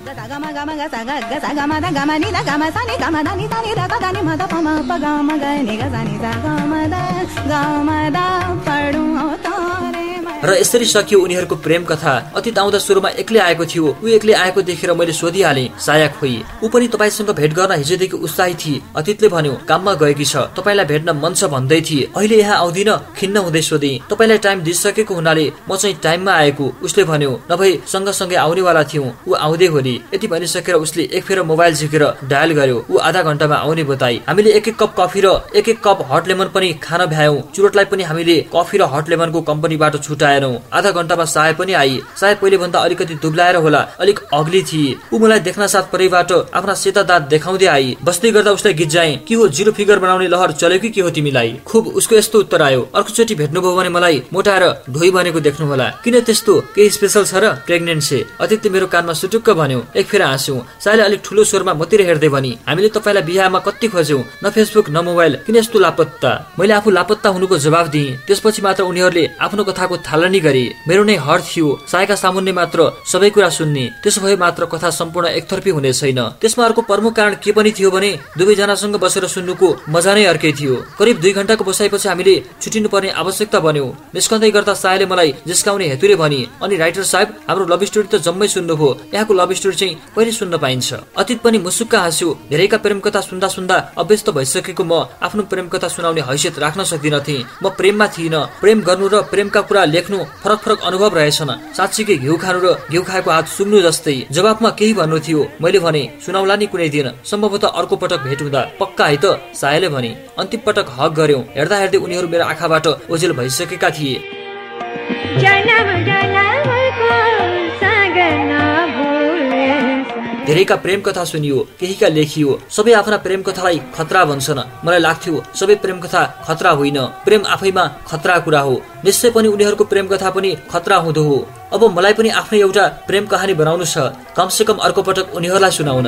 र यसरी सकियो उनीहरूको प्रेम कथा। अतीत आउँदा सुरुमा एक्लै आएको थियो। ऊ एक्लै आएको देखेर मैले सोधिहालेँ साया खोइ ऊ पनि तपाईँसँग भेट गर्न हिजोदेखि उत्साहित थिए। अतीतले भन्यो काममा गएकी छ। तपाईँलाई भेट्न मन छ भन्दै थिए। अहिले यहाँ आउँदिन खिन्न हुँदै सोधे। तपाईँलाई टाइम दिइसकेको हुनाले म चाहिँ टाइममा आएको उसले भन्यो। नभए सँगसँगै आउनेवाला थियौँ। ऊ आउँदै होली यति भनिसकेर उसले एक फेर मोबाइल झिकेर डायल गर्यो। ऊ आधा घन्टामा आउने बताई। हामीले एक एक कप कफी र एक एक कप हट लेमन पनि खान भ्यायौँ। चुरोटलाई पनि हामीले कफी र हट लेमनको कम्पनीबाट छुटाएनौँ आधा घन्टामा साय पनि आई। साय पहिले भन्दा अलिकति दुब्लाएर होला। अलिक अग्ली थिए। ऊ मलाई देख्न साथ परिबाट आफ्ना सेता दाँत देखाउँदै आई। बस्दै गर्दा उसलाई गीत जाए के हो जिरो फिगर बनाउने लहर चल्यो कि के हो तिमीलाई? खुब उसको यस्तो उत्तर आयो। अर्कोचोटि भेट्नुभयो भने मलाई मोटाएर ढोइ बनेको देख्नु होला किन त्यस्तो? केही स्पेसल छ र? प्रेग्नेन्सी। अतिथि मेरो कानमा सुटुक्क भन्यो। एक फेर हाँस्यौँ। सायले अलिक ठुलो स्वरमा मतिर हेर्दै भनी हामीले तपाईँलाई बिहामा कति खोज्यौँ? न फेसबुक न मोबाइल। किन यस्तो लापत्ता? मैले आफू लापत्ता हुनुको जवाब दिएँ। त्यसपछि मात्र उनीहरूले आफ्नो कथाको थालनी गरे। मेरो नै हर थियो। सायका सामुन्ने मात्र सबै कुरा सुन्ने। त्यसो भए मात्र कथा सम्पूर्ण एकतर्फी हुने छैन। त्यसमा अर्को प्रमुख कारण के पनि थियो भने दुवैजनासँग बसेर सुन्नुको मजा नै अर्कै थियो। करिब दुई घन्टाको बसाइपछि हामीले छुटिनु पर्ने आवश्यकता बन्यो। निस्कँदै गर्दा सायले मलाई जिस्काउने हेतुले भनी अनि राइटर साहेब हाम्रो लभ स्टोरी त जम्मै सुन्नुभयो। यहाँको लभ स्टोरी चाहिँ कहिले सुन्न पाइन्छ? अतीत पनि मुसुक्क हाँस्यो। धेरैका प्रेम कथा सुन्दा सुन्दा अभ्यस्त भइसकेको म आफ्नो प्रेम कथा सुनाउने हैसियत राख्न सक्दिनथे। म प्रेममा थिइनँ। प्रेम गर्नु र प्रेमका कुरा लेख्नु फरक फरक अनुभव रहेछन्। साँच्चीकै घिउ खानु र घिउ खाएको हात सुन्नु जस्तै। जवाफमा केही भन्नु थियो। मैले भने सुनाउला नि कुनै दिन। सम्भवतः अर्को पटक भेट हुँदा पक्का है त? सायले भने। अन्तिम पटक हक गर्यौं। हेर्दा हेर्दै उनीहरू मेरो आँखाबाट ओझेल भइसकेका थिए। धेरैका प्रेम कथा सुनियो केहीका लेखियो। सबै आफ्ना प्रेम कथालाई खतरा भन्छन्। मलाई लाग्थ्यो सबै प्रेम कथा खतरा होइन। प्रेम आफैमा खतरा कुरा हो। निश्चय पनि उनीहरूको प्रेम कथा पनि खतरा हुँदो हो। अब मलाई पनि आफ्नै एउटा प्रेम कहानी बनाउनु छ। कमसे कम अर्को पटक उनीहरूलाई सुनाउन।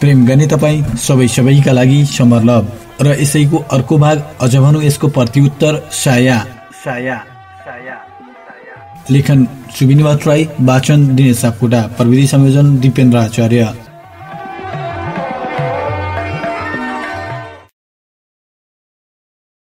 प्रेम गर्ने तपाईँ सबै सबैका लागि समर लभ। र यसैको अर्को भाग अझ भनौँ यसको प्रत्युत्तर साया। साया। लेखन सुबिनी राई वाचन दिनेश सापकोटा प्रविधि संयोजन दिपेन्द्र आचार्य।